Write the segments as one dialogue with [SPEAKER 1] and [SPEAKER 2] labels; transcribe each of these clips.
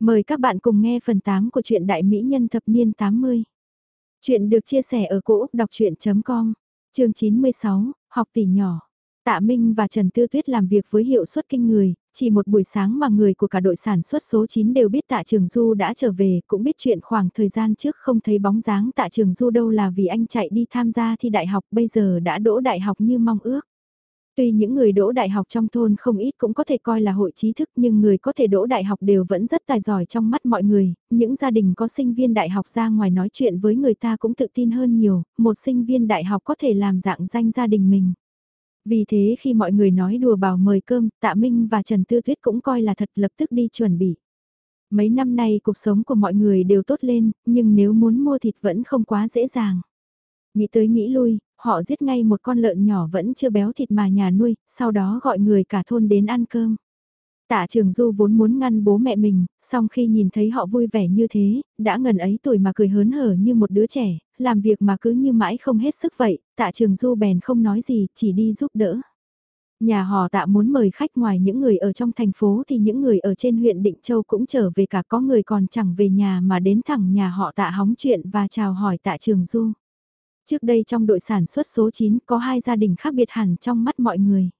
[SPEAKER 1] Mời các bạn cùng nghe phần 8 của truyện Đại Mỹ Nhân thập niên 80. Chuyện được chia sẻ ở cỗ đọc chuyện.com, chương 96, học tỷ nhỏ. Tạ Minh và Trần Tư Tuyết làm việc với hiệu suất kinh người, chỉ một buổi sáng mà người của cả đội sản xuất số 9 đều biết Tạ Trường Du đã trở về, cũng biết chuyện khoảng thời gian trước không thấy bóng dáng Tạ Trường Du đâu là vì anh chạy đi tham gia thi đại học bây giờ đã đỗ đại học như mong ước. Tuy những người đỗ đại học trong thôn không ít cũng có thể coi là hội trí thức nhưng người có thể đỗ đại học đều vẫn rất tài giỏi trong mắt mọi người, những gia đình có sinh viên đại học ra ngoài nói chuyện với người ta cũng tự tin hơn nhiều, một sinh viên đại học có thể làm dạng danh gia đình mình. Vì thế khi mọi người nói đùa bảo mời cơm, Tạ Minh và Trần Tư thuyết cũng coi là thật lập tức đi chuẩn bị. Mấy năm nay cuộc sống của mọi người đều tốt lên, nhưng nếu muốn mua thịt vẫn không quá dễ dàng. Nghĩ tới nghĩ lui, họ giết ngay một con lợn nhỏ vẫn chưa béo thịt mà nhà nuôi, sau đó gọi người cả thôn đến ăn cơm. Tạ Trường Du vốn muốn ngăn bố mẹ mình, song khi nhìn thấy họ vui vẻ như thế, đã ngần ấy tuổi mà cười hớn hở như một đứa trẻ, làm việc mà cứ như mãi không hết sức vậy, Tạ Trường Du bèn không nói gì, chỉ đi giúp đỡ. Nhà họ tạ muốn mời khách ngoài những người ở trong thành phố thì những người ở trên huyện Định Châu cũng trở về cả có người còn chẳng về nhà mà đến thẳng nhà họ tạ hóng chuyện và chào hỏi tạ Trường Du. Trước đây trong đội sản xuất số 9 có hai gia đình khác biệt hẳn trong mắt mọi người.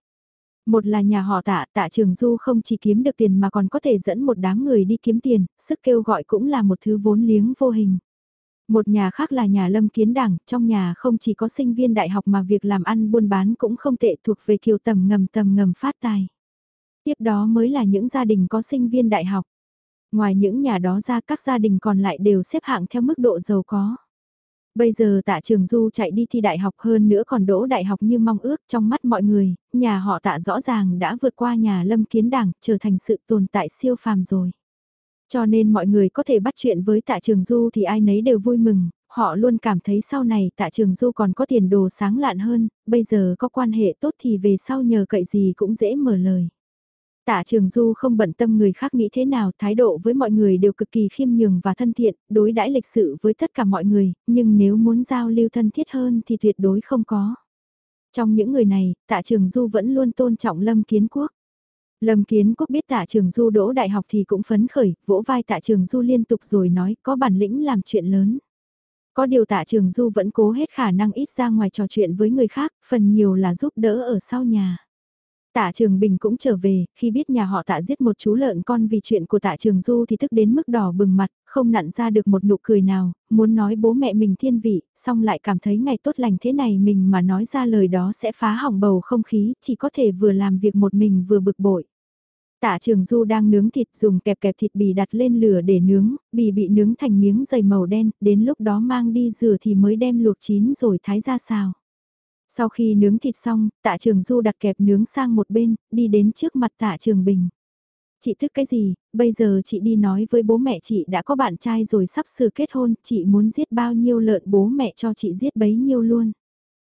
[SPEAKER 1] Một là nhà họ tạ, tạ trường du không chỉ kiếm được tiền mà còn có thể dẫn một đám người đi kiếm tiền, sức kêu gọi cũng là một thứ vốn liếng vô hình. Một nhà khác là nhà lâm kiến đảng, trong nhà không chỉ có sinh viên đại học mà việc làm ăn buôn bán cũng không tệ thuộc về kiều tầm ngầm tầm ngầm phát tài. Tiếp đó mới là những gia đình có sinh viên đại học. Ngoài những nhà đó ra các gia đình còn lại đều xếp hạng theo mức độ giàu có. Bây giờ tạ trường du chạy đi thi đại học hơn nữa còn đỗ đại học như mong ước trong mắt mọi người, nhà họ tạ rõ ràng đã vượt qua nhà lâm kiến đảng, trở thành sự tồn tại siêu phàm rồi. Cho nên mọi người có thể bắt chuyện với tạ trường du thì ai nấy đều vui mừng, họ luôn cảm thấy sau này tạ trường du còn có tiền đồ sáng lạn hơn, bây giờ có quan hệ tốt thì về sau nhờ cậy gì cũng dễ mở lời. Tạ Trường Du không bận tâm người khác nghĩ thế nào, thái độ với mọi người đều cực kỳ khiêm nhường và thân thiện, đối đãi lịch sự với tất cả mọi người, nhưng nếu muốn giao lưu thân thiết hơn thì tuyệt đối không có. Trong những người này, Tạ Trường Du vẫn luôn tôn trọng Lâm Kiến Quốc. Lâm Kiến Quốc biết Tạ Trường Du đỗ đại học thì cũng phấn khởi, vỗ vai Tạ Trường Du liên tục rồi nói có bản lĩnh làm chuyện lớn. Có điều Tạ Trường Du vẫn cố hết khả năng ít ra ngoài trò chuyện với người khác, phần nhiều là giúp đỡ ở sau nhà. Tạ Trường Bình cũng trở về, khi biết nhà họ tạ giết một chú lợn con vì chuyện của tạ Trường Du thì tức đến mức đỏ bừng mặt, không nặn ra được một nụ cười nào, muốn nói bố mẹ mình thiên vị, xong lại cảm thấy ngày tốt lành thế này mình mà nói ra lời đó sẽ phá hỏng bầu không khí, chỉ có thể vừa làm việc một mình vừa bực bội. Tạ Trường Du đang nướng thịt dùng kẹp kẹp thịt bì đặt lên lửa để nướng, bì bị nướng thành miếng dày màu đen, đến lúc đó mang đi rửa thì mới đem luộc chín rồi thái ra xào. Sau khi nướng thịt xong, tạ trường du đặt kẹp nướng sang một bên, đi đến trước mặt tạ trường bình. Chị thức cái gì, bây giờ chị đi nói với bố mẹ chị đã có bạn trai rồi sắp sửa kết hôn, chị muốn giết bao nhiêu lợn bố mẹ cho chị giết bấy nhiêu luôn.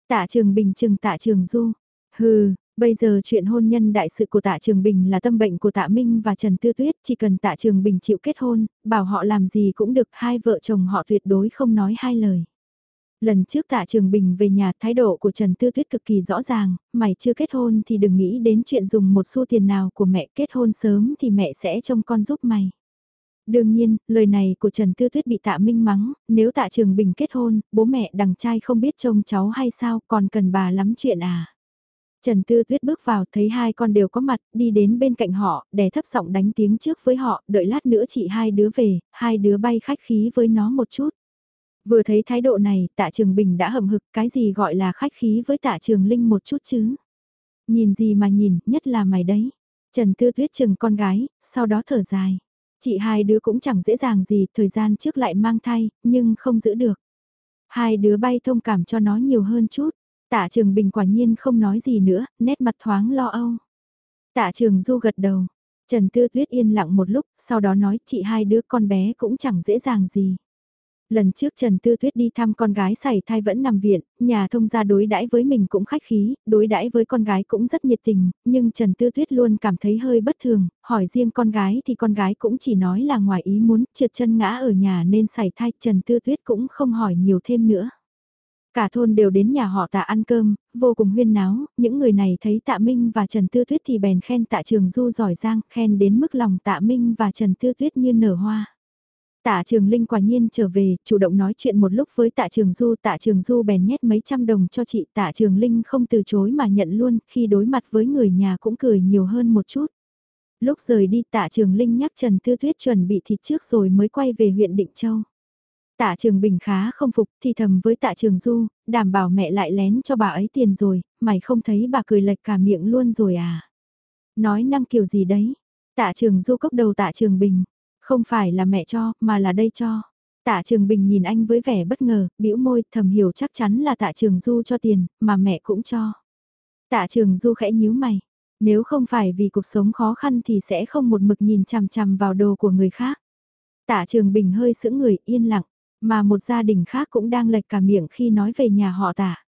[SPEAKER 1] Tạ trường bình trừng tạ trường du. Hừ, Bây giờ chuyện hôn nhân đại sự của tạ Trường Bình là tâm bệnh của tạ Minh và Trần Tư Tuyết, chỉ cần tạ Trường Bình chịu kết hôn, bảo họ làm gì cũng được, hai vợ chồng họ tuyệt đối không nói hai lời. Lần trước tạ Trường Bình về nhà thái độ của Trần Tư Tuyết cực kỳ rõ ràng, mày chưa kết hôn thì đừng nghĩ đến chuyện dùng một xu tiền nào của mẹ kết hôn sớm thì mẹ sẽ trông con giúp mày. Đương nhiên, lời này của Trần Tư Tuyết bị tạ minh mắng, nếu tạ Trường Bình kết hôn, bố mẹ đằng trai không biết trông cháu hay sao còn cần bà lắm chuyện à. Trần Tư Tuyết bước vào thấy hai con đều có mặt, đi đến bên cạnh họ, đè thấp giọng đánh tiếng trước với họ, đợi lát nữa chị hai đứa về, hai đứa bay khách khí với nó một chút. Vừa thấy thái độ này, tạ trường bình đã hầm hực cái gì gọi là khách khí với tạ trường linh một chút chứ. Nhìn gì mà nhìn, nhất là mày đấy. Trần Tư Tuyết chừng con gái, sau đó thở dài. Chị hai đứa cũng chẳng dễ dàng gì, thời gian trước lại mang thai, nhưng không giữ được. Hai đứa bay thông cảm cho nó nhiều hơn chút. Tạ trường bình quả nhiên không nói gì nữa, nét mặt thoáng lo âu. Tạ trường du gật đầu. Trần Tư Tuyết yên lặng một lúc, sau đó nói chị hai đứa con bé cũng chẳng dễ dàng gì. Lần trước Trần Tư Tuyết đi thăm con gái sảy thai vẫn nằm viện, nhà thông gia đối đãi với mình cũng khách khí, đối đãi với con gái cũng rất nhiệt tình, nhưng Trần Tư Tuyết luôn cảm thấy hơi bất thường, hỏi riêng con gái thì con gái cũng chỉ nói là ngoài ý muốn trượt chân ngã ở nhà nên sảy thai Trần Tư Tuyết cũng không hỏi nhiều thêm nữa. Cả thôn đều đến nhà họ tạ ăn cơm, vô cùng huyên náo, những người này thấy tạ Minh và Trần Tư Tuyết thì bèn khen tạ Trường Du giỏi giang, khen đến mức lòng tạ Minh và Trần Tư Tuyết như nở hoa. Tạ Trường Linh quả nhiên trở về, chủ động nói chuyện một lúc với Tạ Trường Du, Tạ Trường Du bèn nhét mấy trăm đồng cho chị, Tạ Trường Linh không từ chối mà nhận luôn, khi đối mặt với người nhà cũng cười nhiều hơn một chút. Lúc rời đi Tạ Trường Linh nhắc Trần Tư Tuyết chuẩn bị thịt trước rồi mới quay về huyện Định Châu. Tạ Trường Bình khá không phục thì thầm với Tạ Trường Du, đảm bảo mẹ lại lén cho bà ấy tiền rồi, mày không thấy bà cười lệch cả miệng luôn rồi à. Nói năng kiểu gì đấy. Tạ Trường Du cốc đầu Tạ Trường Bình, không phải là mẹ cho, mà là đây cho. Tạ Trường Bình nhìn anh với vẻ bất ngờ, bĩu môi, thầm hiểu chắc chắn là Tạ Trường Du cho tiền, mà mẹ cũng cho. Tạ Trường Du khẽ nhíu mày, nếu không phải vì cuộc sống khó khăn thì sẽ không một mực nhìn chằm chằm vào đồ của người khác. Tạ Trường Bình hơi sững người yên lặng, mà một gia đình khác cũng đang lệch cả miệng khi nói về nhà họ tạ.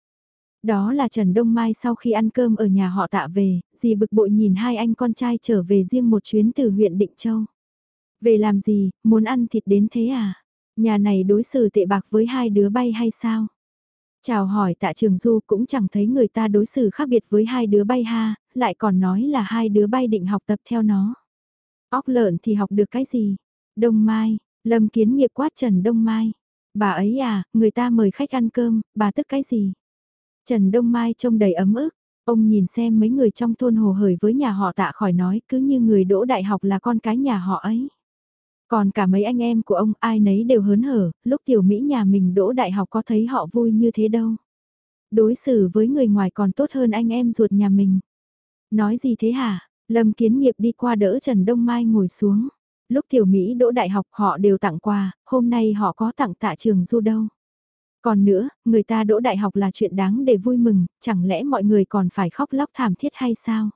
[SPEAKER 1] Đó là Trần Đông Mai sau khi ăn cơm ở nhà họ tạ về, dì bực bội nhìn hai anh con trai trở về riêng một chuyến từ huyện Định Châu. Về làm gì, muốn ăn thịt đến thế à? Nhà này đối xử tệ bạc với hai đứa bay hay sao? Chào hỏi tạ trường du cũng chẳng thấy người ta đối xử khác biệt với hai đứa bay ha, lại còn nói là hai đứa bay định học tập theo nó. Óc lợn thì học được cái gì? Đông Mai, Lâm Kiến nghiệp quát Trần Đông Mai. Bà ấy à, người ta mời khách ăn cơm, bà tức cái gì? Trần Đông Mai trông đầy ấm ức, ông nhìn xem mấy người trong thôn hồ hởi với nhà họ tạ khỏi nói cứ như người đỗ đại học là con cái nhà họ ấy. Còn cả mấy anh em của ông ai nấy đều hớn hở, lúc tiểu Mỹ nhà mình đỗ đại học có thấy họ vui như thế đâu. Đối xử với người ngoài còn tốt hơn anh em ruột nhà mình. Nói gì thế hả? Lâm Kiến Nghiệp đi qua đỡ Trần Đông Mai ngồi xuống. Lúc tiểu Mỹ đỗ đại học họ đều tặng quà, hôm nay họ có tặng tạ trường du đâu. Còn nữa, người ta đỗ đại học là chuyện đáng để vui mừng, chẳng lẽ mọi người còn phải khóc lóc thảm thiết hay sao?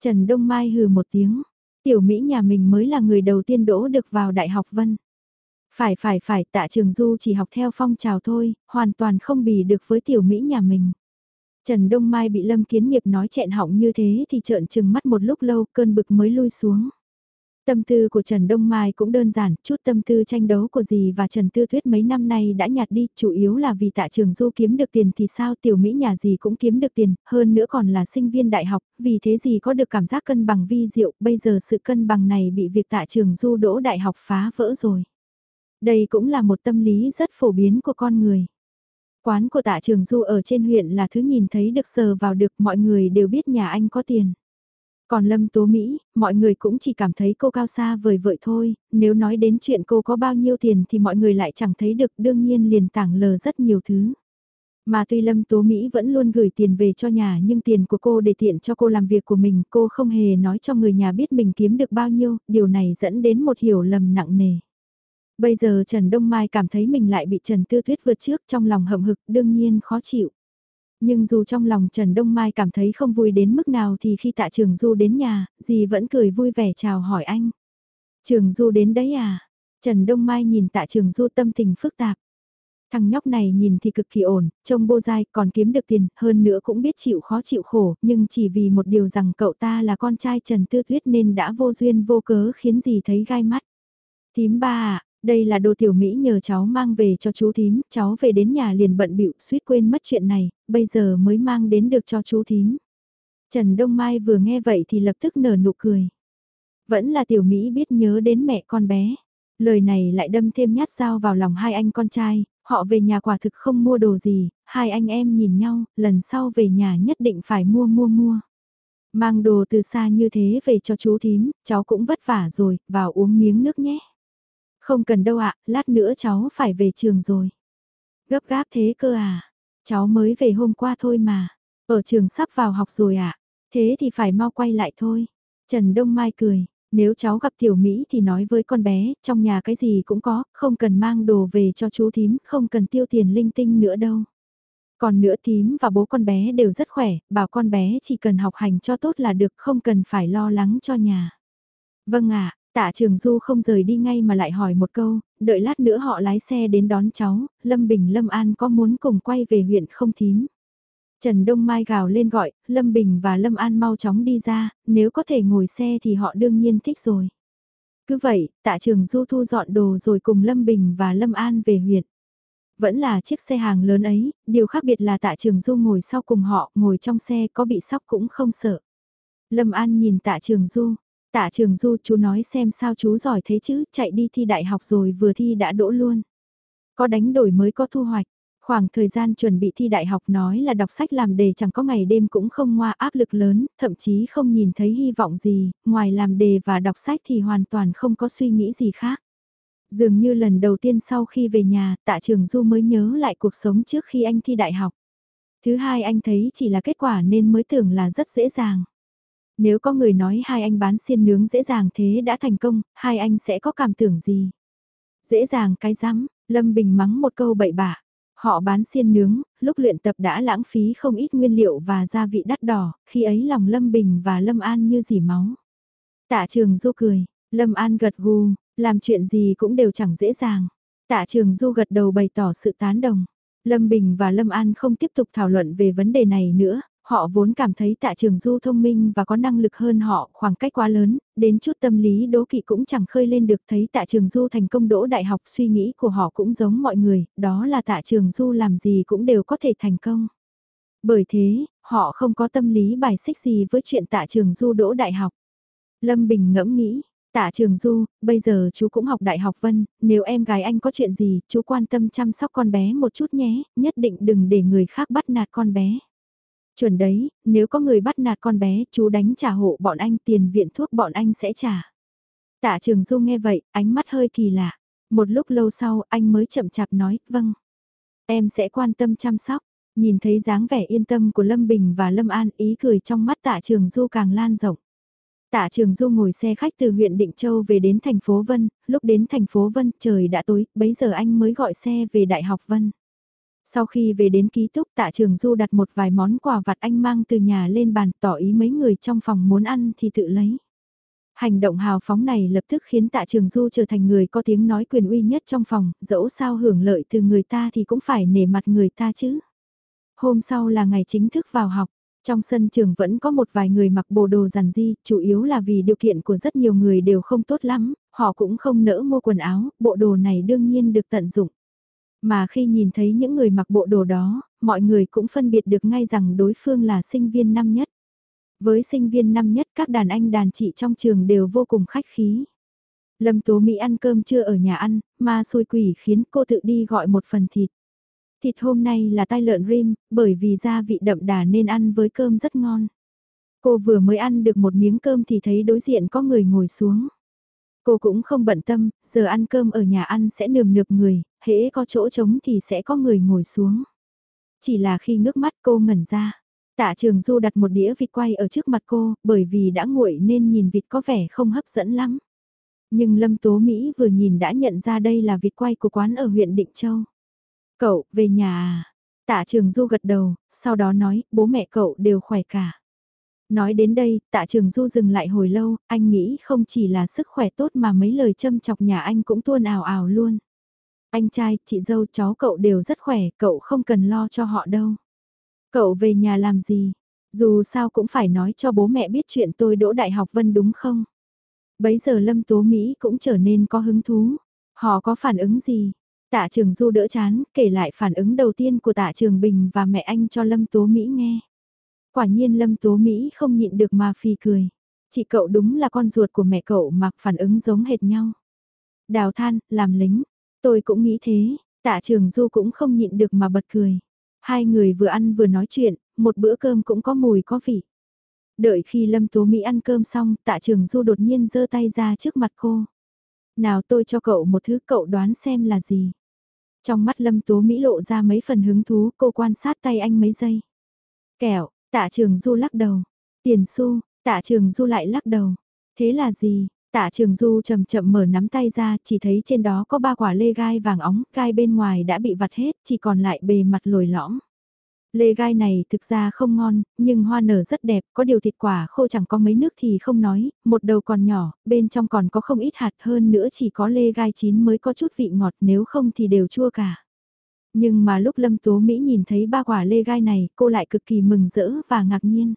[SPEAKER 1] Trần Đông Mai hừ một tiếng, tiểu Mỹ nhà mình mới là người đầu tiên đỗ được vào Đại học Vân. Phải phải phải tạ trường du chỉ học theo phong trào thôi, hoàn toàn không bì được với tiểu Mỹ nhà mình. Trần Đông Mai bị Lâm Kiến Nghiệp nói chẹn họng như thế thì trợn trừng mắt một lúc lâu cơn bực mới lui xuống. Tâm tư của Trần Đông Mai cũng đơn giản, chút tâm tư tranh đấu của dì và Trần Tư Tuyết mấy năm nay đã nhạt đi, chủ yếu là vì tạ trường du kiếm được tiền thì sao tiểu Mỹ nhà dì cũng kiếm được tiền, hơn nữa còn là sinh viên đại học, vì thế dì có được cảm giác cân bằng vi diệu, bây giờ sự cân bằng này bị việc tạ trường du đỗ đại học phá vỡ rồi. Đây cũng là một tâm lý rất phổ biến của con người. Quán của tạ trường du ở trên huyện là thứ nhìn thấy được sờ vào được mọi người đều biết nhà anh có tiền. Còn Lâm Tố Mỹ, mọi người cũng chỉ cảm thấy cô cao xa vời vợi thôi, nếu nói đến chuyện cô có bao nhiêu tiền thì mọi người lại chẳng thấy được đương nhiên liền tảng lờ rất nhiều thứ. Mà tuy Lâm Tố Mỹ vẫn luôn gửi tiền về cho nhà nhưng tiền của cô để tiện cho cô làm việc của mình cô không hề nói cho người nhà biết mình kiếm được bao nhiêu, điều này dẫn đến một hiểu lầm nặng nề. Bây giờ Trần Đông Mai cảm thấy mình lại bị Trần Tư Tuyết vượt trước trong lòng hậm hực đương nhiên khó chịu. Nhưng dù trong lòng Trần Đông Mai cảm thấy không vui đến mức nào thì khi tạ Trường Du đến nhà, dì vẫn cười vui vẻ chào hỏi anh. Trường Du đến đấy à? Trần Đông Mai nhìn tạ Trường Du tâm tình phức tạp. Thằng nhóc này nhìn thì cực kỳ ổn, trông bô dai còn kiếm được tiền, hơn nữa cũng biết chịu khó chịu khổ, nhưng chỉ vì một điều rằng cậu ta là con trai Trần Tư Tuyết nên đã vô duyên vô cớ khiến dì thấy gai mắt. Tím ba à, đây là đồ tiểu Mỹ nhờ cháu mang về cho chú thím, cháu về đến nhà liền bận bịu suýt quên mất chuyện này, bây giờ mới mang đến được cho chú thím. Trần Đông Mai vừa nghe vậy thì lập tức nở nụ cười. Vẫn là tiểu Mỹ biết nhớ đến mẹ con bé. Lời này lại đâm thêm nhát dao vào lòng hai anh con trai, họ về nhà quả thực không mua đồ gì, hai anh em nhìn nhau, lần sau về nhà nhất định phải mua mua mua. Mang đồ từ xa như thế về cho chú thím, cháu cũng vất vả rồi, vào uống miếng nước nhé. Không cần đâu ạ, lát nữa cháu phải về trường rồi. Gấp gáp thế cơ à? Cháu mới về hôm qua thôi mà. Ở trường sắp vào học rồi ạ. À? Thế thì phải mau quay lại thôi. Trần Đông Mai cười. Nếu cháu gặp tiểu Mỹ thì nói với con bé, trong nhà cái gì cũng có, không cần mang đồ về cho chú thím, không cần tiêu tiền linh tinh nữa đâu. Còn nữa thím và bố con bé đều rất khỏe, bảo con bé chỉ cần học hành cho tốt là được, không cần phải lo lắng cho nhà. Vâng ạ, Tạ Trường Du không rời đi ngay mà lại hỏi một câu, đợi lát nữa họ lái xe đến đón cháu, Lâm Bình Lâm An có muốn cùng quay về huyện không thím. Trần Đông Mai gào lên gọi, Lâm Bình và Lâm An mau chóng đi ra, nếu có thể ngồi xe thì họ đương nhiên thích rồi. Cứ vậy, tạ trường Du thu dọn đồ rồi cùng Lâm Bình và Lâm An về huyện. Vẫn là chiếc xe hàng lớn ấy, điều khác biệt là tạ trường du ngồi sau cùng họ, ngồi trong xe có bị sóc cũng không sợ. Lâm An nhìn tạ trường du, tạ trường du chú nói xem sao chú giỏi thế chứ, chạy đi thi đại học rồi vừa thi đã đỗ luôn. Có đánh đổi mới có thu hoạch. Khoảng thời gian chuẩn bị thi đại học nói là đọc sách làm đề chẳng có ngày đêm cũng không ngoa áp lực lớn, thậm chí không nhìn thấy hy vọng gì, ngoài làm đề và đọc sách thì hoàn toàn không có suy nghĩ gì khác. Dường như lần đầu tiên sau khi về nhà, tạ trường Du mới nhớ lại cuộc sống trước khi anh thi đại học. Thứ hai anh thấy chỉ là kết quả nên mới tưởng là rất dễ dàng. Nếu có người nói hai anh bán xiên nướng dễ dàng thế đã thành công, hai anh sẽ có cảm tưởng gì? Dễ dàng cái rắm, Lâm Bình mắng một câu bậy bạ. Họ bán xiên nướng, lúc luyện tập đã lãng phí không ít nguyên liệu và gia vị đắt đỏ, khi ấy lòng Lâm Bình và Lâm An như dỉ máu. Tạ trường du cười, Lâm An gật gù, làm chuyện gì cũng đều chẳng dễ dàng. Tạ trường du gật đầu bày tỏ sự tán đồng. Lâm Bình và Lâm An không tiếp tục thảo luận về vấn đề này nữa, họ vốn cảm thấy tạ trường du thông minh và có năng lực hơn họ khoảng cách quá lớn, đến chút tâm lý đố kỵ cũng chẳng khơi lên được thấy tạ trường du thành công đỗ đại học suy nghĩ của họ cũng giống mọi người, đó là tạ trường du làm gì cũng đều có thể thành công. Bởi thế, họ không có tâm lý bài xích gì với chuyện tạ trường du đỗ đại học. Lâm Bình ngẫm nghĩ, Tạ Trường Du, bây giờ chú cũng học Đại học Vân, nếu em gái anh có chuyện gì, chú quan tâm chăm sóc con bé một chút nhé, nhất định đừng để người khác bắt nạt con bé. Chuẩn đấy, nếu có người bắt nạt con bé, chú đánh trả hộ bọn anh tiền viện thuốc bọn anh sẽ trả. Tạ Trường Du nghe vậy, ánh mắt hơi kỳ lạ. Một lúc lâu sau, anh mới chậm chạp nói, vâng. Em sẽ quan tâm chăm sóc. Nhìn thấy dáng vẻ yên tâm của Lâm Bình và Lâm An, ý cười trong mắt Tạ Trường Du càng lan rộng. Tạ Trường Du ngồi xe khách từ huyện Định Châu về đến thành phố Vân, lúc đến thành phố Vân trời đã tối, bấy giờ anh mới gọi xe về Đại học Vân. Sau khi về đến ký túc Tạ Trường Du đặt một vài món quà vặt anh mang từ nhà lên bàn tỏ ý mấy người trong phòng muốn ăn thì tự lấy. Hành động hào phóng này lập tức khiến Tạ Trường Du trở thành người có tiếng nói quyền uy nhất trong phòng, dẫu sao hưởng lợi từ người ta thì cũng phải nể mặt người ta chứ. Hôm sau là ngày chính thức vào học. Trong sân trường vẫn có một vài người mặc bộ đồ giản di, chủ yếu là vì điều kiện của rất nhiều người đều không tốt lắm, họ cũng không nỡ mua quần áo, bộ đồ này đương nhiên được tận dụng. Mà khi nhìn thấy những người mặc bộ đồ đó, mọi người cũng phân biệt được ngay rằng đối phương là sinh viên năm nhất. Với sinh viên năm nhất các đàn anh đàn chị trong trường đều vô cùng khách khí. Lâm Tố Mỹ ăn cơm chưa ở nhà ăn, mà xôi quỷ khiến cô tự đi gọi một phần thịt. Thịt hôm nay là tai lợn rim, bởi vì gia vị đậm đà nên ăn với cơm rất ngon. Cô vừa mới ăn được một miếng cơm thì thấy đối diện có người ngồi xuống. Cô cũng không bận tâm, giờ ăn cơm ở nhà ăn sẽ nườm nượp người, hễ có chỗ trống thì sẽ có người ngồi xuống. Chỉ là khi ngước mắt cô ngẩn ra. Tạ Trường Du đặt một đĩa vịt quay ở trước mặt cô, bởi vì đã nguội nên nhìn vịt có vẻ không hấp dẫn lắm. Nhưng Lâm Tố Mỹ vừa nhìn đã nhận ra đây là vịt quay của quán ở huyện Định Châu. Cậu, về nhà à? Tạ Trường Du gật đầu, sau đó nói, bố mẹ cậu đều khỏe cả. Nói đến đây, tạ trường du dừng lại hồi lâu, anh nghĩ không chỉ là sức khỏe tốt mà mấy lời châm chọc nhà anh cũng tuôn ào ào luôn. Anh trai, chị dâu, cháu cậu đều rất khỏe, cậu không cần lo cho họ đâu. Cậu về nhà làm gì? Dù sao cũng phải nói cho bố mẹ biết chuyện tôi đỗ đại học vân đúng không? Bấy giờ Lâm Tố Mỹ cũng trở nên có hứng thú. Họ có phản ứng gì? Tạ Trường Du đỡ chán, kể lại phản ứng đầu tiên của Tạ Trường Bình và mẹ anh cho Lâm Tố Mỹ nghe. Quả nhiên Lâm Tố Mỹ không nhịn được mà phì cười. Chị cậu đúng là con ruột của mẹ cậu mặc phản ứng giống hệt nhau. Đào than, làm lính. Tôi cũng nghĩ thế, tạ trường du cũng không nhịn được mà bật cười. Hai người vừa ăn vừa nói chuyện, một bữa cơm cũng có mùi có vị. Đợi khi Lâm Tố Mỹ ăn cơm xong, tạ trường du đột nhiên giơ tay ra trước mặt cô. Nào tôi cho cậu một thứ cậu đoán xem là gì. Trong mắt Lâm Tố Mỹ lộ ra mấy phần hứng thú cô quan sát tay anh mấy giây. Kẹo, Tạ trường du lắc đầu. Tiền xu, tạ trường du lại lắc đầu. Thế là gì? Tạ trường du chậm chậm mở nắm tay ra, chỉ thấy trên đó có ba quả lê gai vàng óng, gai bên ngoài đã bị vặt hết, chỉ còn lại bề mặt lồi lõm. Lê gai này thực ra không ngon, nhưng hoa nở rất đẹp, có điều thịt quả khô chẳng có mấy nước thì không nói, một đầu còn nhỏ, bên trong còn có không ít hạt hơn nữa chỉ có lê gai chín mới có chút vị ngọt nếu không thì đều chua cả. Nhưng mà lúc Lâm Tố Mỹ nhìn thấy ba quả lê gai này, cô lại cực kỳ mừng rỡ và ngạc nhiên.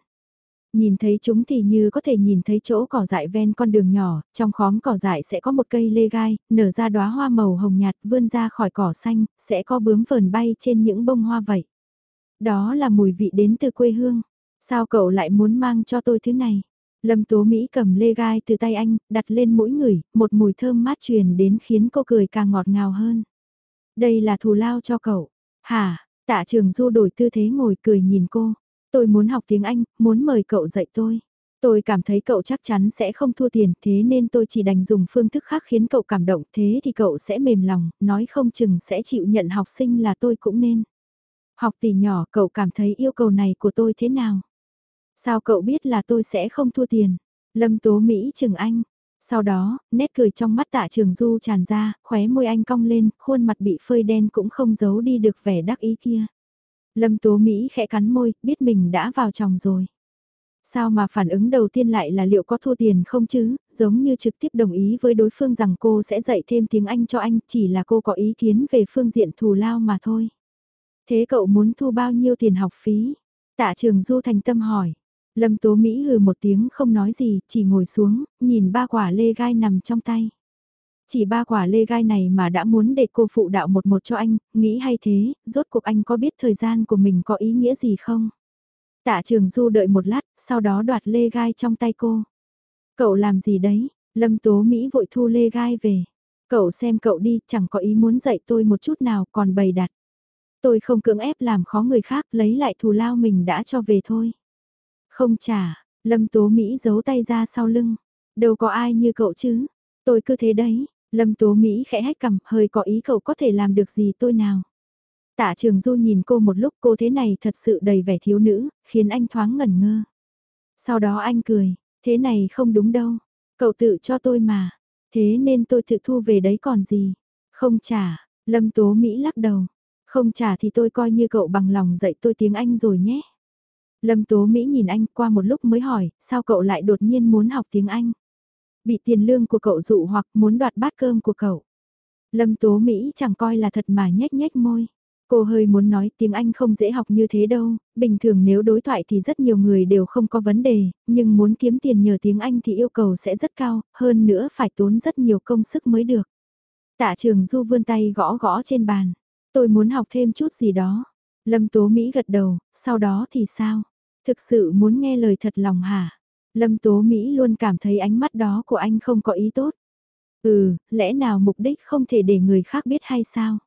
[SPEAKER 1] Nhìn thấy chúng thì như có thể nhìn thấy chỗ cỏ dại ven con đường nhỏ, trong khóm cỏ dại sẽ có một cây lê gai, nở ra đóa hoa màu hồng nhạt vươn ra khỏi cỏ xanh, sẽ có bướm vờn bay trên những bông hoa vậy. Đó là mùi vị đến từ quê hương. Sao cậu lại muốn mang cho tôi thứ này? Lâm Tố Mỹ cầm lê gai từ tay anh, đặt lên mũi người, một mùi thơm mát truyền đến khiến cô cười càng ngọt ngào hơn. Đây là thù lao cho cậu. Hả, tạ trường du đổi tư thế ngồi cười nhìn cô. Tôi muốn học tiếng Anh, muốn mời cậu dạy tôi. Tôi cảm thấy cậu chắc chắn sẽ không thua tiền, thế nên tôi chỉ đành dùng phương thức khác khiến cậu cảm động, thế thì cậu sẽ mềm lòng, nói không chừng sẽ chịu nhận học sinh là tôi cũng nên. Học tỷ nhỏ, cậu cảm thấy yêu cầu này của tôi thế nào? Sao cậu biết là tôi sẽ không thua tiền? Lâm Tố Mỹ chừng anh. Sau đó, nét cười trong mắt tạ trường du tràn ra, khóe môi anh cong lên, khuôn mặt bị phơi đen cũng không giấu đi được vẻ đắc ý kia. Lâm Tố Mỹ khẽ cắn môi, biết mình đã vào chồng rồi. Sao mà phản ứng đầu tiên lại là liệu có thua tiền không chứ, giống như trực tiếp đồng ý với đối phương rằng cô sẽ dạy thêm tiếng Anh cho anh, chỉ là cô có ý kiến về phương diện thù lao mà thôi. Thế cậu muốn thu bao nhiêu tiền học phí? Tạ trường Du thành tâm hỏi. Lâm Tố Mỹ hừ một tiếng không nói gì, chỉ ngồi xuống, nhìn ba quả lê gai nằm trong tay. Chỉ ba quả lê gai này mà đã muốn để cô phụ đạo một một cho anh, nghĩ hay thế, rốt cuộc anh có biết thời gian của mình có ý nghĩa gì không? Tạ trường Du đợi một lát, sau đó đoạt lê gai trong tay cô. Cậu làm gì đấy? Lâm Tố Mỹ vội thu lê gai về. Cậu xem cậu đi, chẳng có ý muốn dạy tôi một chút nào còn bày đặt. Tôi không cưỡng ép làm khó người khác lấy lại thù lao mình đã cho về thôi. Không trả, Lâm Tố Mỹ giấu tay ra sau lưng. Đâu có ai như cậu chứ. Tôi cứ thế đấy. Lâm Tố Mỹ khẽ hách cầm hơi có ý cậu có thể làm được gì tôi nào. Tạ Trường Du nhìn cô một lúc cô thế này thật sự đầy vẻ thiếu nữ, khiến anh thoáng ngẩn ngơ. Sau đó anh cười, thế này không đúng đâu, cậu tự cho tôi mà, thế nên tôi tự thu về đấy còn gì. Không trả, Lâm Tố Mỹ lắc đầu, không trả thì tôi coi như cậu bằng lòng dạy tôi tiếng Anh rồi nhé. Lâm Tố Mỹ nhìn anh qua một lúc mới hỏi, sao cậu lại đột nhiên muốn học tiếng Anh? Bị tiền lương của cậu dụ hoặc muốn đoạt bát cơm của cậu. Lâm Tố Mỹ chẳng coi là thật mà nhếch nhếch môi. Cô hơi muốn nói tiếng Anh không dễ học như thế đâu, bình thường nếu đối thoại thì rất nhiều người đều không có vấn đề, nhưng muốn kiếm tiền nhờ tiếng Anh thì yêu cầu sẽ rất cao, hơn nữa phải tốn rất nhiều công sức mới được. Tạ trường Du vươn tay gõ gõ trên bàn. Tôi muốn học thêm chút gì đó. Lâm Tố Mỹ gật đầu, sau đó thì sao? Thực sự muốn nghe lời thật lòng hả? Lâm Tố Mỹ luôn cảm thấy ánh mắt đó của anh không có ý tốt. Ừ, lẽ nào mục đích không thể để người khác biết hay sao?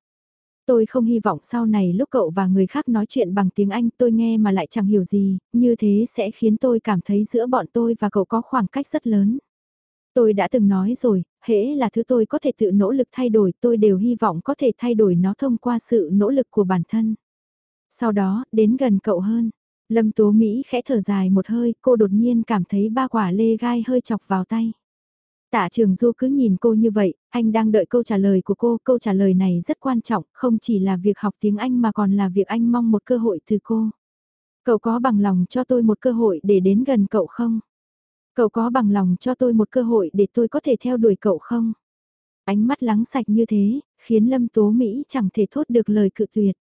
[SPEAKER 1] Tôi không hy vọng sau này lúc cậu và người khác nói chuyện bằng tiếng Anh tôi nghe mà lại chẳng hiểu gì, như thế sẽ khiến tôi cảm thấy giữa bọn tôi và cậu có khoảng cách rất lớn. Tôi đã từng nói rồi, hễ là thứ tôi có thể tự nỗ lực thay đổi tôi đều hy vọng có thể thay đổi nó thông qua sự nỗ lực của bản thân. Sau đó, đến gần cậu hơn. Lâm Tố Mỹ khẽ thở dài một hơi, cô đột nhiên cảm thấy ba quả lê gai hơi chọc vào tay. Tạ Trường Du cứ nhìn cô như vậy, anh đang đợi câu trả lời của cô, câu trả lời này rất quan trọng, không chỉ là việc học tiếng Anh mà còn là việc anh mong một cơ hội từ cô. Cậu có bằng lòng cho tôi một cơ hội để đến gần cậu không? Cậu có bằng lòng cho tôi một cơ hội để tôi có thể theo đuổi cậu không? Ánh mắt lắng sạch như thế, khiến Lâm Tố Mỹ chẳng thể thốt được lời cự tuyệt.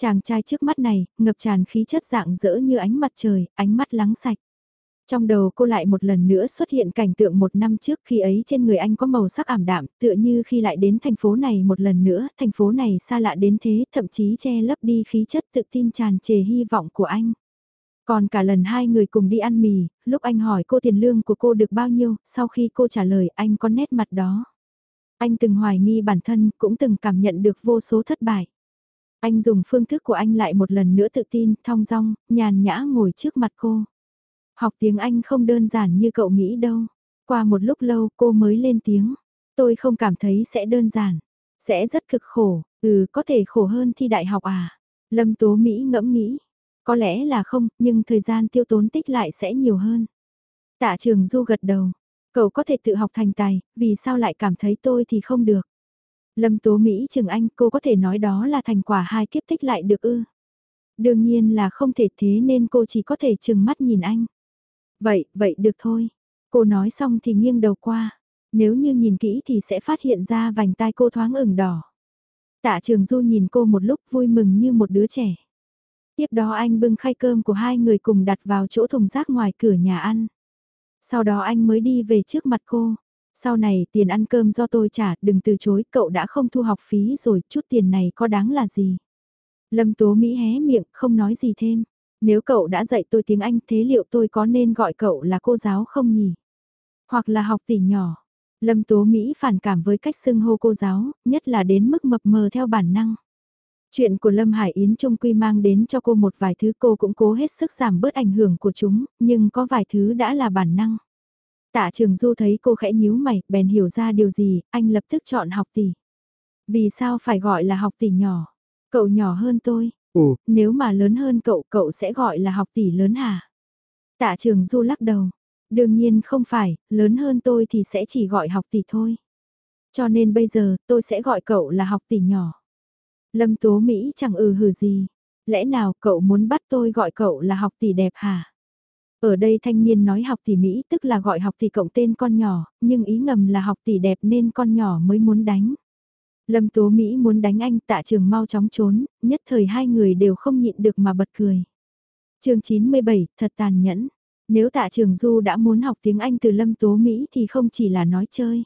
[SPEAKER 1] Chàng trai trước mắt này, ngập tràn khí chất dạng dỡ như ánh mặt trời, ánh mắt lắng sạch. Trong đầu cô lại một lần nữa xuất hiện cảnh tượng một năm trước khi ấy trên người anh có màu sắc ảm đạm, tựa như khi lại đến thành phố này một lần nữa, thành phố này xa lạ đến thế, thậm chí che lấp đi khí chất tự tin tràn trề hy vọng của anh. Còn cả lần hai người cùng đi ăn mì, lúc anh hỏi cô tiền lương của cô được bao nhiêu, sau khi cô trả lời anh có nét mặt đó. Anh từng hoài nghi bản thân, cũng từng cảm nhận được vô số thất bại. Anh dùng phương thức của anh lại một lần nữa tự tin, thong dong, nhàn nhã ngồi trước mặt cô. Học tiếng Anh không đơn giản như cậu nghĩ đâu. Qua một lúc lâu cô mới lên tiếng. Tôi không cảm thấy sẽ đơn giản. Sẽ rất cực khổ, ừ có thể khổ hơn thi đại học à. Lâm Tố Mỹ ngẫm nghĩ. Có lẽ là không, nhưng thời gian tiêu tốn tích lại sẽ nhiều hơn. Tạ trường Du gật đầu. Cậu có thể tự học thành tài, vì sao lại cảm thấy tôi thì không được. Lâm Tố Mỹ chừng anh cô có thể nói đó là thành quả hai kiếp tích lại được ư. Đương nhiên là không thể thế nên cô chỉ có thể chừng mắt nhìn anh. Vậy, vậy được thôi. Cô nói xong thì nghiêng đầu qua. Nếu như nhìn kỹ thì sẽ phát hiện ra vành tai cô thoáng ửng đỏ. Tạ Trường Du nhìn cô một lúc vui mừng như một đứa trẻ. Tiếp đó anh bưng khay cơm của hai người cùng đặt vào chỗ thùng rác ngoài cửa nhà ăn. Sau đó anh mới đi về trước mặt cô. Sau này tiền ăn cơm do tôi trả, đừng từ chối, cậu đã không thu học phí rồi, chút tiền này có đáng là gì. Lâm Tố Mỹ hé miệng, không nói gì thêm. Nếu cậu đã dạy tôi tiếng Anh thế liệu tôi có nên gọi cậu là cô giáo không nhỉ? Hoặc là học tỷ nhỏ. Lâm Tố Mỹ phản cảm với cách xưng hô cô giáo, nhất là đến mức mập mờ theo bản năng. Chuyện của Lâm Hải Yến trung quy mang đến cho cô một vài thứ cô cũng cố hết sức giảm bớt ảnh hưởng của chúng, nhưng có vài thứ đã là bản năng. Tạ Trường Du thấy cô khẽ nhíu mày, bèn hiểu ra điều gì, anh lập tức chọn học tỷ. Vì sao phải gọi là học tỷ nhỏ? Cậu nhỏ hơn tôi.
[SPEAKER 2] Ừ.
[SPEAKER 1] Nếu mà lớn hơn cậu, cậu sẽ gọi là học tỷ lớn hả? Tạ Trường Du lắc đầu. Đương nhiên không phải, lớn hơn tôi thì sẽ chỉ gọi học tỷ thôi. Cho nên bây giờ, tôi sẽ gọi cậu là học tỷ nhỏ. Lâm Tố Mỹ chẳng ừ hử gì. Lẽ nào cậu muốn bắt tôi gọi cậu là học tỷ đẹp hả? Ở đây thanh niên nói học tỷ Mỹ tức là gọi học tỷ cộng tên con nhỏ, nhưng ý ngầm là học tỷ đẹp nên con nhỏ mới muốn đánh. Lâm Tố Mỹ muốn đánh anh tạ trường mau chóng trốn, nhất thời hai người đều không nhịn được mà bật cười. chương 97, thật tàn nhẫn. Nếu tạ trường Du đã muốn học tiếng Anh từ Lâm Tố Mỹ thì không chỉ là nói chơi.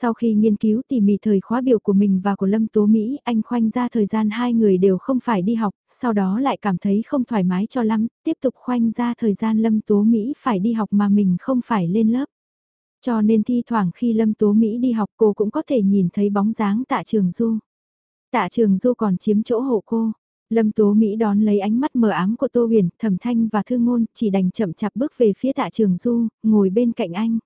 [SPEAKER 1] Sau khi nghiên cứu tỉ mỉ thời khóa biểu của mình và của Lâm Tố Mỹ, anh khoanh ra thời gian hai người đều không phải đi học, sau đó lại cảm thấy không thoải mái cho lắm, tiếp tục khoanh ra thời gian Lâm Tố Mỹ phải đi học mà mình không phải lên lớp. Cho nên thi thoảng khi Lâm Tố Mỹ đi học cô cũng có thể nhìn thấy bóng dáng tạ trường Du. Tạ trường Du còn chiếm chỗ hộ cô. Lâm Tố Mỹ đón lấy ánh mắt mờ ám của Tô Huyền, Thẩm Thanh và Thương Ngôn, chỉ đành chậm chạp bước về phía tạ trường Du, ngồi bên cạnh anh.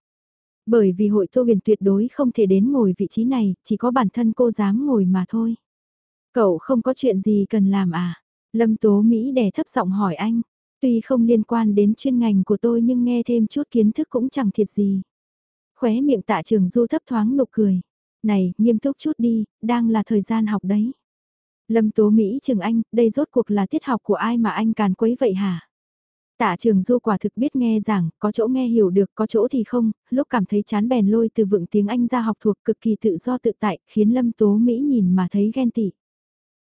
[SPEAKER 1] Bởi vì hội Tô Huyền tuyệt đối không thể đến ngồi vị trí này, chỉ có bản thân cô dám ngồi mà thôi. Cậu không có chuyện gì cần làm à? Lâm Tố Mỹ đè thấp giọng hỏi anh. Tuy không liên quan đến chuyên ngành của tôi nhưng nghe thêm chút kiến thức cũng chẳng thiệt gì. Khóe miệng tạ trường du thấp thoáng nụ cười. Này, nghiêm túc chút đi, đang là thời gian học đấy. Lâm Tố Mỹ chừng anh, đây rốt cuộc là tiết học của ai mà anh càn quấy vậy hả? Tạ trường du quả thực biết nghe giảng, có chỗ nghe hiểu được, có chỗ thì không, lúc cảm thấy chán bèn lôi từ vựng tiếng Anh ra học thuộc cực kỳ tự do tự tại, khiến Lâm Tố Mỹ nhìn mà thấy ghen tị.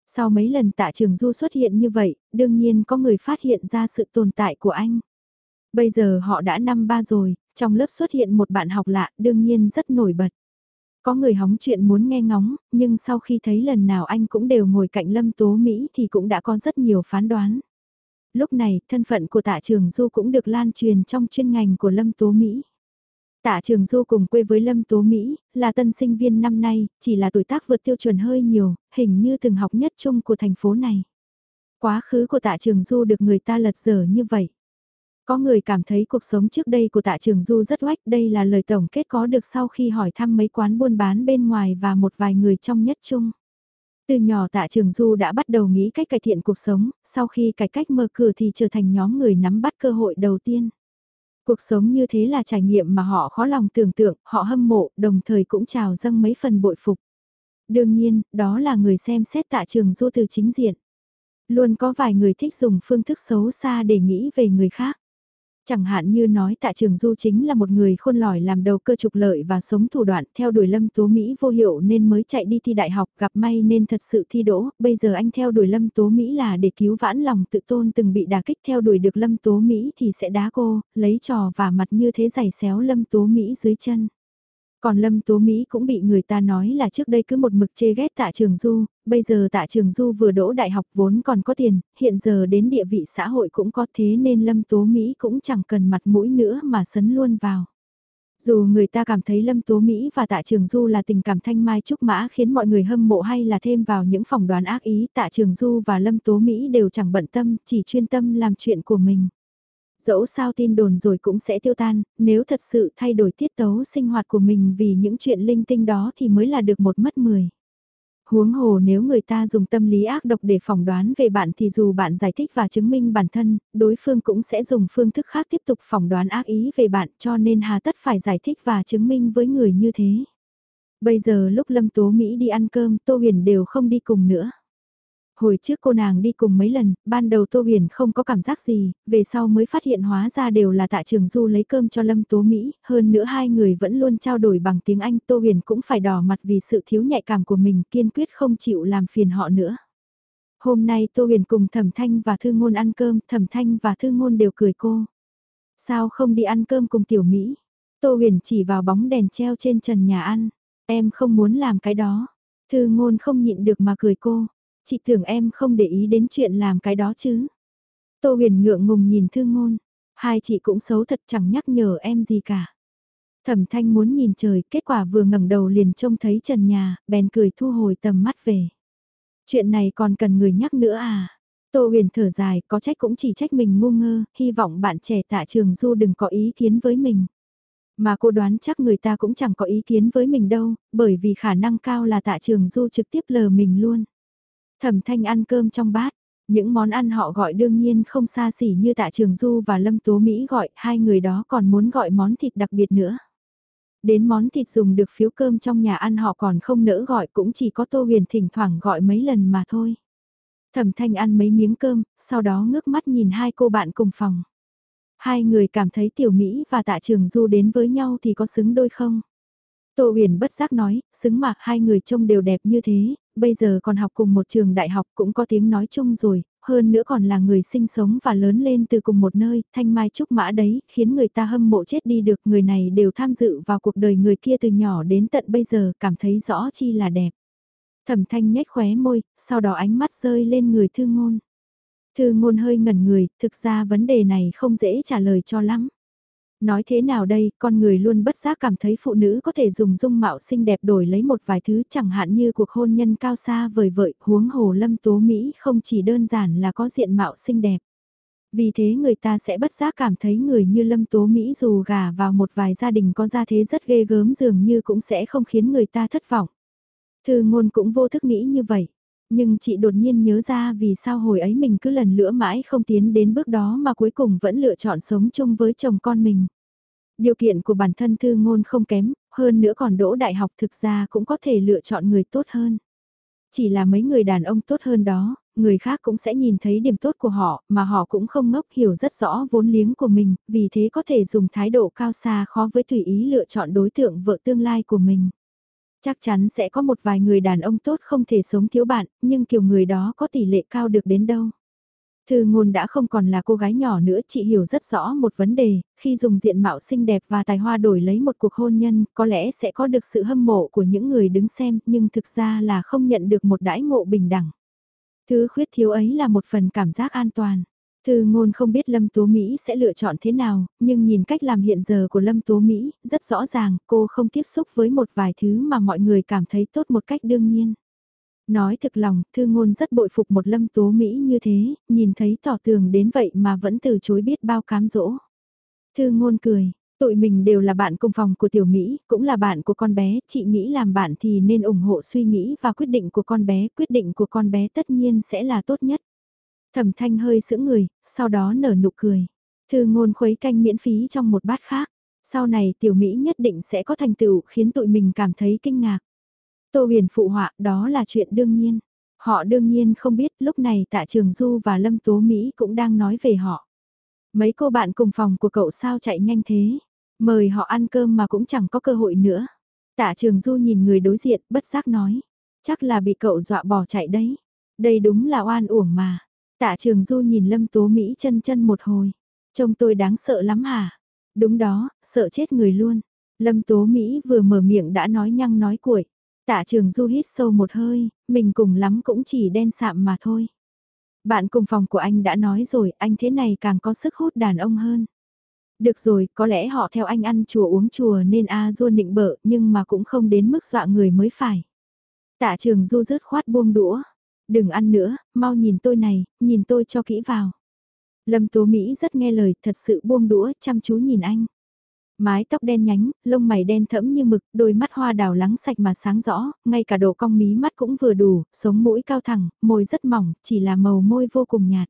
[SPEAKER 1] Sau mấy lần tạ trường du xuất hiện như vậy, đương nhiên có người phát hiện ra sự tồn tại của anh. Bây giờ họ đã năm ba rồi, trong lớp xuất hiện một bạn học lạ, đương nhiên rất nổi bật. Có người hóng chuyện muốn nghe ngóng, nhưng sau khi thấy lần nào anh cũng đều ngồi cạnh Lâm Tố Mỹ thì cũng đã có rất nhiều phán đoán. Lúc này, thân phận của tạ trường Du cũng được lan truyền trong chuyên ngành của Lâm Tố Mỹ. Tạ Trường Du cùng quê với Lâm Tố Mỹ, là tân sinh viên năm nay, chỉ là tuổi tác vượt tiêu chuẩn hơi nhiều, hình như từng học nhất chung của thành phố này. Quá khứ của Tạ Trường Du được người ta lật dở như vậy. Có người cảm thấy cuộc sống trước đây của tạ trường du rất oách, đây là lời tổng kết có được sau khi hỏi thăm mấy quán buôn bán bên ngoài và một vài người trong nhất chung. Từ nhỏ tạ trường du đã bắt đầu nghĩ cách cải thiện cuộc sống, sau khi cải cách mở cửa thì trở thành nhóm người nắm bắt cơ hội đầu tiên. Cuộc sống như thế là trải nghiệm mà họ khó lòng tưởng tượng, họ hâm mộ, đồng thời cũng trào dâng mấy phần bội phục. Đương nhiên, đó là người xem xét tạ trường du từ chính diện. Luôn có vài người thích dùng phương thức xấu xa để nghĩ về người khác. Chẳng hạn như nói tạ trường du chính là một người khôn lỏi làm đầu cơ trục lợi và sống thủ đoạn theo đuổi lâm tố Mỹ vô hiệu nên mới chạy đi thi đại học gặp may nên thật sự thi đỗ, bây giờ anh theo đuổi lâm tố Mỹ là để cứu vãn lòng tự tôn từng bị đả kích theo đuổi được lâm tố Mỹ thì sẽ đá cô, lấy trò và mặt như thế giày xéo lâm tố Mỹ dưới chân. Còn Lâm Tố Mỹ cũng bị người ta nói là trước đây cứ một mực chê ghét tạ trường du, bây giờ tạ trường du vừa đỗ đại học vốn còn có tiền, hiện giờ đến địa vị xã hội cũng có thế nên Lâm Tố Mỹ cũng chẳng cần mặt mũi nữa mà sấn luôn vào. Dù người ta cảm thấy Lâm Tố Mỹ và Tạ Trường Du là tình cảm thanh mai trúc mã khiến mọi người hâm mộ hay là thêm vào những phỏng đoán ác ý Tạ Trường Du và Lâm Tố Mỹ đều chẳng bận tâm, chỉ chuyên tâm làm chuyện của mình dẫu sao tin đồn rồi cũng sẽ tiêu tan, nếu thật sự thay đổi tiết tấu sinh hoạt của mình vì những chuyện linh tinh đó thì mới là được một mất mười. Huống hồ nếu người ta dùng tâm lý ác độc để phỏng đoán về bạn thì dù bạn giải thích và chứng minh bản thân, đối phương cũng sẽ dùng phương thức khác tiếp tục phỏng đoán ác ý về bạn cho nên hà tất phải giải thích và chứng minh với người như thế. Bây giờ lúc Lâm Tố Mỹ đi ăn cơm Tô Huyền đều không đi cùng nữa. Hồi trước cô nàng đi cùng mấy lần, ban đầu Tô Huyền không có cảm giác gì, về sau mới phát hiện hóa ra đều là tạ trường du lấy cơm cho Lâm Tố Mỹ, hơn nữa hai người vẫn luôn trao đổi bằng tiếng Anh, Tô Huyền cũng phải đỏ mặt vì sự thiếu nhạy cảm của mình kiên quyết không chịu làm phiền họ nữa. Hôm nay Tô Huyền cùng Thẩm Thanh và Thư Ngôn ăn cơm, Thẩm Thanh và Thư Ngôn đều cười cô. Sao không đi ăn cơm cùng Tiểu Mỹ? Tô Huyền chỉ vào bóng đèn treo trên trần nhà ăn. Em không muốn làm cái đó. Thư Ngôn không nhịn được mà cười cô. Chị tưởng em không để ý đến chuyện làm cái đó chứ. Tô Huyền ngượng ngùng nhìn Thư Ngôn. Hai chị cũng xấu thật chẳng nhắc nhở em gì cả. Thẩm Thanh muốn nhìn trời, kết quả vừa ngẩng đầu liền trông thấy trần nhà, bèn cười thu hồi tầm mắt về. Chuyện này còn cần người nhắc nữa à? Tô huyền thở dài, có trách cũng chỉ trách mình ngu ngơ, hy vọng bạn trẻ tạ trường du đừng có ý kiến với mình. Mà cô đoán chắc người ta cũng chẳng có ý kiến với mình đâu, bởi vì khả năng cao là tạ trường du trực tiếp lờ mình luôn. Thẩm thanh ăn cơm trong bát, những món ăn họ gọi đương nhiên không xa xỉ như tạ trường du và lâm tố Mỹ gọi, hai người đó còn muốn gọi món thịt đặc biệt nữa. Đến món thịt dùng được phiếu cơm trong nhà ăn họ còn không nỡ gọi cũng chỉ có Tô Huyền thỉnh thoảng gọi mấy lần mà thôi. Thẩm Thanh ăn mấy miếng cơm, sau đó ngước mắt nhìn hai cô bạn cùng phòng. Hai người cảm thấy Tiểu Mỹ và Tạ Trường Du đến với nhau thì có xứng đôi không? Tô Huyền bất giác nói, xứng mà hai người trông đều đẹp như thế, bây giờ còn học cùng một trường đại học cũng có tiếng nói chung rồi, hơn nữa còn là người sinh sống và lớn lên từ cùng một nơi, thanh mai trúc mã đấy, khiến người ta hâm mộ chết đi được, người này đều tham dự vào cuộc đời người kia từ nhỏ đến tận bây giờ, cảm thấy rõ chi là đẹp. Thẩm thanh nhếch khóe môi, sau đó ánh mắt rơi lên người thư ngôn. Thư ngôn hơi ngẩn người, thực ra vấn đề này không dễ trả lời cho lắm. Nói thế nào đây, con người luôn bất giác cảm thấy phụ nữ có thể dùng dung mạo xinh đẹp đổi lấy một vài thứ chẳng hạn như cuộc hôn nhân cao xa vời vợi, huống hồ lâm tố Mỹ không chỉ đơn giản là có diện mạo xinh đẹp. Vì thế người ta sẽ bất giác cảm thấy người như lâm tố Mỹ dù gà vào một vài gia đình có gia thế rất ghê gớm dường như cũng sẽ không khiến người ta thất vọng. Thư ngôn cũng vô thức nghĩ như vậy. Nhưng chị đột nhiên nhớ ra vì sao hồi ấy mình cứ lần lữa mãi không tiến đến bước đó mà cuối cùng vẫn lựa chọn sống chung với chồng con mình. Điều kiện của bản thân thư ngôn không kém, hơn nữa còn đỗ đại học thực ra cũng có thể lựa chọn người tốt hơn. Chỉ là mấy người đàn ông tốt hơn đó, người khác cũng sẽ nhìn thấy điểm tốt của họ, mà họ cũng không ngốc hiểu rất rõ vốn liếng của mình, vì thế có thể dùng thái độ cao xa khó với tùy ý lựa chọn đối tượng vợ tương lai của mình. Chắc chắn sẽ có một vài người đàn ông tốt không thể sống thiếu bạn, nhưng kiểu người đó có tỷ lệ cao được đến đâu. Thư ngôn đã không còn là cô gái nhỏ nữa, chị hiểu rất rõ một vấn đề, khi dùng diện mạo xinh đẹp và tài hoa đổi lấy một cuộc hôn nhân, có lẽ sẽ có được sự hâm mộ của những người đứng xem, nhưng thực ra là không nhận được một đãi ngộ bình đẳng. Thứ khuyết thiếu ấy là một phần cảm giác an toàn. Thư ngôn không biết Lâm Tố Mỹ sẽ lựa chọn thế nào, nhưng nhìn cách làm hiện giờ của Lâm Tố Mỹ, rất rõ ràng cô không tiếp xúc với một vài thứ mà mọi người cảm thấy tốt một cách đương nhiên. Nói thực lòng, Thư ngôn rất bội phục một Lâm Tố Mỹ như thế, nhìn thấy tỏ tường đến vậy mà vẫn từ chối biết bao cám dỗ. Thư ngôn cười, tụi mình đều là bạn cùng phòng của Tiểu Mỹ, cũng là bạn của con bé, chị nghĩ làm bạn thì nên ủng hộ suy nghĩ và quyết định của con bé, quyết định của con bé tất nhiên sẽ là tốt nhất. Thẩm thanh hơi sững người, sau đó nở nụ cười. Thư ngôn khuấy canh miễn phí trong một bát khác. Sau này tiểu Mỹ nhất định sẽ có thành tựu khiến tụi mình cảm thấy kinh ngạc. Tô huyền phụ họa đó là chuyện đương nhiên. Họ đương nhiên không biết lúc này tạ trường Du và Lâm Tố Mỹ cũng đang nói về họ. Mấy cô bạn cùng phòng của cậu sao chạy nhanh thế. Mời họ ăn cơm mà cũng chẳng có cơ hội nữa. Tạ trường Du nhìn người đối diện bất giác nói. Chắc là bị cậu dọa bỏ chạy đấy. Đây đúng là oan uổng mà. Tạ trường du nhìn lâm tố Mỹ chân chân một hồi. Trông tôi đáng sợ lắm hả? Đúng đó, sợ chết người luôn. Lâm tố Mỹ vừa mở miệng đã nói nhăng nói cuội. Tạ trường du hít sâu một hơi, mình cùng lắm cũng chỉ đen sạm mà thôi. Bạn cùng phòng của anh đã nói rồi, anh thế này càng có sức hút đàn ông hơn. Được rồi, có lẽ họ theo anh ăn chùa uống chùa nên A à du nịnh bợ nhưng mà cũng không đến mức dọa người mới phải. Tạ trường du rớt khoát buông đũa, Đừng ăn nữa, mau nhìn tôi này, nhìn tôi cho kỹ vào. Lâm Tố Mỹ rất nghe lời, thật sự buông đũa, chăm chú nhìn anh. Mái tóc đen nhánh, lông mày đen thẫm như mực, đôi mắt hoa đào lắng sạch mà sáng rõ, ngay cả độ cong mí mắt cũng vừa đủ, sống mũi cao thẳng, môi rất mỏng, chỉ là màu môi vô cùng nhạt.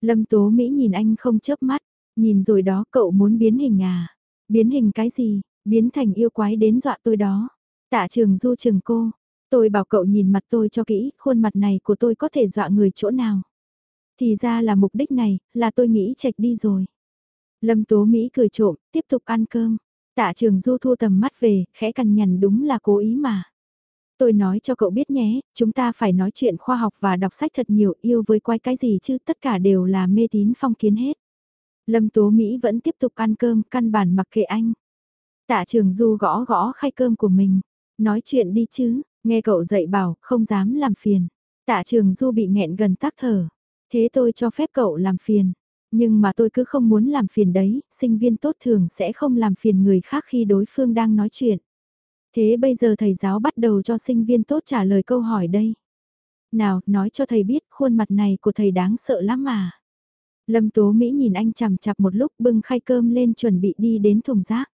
[SPEAKER 1] Lâm Tố Mỹ nhìn anh không chớp mắt, nhìn rồi đó cậu muốn biến hình à? Biến hình cái gì? Biến thành yêu quái đến dọa tôi đó. Tạ trường du trường cô, Tôi bảo cậu nhìn mặt tôi cho kỹ, khuôn mặt này của tôi có thể dọa người chỗ nào. Thì ra là mục đích này, là tôi nghĩ chạch đi rồi. Lâm Tố Mỹ cười trộm, tiếp tục ăn cơm. Tạ trường du thu tầm mắt về, khẽ cằn nhằn đúng là cố ý mà. Tôi nói cho cậu biết nhé, chúng ta phải nói chuyện khoa học và đọc sách thật nhiều yêu với quái cái gì chứ tất cả đều là mê tín phong kiến hết. Lâm Tố Mỹ vẫn tiếp tục ăn cơm, căn bản mặc kệ anh. Tạ trường Du gõ gõ khay cơm của mình. Nói chuyện đi chứ, nghe cậu dạy bảo, không dám làm phiền. Tạ trường Du bị nghẹn gần tắc thở. Thế tôi cho phép cậu làm phiền. Nhưng mà tôi cứ không muốn làm phiền đấy, sinh viên tốt thường sẽ không làm phiền người khác khi đối phương đang nói chuyện. Thế bây giờ thầy giáo bắt đầu cho sinh viên tốt trả lời câu hỏi đây. Nào, nói cho thầy biết khuôn mặt này của thầy đáng sợ lắm mà. Lâm Tố Mỹ nhìn anh chằm chặp một lúc bưng khay cơm lên chuẩn bị đi đến thùng rác.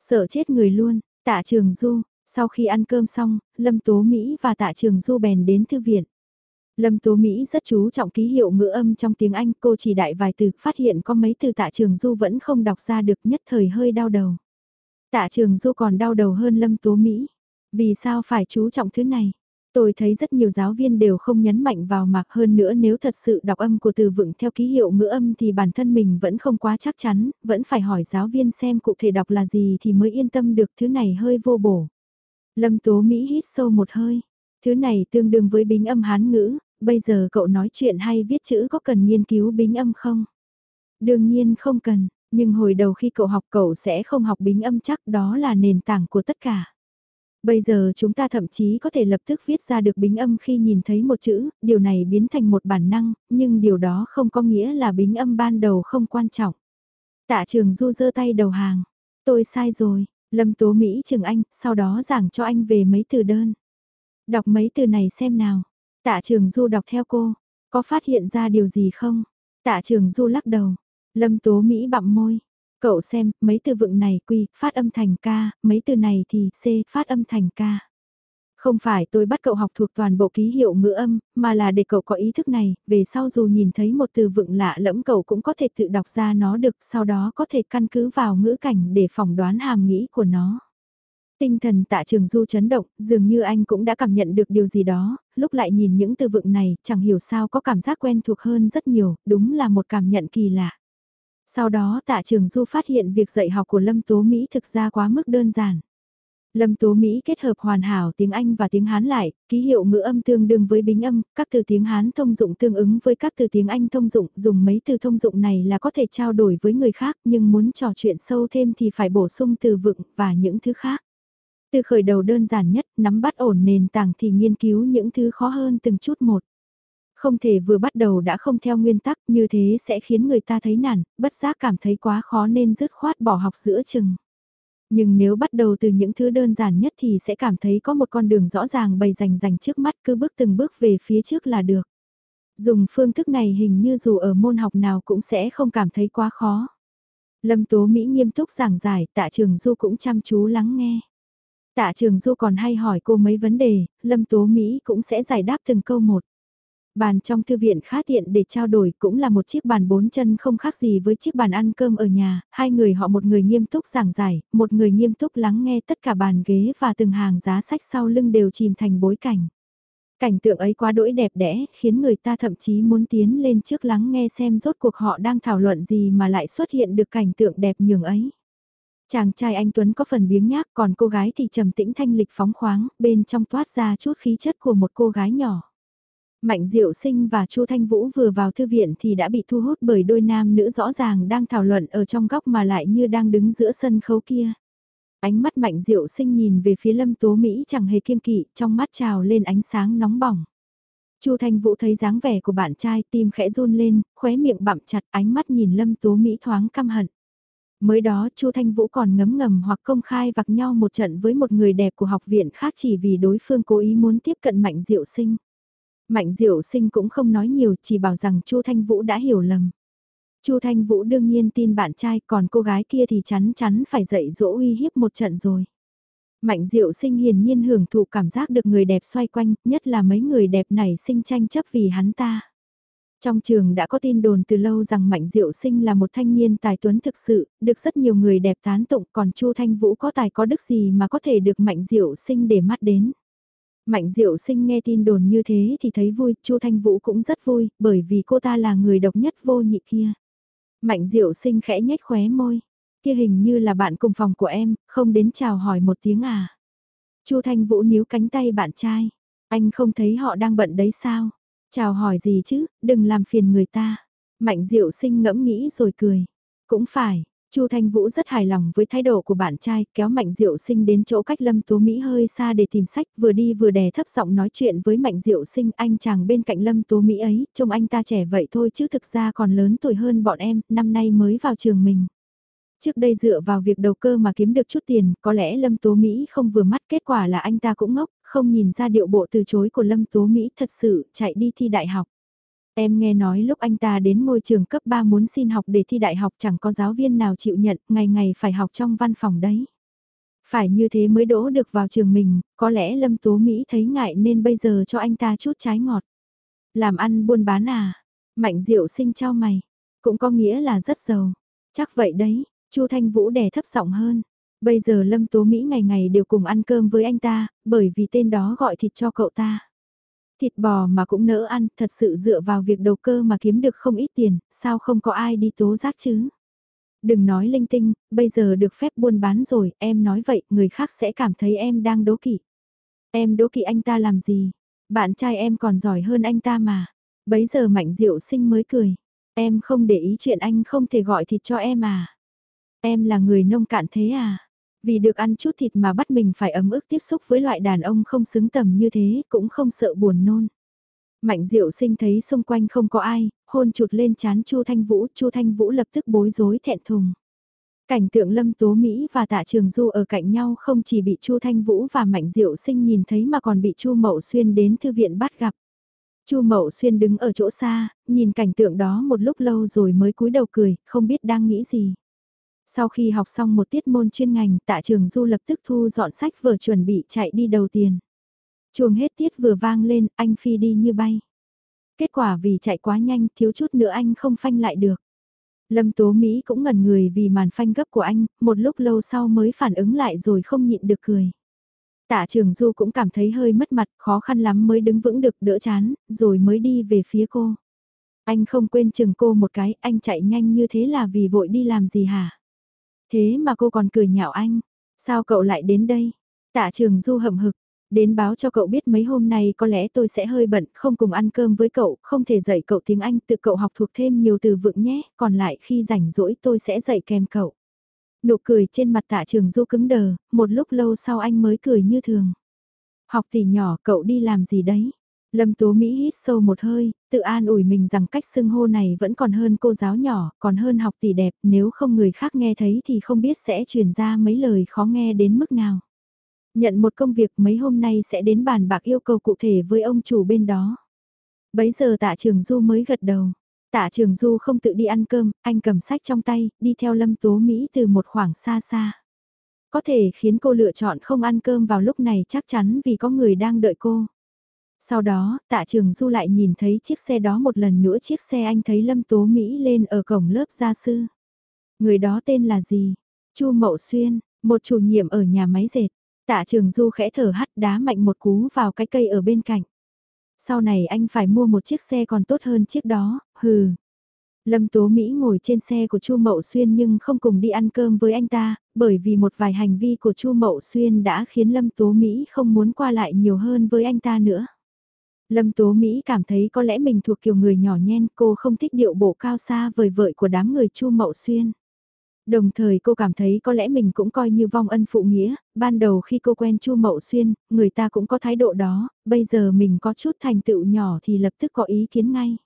[SPEAKER 1] Sợ chết người luôn, tạ trường du, sau khi ăn cơm xong, Lâm Tố Mỹ và tạ trường du bèn đến thư viện. Lâm Tố Mỹ rất chú trọng ký hiệu ngữ âm trong tiếng Anh, cô chỉ đại vài từ, phát hiện có mấy từ tạ trường du vẫn không đọc ra được nhất thời hơi đau đầu. Tạ trường du còn đau đầu hơn Lâm Tố Mỹ. Vì sao phải chú trọng thứ này? Tôi thấy rất nhiều giáo viên đều không nhấn mạnh vào mạc hơn nữa nếu thật sự đọc âm của từ vựng theo ký hiệu ngữ âm thì bản thân mình vẫn không quá chắc chắn, vẫn phải hỏi giáo viên xem cụ thể đọc là gì thì mới yên tâm được thứ này hơi vô bổ. Lâm Tố Mỹ hít sâu một hơi. Thứ này tương đương với bính âm hán ngữ, bây giờ cậu nói chuyện hay viết chữ có cần nghiên cứu bính âm không? Đương nhiên không cần, nhưng hồi đầu khi cậu học cậu sẽ không học bính âm chắc đó là nền tảng của tất cả. Bây giờ chúng ta thậm chí có thể lập tức viết ra được bính âm khi nhìn thấy một chữ, điều này biến thành một bản năng, nhưng điều đó không có nghĩa là bính âm ban đầu không quan trọng. Tạ trường du giơ tay đầu hàng. Tôi sai rồi, Lâm Tố Mỹ chừng anh, sau đó giảng cho anh về mấy từ đơn. Đọc mấy từ này xem nào. Tạ trường du đọc theo cô. Có phát hiện ra điều gì không? Tạ trường du lắc đầu. Lâm Tố Mỹ bặm môi. Cậu xem, mấy từ vựng này quy, phát âm thành ca, mấy từ này thì c, phát âm thành ca. Không phải tôi bắt cậu học thuộc toàn bộ ký hiệu ngữ âm, mà là để cậu có ý thức này, về sau dù nhìn thấy một từ vựng lạ lẫm cậu cũng có thể tự đọc ra nó được, sau đó có thể căn cứ vào ngữ cảnh để phỏng đoán hàm nghĩ của nó. Tinh thần tạ trường du chấn động, dường như anh cũng đã cảm nhận được điều gì đó, lúc lại nhìn những từ vựng này, chẳng hiểu sao có cảm giác quen thuộc hơn rất nhiều, đúng là một cảm nhận kỳ lạ. Sau đó tạ trường du phát hiện việc dạy học của Lâm Tố Mỹ thực ra quá mức đơn giản. Lâm Tố Mỹ kết hợp hoàn hảo tiếng Anh và tiếng Hán lại, ký hiệu ngữ âm tương đương với bính âm, các từ tiếng Hán thông dụng tương ứng với các từ tiếng Anh thông dụng, dùng mấy từ thông dụng này là có thể trao đổi với người khác, nhưng muốn trò chuyện sâu thêm thì phải bổ sung từ vựng và những thứ khác. Từ khởi đầu đơn giản nhất, nắm bắt ổn nền tảng thì nghiên cứu những thứ khó hơn từng chút một. Không thể vừa bắt đầu đã không theo nguyên tắc như thế sẽ khiến người ta thấy nản, bất giác cảm thấy quá khó nên dứt khoát bỏ học giữa chừng. Nhưng nếu bắt đầu từ những thứ đơn giản nhất thì sẽ cảm thấy có một con đường rõ ràng bày rành rành trước mắt cứ bước từng bước về phía trước là được. Dùng phương thức này hình như dù ở môn học nào cũng sẽ không cảm thấy quá khó. Lâm Tố Mỹ nghiêm túc giảng giải, tạ trường Du cũng chăm chú lắng nghe. Tạ trường Du còn hay hỏi cô mấy vấn đề, Lâm Tố Mỹ cũng sẽ giải đáp từng câu một. Bàn trong thư viện khá tiện để trao đổi cũng là một chiếc bàn bốn chân không khác gì với chiếc bàn ăn cơm ở nhà, hai người họ một người nghiêm túc giảng giải, một người nghiêm túc lắng nghe tất cả bàn ghế và từng hàng giá sách sau lưng đều chìm thành bối cảnh. Cảnh tượng ấy quá đỗi đẹp đẽ, khiến người ta thậm chí muốn tiến lên trước lắng nghe xem rốt cuộc họ đang thảo luận gì mà lại xuất hiện được cảnh tượng đẹp nhường ấy. Chàng trai anh Tuấn có phần biếng nhác còn cô gái thì trầm tĩnh thanh lịch phóng khoáng, bên trong toát ra chút khí chất của một cô gái nhỏ. Mạnh Diệu Sinh và Chu Thanh Vũ vừa vào thư viện thì đã bị thu hút bởi đôi nam nữ rõ ràng đang thảo luận ở trong góc mà lại như đang đứng giữa sân khấu kia. Ánh mắt Mạnh Diệu Sinh nhìn về phía Lâm Tố Mỹ chẳng hề kiêng kỵ, trong mắt trào lên ánh sáng nóng bỏng. Chu Thanh Vũ thấy dáng vẻ của bạn trai, tim khẽ run lên, khóe miệng bặm chặt, ánh mắt nhìn Lâm Tố Mỹ thoáng căm hận. Mới đó Chu Thanh Vũ còn ngấm ngầm hoặc công khai vặc nhau một trận với một người đẹp của học viện khác chỉ vì đối phương cố ý muốn tiếp cận Mạnh Diệu Sinh. Mạnh Diệu Sinh cũng không nói nhiều, chỉ bảo rằng Chu Thanh Vũ đã hiểu lầm. Chu Thanh Vũ đương nhiên tin bạn trai, còn cô gái kia thì chắn chắn phải dạy dỗ uy hiếp một trận rồi. Mạnh Diệu Sinh hiển nhiên hưởng thụ cảm giác được người đẹp xoay quanh, nhất là mấy người đẹp này sinh tranh chấp vì hắn ta. Trong trường đã có tin đồn từ lâu rằng Mạnh Diệu Sinh là một thanh niên tài tuấn thực sự, được rất nhiều người đẹp tán tụng, còn Chu Thanh Vũ có tài có đức gì mà có thể được Mạnh Diệu Sinh để mắt đến. Mạnh Diệu Sinh nghe tin đồn như thế thì thấy vui, Chu Thanh Vũ cũng rất vui, bởi vì cô ta là người độc nhất vô nhị kia. Mạnh Diệu Sinh khẽ nhếch khóe môi, kia hình như là bạn cùng phòng của em, không đến chào hỏi một tiếng à. Chu Thanh Vũ níu cánh tay bạn trai. Anh không thấy họ đang bận đấy sao? Chào hỏi gì chứ, đừng làm phiền người ta. Mạnh diệu sinh ngẫm nghĩ rồi cười. Cũng phải, Chu Thanh Vũ rất hài lòng với thái độ của bạn trai, kéo Mạnh Diệu Sinh đến chỗ cách Lâm Tố Mỹ hơi xa để tìm sách, vừa đi vừa đè thấp giọng nói chuyện với Mạnh Diệu Sinh, anh chàng bên cạnh Lâm Tố Mỹ ấy, trông anh ta trẻ vậy thôi chứ thực ra còn lớn tuổi hơn bọn em, năm nay mới vào trường mình. Trước đây dựa vào việc đầu cơ mà kiếm được chút tiền, có lẽ Lâm Tố Mỹ không vừa mắt, kết quả là anh ta cũng ngốc, không nhìn ra điệu bộ từ chối của Lâm Tố Mỹ thật sự chạy đi thi đại học. Em nghe nói lúc anh ta đến ngôi trường cấp 3 muốn xin học để thi đại học chẳng có giáo viên nào chịu nhận, ngày ngày phải học trong văn phòng đấy. Phải như thế mới đỗ được vào trường mình, có lẽ Lâm Tố Mỹ thấy ngại nên bây giờ cho anh ta chút trái ngọt. Làm ăn buôn bán à? Mạnh diệu sinh trao mày. Cũng có nghĩa là rất giàu. Chắc vậy đấy, Chu Thanh Vũ đè thấp giọng hơn. Bây giờ Lâm Tố Mỹ ngày ngày đều cùng ăn cơm với anh ta, bởi vì tên đó gọi thịt cho cậu ta. Thịt bò mà cũng nỡ ăn, thật sự dựa vào việc đầu cơ mà kiếm được không ít tiền, sao không có ai đi tố giác chứ? Đừng nói linh tinh, bây giờ được phép buôn bán rồi, em nói vậy, người khác sẽ cảm thấy em đang đố kỵ. Em đố kỵ anh ta làm gì? Bạn trai em còn giỏi hơn anh ta mà. Bấy giờ Mạnh Diệu Sinh mới cười. Em không để ý chuyện anh không thể gọi thịt cho em à? Em là người nông cạn thế à? Vì được ăn chút thịt mà bắt mình phải ấm ức tiếp xúc với loại đàn ông không xứng tầm như thế, cũng không sợ buồn nôn. Mạnh diệu sinh thấy xung quanh không có ai, hôn chụt lên chán Chu Thanh Vũ, Chu Thanh Vũ lập tức bối rối thẹn thùng. Cảnh tượng Lâm Tố Mỹ và Tạ Trường Du ở cạnh nhau không chỉ bị Chu Thanh Vũ và Mạnh Diệu Sinh nhìn thấy mà còn bị Chu Mậu Xuyên đến thư viện bắt gặp. Chu Mậu Xuyên đứng ở chỗ xa, nhìn cảnh tượng đó một lúc lâu rồi mới cúi đầu cười, không biết đang nghĩ gì. Sau khi học xong một tiết môn chuyên ngành, tạ trường du lập tức thu dọn sách vừa chuẩn bị chạy đi đầu tiền. Chuồng hết tiết vừa vang lên, anh phi đi như bay. Kết quả vì chạy quá nhanh, thiếu chút nữa anh không phanh lại được. Lâm Tố Mỹ cũng ngẩn người vì màn phanh gấp của anh, một lúc lâu sau mới phản ứng lại rồi không nhịn được cười. Tạ trường Du cũng cảm thấy hơi mất mặt, khó khăn lắm mới đứng vững được đỡ chán, rồi mới đi về phía cô. Anh không quên chừng cô một cái, anh chạy nhanh như thế là vì vội đi làm gì hả? Thế mà cô còn cười nhạo anh. Sao cậu lại đến đây? Tạ trường du hậm hực. Đến báo cho cậu biết mấy hôm nay có lẽ tôi sẽ hơi bận, không cùng ăn cơm với cậu, không thể dạy cậu tiếng Anh, tự cậu học thuộc thêm nhiều từ vựng nhé, còn lại khi rảnh rỗi tôi sẽ dạy kèm cậu. Nụ cười trên mặt tạ trường du cứng đờ, một lúc lâu sau anh mới cười như thường. Học tỷ nhỏ cậu đi làm gì đấy? Lâm Tố Mỹ hít sâu một hơi, tự an ủi mình rằng cách xưng hô này vẫn còn hơn cô giáo nhỏ, còn hơn học tỷ đẹp, nếu không người khác nghe thấy thì không biết sẽ truyền ra mấy lời khó nghe đến mức nào. Nhận một công việc mấy hôm nay sẽ đến bàn bạc yêu cầu cụ thể với ông chủ bên đó. Bấy giờ tạ trường Du mới gật đầu. Tạ trường Du không tự đi ăn cơm, anh cầm sách trong tay, đi theo Lâm Tố Mỹ từ một khoảng xa xa. Có thể khiến cô lựa chọn không ăn cơm vào lúc này chắc chắn vì có người đang đợi cô. Sau đó, tạ trường du lại nhìn thấy chiếc xe đó một lần nữa chiếc xe anh thấy Lâm Tố Mỹ lên ở cổng lớp gia sư. Người đó tên là gì? Chu Mậu Xuyên, một chủ nhiệm ở nhà máy dệt. Tạ trường du khẽ thở hắt đá mạnh một cú vào cái cây ở bên cạnh. Sau này anh phải mua một chiếc xe còn tốt hơn chiếc đó, hừ. Lâm Tố Mỹ ngồi trên xe của Chu Mậu Xuyên nhưng không cùng đi ăn cơm với anh ta, bởi vì một vài hành vi của Chu Mậu Xuyên đã khiến Lâm Tố Mỹ không muốn qua lại nhiều hơn với anh ta nữa. Lâm Tố Mỹ cảm thấy có lẽ mình thuộc kiểu người nhỏ nhen, cô không thích điệu bộ cao xa vời vợi của đám người Chu Mậu Xuyên. Đồng thời cô cảm thấy có lẽ mình cũng coi như vong ân phụ nghĩa, ban đầu khi cô quen Chu Mậu Xuyên, người ta cũng có thái độ đó, bây giờ mình có chút thành tựu nhỏ thì lập tức có ý kiến ngay.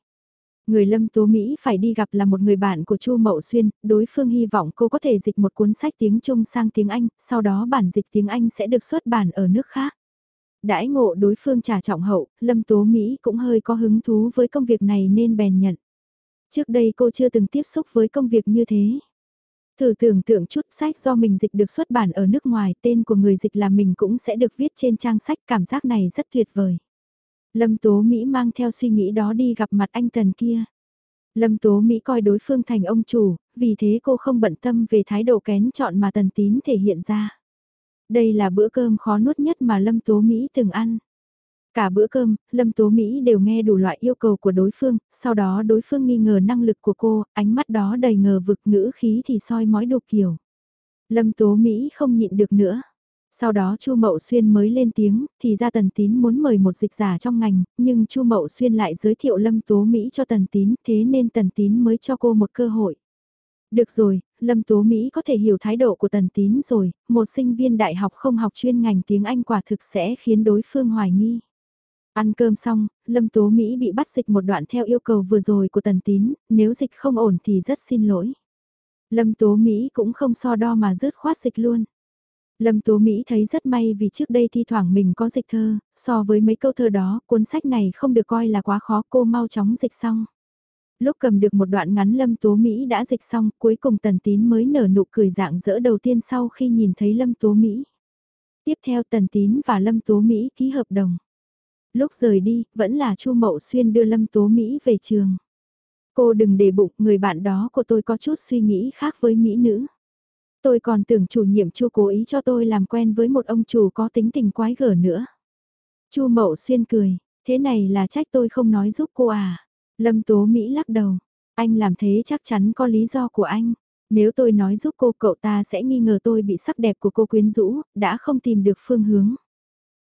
[SPEAKER 1] Người Lâm Tố Mỹ phải đi gặp là một người bạn của Chu Mậu Xuyên, đối phương hy vọng cô có thể dịch một cuốn sách tiếng Trung sang tiếng Anh, sau đó bản dịch tiếng Anh sẽ được xuất bản ở nước khác. Đãi ngộ đối phương trả trọng hậu, Lâm Tố Mỹ cũng hơi có hứng thú với công việc này nên bèn nhận. Trước đây cô chưa từng tiếp xúc với công việc như thế. Thử tưởng tượng chút sách do mình dịch được xuất bản ở nước ngoài, tên của người dịch là mình cũng sẽ được viết trên trang sách, cảm giác này rất tuyệt vời. Lâm Tố Mỹ mang theo suy nghĩ đó đi gặp mặt anh Tần kia. Lâm Tố Mỹ coi đối phương thành ông chủ, vì thế cô không bận tâm về thái độ kén chọn mà Tần Tín thể hiện ra. Đây là bữa cơm khó nuốt nhất mà Lâm Tố Mỹ từng ăn. Cả bữa cơm, Lâm Tố Mỹ đều nghe đủ loại yêu cầu của đối phương, sau đó đối phương nghi ngờ năng lực của cô, ánh mắt đó đầy ngờ vực ngữ khí thì soi mói đục kiểu. Lâm Tố Mỹ không nhịn được nữa. Sau đó Chu Mậu Xuyên mới lên tiếng, thì ra Tần Tín muốn mời một dịch giả trong ngành, nhưng Chu Mậu Xuyên lại giới thiệu Lâm Tố Mỹ cho Tần Tín, thế nên Tần Tín mới cho cô một cơ hội. Được rồi, Lâm Tố Mỹ có thể hiểu thái độ của Tần Tín rồi, một sinh viên đại học không học chuyên ngành tiếng Anh quả thực sẽ khiến đối phương hoài nghi. Ăn cơm xong, Lâm Tố Mỹ bị bắt dịch một đoạn theo yêu cầu vừa rồi của Tần Tín, nếu dịch không ổn thì rất xin lỗi. Lâm Tố Mỹ cũng không so đo mà rớt khoát dịch luôn. Lâm Tố Mỹ thấy rất may vì trước đây thi thoảng mình có dịch thơ, so với mấy câu thơ đó, cuốn sách này không được coi là quá khó cô mau chóng dịch xong. Lúc cầm được một đoạn ngắn Lâm Tố Mỹ đã dịch xong, cuối cùng Tần Tín mới nở nụ cười dạng dỡ đầu tiên sau khi nhìn thấy Lâm Tố Mỹ. Tiếp theo Tần Tín và Lâm Tố Mỹ ký hợp đồng. Lúc rời đi, vẫn là Chu Mậu Xuyên đưa Lâm Tố Mỹ về trường. Cô đừng để bụng, người bạn đó của tôi có chút suy nghĩ khác với Mỹ nữ. Tôi còn tưởng chủ nhiệm Chu cố ý cho tôi làm quen với một ông chủ có tính tình quái gở nữa. Chu Mậu Xuyên cười, thế này là trách tôi không nói giúp cô à. Lâm Tố Mỹ lắc đầu, anh làm thế chắc chắn có lý do của anh. Nếu tôi nói giúp cô cậu ta sẽ nghi ngờ tôi bị sắc đẹp của cô quyến rũ, đã không tìm được phương hướng.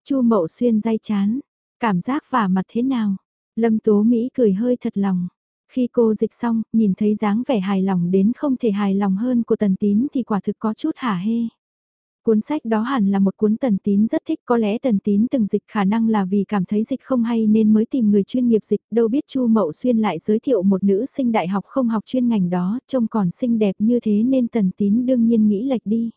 [SPEAKER 1] Chu Mậu Xuyên day chán, cảm giác vả mặt thế nào? Lâm Tố Mỹ cười hơi thật lòng. Khi cô dịch xong, nhìn thấy dáng vẻ hài lòng đến không thể hài lòng hơn của Tần Tín thì quả thực có chút hả hê. Cuốn sách đó hẳn là một cuốn Tần Tín rất thích, có lẽ Tần Tín từng dịch khả năng là vì cảm thấy dịch không hay nên mới tìm người chuyên nghiệp dịch, đâu biết Chu Mậu Xuyên lại giới thiệu một nữ sinh đại học không học chuyên ngành đó, trông còn xinh đẹp như thế nên Tần Tín đương nhiên nghĩ lệch đi.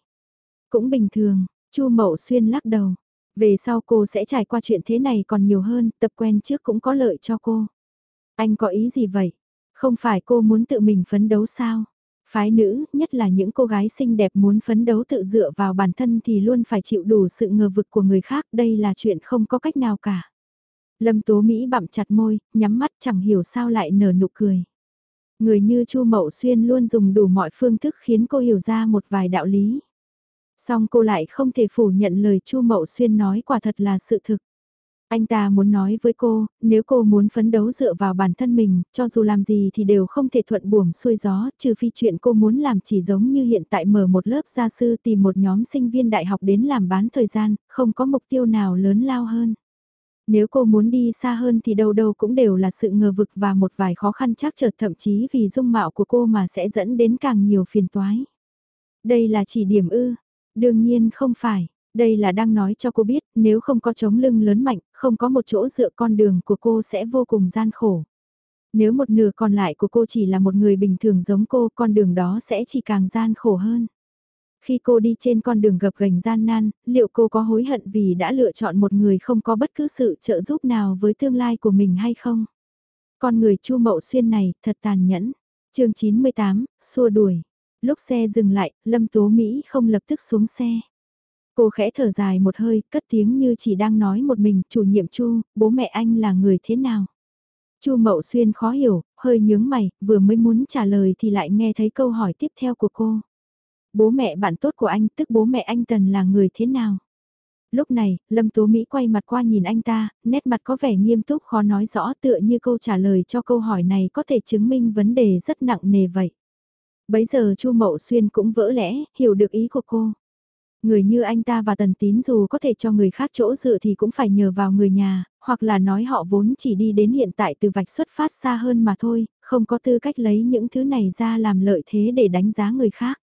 [SPEAKER 1] Cũng bình thường, Chu Mậu Xuyên lắc đầu. Về sau cô sẽ trải qua chuyện thế này còn nhiều hơn, tập quen trước cũng có lợi cho cô. Anh có ý gì vậy? Không phải cô muốn tự mình phấn đấu sao? Phái nữ, nhất là những cô gái xinh đẹp muốn phấn đấu tự dựa vào bản thân thì luôn phải chịu đủ sự ngờ vực của người khác, đây là chuyện không có cách nào cả. Lâm Tố Mỹ bặm chặt môi, nhắm mắt chẳng hiểu sao lại nở nụ cười. Người như Chu Mậu Xuyên luôn dùng đủ mọi phương thức khiến cô hiểu ra một vài đạo lý. Song cô lại không thể phủ nhận lời Chu Mậu Xuyên nói quả thật là sự thực. Anh ta muốn nói với cô, nếu cô muốn phấn đấu dựa vào bản thân mình, cho dù làm gì thì đều không thể thuận buồm xuôi gió, trừ phi chuyện cô muốn làm chỉ giống như hiện tại mở một lớp gia sư tìm một nhóm sinh viên đại học đến làm bán thời gian, không có mục tiêu nào lớn lao hơn. Nếu cô muốn đi xa hơn thì đâu đâu cũng đều là sự ngờ vực và một vài khó khăn chắc chợt thậm chí vì dung mạo của cô mà sẽ dẫn đến càng nhiều phiền toái. Đây là chỉ điểm ư? Đương nhiên không phải. Đây là đang nói cho cô biết, nếu không có chống lưng lớn mạnh, không có một chỗ dựa con đường của cô sẽ vô cùng gian khổ. Nếu một nửa còn lại của cô chỉ là một người bình thường giống cô, con đường đó sẽ chỉ càng gian khổ hơn. Khi cô đi trên con đường gập gành gian nan, liệu cô có hối hận vì đã lựa chọn một người không có bất cứ sự trợ giúp nào với tương lai của mình hay không? Con người Chu Mậu Xuyên này thật tàn nhẫn. chương 98, xua đuổi. Lúc xe dừng lại, Lâm Tố Mỹ không lập tức xuống xe. Cô khẽ thở dài một hơi, cất tiếng như chỉ đang nói một mình, chủ nhiệm Chu, bố mẹ anh là người thế nào? Chu Mậu Xuyên khó hiểu, hơi nhướng mày, vừa mới muốn trả lời thì lại nghe thấy câu hỏi tiếp theo của cô. Bố mẹ bạn tốt của anh, tức bố mẹ anh Tần là người thế nào? Lúc này, Lâm Tố Mỹ quay mặt qua nhìn anh ta, nét mặt có vẻ nghiêm túc khó nói rõ tựa như câu trả lời cho câu hỏi này có thể chứng minh vấn đề rất nặng nề vậy. Bấy giờ Chu Mậu Xuyên cũng vỡ lẽ, hiểu được ý của cô. Người như anh ta và Tần Tín dù có thể cho người khác chỗ dựa thì cũng phải nhờ vào người nhà, hoặc là nói họ vốn chỉ đi đến hiện tại từ vạch xuất phát xa hơn mà thôi, không có tư cách lấy những thứ này ra làm lợi thế để đánh giá người khác.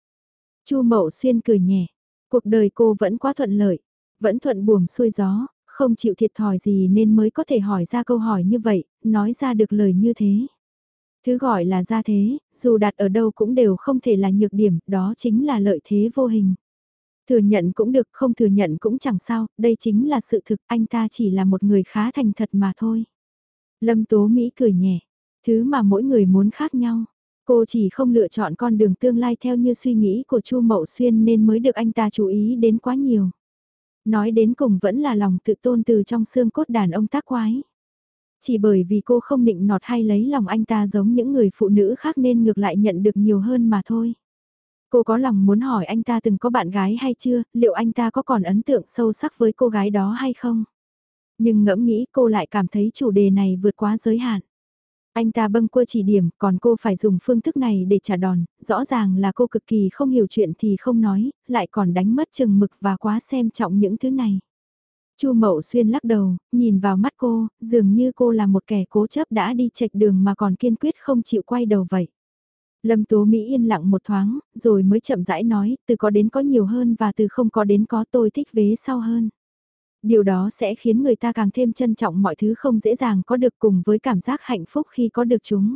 [SPEAKER 1] Chu Mậu Xuyên cười nhẹ, cuộc đời cô vẫn quá thuận lợi, vẫn thuận buồm xuôi gió, không chịu thiệt thòi gì nên mới có thể hỏi ra câu hỏi như vậy, nói ra được lời như thế. Thứ gọi là ra thế, dù đặt ở đâu cũng đều không thể là nhược điểm, đó chính là lợi thế vô hình. Thừa nhận cũng được, không thừa nhận cũng chẳng sao, đây chính là sự thực, anh ta chỉ là một người khá thành thật mà thôi. Lâm Tố Mỹ cười nhẹ, thứ mà mỗi người muốn khác nhau. Cô chỉ không lựa chọn con đường tương lai theo như suy nghĩ của Chu Mậu Xuyên nên mới được anh ta chú ý đến quá nhiều. Nói đến cùng vẫn là lòng tự tôn từ trong xương cốt đàn ông tác quái. Chỉ bởi vì cô không định nọt hay lấy lòng anh ta giống những người phụ nữ khác nên ngược lại nhận được nhiều hơn mà thôi. Cô có lòng muốn hỏi anh ta từng có bạn gái hay chưa, liệu anh ta có còn ấn tượng sâu sắc với cô gái đó hay không? Nhưng ngẫm nghĩ cô lại cảm thấy chủ đề này vượt quá giới hạn. Anh ta bâng quơ chỉ điểm, còn cô phải dùng phương thức này để trả đòn, rõ ràng là cô cực kỳ không hiểu chuyện thì không nói, lại còn đánh mất chừng mực và quá xem trọng những thứ này. Chu Mậu Xuyên lắc đầu, nhìn vào mắt cô, dường như cô là một kẻ cố chấp đã đi chệch đường mà còn kiên quyết không chịu quay đầu vậy. Lâm Tố Mỹ yên lặng một thoáng, rồi mới chậm rãi nói, từ có đến có nhiều hơn và từ không có đến có tôi thích vế sau hơn. Điều đó sẽ khiến người ta càng thêm trân trọng mọi thứ không dễ dàng có được cùng với cảm giác hạnh phúc khi có được chúng.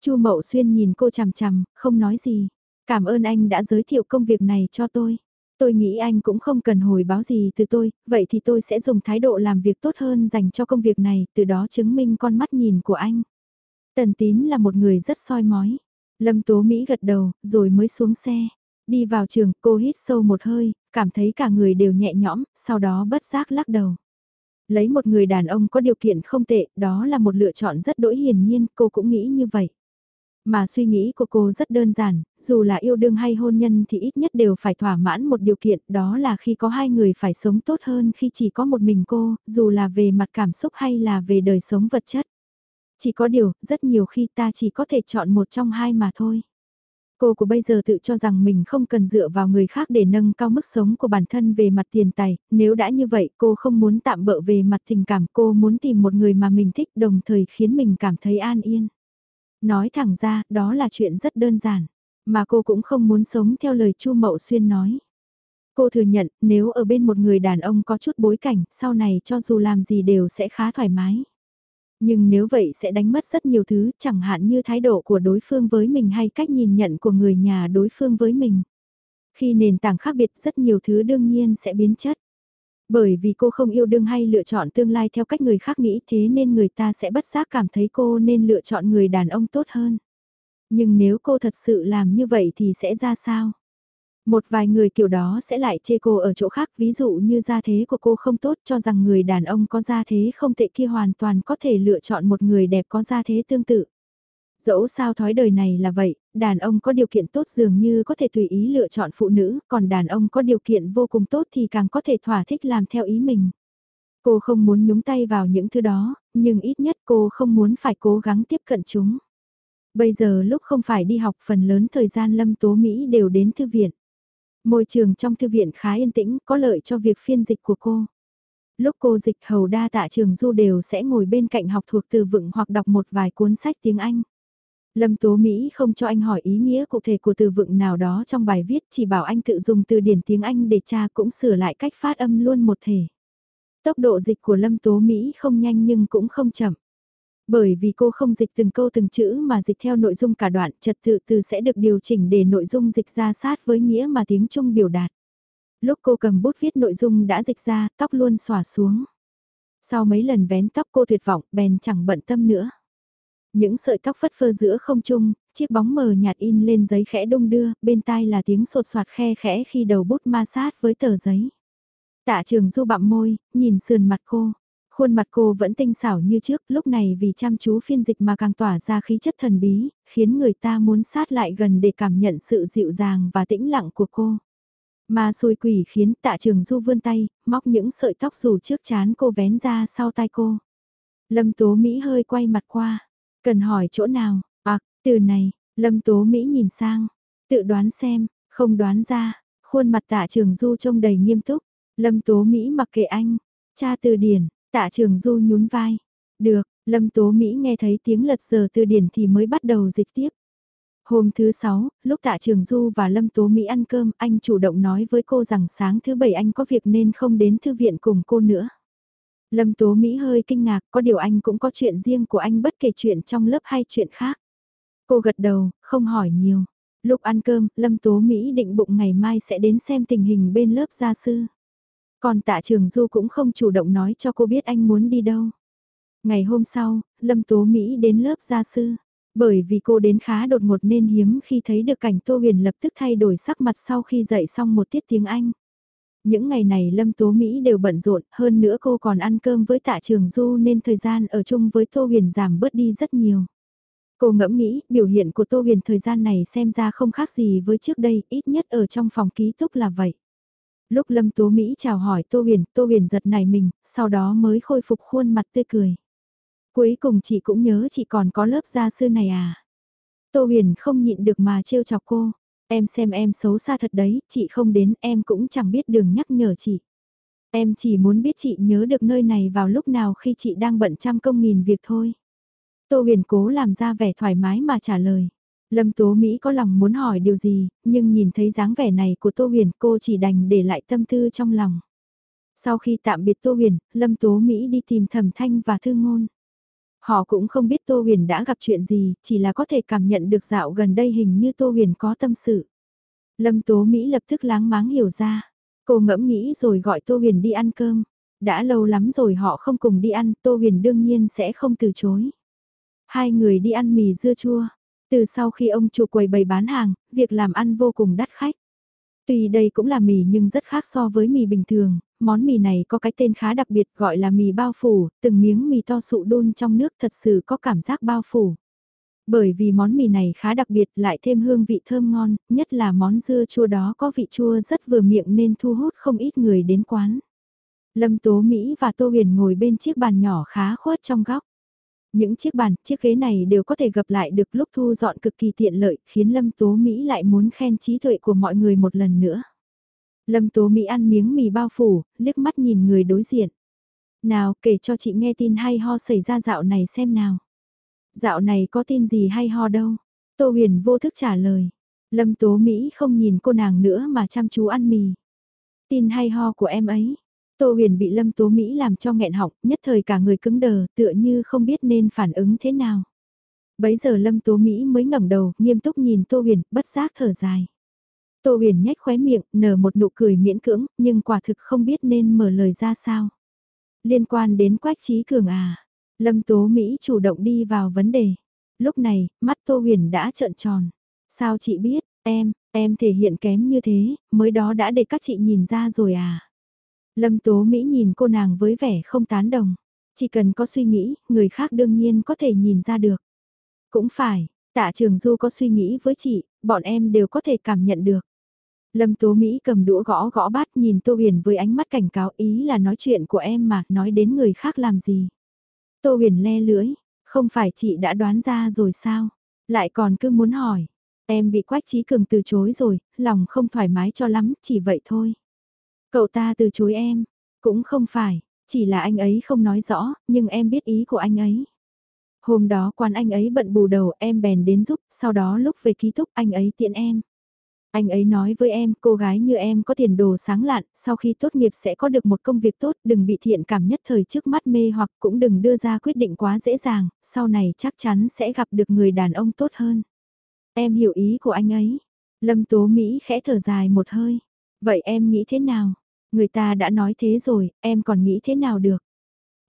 [SPEAKER 1] Chu Mậu Xuyên nhìn cô chằm chằm, không nói gì. Cảm ơn anh đã giới thiệu công việc này cho tôi. Tôi nghĩ anh cũng không cần hồi báo gì từ tôi, vậy thì tôi sẽ dùng thái độ làm việc tốt hơn dành cho công việc này, từ đó chứng minh con mắt nhìn của anh. Tần Tín là một người rất soi mói. Lâm Tố Mỹ gật đầu, rồi mới xuống xe. Đi vào trường, cô hít sâu một hơi, cảm thấy cả người đều nhẹ nhõm, sau đó bất giác lắc đầu. Lấy một người đàn ông có điều kiện không tệ, đó là một lựa chọn rất đỗi hiển nhiên, cô cũng nghĩ như vậy. Mà suy nghĩ của cô rất đơn giản, dù là yêu đương hay hôn nhân thì ít nhất đều phải thỏa mãn một điều kiện, đó là khi có hai người phải sống tốt hơn khi chỉ có một mình cô, dù là về mặt cảm xúc hay là về đời sống vật chất. Chỉ có điều, rất nhiều khi ta chỉ có thể chọn một trong hai mà thôi. Cô của bây giờ tự cho rằng mình không cần dựa vào người khác để nâng cao mức sống của bản thân về mặt tiền tài, nếu đã như vậy cô không muốn tạm bỡ về mặt tình cảm cô muốn tìm một người mà mình thích đồng thời khiến mình cảm thấy an yên. Nói thẳng ra, đó là chuyện rất đơn giản, mà cô cũng không muốn sống theo lời Chu Mậu Xuyên nói. Cô thừa nhận, nếu ở bên một người đàn ông có chút bối cảnh, sau này cho dù làm gì đều sẽ khá thoải mái. Nhưng nếu vậy sẽ đánh mất rất nhiều thứ, chẳng hạn như thái độ của đối phương với mình hay cách nhìn nhận của người nhà đối phương với mình. Khi nền tảng khác biệt rất nhiều thứ đương nhiên sẽ biến chất. Bởi vì cô không yêu đương hay lựa chọn tương lai theo cách người khác nghĩ thế nên người ta sẽ bất giác cảm thấy cô nên lựa chọn người đàn ông tốt hơn. Nhưng nếu cô thật sự làm như vậy thì sẽ ra sao? Một vài người kiểu đó sẽ lại chê cô ở chỗ khác, ví dụ như gia thế của cô không tốt cho rằng người đàn ông có gia thế không tệ kia hoàn toàn có thể lựa chọn một người đẹp có gia thế tương tự. Dẫu sao thói đời này là vậy, đàn ông có điều kiện tốt dường như có thể tùy ý lựa chọn phụ nữ, còn đàn ông có điều kiện vô cùng tốt thì càng có thể thỏa thích làm theo ý mình. Cô không muốn nhúng tay vào những thứ đó, nhưng ít nhất cô không muốn phải cố gắng tiếp cận chúng. Bây giờ lúc không phải đi học phần lớn thời gian Lâm Tố Mỹ đều đến thư viện. Môi trường trong thư viện khá yên tĩnh, có lợi cho việc phiên dịch của cô. Lúc cô dịch hầu đa tạ trường du đều sẽ ngồi bên cạnh học thuộc từ vựng hoặc đọc một vài cuốn sách tiếng Anh. Lâm Tố Mỹ không cho anh hỏi ý nghĩa cụ thể của từ vựng nào đó trong bài viết, chỉ bảo anh tự dùng từ điển tiếng Anh để tra cũng sửa lại cách phát âm luôn một thể. Tốc độ dịch của Lâm Tố Mỹ không nhanh nhưng cũng không chậm. Bởi vì cô không dịch từng câu từng chữ mà dịch theo nội dung cả đoạn, trật tự từ sẽ được điều chỉnh để nội dung dịch ra sát với nghĩa mà tiếng Trung biểu đạt. Lúc cô cầm bút viết nội dung đã dịch ra, tóc luôn xòa xuống. Sau mấy lần vén tóc cô tuyệt vọng, bèn chẳng bận tâm nữa. Những sợi tóc phất phơ giữa không trung, chiếc bóng mờ nhạt in lên giấy khẽ đông đưa, bên tai là tiếng sột soạt khe khẽ khi đầu bút ma sát với tờ giấy. Tạ trường du bặm môi, nhìn sườn mặt cô. Khuôn mặt cô vẫn tinh xảo như trước, lúc này vì chăm chú phiên dịch mà càng tỏa ra khí chất thần bí, khiến người ta muốn sát lại gần để cảm nhận sự dịu dàng và tĩnh lặng của cô. Mà xui quỷ khiến tạ trường du vươn tay, móc những sợi tóc rủ trước chán cô vén ra sau tai cô. Lâm Tố Mỹ hơi quay mặt qua. Cần hỏi chỗ nào? À, từ này, Lâm Tố Mỹ nhìn sang. Tự đoán xem, không đoán ra. Khuôn mặt tạ trường du trông đầy nghiêm túc. Lâm Tố Mỹ mặc kệ anh. Cha từ điển, Tạ trường du nhún vai. Được, Lâm Tố Mỹ nghe thấy tiếng lật giờ từ điển thì mới bắt đầu dịch tiếp. Hôm thứ sáu, lúc tạ trường du và Lâm Tố Mỹ ăn cơm, anh chủ động nói với cô rằng sáng thứ bảy anh có việc nên không đến thư viện cùng cô nữa. Lâm Tố Mỹ hơi kinh ngạc, có điều anh cũng có chuyện riêng của anh bất kể chuyện trong lớp hay chuyện khác. Cô gật đầu, không hỏi nhiều. Lúc ăn cơm, Lâm Tố Mỹ định bụng ngày mai sẽ đến xem tình hình bên lớp gia sư. Còn tạ trường du cũng không chủ động nói cho cô biết anh muốn đi đâu. Ngày hôm sau, Lâm Tố Mỹ đến lớp gia sư. Bởi vì cô đến khá đột ngột nên hiếm khi thấy được cảnh Tô Huyền lập tức thay đổi sắc mặt sau khi dạy xong một tiết tiếng Anh. Những ngày này Lâm Tố Mỹ đều bận rộn, hơn nữa cô còn ăn cơm với tạ trường du nên thời gian ở chung với Tô Huyền giảm bớt đi rất nhiều. Cô ngẫm nghĩ, biểu hiện của Tô Huyền thời gian này xem ra không khác gì với trước đây, ít nhất ở trong phòng ký túc là vậy. Lúc Lâm Tố Mỹ chào hỏi Tô Huyền, Tô Huyền giật nảy mình, sau đó mới khôi phục khuôn mặt tươi cười. Cuối cùng chị cũng nhớ chị còn có lớp gia sư này à. Tô huyền không nhịn được mà trêu chọc cô. Em xem em xấu xa thật đấy, chị không đến em cũng chẳng biết đường nhắc nhở chị. Em chỉ muốn biết chị nhớ được nơi này vào lúc nào khi chị đang bận trăm công nghìn việc thôi. Tô huyền cố làm ra vẻ thoải mái mà trả lời. Lâm Tố Mỹ có lòng muốn hỏi điều gì, nhưng nhìn thấy dáng vẻ này của Tô huyền cô chỉ đành để lại tâm tư trong lòng. Sau khi tạm biệt Tô huyền, Lâm Tố Mỹ đi tìm Thẩm Thanh và Thư Ngôn. Họ cũng không biết Tô huyền đã gặp chuyện gì, chỉ là có thể cảm nhận được dạo gần đây hình như Tô huyền có tâm sự. Lâm Tố Mỹ lập tức láng máng hiểu ra. Cô ngẫm nghĩ rồi gọi Tô Huyền đi ăn cơm. Đã lâu lắm rồi họ không cùng đi ăn, Tô Huyền đương nhiên sẽ không từ chối. Hai người đi ăn mì dưa chua. Từ sau khi ông chủ quầy bày bán hàng, việc làm ăn vô cùng đắt khách. Tuy đây cũng là mì nhưng rất khác so với mì bình thường, món mì này có cái tên khá đặc biệt gọi là mì bao phủ, từng miếng mì to sụ đun trong nước thật sự có cảm giác bao phủ. Bởi vì món mì này khá đặc biệt lại thêm hương vị thơm ngon, nhất là món dưa chua đó có vị chua rất vừa miệng nên thu hút không ít người đến quán. Lâm Tố Mỹ và Tô Huyền ngồi bên chiếc bàn nhỏ khá khuất trong góc. Những chiếc bàn, chiếc ghế này đều có thể gặp lại được lúc thu dọn cực kỳ tiện lợi, khiến Lâm Tố Mỹ lại muốn khen trí tuệ của mọi người một lần nữa. Lâm Tố Mỹ ăn miếng mì bao phủ, liếc mắt nhìn người đối diện. Nào, kể cho chị nghe tin hay ho xảy ra dạo này xem nào. Dạo này có tin gì hay ho đâu? Tô huyền vô thức trả lời. Lâm Tố Mỹ không nhìn cô nàng nữa mà chăm chú ăn mì. Tin hay ho của em ấy. Tô huyền bị Lâm Tố Mỹ làm cho nghẹn họng, nhất thời cả người cứng đờ, tựa như không biết nên phản ứng thế nào. Bấy giờ Lâm Tố Mỹ mới ngẩng đầu, nghiêm túc nhìn Tô huyền, bất giác thở dài. Tô huyền nhếch khóe miệng, nở một nụ cười miễn cưỡng, nhưng quả thực không biết nên mở lời ra sao. Liên quan đến Quách Trí Cường à, Lâm Tố Mỹ chủ động đi vào vấn đề. Lúc này, mắt Tô Huyền đã trợn tròn. Sao chị biết, em, em thể hiện kém như thế, mới đó đã để các chị nhìn ra rồi à. Lâm Tố Mỹ nhìn cô nàng với vẻ không tán đồng. Chỉ cần có suy nghĩ, người khác đương nhiên có thể nhìn ra được. Cũng phải, tạ trường Du có suy nghĩ với chị, bọn em đều có thể cảm nhận được. Lâm Tố Mỹ cầm đũa gõ gõ bát nhìn Tô Huyền với ánh mắt cảnh cáo ý là nói chuyện của em mà nói đến người khác làm gì. Tô huyền le lưỡi, không phải chị đã đoán ra rồi sao? Lại còn cứ muốn hỏi. Em bị Quách Trí Cường từ chối rồi, lòng không thoải mái cho lắm, chỉ vậy thôi. Cậu ta từ chối em, cũng không phải, chỉ là anh ấy không nói rõ, nhưng em biết ý của anh ấy. Hôm đó quan anh ấy bận bù đầu em bèn đến giúp, sau đó lúc về ký túc anh ấy tiện em. Anh ấy nói với em, cô gái như em có tiền đồ sáng lạn, sau khi tốt nghiệp sẽ có được một công việc tốt, đừng bị thiện cảm nhất thời trước mắt mê hoặc cũng đừng đưa ra quyết định quá dễ dàng, sau này chắc chắn sẽ gặp được người đàn ông tốt hơn. Em hiểu ý của anh ấy. Lâm Tố Mỹ khẽ thở dài một hơi. Vậy em nghĩ thế nào? Người ta đã nói thế rồi, em còn nghĩ thế nào được?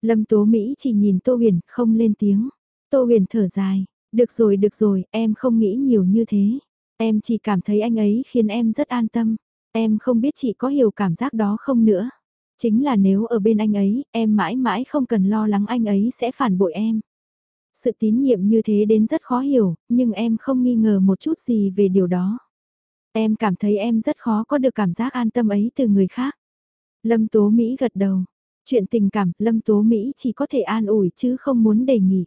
[SPEAKER 1] Lâm Tố Mỹ chỉ nhìn Tô Huyền, không lên tiếng. Tô Huyền thở dài. Được rồi, được rồi, em không nghĩ nhiều như thế. Em chỉ cảm thấy anh ấy khiến em rất an tâm. Em không biết chị có hiểu cảm giác đó không nữa. Chính là nếu ở bên anh ấy, em mãi mãi không cần lo lắng anh ấy sẽ phản bội em. Sự tín nhiệm như thế đến rất khó hiểu, nhưng em không nghi ngờ một chút gì về điều đó. Em cảm thấy em rất khó có được cảm giác an tâm ấy từ người khác. Lâm Tố Mỹ gật đầu. Chuyện tình cảm, Lâm Tố Mỹ chỉ có thể an ủi chứ không muốn đề nghị.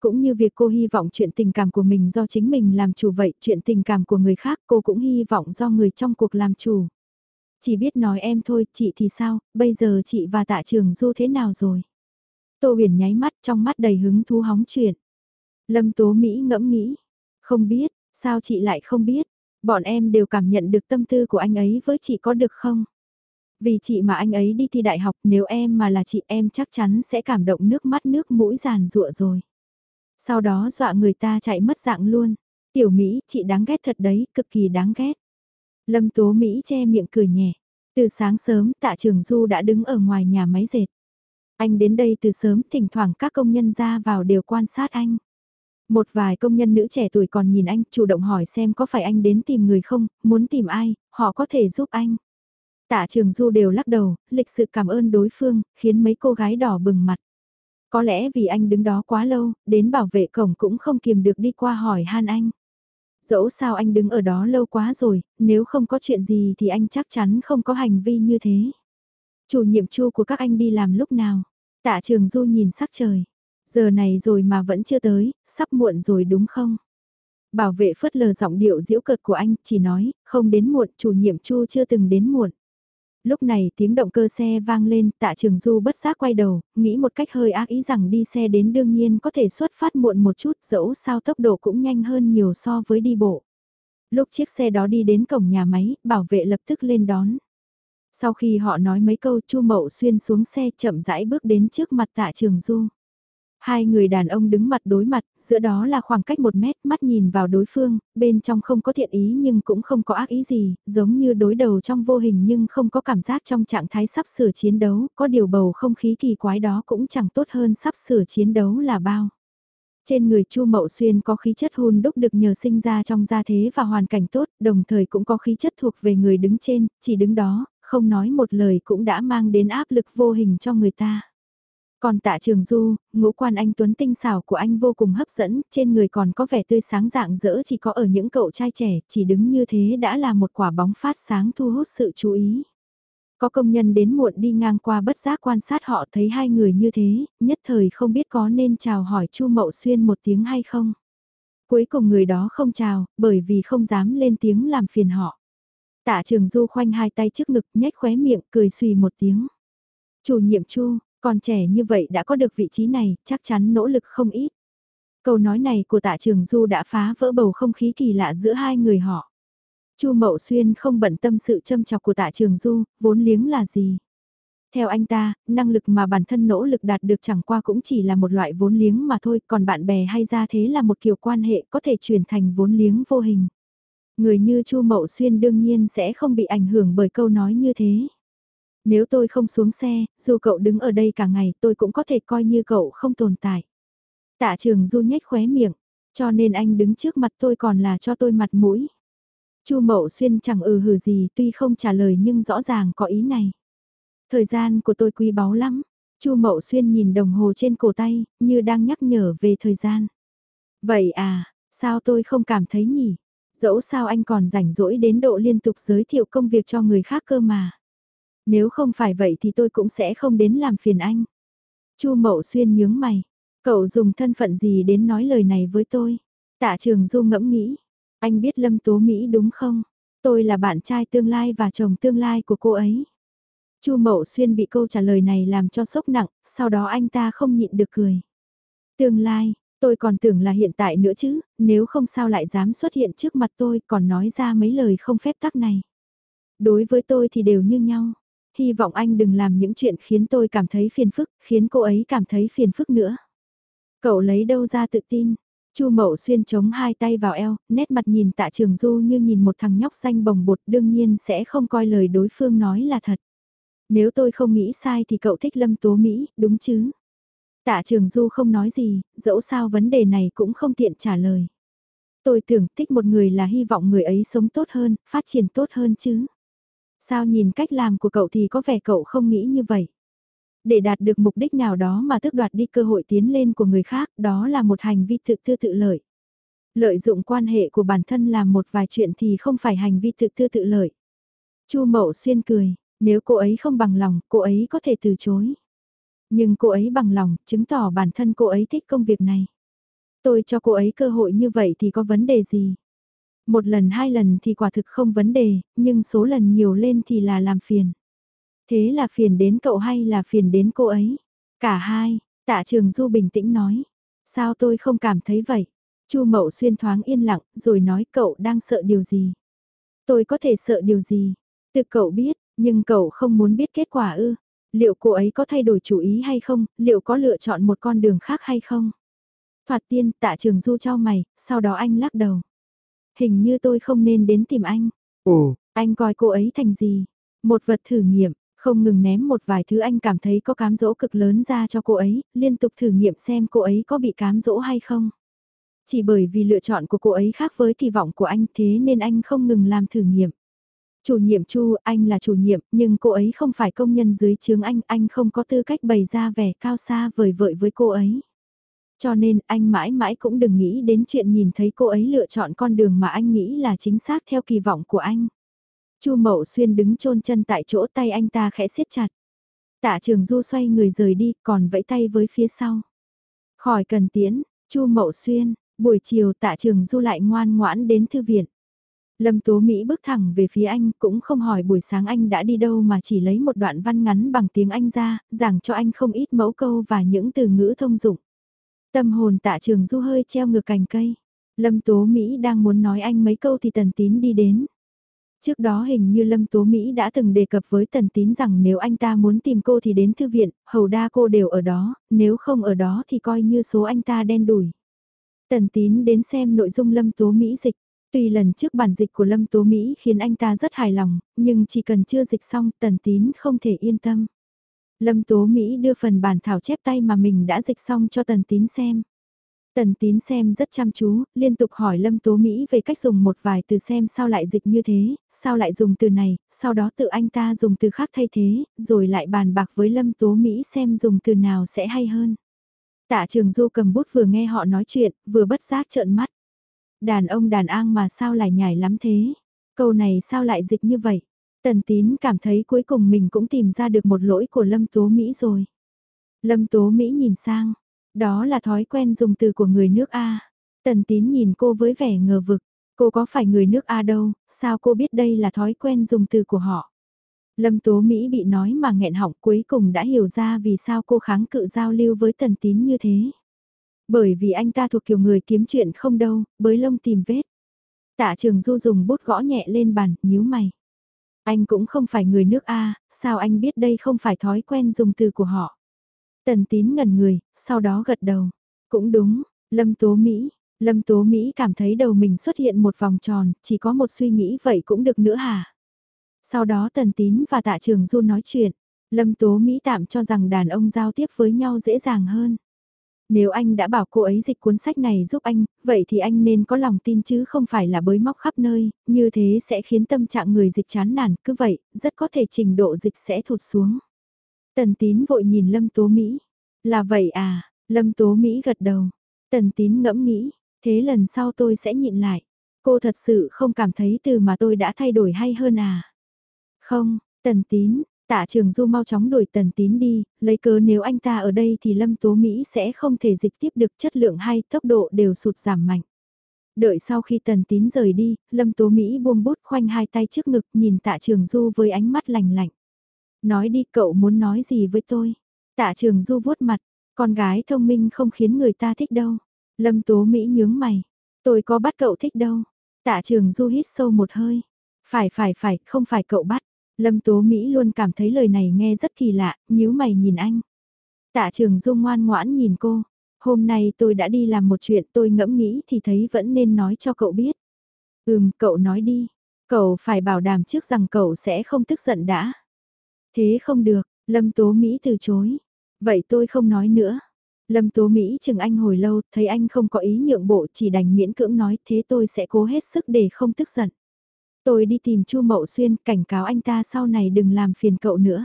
[SPEAKER 1] Cũng như việc cô hy vọng chuyện tình cảm của mình do chính mình làm chủ vậy, chuyện tình cảm của người khác cô cũng hy vọng do người trong cuộc làm chủ. Chỉ biết nói em thôi, chị thì sao, bây giờ chị và tạ trường du thế nào rồi? Tô huyền nháy mắt trong mắt đầy hứng thú hóng chuyện. Lâm Tố Mỹ ngẫm nghĩ, không biết, sao chị lại không biết, bọn em đều cảm nhận được tâm tư của anh ấy với chị có được không? Vì chị mà anh ấy đi thi đại học nếu em mà là chị em chắc chắn sẽ cảm động nước mắt nước mũi giàn rụa rồi. Sau đó dọa người ta chạy mất dạng luôn. Tiểu Mỹ, chị đáng ghét thật đấy, cực kỳ đáng ghét. Lâm Tố Mỹ che miệng cười nhẹ. Từ sáng sớm tạ trường Du đã đứng ở ngoài nhà máy dệt. Anh đến đây từ sớm thỉnh thoảng các công nhân ra vào đều quan sát anh. Một vài công nhân nữ trẻ tuổi còn nhìn anh chủ động hỏi xem có phải anh đến tìm người không, muốn tìm ai, họ có thể giúp anh. Tạ trường Du đều lắc đầu, lịch sự cảm ơn đối phương, khiến mấy cô gái đỏ bừng mặt. Có lẽ vì anh đứng đó quá lâu, đến bảo vệ cổng cũng không kiềm được đi qua hỏi han anh. Dẫu sao anh đứng ở đó lâu quá rồi, nếu không có chuyện gì thì anh chắc chắn không có hành vi như thế. Chủ nhiệm chu của các anh đi làm lúc nào? Tạ trường du nhìn sắc trời. Giờ này rồi mà vẫn chưa tới, sắp muộn rồi đúng không? Bảo vệ phớt lờ giọng điệu diễu cợt của anh, chỉ nói, không đến muộn, chủ nhiệm Chu chưa từng đến muộn. Lúc này tiếng động cơ xe vang lên, tạ trường du bất giác quay đầu, nghĩ một cách hơi ác ý rằng đi xe đến đương nhiên có thể xuất phát muộn một chút, dẫu sao tốc độ cũng nhanh hơn nhiều so với đi bộ. Lúc chiếc xe đó đi đến cổng nhà máy, bảo vệ lập tức lên đón. Sau khi họ nói mấy câu Chu Mậu Xuyên xuống xe chậm rãi bước đến trước mặt tạ trường du. Hai người đàn ông đứng mặt đối mặt, giữa đó là khoảng cách một mét, mắt nhìn vào đối phương, bên trong không có thiện ý nhưng cũng không có ác ý gì, giống như đối đầu trong vô hình nhưng không có cảm giác trong trạng thái sắp sửa chiến đấu, có điều bầu không khí kỳ quái đó cũng chẳng tốt hơn sắp sửa chiến đấu là bao. Trên người Chu Mậu Xuyên có khí chất hôn đúc được nhờ sinh ra trong gia thế và hoàn cảnh tốt, đồng thời cũng có khí chất thuộc về người đứng trên, chỉ đứng đó, không nói một lời cũng đã mang đến áp lực vô hình cho người ta. Còn tạ trường du, ngũ quan anh Tuấn tinh xảo của anh vô cùng hấp dẫn, trên người còn có vẻ tươi sáng dạng dỡ chỉ có ở những cậu trai trẻ, chỉ đứng như thế đã là một quả bóng phát sáng thu hút sự chú ý. Có công nhân đến muộn đi ngang qua bất giác quan sát họ thấy hai người như thế, nhất thời không biết có nên chào hỏi Chu Mậu Xuyên một tiếng hay không. Cuối cùng người đó không chào, bởi vì không dám lên tiếng làm phiền họ. Tạ trường du khoanh hai tay trước ngực nhếch khóe miệng cười suy một tiếng. Chủ nhiệm Chu, còn trẻ như vậy đã có được vị trí này, chắc chắn nỗ lực không ít. Câu nói này của tạ trường du đã phá vỡ bầu không khí kỳ lạ giữa hai người họ. Chu Mậu Xuyên không bận tâm sự châm chọc của tạ trường du, vốn liếng là gì. Theo anh ta, năng lực mà bản thân nỗ lực đạt được chẳng qua cũng chỉ là một loại vốn liếng mà thôi, còn bạn bè hay ra thế là một kiểu quan hệ có thể chuyển thành vốn liếng vô hình. Người như Chu Mậu Xuyên đương nhiên sẽ không bị ảnh hưởng bởi câu nói như thế. Nếu tôi không xuống xe, dù cậu đứng ở đây cả ngày tôi cũng có thể coi như cậu không tồn tại. Tạ trường du nhếch khóe miệng, cho nên anh đứng trước mặt tôi còn là cho tôi mặt mũi. Chu Mậu Xuyên chẳng ừ hừ gì tuy không trả lời nhưng rõ ràng có ý này. Thời gian của tôi quý báu lắm. Chu Mậu Xuyên nhìn đồng hồ trên cổ tay, như đang nhắc nhở về thời gian. Vậy à, sao tôi không cảm thấy nhỉ? Dẫu sao anh còn rảnh rỗi đến độ liên tục giới thiệu công việc cho người khác cơ mà. Nếu không phải vậy thì tôi cũng sẽ không đến làm phiền anh. Chu Mậu Xuyên nhướng mày. Cậu dùng thân phận gì đến nói lời này với tôi? Tạ Trường Du ngẫm nghĩ. Anh biết Lâm Tố Mỹ đúng không? Tôi là bạn trai tương lai và chồng tương lai của cô ấy. Chu Mậu Xuyên bị câu trả lời này làm cho sốc nặng, sau đó anh ta không nhịn được cười. Tương lai, tôi còn tưởng là hiện tại nữa chứ, nếu không sao lại dám xuất hiện trước mặt tôi còn nói ra mấy lời không phép tắc này. Đối với tôi thì đều như nhau hy vọng anh đừng làm những chuyện khiến tôi cảm thấy phiền phức, khiến cô ấy cảm thấy phiền phức nữa. Cậu lấy đâu ra tự tin? Chu Mậu Xuyên chống hai tay vào eo, nét mặt nhìn Tạ Trường Du như nhìn một thằng nhóc xanh bồng bột đương nhiên sẽ không coi lời đối phương nói là thật. Nếu tôi không nghĩ sai thì cậu thích Lâm Tố Mỹ, đúng chứ? Tạ Trường Du không nói gì, dẫu sao vấn đề này cũng không tiện trả lời. Tôi tưởng thích một người là hy vọng người ấy sống tốt hơn, phát triển tốt hơn chứ. Sao nhìn cách làm của cậu thì có vẻ cậu không nghĩ như vậy. Để đạt được mục đích nào đó mà tước đoạt đi cơ hội tiến lên của người khác, đó là một hành vi tự tư tự lợi. Lợi dụng quan hệ của bản thân làm một vài chuyện thì không phải hành vi tự tư tự lợi. Chu Mậu xuyên cười, nếu cô ấy không bằng lòng, cô ấy có thể từ chối. Nhưng cô ấy bằng lòng, chứng tỏ bản thân cô ấy thích công việc này. Tôi cho cô ấy cơ hội như vậy thì có vấn đề gì? Một lần hai lần thì quả thực không vấn đề, nhưng số lần nhiều lên thì là làm phiền. Thế là phiền đến cậu hay là phiền đến cô ấy? Cả hai, tạ trường Du bình tĩnh nói. Sao tôi không cảm thấy vậy? Chu Mậu xuyên thoáng yên lặng, rồi nói cậu đang sợ điều gì? Tôi có thể sợ điều gì? Tự cậu biết, nhưng cậu không muốn biết kết quả ư? Liệu cô ấy có thay đổi chủ ý hay không? Liệu có lựa chọn một con đường khác hay không? Thoạt tiên tạ trường du cho mày, sau đó anh lắc đầu. Hình như tôi không nên đến tìm anh.
[SPEAKER 2] Ồ,
[SPEAKER 1] anh coi cô ấy thành gì? Một vật thử nghiệm, không ngừng ném một vài thứ anh cảm thấy có cám dỗ cực lớn ra cho cô ấy, liên tục thử nghiệm xem cô ấy có bị cám dỗ hay không. Chỉ bởi vì lựa chọn của cô ấy khác với kỳ vọng của anh thế nên anh không ngừng làm thử nghiệm. Chủ nhiệm Chu, anh là chủ nhiệm, nhưng cô ấy không phải công nhân dưới chướng anh, anh không có tư cách bày ra vẻ cao xa vời vợi với cô ấy. Cho nên anh mãi mãi cũng đừng nghĩ đến chuyện nhìn thấy cô ấy lựa chọn con đường mà anh nghĩ là chính xác theo kỳ vọng của anh. Chu Mậu Xuyên đứng chôn chân tại chỗ tay anh ta khẽ siết chặt. Tạ Trường Du xoay người rời đi, còn vẫy tay với phía sau. Khỏi cần tiến, Chu Mậu Xuyên, buổi chiều tạ trường du lại ngoan ngoãn đến thư viện. Lâm Tố Mỹ bước thẳng về phía anh cũng không hỏi buổi sáng anh đã đi đâu mà chỉ lấy một đoạn văn ngắn bằng tiếng Anh ra, giảng cho anh không ít mẫu câu và những từ ngữ thông dụng. Tâm hồn tạ trường du hơi treo ngược cành cây. Lâm Tố Mỹ đang muốn nói anh mấy câu thì Tần Tín đi đến. Trước đó hình như Lâm Tố Mỹ đã từng đề cập với Tần Tín rằng nếu anh ta muốn tìm cô thì đến thư viện, hầu đa cô đều ở đó, nếu không ở đó thì coi như số anh ta đen đủi. Tần Tín đến xem nội dung Lâm Tố Mỹ dịch. Tuy lần trước bản dịch của Lâm Tố Mỹ khiến anh ta rất hài lòng, nhưng chỉ cần chưa dịch xong Tần Tín không thể yên tâm. Lâm Tố Mỹ đưa phần bản thảo chép tay mà mình đã dịch xong cho Tần Tín xem. Tần tín xem rất chăm chú, liên tục hỏi Lâm Tố Mỹ về cách dùng một vài từ xem sao lại dịch như thế, sao lại dùng từ này, sau đó tự anh ta dùng từ khác thay thế, rồi lại bàn bạc với Lâm Tố Mỹ xem dùng từ nào sẽ hay hơn. Tạ trường du cầm bút vừa nghe họ nói chuyện, vừa bất giác trợn mắt. Đàn ông đàn an mà sao lại nhảy lắm thế? Câu này sao lại dịch như vậy? Tần tín cảm thấy cuối cùng mình cũng tìm ra được một lỗi của Lâm Tố Mỹ rồi. Lâm Tố Mỹ nhìn sang, đó là thói quen dùng từ của người nước A. Tần tín nhìn cô với vẻ ngờ vực, cô có phải người nước A đâu, sao cô biết đây là thói quen dùng từ của họ. Lâm Tố Mỹ bị nói mà nghẹn họng cuối cùng đã hiểu ra vì sao cô kháng cự giao lưu với tần tín như thế. Bởi vì anh ta thuộc kiểu người kiếm chuyện không đâu, bới lông tìm vết. Tạ trường du dùng bút gõ nhẹ lên bàn, nhíu mày. Anh cũng không phải người nước A, sao anh biết đây không phải thói quen dùng từ của họ. Tần tín ngẩn người, sau đó gật đầu. Cũng đúng, Lâm Tố Mỹ. Lâm Tố Mỹ cảm thấy đầu mình xuất hiện một vòng tròn, chỉ có một suy nghĩ vậy cũng được nữa hả? Sau đó Tần Tín và Tạ Trường Du nói chuyện. Lâm Tố Mỹ tạm cho rằng đàn ông giao tiếp với nhau dễ dàng hơn. Nếu anh đã bảo cô ấy dịch cuốn sách này giúp anh, vậy thì anh nên có lòng tin chứ không phải là bới móc khắp nơi, như thế sẽ khiến tâm trạng người dịch chán nản, cứ vậy, rất có thể trình độ dịch sẽ thụt xuống. Tần tín vội nhìn Lâm Tố Mỹ. Là vậy à, Lâm Tố Mỹ gật đầu. Tần tín ngẫm nghĩ, thế lần sau tôi sẽ nhịn lại. Cô thật sự không cảm thấy từ mà tôi đã thay đổi hay hơn à? Không, tần tín, tạ trường du mau chóng đuổi tần tín đi, lấy cớ nếu anh ta ở đây thì Lâm Tố Mỹ sẽ không thể dịch tiếp được chất lượng hay tốc độ đều sụt giảm mạnh. Đợi sau khi tần tín rời đi, Lâm Tố Mỹ buông bút khoanh hai tay trước ngực nhìn tạ trường du với ánh mắt lành lạnh. Nói đi cậu muốn nói gì với tôi? Tạ trường du vuốt mặt, con gái thông minh không khiến người ta thích đâu. Lâm Tố Mỹ nhướng mày, tôi có bắt cậu thích đâu. Tạ trường du hít sâu một hơi. Phải phải phải, không phải cậu bắt. Lâm Tố Mỹ luôn cảm thấy lời này nghe rất kỳ lạ, nhíu mày nhìn anh. Tạ trường Dung ngoan ngoãn nhìn cô. Hôm nay tôi đã đi làm một chuyện tôi ngẫm nghĩ thì thấy vẫn nên nói cho cậu biết. Ừm, cậu nói đi. Cậu phải bảo đảm trước rằng cậu sẽ không tức giận đã. Thế không được, Lâm Tố Mỹ từ chối. Vậy tôi không nói nữa. Lâm Tố Mỹ chừng anh hồi lâu, thấy anh không có ý nhượng bộ chỉ đành miễn cưỡng nói thế tôi sẽ cố hết sức để không tức giận. Tôi đi tìm Chu Mậu Xuyên cảnh cáo anh ta sau này đừng làm phiền cậu nữa.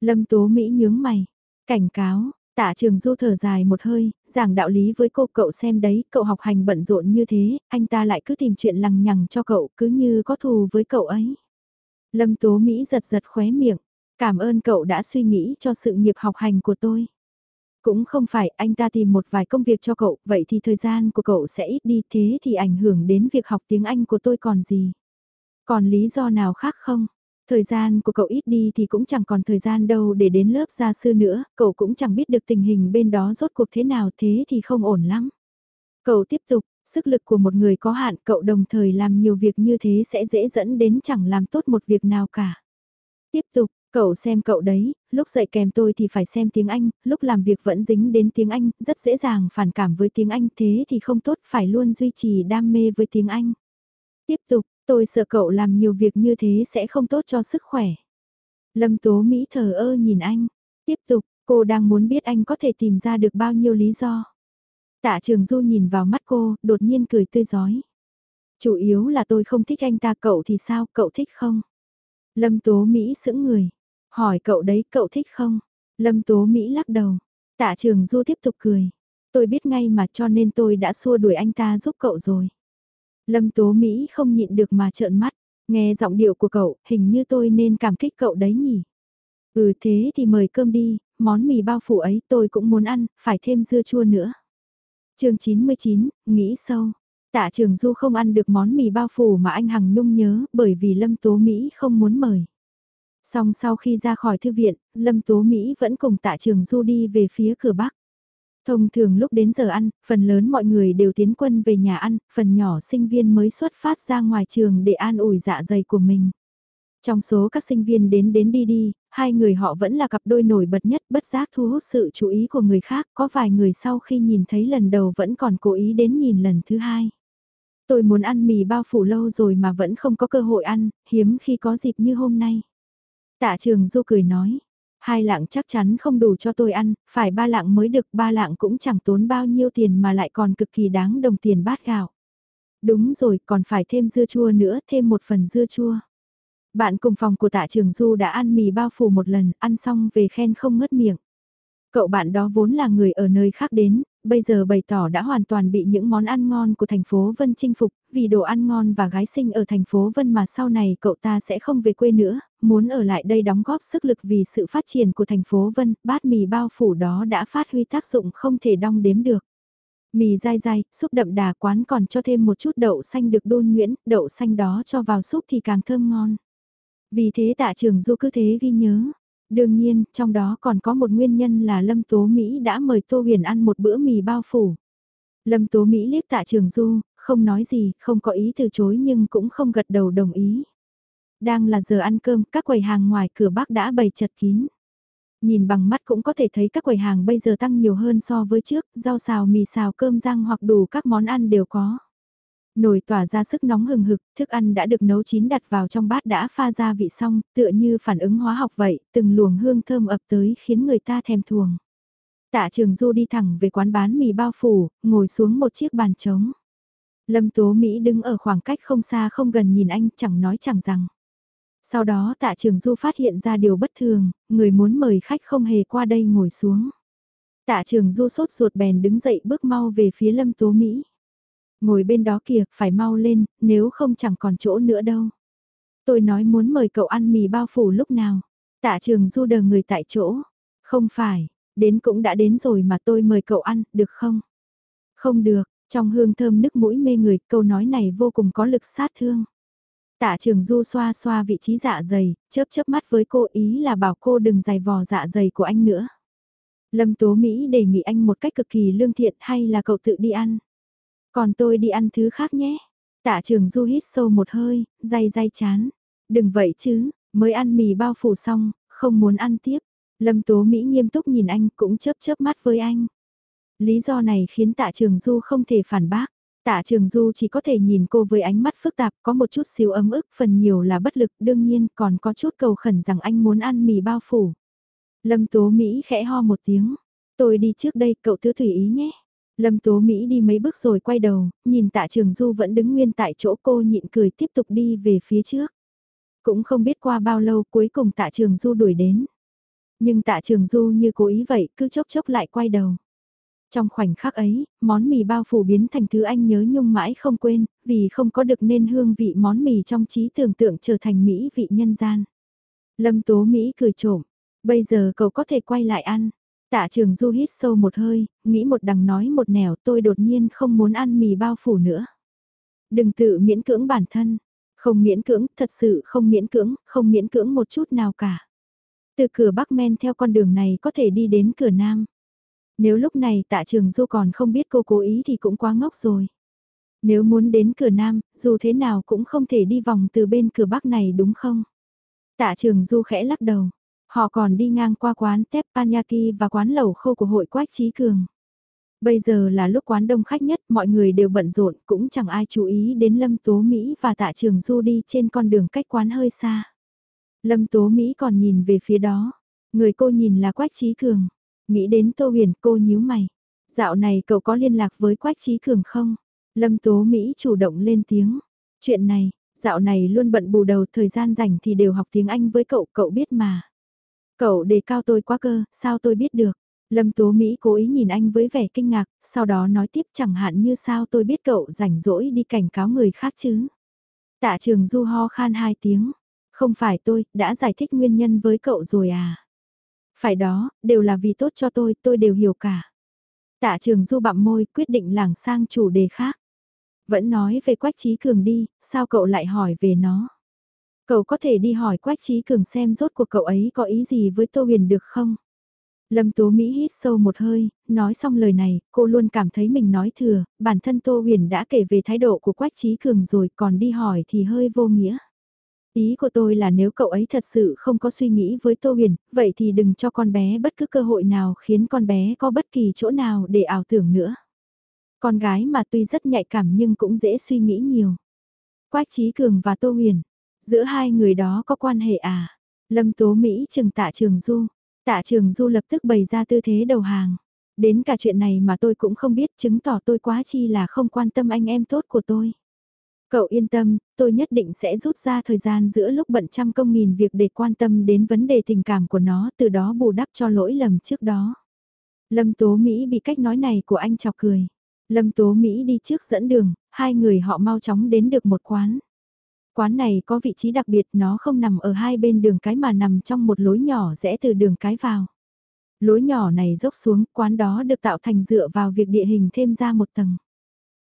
[SPEAKER 1] Lâm Tố Mỹ nhướng mày. Cảnh cáo, Tạ trường du thở dài một hơi, giảng đạo lý với cô cậu xem đấy, cậu học hành bận rộn như thế, anh ta lại cứ tìm chuyện lằng nhằng cho cậu cứ như có thù với cậu ấy. Lâm Tố Mỹ giật giật khóe miệng, Cảm ơn cậu đã suy nghĩ cho sự nghiệp học hành của tôi. Cũng không phải anh ta tìm một vài công việc cho cậu, vậy thì thời gian của cậu sẽ ít đi thế thì ảnh hưởng đến việc học tiếng Anh của tôi còn gì. Còn lý do nào khác không? Thời gian của cậu ít đi thì cũng chẳng còn thời gian đâu để đến lớp gia sư nữa, cậu cũng chẳng biết được tình hình bên đó rốt cuộc thế nào thế thì không ổn lắm. Cậu tiếp tục, sức lực của một người có hạn cậu đồng thời làm nhiều việc như thế sẽ dễ dẫn đến chẳng làm tốt một việc nào cả. Tiếp tục, Cậu xem cậu đấy, lúc dạy kèm tôi thì phải xem tiếng Anh, lúc làm việc vẫn dính đến tiếng Anh, rất dễ dàng phản cảm với tiếng Anh thế thì không tốt, phải luôn duy trì đam mê với tiếng Anh. Tiếp tục, tôi sợ cậu làm nhiều việc như thế sẽ không tốt cho sức khỏe. Lâm Tố Mỹ thờ ơ nhìn anh. Tiếp tục, cô đang muốn biết anh có thể tìm ra được bao nhiêu lý do. Tạ Trường Du nhìn vào mắt cô, đột nhiên cười tươi giói. Chủ yếu là tôi không thích anh ta cậu thì sao, cậu thích không? Lâm Tố Mỹ sững người. Hỏi cậu đấy cậu thích không? Lâm Tố Mỹ lắc đầu. Tạ trường Du tiếp tục cười. Tôi biết ngay mà cho nên tôi đã xua đuổi anh ta giúp cậu rồi. Lâm Tố Mỹ không nhịn được mà trợn mắt. Nghe giọng điệu của cậu, hình như tôi nên cảm kích cậu đấy nhỉ. Ừ thế thì mời cơm đi, món mì bao phủ ấy tôi cũng muốn ăn, phải thêm dưa chua nữa. chương 99, nghĩ sâu. Tạ Trường Du không ăn được món mì bao phủ mà anh Hằng Nhung nhớ bởi vì Lâm Tố Mỹ không muốn mời. Song sau khi ra khỏi thư viện, Lâm Tố Mỹ vẫn cùng Tạ Trường Du đi về phía cửa Bắc. Thông thường lúc đến giờ ăn, phần lớn mọi người đều tiến quân về nhà ăn, phần nhỏ sinh viên mới xuất phát ra ngoài trường để an ủi dạ dày của mình. Trong số các sinh viên đến đến đi đi, hai người họ vẫn là cặp đôi nổi bật nhất bất giác thu hút sự chú ý của người khác, có vài người sau khi nhìn thấy lần đầu vẫn còn cố ý đến nhìn lần thứ hai. Tôi muốn ăn mì bao phủ lâu rồi mà vẫn không có cơ hội ăn, hiếm khi có dịp như hôm nay. Tạ trường du cười nói, hai lạng chắc chắn không đủ cho tôi ăn, phải ba lạng mới được, ba lạng cũng chẳng tốn bao nhiêu tiền mà lại còn cực kỳ đáng đồng tiền bát gạo. Đúng rồi, còn phải thêm dưa chua nữa, thêm một phần dưa chua. Bạn cùng phòng của tạ trường Du đã ăn mì bao phủ một lần, ăn xong về khen không ngớt miệng. Cậu bạn đó vốn là người ở nơi khác đến, bây giờ bày tỏ đã hoàn toàn bị những món ăn ngon của thành phố Vân chinh phục, vì đồ ăn ngon và gái sinh ở thành phố Vân mà sau này cậu ta sẽ không về quê nữa, muốn ở lại đây đóng góp sức lực vì sự phát triển của thành phố Vân, bát mì bao phủ đó đã phát huy tác dụng không thể đong đếm được. Mì dai dai, súp đậm đà quán còn cho thêm một chút đậu xanh được đôn nhuyễn, đậu xanh đó cho vào súp thì càng thơm ngon. Vì thế tạ trường du cứ thế ghi nhớ. Đương nhiên, trong đó còn có một nguyên nhân là Lâm Tố Mỹ đã mời Tô Huyền ăn một bữa mì bao phủ. Lâm Tố Mỹ liếc tạ trường du, không nói gì, không có ý từ chối nhưng cũng không gật đầu đồng ý. Đang là giờ ăn cơm, các quầy hàng ngoài cửa bác đã bày chật kín. Nhìn bằng mắt cũng có thể thấy các quầy hàng bây giờ tăng nhiều hơn so với trước, rau xào mì xào cơm rang hoặc đủ các món ăn đều có. Nồi tỏa ra sức nóng hừng hực, thức ăn đã được nấu chín đặt vào trong bát đã pha ra vị xong, tựa như phản ứng hóa học vậy, từng luồng hương thơm ập tới khiến người ta thèm thuồng. Tạ Trường Du đi thẳng về quán bán mì bao phủ, ngồi xuống một chiếc bàn trống. Lâm Tố Mỹ đứng ở khoảng cách không xa không gần nhìn anh chẳng nói chẳng rằng. Sau đó tạ trường Du phát hiện ra điều bất thường, người muốn mời khách không hề qua đây ngồi xuống. Tạ trường Du sốt ruột bèn đứng dậy bước mau về phía Lâm Tố Mỹ. Ngồi bên đó kìa, phải mau lên, nếu không chẳng còn chỗ nữa đâu. Tôi nói muốn mời cậu ăn mì bao phủ lúc nào. Tạ trường du đờ người tại chỗ. Không phải, đến cũng đã đến rồi mà tôi mời cậu ăn, được không? Không được, trong hương thơm nức mũi mê người, câu nói này vô cùng có lực sát thương. Tạ trường du xoa xoa vị trí dạ dày, chớp chớp mắt với cô ý là bảo cô đừng giày vò dạ dày của anh nữa. Lâm Tố Mỹ đề nghị anh một cách cực kỳ lương thiện hay là cậu tự đi ăn. Còn tôi đi ăn thứ khác nhé. Tạ trường du hít sâu một hơi, day day chán. Đừng vậy chứ, mới ăn mì bao phủ xong, không muốn ăn tiếp. Lâm Tố Mỹ nghiêm túc nhìn anh cũng chớp chớp mắt với anh. Lý do này khiến tạ trường du không thể phản bác. Tạ Trường Du chỉ có thể nhìn cô với ánh mắt phức tạp, có một chút xíu ấm ức, phần nhiều là bất lực, đương nhiên còn có chút cầu khẩn rằng anh muốn ăn mì bao phủ. Lâm Tố Mỹ khẽ ho một tiếng, tôi đi trước đây, cậu thứ thủy ý nhé. Lâm Tố Mỹ đi mấy bước rồi quay đầu, nhìn tạ trường Du vẫn đứng nguyên tại chỗ cô nhịn cười tiếp tục đi về phía trước. Cũng không biết qua bao lâu cuối cùng tạ trường Du đuổi đến. Nhưng tạ trường Du như cố ý vậy cứ chốc chốc lại quay đầu. Trong khoảnh khắc ấy, món mì bao phủ biến thành thứ anh nhớ nhung mãi không quên, vì không có được nên hương vị món mì trong trí tưởng tượng trở thành mỹ vị nhân gian. Lâm Tố Mỹ cười trộm, bây giờ cậu có thể quay lại ăn. Tạ trường du hít sâu một hơi, nghĩ một đằng nói một nẻo tôi đột nhiên không muốn ăn mì bao phủ nữa. Đừng tự miễn cưỡng bản thân, không miễn cưỡng, thật sự không miễn cưỡng, không miễn cưỡng một chút nào cả. Từ cửa Bắc Men theo con đường này có thể đi đến cửa Nam. Nếu lúc này tạ trường du còn không biết cô cố ý thì cũng quá ngốc rồi. Nếu muốn đến cửa Nam, dù thế nào cũng không thể đi vòng từ bên cửa Bắc này đúng không? Tạ trường du khẽ lắc đầu. Họ còn đi ngang qua quán Teppanyaki và quán lẩu khô của hội Quách Trí Cường. Bây giờ là lúc quán đông khách nhất, mọi người đều bận rộn, cũng chẳng ai chú ý đến Lâm Tố Mỹ và Tạ Trường Du đi trên con đường cách quán hơi xa. Lâm Tố Mỹ còn nhìn về phía đó, người cô nhìn là Quách Trí Cường. Nghĩ đến Tô Huyền cô nhíu mày. Dạo này cậu có liên lạc với Quách Trí Cường không? Lâm Tố Mỹ chủ động lên tiếng. Chuyện này, dạo này luôn bận bù đầu thời gian rảnh thì đều học tiếng Anh với cậu, cậu biết mà. Cậu đề cao tôi quá cơ, sao tôi biết được? Lâm Tố Mỹ cố ý nhìn anh với vẻ kinh ngạc, sau đó nói tiếp chẳng hạn như sao tôi biết cậu rảnh rỗi đi cảnh cáo người khác chứ. Tạ trường du ho khan hai tiếng. Không phải tôi, đã giải thích nguyên nhân với cậu rồi à? Phải đó, đều là vì tốt cho tôi, tôi đều hiểu cả. Tạ trường du bặm môi, quyết định lảng sang chủ đề khác. Vẫn nói về Quách Trí Cường đi, sao cậu lại hỏi về nó? Cậu có thể đi hỏi Quách Trí Cường xem rốt cuộc cậu ấy có ý gì với Tô Huyền được không? Lâm Tố Mỹ hít sâu một hơi, nói xong lời này, cô luôn cảm thấy mình nói thừa, bản thân Tô Huyền đã kể về thái độ của Quách Trí Cường rồi còn đi hỏi thì hơi vô nghĩa. Ý của tôi là nếu cậu ấy thật sự không có suy nghĩ với Tô Huyền, vậy thì đừng cho con bé bất cứ cơ hội nào khiến con bé có bất kỳ chỗ nào để ảo tưởng nữa. Con gái mà tuy rất nhạy cảm nhưng cũng dễ suy nghĩ nhiều. Quách Trí Cường và Tô Huyền, giữa hai người đó có quan hệ à? Lâm Tố Mỹ chừng tạ trường Du, tạ trường Du lập tức bày ra tư thế đầu hàng. Đến cả chuyện này mà tôi cũng không biết chứng tỏ tôi quá chi là không quan tâm anh em tốt của tôi. Cậu yên tâm, tôi nhất định sẽ rút ra thời gian giữa lúc bận trăm công nghìn việc để quan tâm đến vấn đề tình cảm của nó, từ đó bù đắp cho lỗi lầm trước đó. Lâm Tố Mỹ bị cách nói này của anh chọc cười. Lâm Tố Mỹ đi trước dẫn đường, hai người họ mau chóng đến được một quán. Quán này có vị trí đặc biệt nó không nằm ở hai bên đường cái mà nằm trong một lối nhỏ rẽ từ đường cái vào. Lối nhỏ này dốc xuống, quán đó được tạo thành dựa vào việc địa hình thêm ra một tầng.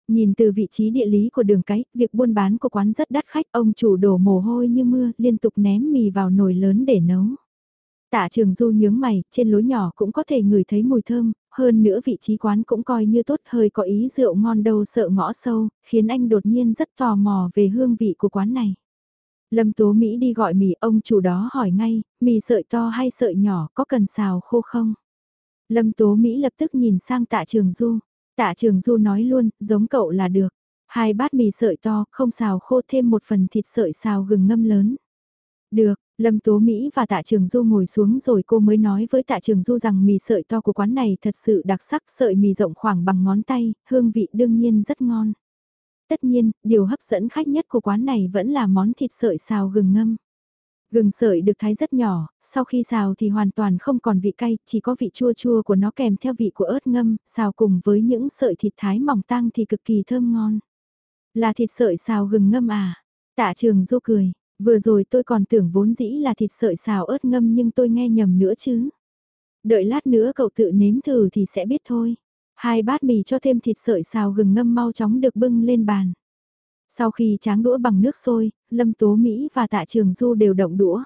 [SPEAKER 1] Nhìn từ vị trí địa lý của đường cái, việc buôn bán của quán rất đắt khách, ông chủ đổ mồ hôi như mưa, liên tục ném mì vào nồi lớn để nấu. Tạ trường du nhướng mày, trên lối nhỏ cũng có thể ngửi thấy mùi thơm, hơn nữa vị trí quán cũng coi như tốt hơi có ý rượu ngon đâu sợ ngõ sâu, khiến anh đột nhiên rất tò mò về hương vị của quán này. Lâm Tố Mỹ đi gọi mì ông chủ đó hỏi ngay, mì sợi to hay sợi nhỏ có cần xào khô không? Lâm Tố Mỹ lập tức nhìn sang tạ trường du, tạ trường du nói luôn, giống cậu là được. Hai bát mì sợi to, không xào khô thêm một phần thịt sợi xào gừng ngâm lớn. Được, Lâm Tố Mỹ và Tạ Trường Du ngồi xuống rồi cô mới nói với Tạ Trường Du rằng mì sợi to của quán này thật sự đặc sắc, sợi mì rộng khoảng bằng ngón tay, hương vị đương nhiên rất ngon. Tất nhiên, điều hấp dẫn khách nhất của quán này vẫn là món thịt sợi xào gừng ngâm. Gừng sợi được thái rất nhỏ, sau khi xào thì hoàn toàn không còn vị cay, chỉ có vị chua chua của nó kèm theo vị của ớt ngâm, xào cùng với những sợi thịt thái mỏng tang thì cực kỳ thơm ngon. Là thịt sợi xào gừng ngâm à? Tạ trường du cười, Vừa rồi tôi còn tưởng vốn dĩ là thịt sợi xào ớt ngâm nhưng tôi nghe nhầm nữa chứ. Đợi lát nữa cậu tự nếm thử thì sẽ biết thôi. Hai bát mì cho thêm thịt sợi xào gừng ngâm mau chóng được bưng lên bàn. Sau khi tráng đũa bằng nước sôi, Lâm Tố Mỹ và Tạ Trường Du đều động đũa.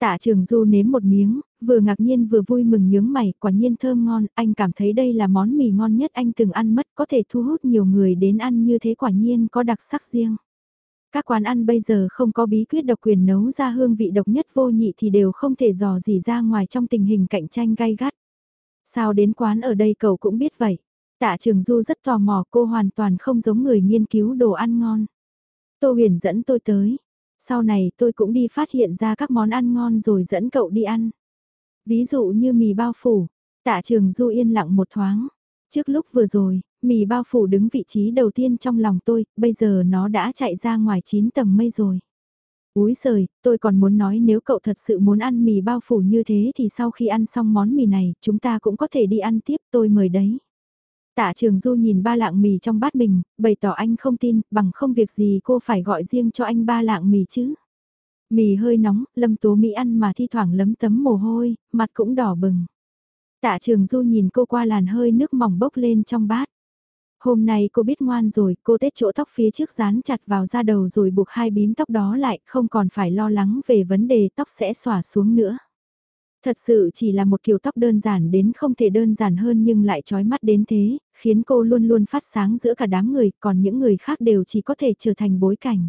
[SPEAKER 1] Tạ Trường Du nếm một miếng, vừa ngạc nhiên vừa vui mừng nhướng mày, quả nhiên thơm ngon, anh cảm thấy đây là món mì ngon nhất anh từng ăn mất, có thể thu hút nhiều người đến ăn như thế quả nhiên có đặc sắc riêng. Các quán ăn bây giờ không có bí quyết độc quyền nấu ra hương vị độc nhất vô nhị thì đều không thể dò gì ra ngoài trong tình hình cạnh tranh gay gắt. Sao đến quán ở đây cậu cũng biết vậy. Tạ Trường Du rất tò mò cô hoàn toàn không giống người nghiên cứu đồ ăn ngon. Tô huyền dẫn tôi tới. Sau này tôi cũng đi phát hiện ra các món ăn ngon rồi dẫn cậu đi ăn. Ví dụ như mì bao phủ. Tạ Trường Du yên lặng một thoáng. Trước lúc vừa rồi, mì bao phủ đứng vị trí đầu tiên trong lòng tôi, bây giờ nó đã chạy ra ngoài 9 tầng mây rồi. Úi giời, tôi còn muốn nói nếu cậu thật sự muốn ăn mì bao phủ như thế thì sau khi ăn xong món mì này, chúng ta cũng có thể đi ăn tiếp tôi mời đấy. Tạ trường du nhìn ba lạng mì trong bát mình, bày tỏ anh không tin, bằng không việc gì cô phải gọi riêng cho anh ba lạng mì chứ. Mì hơi nóng, lâm tố Mỹ ăn mà thi thoảng lấm tấm mồ hôi, mặt cũng đỏ bừng. Tạ trường du nhìn cô qua làn hơi nước mỏng bốc lên trong bát. Hôm nay cô biết ngoan rồi, cô tết chỗ tóc phía trước dán chặt vào da đầu rồi buộc hai bím tóc đó lại, không còn phải lo lắng về vấn đề tóc sẽ xỏa xuống nữa. Thật sự chỉ là một kiểu tóc đơn giản đến không thể đơn giản hơn nhưng lại trói mắt đến thế, khiến cô luôn luôn phát sáng giữa cả đám người, còn những người khác đều chỉ có thể trở thành bối cảnh.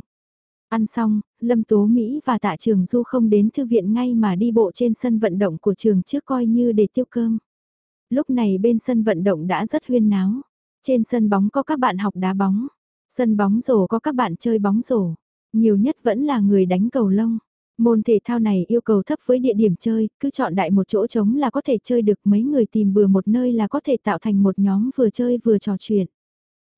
[SPEAKER 1] Ăn xong, Lâm Tố Mỹ và Tạ Trường Du không đến thư viện ngay mà đi bộ trên sân vận động của trường trước coi như để tiêu cơm. Lúc này bên sân vận động đã rất huyên náo. Trên sân bóng có các bạn học đá bóng, sân bóng rổ có các bạn chơi bóng rổ, nhiều nhất vẫn là người đánh cầu lông. Môn thể thao này yêu cầu thấp với địa điểm chơi, cứ chọn đại một chỗ trống là có thể chơi được mấy người tìm bừa một nơi là có thể tạo thành một nhóm vừa chơi vừa trò chuyện.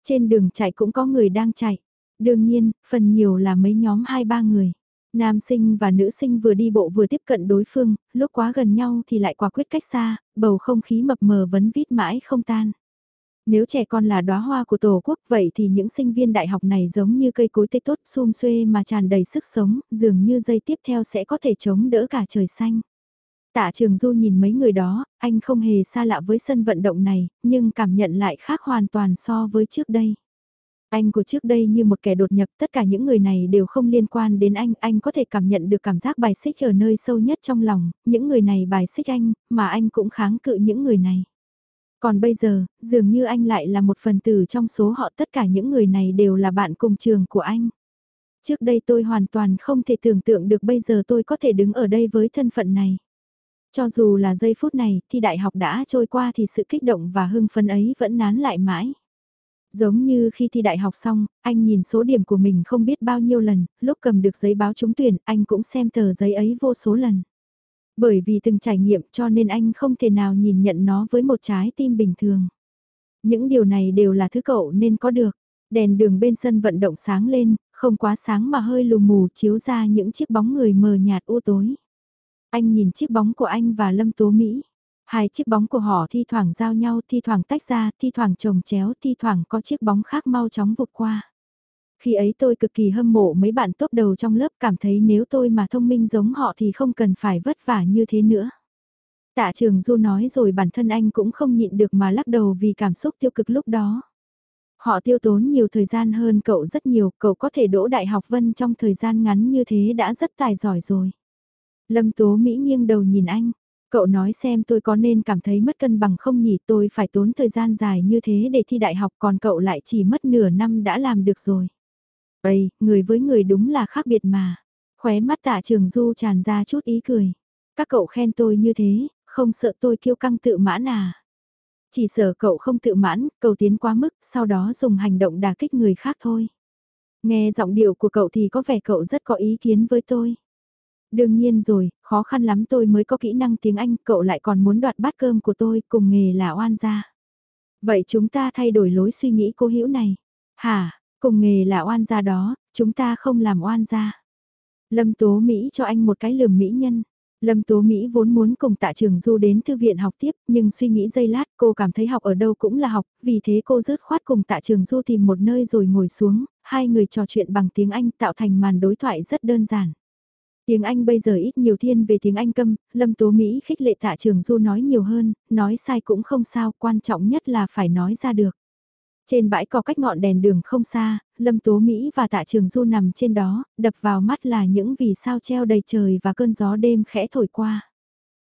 [SPEAKER 1] Trên đường chạy cũng có người đang chạy. Đương nhiên, phần nhiều là mấy nhóm hai ba người. Nam sinh và nữ sinh vừa đi bộ vừa tiếp cận đối phương, lúc quá gần nhau thì lại quả quyết cách xa, bầu không khí mập mờ vấn vít mãi không tan. Nếu trẻ con là đóa hoa của Tổ quốc vậy thì những sinh viên đại học này giống như cây cối tây tốt xum xuê mà tràn đầy sức sống, dường như dây tiếp theo sẽ có thể chống đỡ cả trời xanh. Tạ Trường Du nhìn mấy người đó, anh không hề xa lạ với sân vận động này, nhưng cảm nhận lại khác hoàn toàn so với trước đây. Anh của trước đây như một kẻ đột nhập, tất cả những người này đều không liên quan đến anh, anh có thể cảm nhận được cảm giác bài xích ở nơi sâu nhất trong lòng, những người này bài xích anh, mà anh cũng kháng cự những người này. Còn bây giờ, dường như anh lại là một phần tử trong số họ tất cả những người này đều là bạn cùng trường của anh. Trước đây tôi hoàn toàn không thể tưởng tượng được bây giờ tôi có thể đứng ở đây với thân phận này. Cho dù là giây phút này, thì đại học đã trôi qua thì sự kích động và hưng phấn ấy vẫn nán lại mãi. Giống như khi thi đại học xong, anh nhìn số điểm của mình không biết bao nhiêu lần, lúc cầm được giấy báo trúng tuyển, anh cũng xem tờ giấy ấy vô số lần. Bởi vì từng trải nghiệm cho nên anh không thể nào nhìn nhận nó với một trái tim bình thường. Những điều này đều là thứ cậu nên có được. Đèn đường bên sân vận động sáng lên, không quá sáng mà hơi lù mù chiếu ra những chiếc bóng người mờ nhạt u tối. Anh nhìn chiếc bóng của anh và Lâm Tố Mỹ. Hai chiếc bóng của họ thi thoảng giao nhau, thi thoảng tách ra, thi thoảng chồng chéo, thi thoảng có chiếc bóng khác mau chóng vụt qua. Khi ấy tôi cực kỳ hâm mộ mấy bạn tốt đầu trong lớp cảm thấy nếu tôi mà thông minh giống họ thì không cần phải vất vả như thế nữa. Tạ trường Du nói rồi bản thân anh cũng không nhịn được mà lắc đầu vì cảm xúc tiêu cực lúc đó. Họ tiêu tốn nhiều thời gian hơn cậu rất nhiều, cậu có thể đỗ đại học vân trong thời gian ngắn như thế đã rất tài giỏi rồi. Lâm Tố Mỹ nghiêng đầu nhìn anh, cậu nói xem tôi có nên cảm thấy mất cân bằng không nhỉ tôi phải tốn thời gian dài như thế để thi đại học còn cậu lại chỉ mất nửa năm đã làm được rồi. Ây, người với người đúng là khác biệt mà. Khóe mắt tạ trường du tràn ra chút ý cười. Các cậu khen tôi như thế, không sợ tôi kiêu căng tự mãn à. Chỉ sợ cậu không tự mãn, cầu tiến quá mức, sau đó dùng hành động đà kích người khác thôi. Nghe giọng điệu của cậu thì có vẻ cậu rất có ý kiến với tôi. Đương nhiên rồi, khó khăn lắm tôi mới có kỹ năng tiếng Anh, cậu lại còn muốn đoạt bát cơm của tôi, cùng nghề là oan gia. Vậy chúng ta thay đổi lối suy nghĩ cô hữu này. Hả, cùng nghề là oan gia đó, chúng ta không làm oan gia. Lâm Tố Mỹ cho anh một cái lườm mỹ nhân. Lâm Tố Mỹ vốn muốn cùng tạ trường du đến thư viện học tiếp, nhưng suy nghĩ giây lát cô cảm thấy học ở đâu cũng là học, vì thế cô rớt khoát cùng tạ trường du tìm một nơi rồi ngồi xuống, hai người trò chuyện bằng tiếng Anh tạo thành màn đối thoại rất đơn giản. Tiếng Anh bây giờ ít nhiều thiên về tiếng Anh câm, Lâm Tố Mỹ khích lệ tạ trường du nói nhiều hơn, nói sai cũng không sao, quan trọng nhất là phải nói ra được. Trên bãi cỏ cách ngọn đèn đường không xa, Lâm Tố Mỹ và Tạ Trường Du nằm trên đó, đập vào mắt là những vì sao treo đầy trời và cơn gió đêm khẽ thổi qua.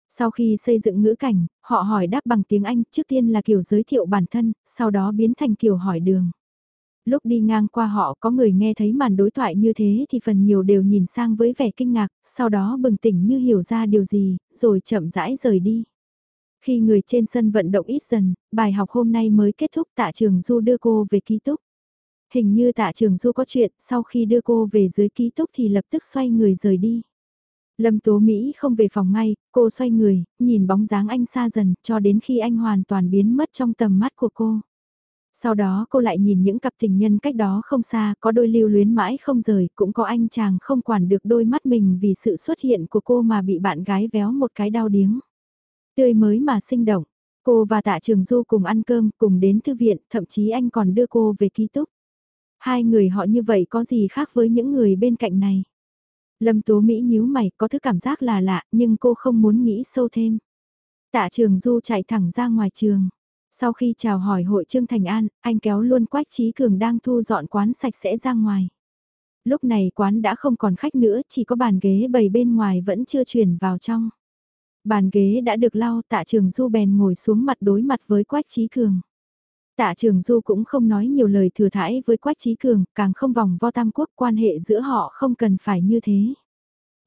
[SPEAKER 1] Sau khi xây dựng ngữ cảnh, họ hỏi đáp bằng tiếng Anh, trước tiên là kiểu giới thiệu bản thân, sau đó biến thành kiểu hỏi đường. Lúc đi ngang qua họ có người nghe thấy màn đối thoại như thế thì phần nhiều đều nhìn sang với vẻ kinh ngạc, sau đó bừng tỉnh như hiểu ra điều gì, rồi chậm rãi rời đi. Khi người trên sân vận động ít dần, bài học hôm nay mới kết thúc tạ trường Du đưa cô về ký túc. Hình như tạ trường Du có chuyện, sau khi đưa cô về dưới ký túc thì lập tức xoay người rời đi. Lâm Tố Mỹ không về phòng ngay, cô xoay người, nhìn bóng dáng anh xa dần, cho đến khi anh hoàn toàn biến mất trong tầm mắt của cô. Sau đó cô lại nhìn những cặp tình nhân cách đó không xa, có đôi lưu luyến mãi không rời, cũng có anh chàng không quản được đôi mắt mình vì sự xuất hiện của cô mà bị bạn gái véo một cái đau điếng. Tươi mới mà sinh động, cô và tạ trường du cùng ăn cơm, cùng đến thư viện, thậm chí anh còn đưa cô về ký túc. Hai người họ như vậy có gì khác với những người bên cạnh này? Lâm Tố Mỹ nhíu mày, có thứ cảm giác là lạ, nhưng cô không muốn nghĩ sâu thêm. Tạ trường du chạy thẳng ra ngoài trường. Sau khi chào hỏi hội Trương Thành An, anh kéo luôn Quách Trí Cường đang thu dọn quán sạch sẽ ra ngoài. Lúc này quán đã không còn khách nữa, chỉ có bàn ghế bầy bên ngoài vẫn chưa chuyển vào trong. Bàn ghế đã được lau tạ trường du bèn ngồi xuống mặt đối mặt với Quách Trí Cường. Tạ Trường Du cũng không nói nhiều lời thừa thãi với Quách Trí Cường, càng không vòng vo tam quốc quan hệ giữa họ không cần phải như thế.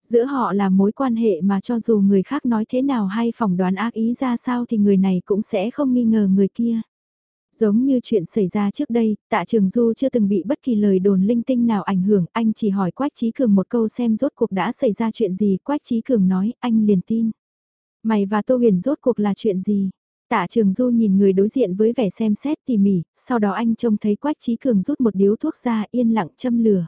[SPEAKER 1] Giữa họ là mối quan hệ mà cho dù người khác nói thế nào hay phỏng đoán ác ý ra sao thì người này cũng sẽ không nghi ngờ người kia. Giống như chuyện xảy ra trước đây, tạ trường du chưa từng bị bất kỳ lời đồn linh tinh nào ảnh hưởng, anh chỉ hỏi Quách Trí Cường một câu xem rốt cuộc đã xảy ra chuyện gì, Quách Trí Cường nói, anh liền tin. Mày và Tô Huyền rốt cuộc là chuyện gì? Tạ Trường Du nhìn người đối diện với vẻ xem xét tỉ mỉ, sau đó anh trông thấy Quách Trí Cường rút một điếu thuốc ra yên lặng châm lửa.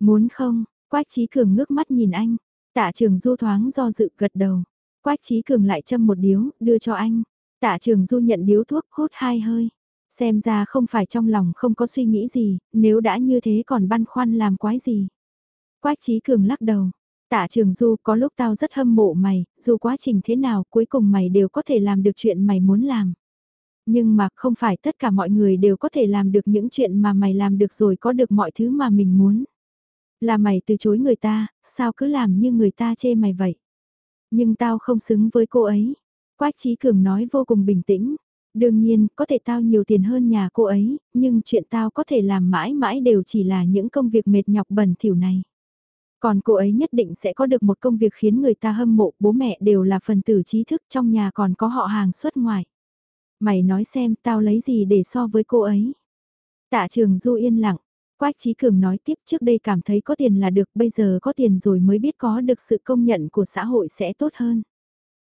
[SPEAKER 1] Muốn không, Quách Trí Cường ngước mắt nhìn anh, Tạ Trường Du thoáng do dự gật đầu. Quách Trí Cường lại châm một điếu, đưa cho anh. Tạ Trường Du nhận điếu thuốc, hút hai hơi. Xem ra không phải trong lòng không có suy nghĩ gì, nếu đã như thế còn băn khoăn làm quái gì. Quách Trí Cường lắc đầu. Tạ trường Du có lúc tao rất hâm mộ mày, dù quá trình thế nào cuối cùng mày đều có thể làm được chuyện mày muốn làm. Nhưng mà không phải tất cả mọi người đều có thể làm được những chuyện mà mày làm được rồi có được mọi thứ mà mình muốn. Là mày từ chối người ta, sao cứ làm như người ta chê mày vậy? Nhưng tao không xứng với cô ấy. Quách Trí Cường nói vô cùng bình tĩnh. Đương nhiên, có thể tao nhiều tiền hơn nhà cô ấy, nhưng chuyện tao có thể làm mãi mãi đều chỉ là những công việc mệt nhọc bẩn thỉu này. Còn cô ấy nhất định sẽ có được một công việc khiến người ta hâm mộ, bố mẹ đều là phần tử trí thức trong nhà còn có họ hàng xuất ngoài. Mày nói xem tao lấy gì để so với cô ấy. Tạ trường Du yên lặng, Quách Trí Cường nói tiếp trước đây cảm thấy có tiền là được, bây giờ có tiền rồi mới biết có được sự công nhận của xã hội sẽ tốt hơn.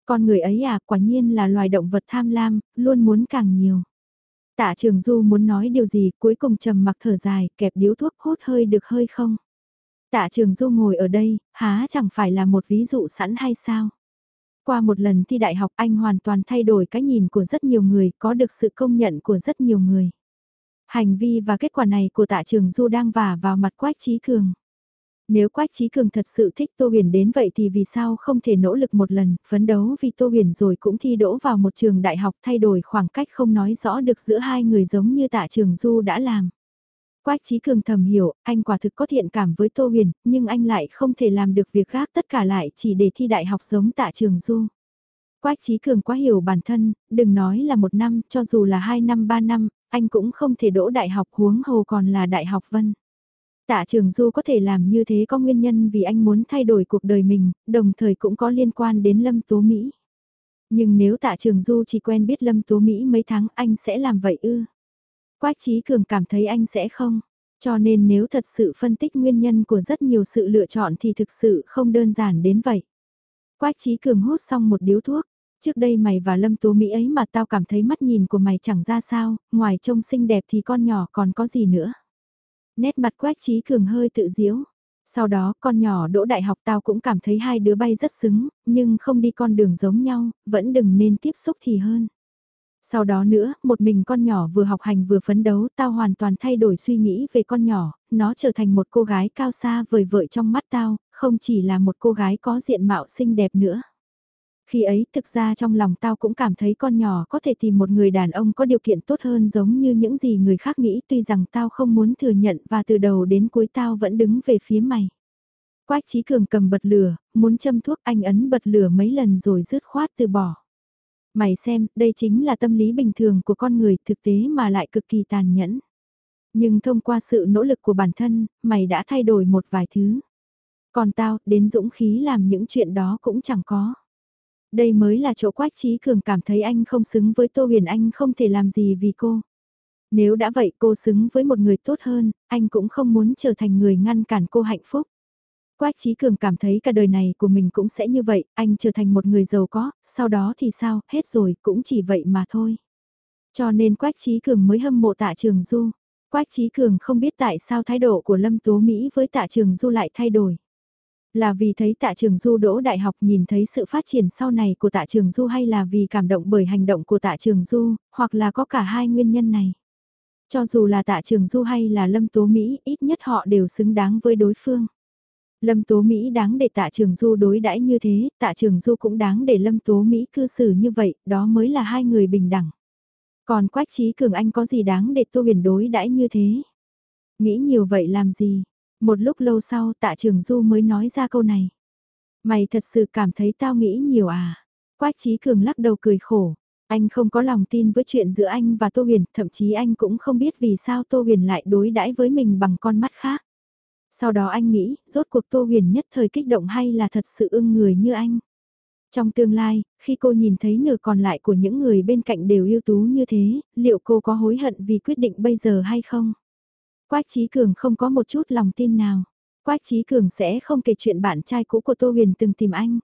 [SPEAKER 1] Con người ấy à, quả nhiên là loài động vật tham lam, luôn muốn càng nhiều. Tạ Trường Du muốn nói điều gì, cuối cùng trầm mặc thở dài, kẹp điếu thuốc hút hơi được hơi không. Tạ Trường Du ngồi ở đây, há chẳng phải là một ví dụ sẵn hay sao? Qua một lần thi đại học anh hoàn toàn thay đổi cái nhìn của rất nhiều người, có được sự công nhận của rất nhiều người. Hành vi và kết quả này của tạ trường Du đang vả vào mặt Quách Trí Cường. Nếu Quách Trí Cường thật sự thích Tô Huyền đến vậy thì vì sao không thể nỗ lực một lần, phấn đấu vì Tô Huyền rồi cũng thi đỗ vào một trường đại học thay đổi khoảng cách không nói rõ được giữa hai người giống như tạ trường Du đã làm. Quách Trí Cường thầm hiểu, anh quả thực có thiện cảm với Tô Huyền, nhưng anh lại không thể làm được việc khác tất cả lại chỉ để thi đại học giống tạ trường Du. Quách Trí Cường quá hiểu bản thân, đừng nói là một năm, cho dù là hai năm ba năm, anh cũng không thể đỗ đại học huống hồ còn là đại học vân. Tạ Trường Du có thể làm như thế có nguyên nhân vì anh muốn thay đổi cuộc đời mình, đồng thời cũng có liên quan đến Lâm Tố Mỹ. Nhưng nếu Tạ Trường Du chỉ quen biết Lâm Tố Mỹ mấy tháng anh sẽ làm vậy ư? Quách Trí Cường cảm thấy anh sẽ không. Cho nên nếu thật sự phân tích nguyên nhân của rất nhiều sự lựa chọn thì thực sự không đơn giản đến vậy. Quách Trí Cường hút xong một điếu thuốc, Trước đây mày và Lâm Tố Mỹ ấy mà tao cảm thấy mắt nhìn của mày chẳng ra sao, ngoài trông xinh đẹp thì con nhỏ còn có gì nữa. Nét mặt quách trí cường hơi tự diễu. Sau đó con nhỏ đỗ đại học tao cũng cảm thấy hai đứa bay rất xứng, nhưng không đi con đường giống nhau, vẫn đừng nên tiếp xúc thì hơn. Sau đó nữa, một mình con nhỏ vừa học hành vừa phấn đấu, tao hoàn toàn thay đổi suy nghĩ về con nhỏ, nó trở thành một cô gái cao xa vời vợi trong mắt tao, không chỉ là một cô gái có diện mạo xinh đẹp nữa. Khi ấy thực ra trong lòng tao cũng cảm thấy con nhỏ có thể tìm một người đàn ông có điều kiện tốt hơn giống như những gì người khác nghĩ tuy rằng tao không muốn thừa nhận và từ đầu đến cuối tao vẫn đứng về phía mày. Quách Trí Cường cầm bật lửa, muốn châm thuốc anh ấn bật lửa mấy lần rồi rứt khoát từ bỏ. Mày xem, đây chính là tâm lý bình thường của con người thực tế mà lại cực kỳ tàn nhẫn. Nhưng thông qua sự nỗ lực của bản thân, mày đã thay đổi một vài thứ. Còn tao, đến dũng khí làm những chuyện đó cũng chẳng có. Đây mới là chỗ Quách Trí Cường cảm thấy anh không xứng với Tô Huyền Anh không thể làm gì vì cô. Nếu đã vậy cô xứng với một người tốt hơn, anh cũng không muốn trở thành người ngăn cản cô hạnh phúc. Quách Trí Cường cảm thấy cả đời này của mình cũng sẽ như vậy, anh trở thành một người giàu có, sau đó thì sao, hết rồi, cũng chỉ vậy mà thôi. Cho nên Quách Trí Cường mới hâm mộ tạ trường Du. Quách Trí Cường không biết tại sao thái độ của Lâm Tố Mỹ với tạ trường Du lại thay đổi. Là vì thấy tạ trường du đỗ đại học nhìn thấy sự phát triển sau này của tạ trường du hay là vì cảm động bởi hành động của tạ trường du, hoặc là có cả hai nguyên nhân này. Cho dù là tạ trường du hay là lâm tố Mỹ, ít nhất họ đều xứng đáng với đối phương. Lâm Tố Mỹ đáng để tạ trường du đối đãi như thế, tạ trường du cũng đáng để Lâm Tố Mỹ cư xử như vậy, đó mới là hai người bình đẳng. Còn Quách Trí Cường Anh có gì đáng để Tô Huyền đối đãi như thế? Nghĩ nhiều vậy làm gì? Một lúc lâu sau tạ trường du mới nói ra câu này. Mày thật sự cảm thấy tao nghĩ nhiều à? Quách trí cường lắc đầu cười khổ. Anh không có lòng tin với chuyện giữa anh và Tô Huyền, thậm chí anh cũng không biết vì sao Tô Huyền lại đối đãi với mình bằng con mắt khác. Sau đó anh nghĩ, rốt cuộc Tô Huyền nhất thời kích động hay là thật sự ưng người như anh. Trong tương lai, khi cô nhìn thấy nửa còn lại của những người bên cạnh đều ưu tú như thế, liệu cô có hối hận vì quyết định bây giờ hay không? Quách Trí Cường không có một chút lòng tin nào. Quách Trí Cường sẽ không kể chuyện bạn trai cũ của Tô Huyền từng tìm anh.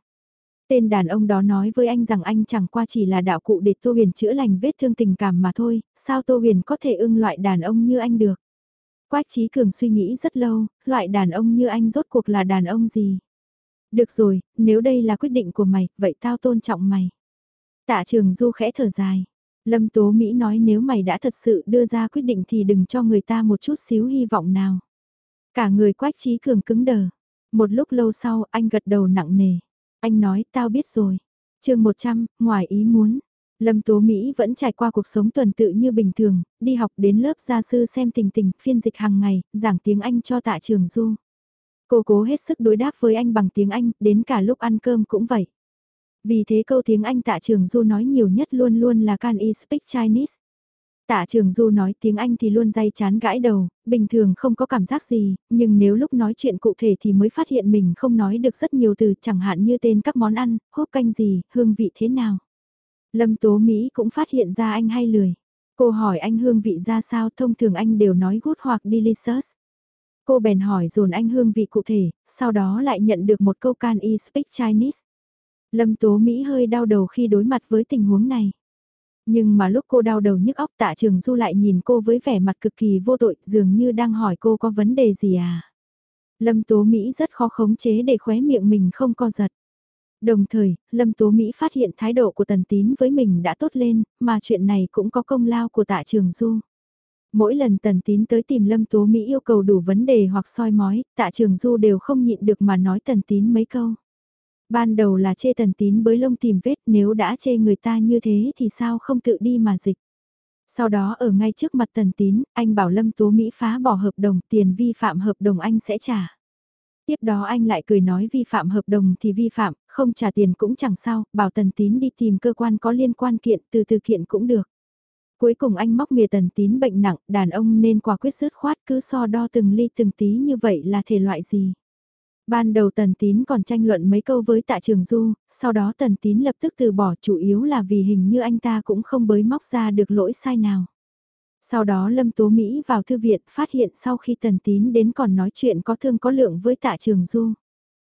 [SPEAKER 1] Tên đàn ông đó nói với anh rằng anh chẳng qua chỉ là đạo cụ để Tô Huyền chữa lành vết thương tình cảm mà thôi, sao Tô Huyền có thể ưng loại đàn ông như anh được? Quách Trí Cường suy nghĩ rất lâu, loại đàn ông như anh rốt cuộc là đàn ông gì? Được rồi, nếu đây là quyết định của mày, vậy tao tôn trọng mày. Tạ trường du khẽ thở dài. Lâm Tố Mỹ nói nếu mày đã thật sự đưa ra quyết định thì đừng cho người ta một chút xíu hy vọng nào. Cả người quách trí cường cứng đờ. Một lúc lâu sau, anh gật đầu nặng nề. Anh nói, tao biết rồi. chương 100, ngoài ý muốn. Lâm Tố Mỹ vẫn trải qua cuộc sống tuần tự như bình thường, đi học đến lớp gia sư xem tình tình, phiên dịch hàng ngày, giảng tiếng Anh cho tạ trường du. Cô cố hết sức đối đáp với anh bằng tiếng Anh, đến cả lúc ăn cơm cũng vậy. Vì thế câu tiếng Anh tạ trường du nói nhiều nhất luôn luôn là can I speak Chinese. Tạ trường Du nói tiếng Anh thì luôn day chán gãi đầu, bình thường không có cảm giác gì, nhưng nếu lúc nói chuyện cụ thể thì mới phát hiện mình không nói được rất nhiều từ chẳng hạn như tên các món ăn, hốt canh gì, hương vị thế nào. Lâm Tố Mỹ cũng phát hiện ra anh hay lười. Cô hỏi anh hương vị ra sao thông thường anh đều nói good hoặc delicious. Cô bèn hỏi dồn anh hương vị cụ thể, sau đó lại nhận được một câu can e speak Chinese. Lâm Tố Mỹ hơi đau đầu khi đối mặt với tình huống này. Nhưng mà lúc cô đau đầu nhức óc tạ trường du lại nhìn cô với vẻ mặt cực kỳ vô tội dường như đang hỏi cô có vấn đề gì à. Lâm Tố Mỹ rất khó khống chế để khóe miệng mình không co giật. Đồng thời, Lâm Tố Mỹ phát hiện thái độ của Tần Tín với mình đã tốt lên, mà chuyện này cũng có công lao của tạ trường du. Mỗi lần Tần Tín tới tìm Lâm Tố Mỹ yêu cầu đủ vấn đề hoặc soi mói, tạ trường du đều không nhịn được mà nói Tần Tín mấy câu. Ban đầu là chê Tần Tín bới lông tìm vết nếu đã chê người ta như thế thì sao không tự đi mà dịch. Sau đó ở ngay trước mặt Tần Tín, anh bảo Lâm Tố Mỹ phá bỏ hợp đồng tiền vi phạm hợp đồng anh sẽ trả. Tiếp đó anh lại cười nói vi phạm hợp đồng thì vi phạm, không trả tiền cũng chẳng sao, bảo Tần Tín đi tìm cơ quan có liên quan kiện từ từ kiện cũng được. Cuối cùng anh móc mìa Tần Tín bệnh nặng, đàn ông nên quả quyết dứt khoát cứ so đo từng ly từng tí như vậy là thể loại gì. Ban đầu Tần Tín còn tranh luận mấy câu với tạ trường Du, sau đó Tần Tín lập tức từ bỏ chủ yếu là vì hình như anh ta cũng không bới móc ra được lỗi sai nào. Sau đó Lâm Tố Mỹ vào thư viện phát hiện sau khi Tần Tín đến còn nói chuyện có thương có lượng với tạ trường Du.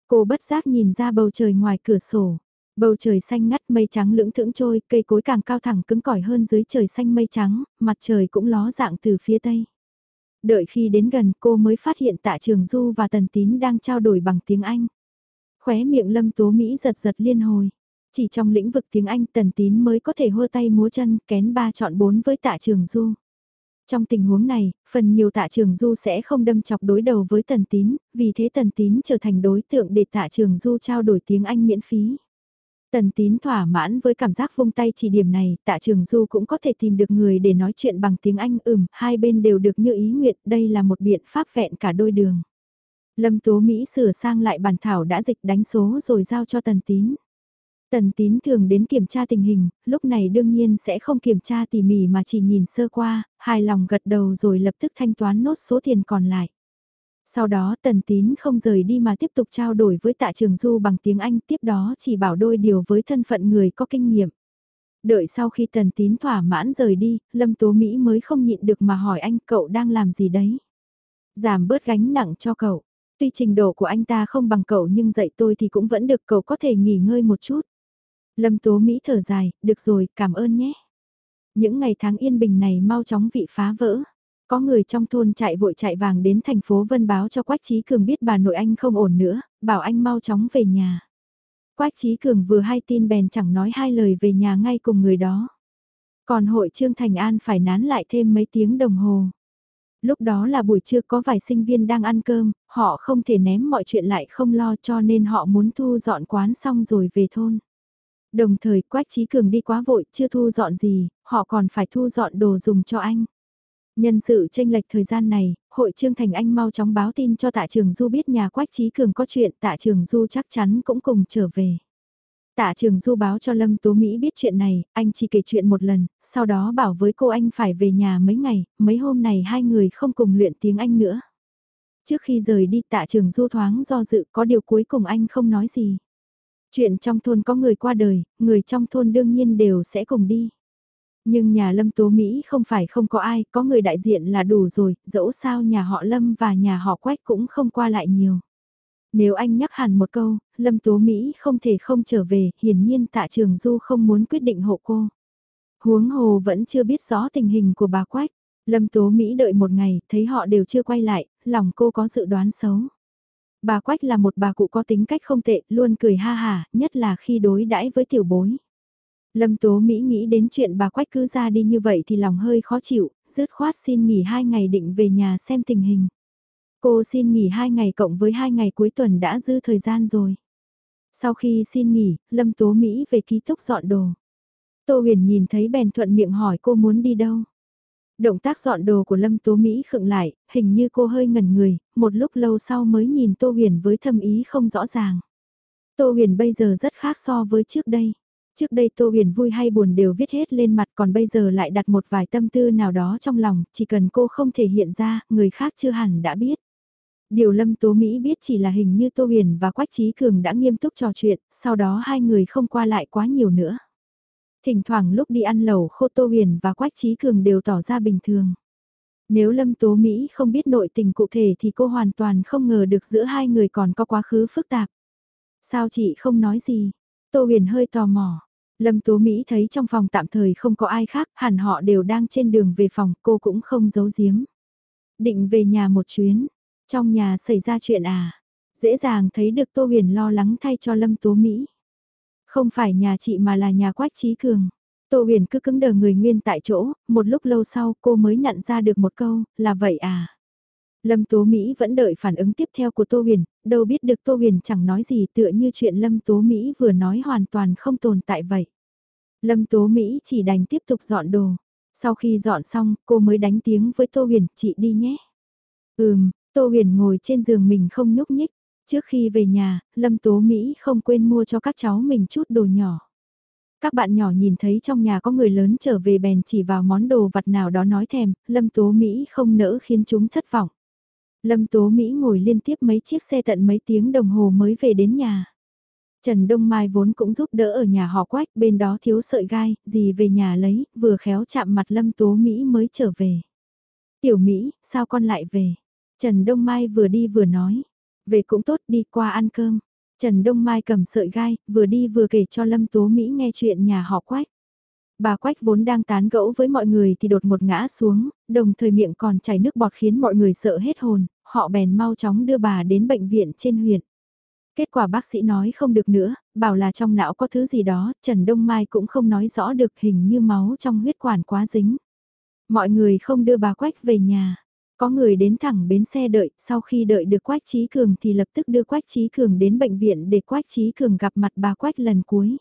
[SPEAKER 1] Cô bất giác nhìn ra bầu trời ngoài cửa sổ. Bầu trời xanh ngắt mây trắng lưỡng thưởng trôi, cây cối càng cao thẳng cứng cỏi hơn dưới trời xanh mây trắng, mặt trời cũng ló dạng từ phía tây. Đợi khi đến gần cô mới phát hiện tạ trường Du và Tần Tín đang trao đổi bằng tiếng Anh. Khóe miệng Lâm Tố Mỹ giật giật liên hồi. Chỉ trong lĩnh vực tiếng Anh Tần Tín mới có thể hô tay múa chân kén ba chọn bốn với tạ trường Du. Trong tình huống này, phần nhiều tạ trường du sẽ không đâm chọc đối đầu với tần tín, vì thế tần tín trở thành đối tượng để tạ trường du trao đổi tiếng Anh miễn phí. Tần tín thỏa mãn với cảm giác vung tay chỉ điểm này, tạ trường du cũng có thể tìm được người để nói chuyện bằng tiếng Anh ừm, hai bên đều được như ý nguyện, đây là một biện pháp vẹn cả đôi đường. Lâm Tố Mỹ sửa sang lại bản thảo đã dịch đánh số rồi giao cho tần tín. Tần tín thường đến kiểm tra tình hình, lúc này đương nhiên sẽ không kiểm tra tỉ mỉ mà chỉ nhìn sơ qua, hài lòng gật đầu rồi lập tức thanh toán nốt số tiền còn lại. Sau đó tần tín không rời đi mà tiếp tục trao đổi với tạ trường du bằng tiếng Anh tiếp đó chỉ bảo đôi điều với thân phận người có kinh nghiệm. Đợi sau khi tần tín thỏa mãn rời đi, Lâm Tố Mỹ mới không nhịn được mà hỏi anh cậu đang làm gì đấy. Giảm bớt gánh nặng cho cậu. Tuy trình độ của anh ta không bằng cậu nhưng dạy tôi thì cũng vẫn được cậu có thể nghỉ ngơi một chút. Lâm Tố Mỹ thở dài, được rồi, cảm ơn nhé. Những ngày tháng yên bình này mau chóng vị phá vỡ. Có người trong thôn chạy vội chạy vàng đến thành phố Vân báo cho Quách Trí Cường biết bà nội anh không ổn nữa, bảo anh mau chóng về nhà. Quách Trí Cường vừa hay tin bèn chẳng nói hai lời về nhà ngay cùng người đó. Còn hội Trương Thành An phải nán lại thêm mấy tiếng đồng hồ. Lúc đó là buổi trưa có vài sinh viên đang ăn cơm, họ không thể ném mọi chuyện lại không lo cho nên họ muốn thu dọn quán xong rồi về thôn. Đồng thời Quách Trí Cường đi quá vội, chưa thu dọn gì, họ còn phải thu dọn đồ dùng cho anh. Nhân sự tranh lệch thời gian này, hội Trương Thành Anh mau chóng báo tin cho tạ trường Du biết nhà Quách Trí Cường có chuyện tạ trường Du chắc chắn cũng cùng trở về. Tạ trường Du báo cho Lâm Tố Mỹ biết chuyện này, anh chỉ kể chuyện một lần, sau đó bảo với cô anh phải về nhà mấy ngày, mấy hôm này hai người không cùng luyện tiếng Anh nữa. Trước khi rời đi tạ trường Du thoáng do dự có điều cuối cùng anh không nói gì. Chuyện trong thôn có người qua đời, người trong thôn đương nhiên đều sẽ cùng đi. Nhưng nhà Lâm Tố Mỹ không phải không có ai, có người đại diện là đủ rồi, dẫu sao nhà họ Lâm và nhà họ Quách cũng không qua lại nhiều. Nếu anh nhắc hẳn một câu, Lâm Tố Mỹ không thể không trở về, hiển nhiên tạ trường Du không muốn quyết định hộ cô. Huống hồ vẫn chưa biết rõ tình hình của bà Quách. Lâm Tố Mỹ đợi một ngày, thấy họ đều chưa quay lại, lòng cô có dự đoán xấu. Bà Quách là một bà cụ có tính cách không tệ, luôn cười ha hà, nhất là khi đối đãi với tiểu bối. Lâm Tố Mỹ nghĩ đến chuyện bà Quách cứ ra đi như vậy thì lòng hơi khó chịu, dứt khoát xin nghỉ hai ngày định về nhà xem tình hình. Cô xin nghỉ hai ngày cộng với hai ngày cuối tuần đã dư thời gian rồi. Sau khi xin nghỉ, Lâm Tố Mỹ về ký túc dọn đồ. Tô huyền nhìn thấy bèn thuận miệng hỏi cô muốn đi đâu. Động tác dọn đồ của Lâm Tố Mỹ khựng lại, hình như cô hơi ngẩn người, một lúc lâu sau mới nhìn Tô huyền với thâm ý không rõ ràng. Tô huyền bây giờ rất khác so với trước đây. Trước đây Tô Huyền vui hay buồn đều viết hết lên mặt còn bây giờ lại đặt một vài tâm tư nào đó trong lòng, chỉ cần cô không thể hiện ra, người khác chưa hẳn đã biết. Điều Lâm Tố Mỹ biết chỉ là hình như Tô Huyền và Quách Trí Cường đã nghiêm túc trò chuyện, sau đó hai người không qua lại quá nhiều nữa. Thỉnh thoảng lúc đi ăn lẩu khô Tô Huyền và Quách Trí Cường đều tỏ ra bình thường. Nếu Lâm Tố Mỹ không biết nội tình cụ thể thì cô hoàn toàn không ngờ được giữa hai người còn có quá khứ phức tạp. Sao chị không nói gì? Tô Huyền hơi tò mò. Lâm Tố Mỹ thấy trong phòng tạm thời không có ai khác, hẳn họ đều đang trên đường về phòng, cô cũng không giấu giếm. Định về nhà một chuyến, trong nhà xảy ra chuyện à? Dễ dàng thấy được Tô Huyền lo lắng thay cho Lâm Tố Mỹ. Không phải nhà chị mà là nhà Quách Trí Cường. Tô Huyền cứ cứng đờ người nguyên tại chỗ, một lúc lâu sau cô mới nhận ra được một câu, là vậy à? Lâm Tố Mỹ vẫn đợi phản ứng tiếp theo của Tô Huyền, đâu biết được Tô Huyền chẳng nói gì tựa như chuyện Lâm Tố Mỹ vừa nói hoàn toàn không tồn tại vậy. Lâm Tố Mỹ chỉ đành tiếp tục dọn đồ. Sau khi dọn xong, cô mới đánh tiếng với Tô Huyền, chị đi nhé. Ừm, Tô Huyền ngồi trên giường mình không nhúc nhích. Trước khi về nhà, Lâm Tố Mỹ không quên mua cho các cháu mình chút đồ nhỏ. Các bạn nhỏ nhìn thấy trong nhà có người lớn trở về bèn chỉ vào món đồ vặt nào đó nói thèm, Lâm Tố Mỹ không nỡ khiến chúng thất vọng. Lâm Tố Mỹ ngồi liên tiếp mấy chiếc xe tận mấy tiếng đồng hồ mới về đến nhà. Trần Đông Mai vốn cũng giúp đỡ ở nhà họ quách, bên đó thiếu sợi gai, gì về nhà lấy, vừa khéo chạm mặt Lâm Tố Mỹ mới trở về. Tiểu Mỹ, sao con lại về? Trần Đông Mai vừa đi vừa nói. Về cũng tốt đi qua ăn cơm. Trần Đông Mai cầm sợi gai, vừa đi vừa kể cho Lâm Tố Mỹ nghe chuyện nhà họ quách. Bà Quách vốn đang tán gẫu với mọi người thì đột một ngã xuống, đồng thời miệng còn chảy nước bọt khiến mọi người sợ hết hồn, họ bèn mau chóng đưa bà đến bệnh viện trên huyện. Kết quả bác sĩ nói không được nữa, bảo là trong não có thứ gì đó, Trần Đông Mai cũng không nói rõ được hình như máu trong huyết quản quá dính. Mọi người không đưa bà Quách về nhà. Có người đến thẳng bến xe đợi, sau khi đợi được Quách Trí Cường thì lập tức đưa Quách Trí Cường đến bệnh viện để Quách Trí Cường gặp mặt bà Quách lần cuối.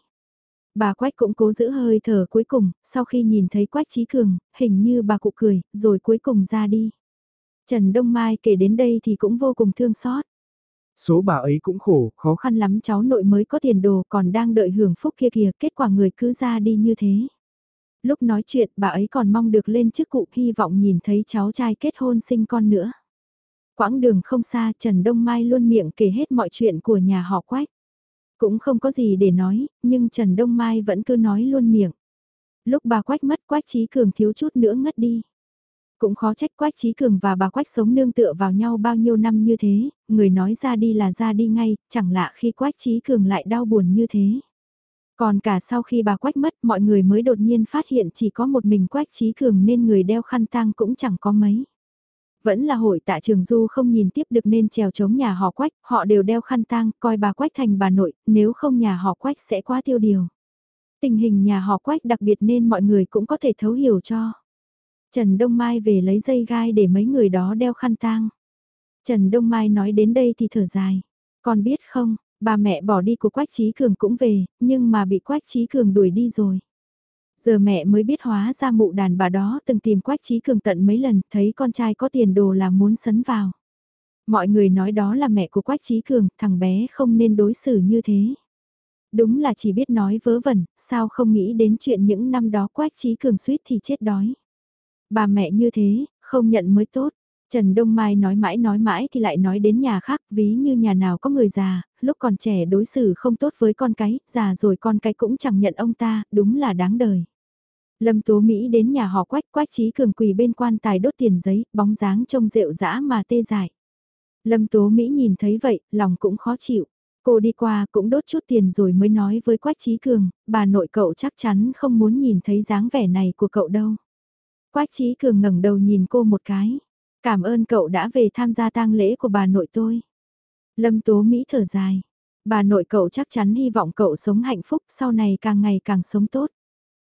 [SPEAKER 1] Bà Quách cũng cố giữ hơi thở cuối cùng, sau khi nhìn thấy Quách Trí Cường, hình như bà cụ cười, rồi cuối cùng ra đi. Trần Đông Mai kể đến đây thì cũng vô cùng thương xót.
[SPEAKER 2] Số bà ấy cũng khổ,
[SPEAKER 1] khó khăn lắm cháu nội mới có tiền đồ còn đang đợi hưởng phúc kia kìa, kết quả người cứ ra đi như thế. Lúc nói chuyện bà ấy còn mong được lên chức cụ hy vọng nhìn thấy cháu trai kết hôn sinh con nữa. Quãng đường không xa Trần Đông Mai luôn miệng kể hết mọi chuyện của nhà họ Quách. Cũng không có gì để nói, nhưng Trần Đông Mai vẫn cứ nói luôn miệng. Lúc bà Quách mất Quách Trí Cường thiếu chút nữa ngất đi. Cũng khó trách Quách Trí Cường và bà Quách sống nương tựa vào nhau bao nhiêu năm như thế, người nói ra đi là ra đi ngay, chẳng lạ khi Quách Trí Cường lại đau buồn như thế. Còn cả sau khi bà Quách mất mọi người mới đột nhiên phát hiện chỉ có một mình Quách Trí Cường nên người đeo khăn tang cũng chẳng có mấy. Vẫn là hội tạ trường du không nhìn tiếp được nên trèo chống nhà họ Quách, họ đều đeo khăn tang, coi bà Quách thành bà nội, nếu không nhà họ Quách sẽ quá tiêu điều. Tình hình nhà họ Quách đặc biệt nên mọi người cũng có thể thấu hiểu cho. Trần Đông Mai về lấy dây gai để mấy người đó đeo khăn tang. Trần Đông Mai nói đến đây thì thở dài. Con biết không, bà mẹ bỏ đi của Quách Trí Cường cũng về, nhưng mà bị Quách Trí Cường đuổi đi rồi. Giờ mẹ mới biết hóa ra mụ đàn bà đó từng tìm Quách Trí Cường tận mấy lần, thấy con trai có tiền đồ là muốn sấn vào. Mọi người nói đó là mẹ của Quách Trí Cường, thằng bé không nên đối xử như thế. Đúng là chỉ biết nói vớ vẩn, sao không nghĩ đến chuyện những năm đó Quách Trí Cường suýt thì chết đói. Bà mẹ như thế, không nhận mới tốt. Trần Đông Mai nói mãi nói mãi thì lại nói đến nhà khác, ví như nhà nào có người già, lúc còn trẻ đối xử không tốt với con cái, già rồi con cái cũng chẳng nhận ông ta, đúng là đáng đời. Lâm Tố Mỹ đến nhà họ quách quách trí cường quỳ bên quan tài đốt tiền giấy, bóng dáng trông rượu dã mà tê dại. Lâm Tố Mỹ nhìn thấy vậy, lòng cũng khó chịu. Cô đi qua cũng đốt chút tiền rồi mới nói với Quách Trí Cường, bà nội cậu chắc chắn không muốn nhìn thấy dáng vẻ này của cậu đâu. Quách Trí Cường ngẩng đầu nhìn cô một cái. Cảm ơn cậu đã về tham gia tang lễ của bà nội tôi. Lâm Tố Mỹ thở dài. Bà nội cậu chắc chắn hy vọng cậu sống hạnh phúc sau này càng ngày càng sống tốt.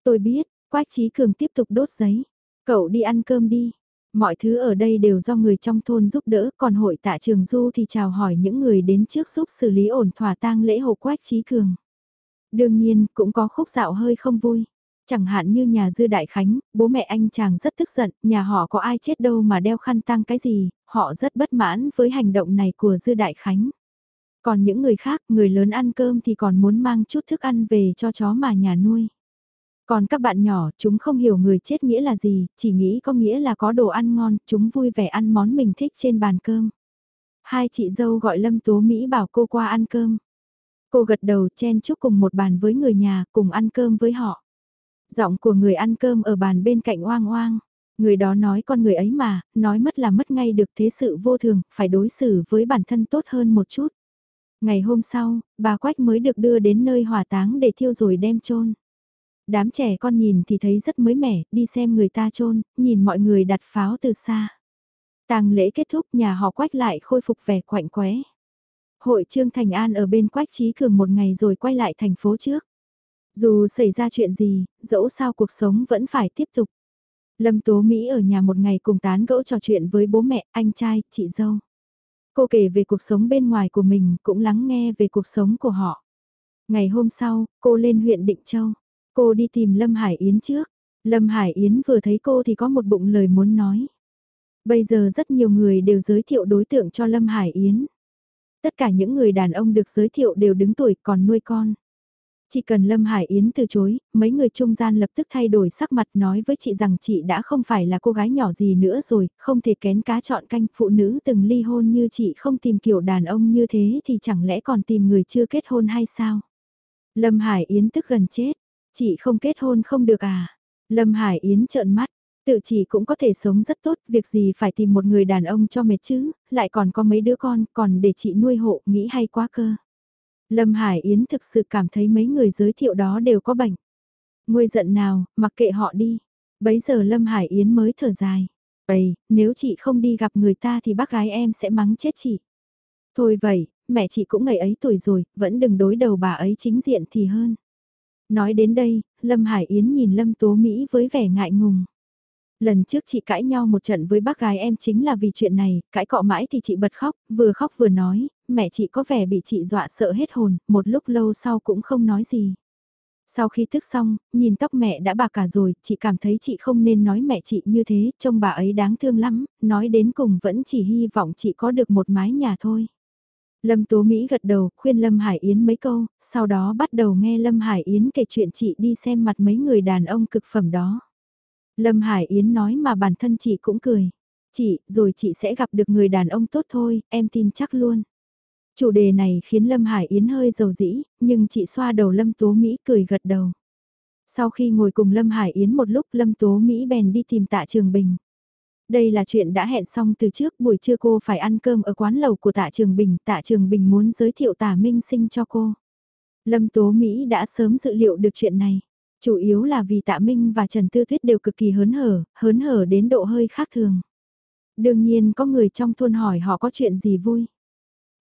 [SPEAKER 1] Tôi biết, Quách Trí Cường tiếp tục đốt giấy. Cậu đi ăn cơm đi. Mọi thứ ở đây đều do người trong thôn giúp đỡ, còn hội tạ trường du thì chào hỏi những người đến trước giúp xử lý ổn thỏa tang lễ hộ quách trí cường. Đương nhiên, cũng có khúc dạo hơi không vui. Chẳng hạn như nhà Dư Đại Khánh, bố mẹ anh chàng rất tức giận, nhà họ có ai chết đâu mà đeo khăn tang cái gì, họ rất bất mãn với hành động này của Dư Đại Khánh. Còn những người khác, người lớn ăn cơm thì còn muốn mang chút thức ăn về cho chó mà nhà nuôi. Còn các bạn nhỏ, chúng không hiểu người chết nghĩa là gì, chỉ nghĩ có nghĩa là có đồ ăn ngon, chúng vui vẻ ăn món mình thích trên bàn cơm. Hai chị dâu gọi Lâm Tố Mỹ bảo cô qua ăn cơm. Cô gật đầu chen chúc cùng một bàn với người nhà, cùng ăn cơm với họ. Giọng của người ăn cơm ở bàn bên cạnh oang oang. Người đó nói con người ấy mà, nói mất là mất ngay được thế sự vô thường, phải đối xử với bản thân tốt hơn một chút. Ngày hôm sau, bà Quách mới được đưa đến nơi hỏa táng để thiêu rồi đem chôn. Đám trẻ con nhìn thì thấy rất mới mẻ, đi xem người ta chôn, nhìn mọi người đặt pháo từ xa. Tàng lễ kết thúc nhà họ Quách lại khôi phục vẻ quạnh quẽ. Hội Trương Thành An ở bên Quách Trí Cường một ngày rồi quay lại thành phố trước. Dù xảy ra chuyện gì, dẫu sao cuộc sống vẫn phải tiếp tục. Lâm Tố Mỹ ở nhà một ngày cùng tán gẫu trò chuyện với bố mẹ, anh trai, chị dâu. Cô kể về cuộc sống bên ngoài của mình, cũng lắng nghe về cuộc sống của họ. Ngày hôm sau, cô lên huyện Định Châu. Cô đi tìm Lâm Hải Yến trước. Lâm Hải Yến vừa thấy cô thì có một bụng lời muốn nói. Bây giờ rất nhiều người đều giới thiệu đối tượng cho Lâm Hải Yến. Tất cả những người đàn ông được giới thiệu đều đứng tuổi còn nuôi con. Chỉ cần Lâm Hải Yến từ chối, mấy người trung gian lập tức thay đổi sắc mặt nói với chị rằng chị đã không phải là cô gái nhỏ gì nữa rồi, không thể kén cá chọn canh phụ nữ từng ly hôn như chị không tìm kiểu đàn ông như thế thì chẳng lẽ còn tìm người chưa kết hôn hay sao? Lâm Hải Yến tức gần chết, chị không kết hôn không được à? Lâm Hải Yến trợn mắt, tự chỉ cũng có thể sống rất tốt, việc gì phải tìm một người đàn ông cho mệt chứ, lại còn có mấy đứa con, còn để chị nuôi hộ, nghĩ hay quá cơ. Lâm Hải Yến thực sự cảm thấy mấy người giới thiệu đó đều có bệnh. Nguôi giận nào, mặc kệ họ đi. Bấy giờ Lâm Hải Yến mới thở dài. Vậy, nếu chị không đi gặp người ta thì bác gái em sẽ mắng chết chị. Thôi vậy, mẹ chị cũng ngày ấy tuổi rồi, vẫn đừng đối đầu bà ấy chính diện thì hơn. Nói đến đây, Lâm Hải Yến nhìn Lâm Tố Mỹ với vẻ ngại ngùng. Lần trước chị cãi nhau một trận với bác gái em chính là vì chuyện này, cãi cọ mãi thì chị bật khóc, vừa khóc vừa nói, mẹ chị có vẻ bị chị dọa sợ hết hồn, một lúc lâu sau cũng không nói gì. Sau khi thức xong, nhìn tóc mẹ đã bạc cả rồi, chị cảm thấy chị không nên nói mẹ chị như thế, trông bà ấy đáng thương lắm, nói đến cùng vẫn chỉ hy vọng chị có được một mái nhà thôi. Lâm Tố Mỹ gật đầu, khuyên Lâm Hải Yến mấy câu, sau đó bắt đầu nghe Lâm Hải Yến kể chuyện chị đi xem mặt mấy người đàn ông cực phẩm đó. Lâm Hải Yến nói mà bản thân chị cũng cười. Chị, rồi chị sẽ gặp được người đàn ông tốt thôi, em tin chắc luôn. Chủ đề này khiến Lâm Hải Yến hơi dầu dĩ, nhưng chị xoa đầu Lâm Tố Mỹ cười gật đầu. Sau khi ngồi cùng Lâm Hải Yến một lúc Lâm Tố Mỹ bèn đi tìm tạ Trường Bình. Đây là chuyện đã hẹn xong từ trước buổi trưa cô phải ăn cơm ở quán lầu của tạ Trường Bình. Tạ Trường Bình muốn giới thiệu tạ Minh Sinh cho cô. Lâm Tố Mỹ đã sớm dự liệu được chuyện này. Chủ yếu là vì tạ Minh và Trần Tư thuyết đều cực kỳ hớn hở, hớn hở đến độ hơi khác thường. Đương nhiên có người trong thôn hỏi họ có chuyện gì vui.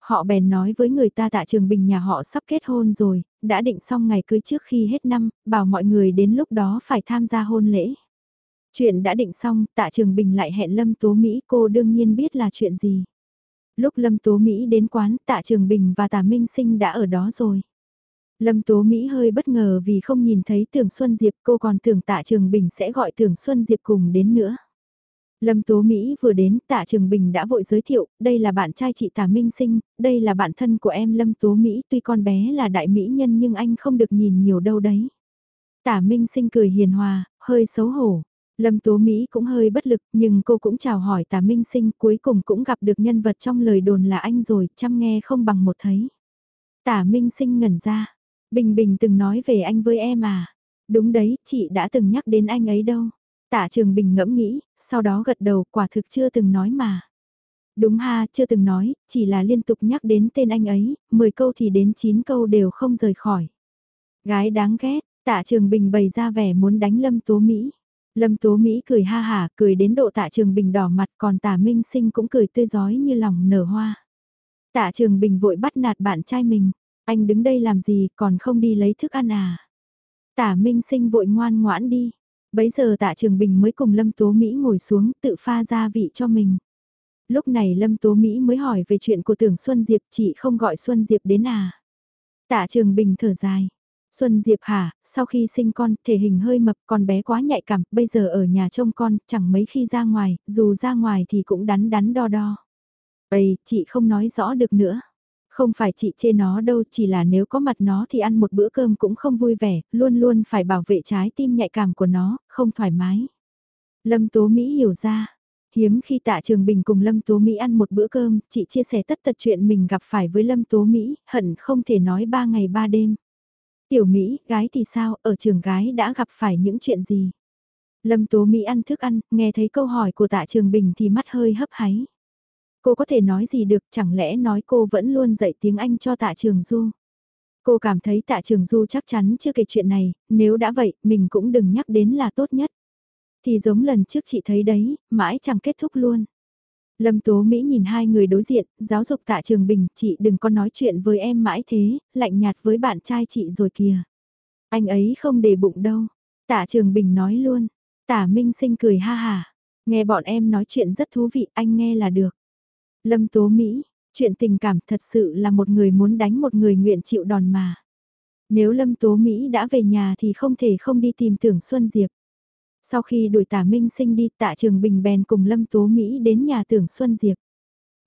[SPEAKER 1] Họ bèn nói với người ta tạ trường bình nhà họ sắp kết hôn rồi, đã định xong ngày cưới trước khi hết năm, bảo mọi người đến lúc đó phải tham gia hôn lễ. Chuyện đã định xong, tạ trường bình lại hẹn Lâm Tố Mỹ cô đương nhiên biết là chuyện gì. Lúc Lâm Tố Mỹ đến quán, tạ trường bình và tạ Minh Sinh đã ở đó rồi. Lâm Tố Mỹ hơi bất ngờ vì không nhìn thấy Tưởng Xuân Diệp cô còn tưởng tạ Trường Bình sẽ gọi Tưởng Xuân Diệp cùng đến nữa. Lâm Tố Mỹ vừa đến tạ Trường Bình đã vội giới thiệu, đây là bạn trai chị Tả Minh Sinh, đây là bạn thân của em Lâm Tố Mỹ tuy con bé là đại mỹ nhân nhưng anh không được nhìn nhiều đâu đấy. Tả Minh Sinh cười hiền hòa, hơi xấu hổ. Lâm Tố Mỹ cũng hơi bất lực nhưng cô cũng chào hỏi Tả Minh Sinh cuối cùng cũng gặp được nhân vật trong lời đồn là anh rồi, chăm nghe không bằng một thấy. Tả Minh Sinh ngẩn ra, Bình Bình từng nói về anh với em à. Đúng đấy, chị đã từng nhắc đến anh ấy đâu. Tạ Trường Bình ngẫm nghĩ, sau đó gật đầu quả thực chưa từng nói mà. Đúng ha, chưa từng nói, chỉ là liên tục nhắc đến tên anh ấy, 10 câu thì đến 9 câu đều không rời khỏi. Gái đáng ghét, tạ Trường Bình bày ra vẻ muốn đánh Lâm Tố Mỹ. Lâm Tố Mỹ cười ha hả, cười đến độ tạ Trường Bình đỏ mặt còn tạ Minh Sinh cũng cười tươi giói như lòng nở hoa. Tạ Trường Bình vội bắt nạt bạn trai mình, anh đứng đây làm gì còn không đi lấy thức ăn à? Tả Minh Sinh vội ngoan ngoãn đi. Bấy giờ tạ trường bình mới cùng Lâm Tố Mỹ ngồi xuống tự pha gia vị cho mình. Lúc này Lâm Tố Mỹ mới hỏi về chuyện của tưởng Xuân Diệp chị không gọi Xuân Diệp đến à. Tạ trường bình thở dài. Xuân Diệp hả, sau khi sinh con, thể hình hơi mập, con bé quá nhạy cảm, bây giờ ở nhà trông con, chẳng mấy khi ra ngoài, dù ra ngoài thì cũng đắn đắn đo đo. Ây, chị không nói rõ được nữa. Không phải chị chê nó đâu, chỉ là nếu có mặt nó thì ăn một bữa cơm cũng không vui vẻ, luôn luôn phải bảo vệ trái tim nhạy cảm của nó, không thoải mái. Lâm Tố Mỹ hiểu ra. Hiếm khi tạ Trường Bình cùng Lâm Tố Mỹ ăn một bữa cơm, chị chia sẻ tất tật chuyện mình gặp phải với Lâm Tố Mỹ, hận không thể nói ba ngày ba đêm. Tiểu Mỹ, gái thì sao, ở trường gái đã gặp phải những chuyện gì? Lâm Tố Mỹ ăn thức ăn, nghe thấy câu hỏi của tạ Trường Bình thì mắt hơi hấp háy. Cô có thể nói gì được, chẳng lẽ nói cô vẫn luôn dạy tiếng Anh cho tạ Trường Du? Cô cảm thấy tạ Trường Du chắc chắn chưa kể chuyện này, nếu đã vậy, mình cũng đừng nhắc đến là tốt nhất. Thì giống lần trước chị thấy đấy, mãi chẳng kết thúc luôn. Lâm Tố Mỹ nhìn hai người đối diện, giáo dục tạ Trường Bình, chị đừng có nói chuyện với em mãi thế, lạnh nhạt với bạn trai chị rồi kìa. Anh ấy không để bụng đâu. Tạ Trường Bình nói luôn. Tạ Minh Sinh cười ha hà. Nghe bọn em nói chuyện rất thú vị, anh nghe là được. Lâm Tố Mỹ, chuyện tình cảm thật sự là một người muốn đánh một người nguyện chịu đòn mà. Nếu Lâm Tố Mỹ đã về nhà thì không thể không đi tìm tưởng Xuân Diệp. Sau khi đuổi tả Minh sinh đi tạ trường Bình bèn cùng Lâm Tố Mỹ đến nhà tưởng Xuân Diệp.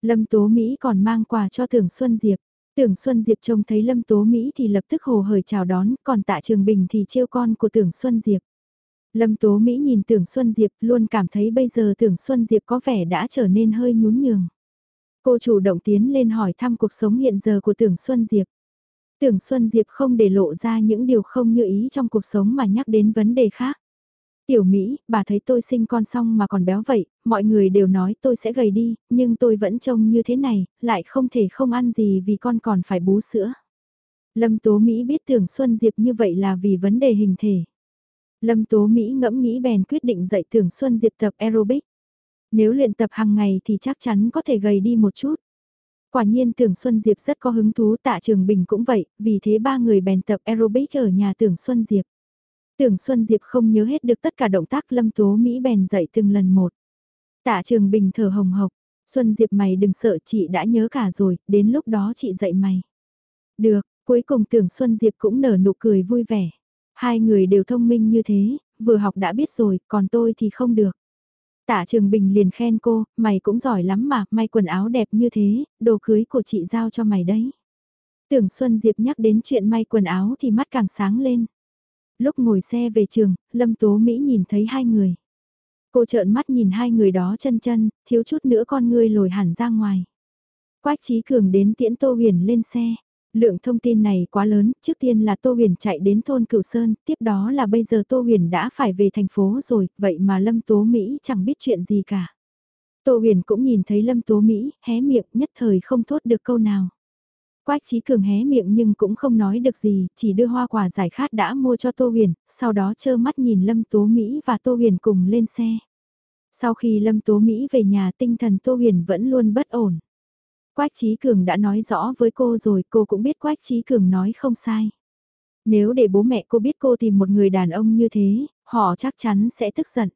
[SPEAKER 1] Lâm Tố Mỹ còn mang quà cho tưởng Xuân Diệp. Tưởng Xuân Diệp trông thấy Lâm Tố Mỹ thì lập tức hồ hởi chào đón, còn tạ trường Bình thì trêu con của tưởng Xuân Diệp. Lâm Tố Mỹ nhìn tưởng Xuân Diệp luôn cảm thấy bây giờ tưởng Xuân Diệp có vẻ đã trở nên hơi nhún nhường. Cô chủ động tiến lên hỏi thăm cuộc sống hiện giờ của tưởng Xuân Diệp. Tưởng Xuân Diệp không để lộ ra những điều không như ý trong cuộc sống mà nhắc đến vấn đề khác. Tiểu Mỹ, bà thấy tôi sinh con xong mà còn béo vậy, mọi người đều nói tôi sẽ gầy đi, nhưng tôi vẫn trông như thế này, lại không thể không ăn gì vì con còn phải bú sữa. Lâm Tố Mỹ biết tưởng Xuân Diệp như vậy là vì vấn đề hình thể. Lâm Tố Mỹ ngẫm nghĩ bèn quyết định dạy tưởng Xuân Diệp tập aerobic. Nếu luyện tập hàng ngày thì chắc chắn có thể gầy đi một chút. Quả nhiên tưởng Xuân Diệp rất có hứng thú tạ trường Bình cũng vậy, vì thế ba người bèn tập aerobic ở nhà tưởng Xuân Diệp. Tưởng Xuân Diệp không nhớ hết được tất cả động tác lâm tố Mỹ bèn dậy từng lần một. Tạ trường bình thở hồng hộc, Xuân Diệp mày đừng sợ chị đã nhớ cả rồi, đến lúc đó chị dạy mày. Được, cuối cùng tưởng Xuân Diệp cũng nở nụ cười vui vẻ. Hai người đều thông minh như thế, vừa học đã biết rồi, còn tôi thì không được. Tạ Trường Bình liền khen cô, mày cũng giỏi lắm mà, may quần áo đẹp như thế, đồ cưới của chị giao cho mày đấy. Tưởng Xuân Diệp nhắc đến chuyện may quần áo thì mắt càng sáng lên lúc ngồi xe về trường, Lâm Tố Mỹ nhìn thấy hai người. Cô trợn mắt nhìn hai người đó chân chân, thiếu chút nữa con ngươi lồi hẳn ra ngoài. Quách Trí Cường đến tiễn Tô Huyền lên xe. Lượng thông tin này quá lớn, trước tiên là Tô Huyền chạy đến thôn Cửu Sơn, tiếp đó là bây giờ Tô Huyền đã phải về thành phố rồi, vậy mà Lâm Tố Mỹ chẳng biết chuyện gì cả. Tô Huyền cũng nhìn thấy Lâm Tố Mỹ, hé miệng nhất thời không thốt được câu nào. Quách Chí Cường hé miệng nhưng cũng không nói được gì, chỉ đưa hoa quả giải khát đã mua cho Tô Huyền, sau đó trơ mắt nhìn Lâm Tố Mỹ và Tô Huyền cùng lên xe. Sau khi Lâm Tố Mỹ về nhà tinh thần Tô Huyền vẫn luôn bất ổn. Quách Chí Cường đã nói rõ với cô rồi, cô cũng biết Quách Chí Cường nói không sai. Nếu để bố mẹ cô biết cô tìm một người đàn ông như thế, họ chắc chắn sẽ tức giận.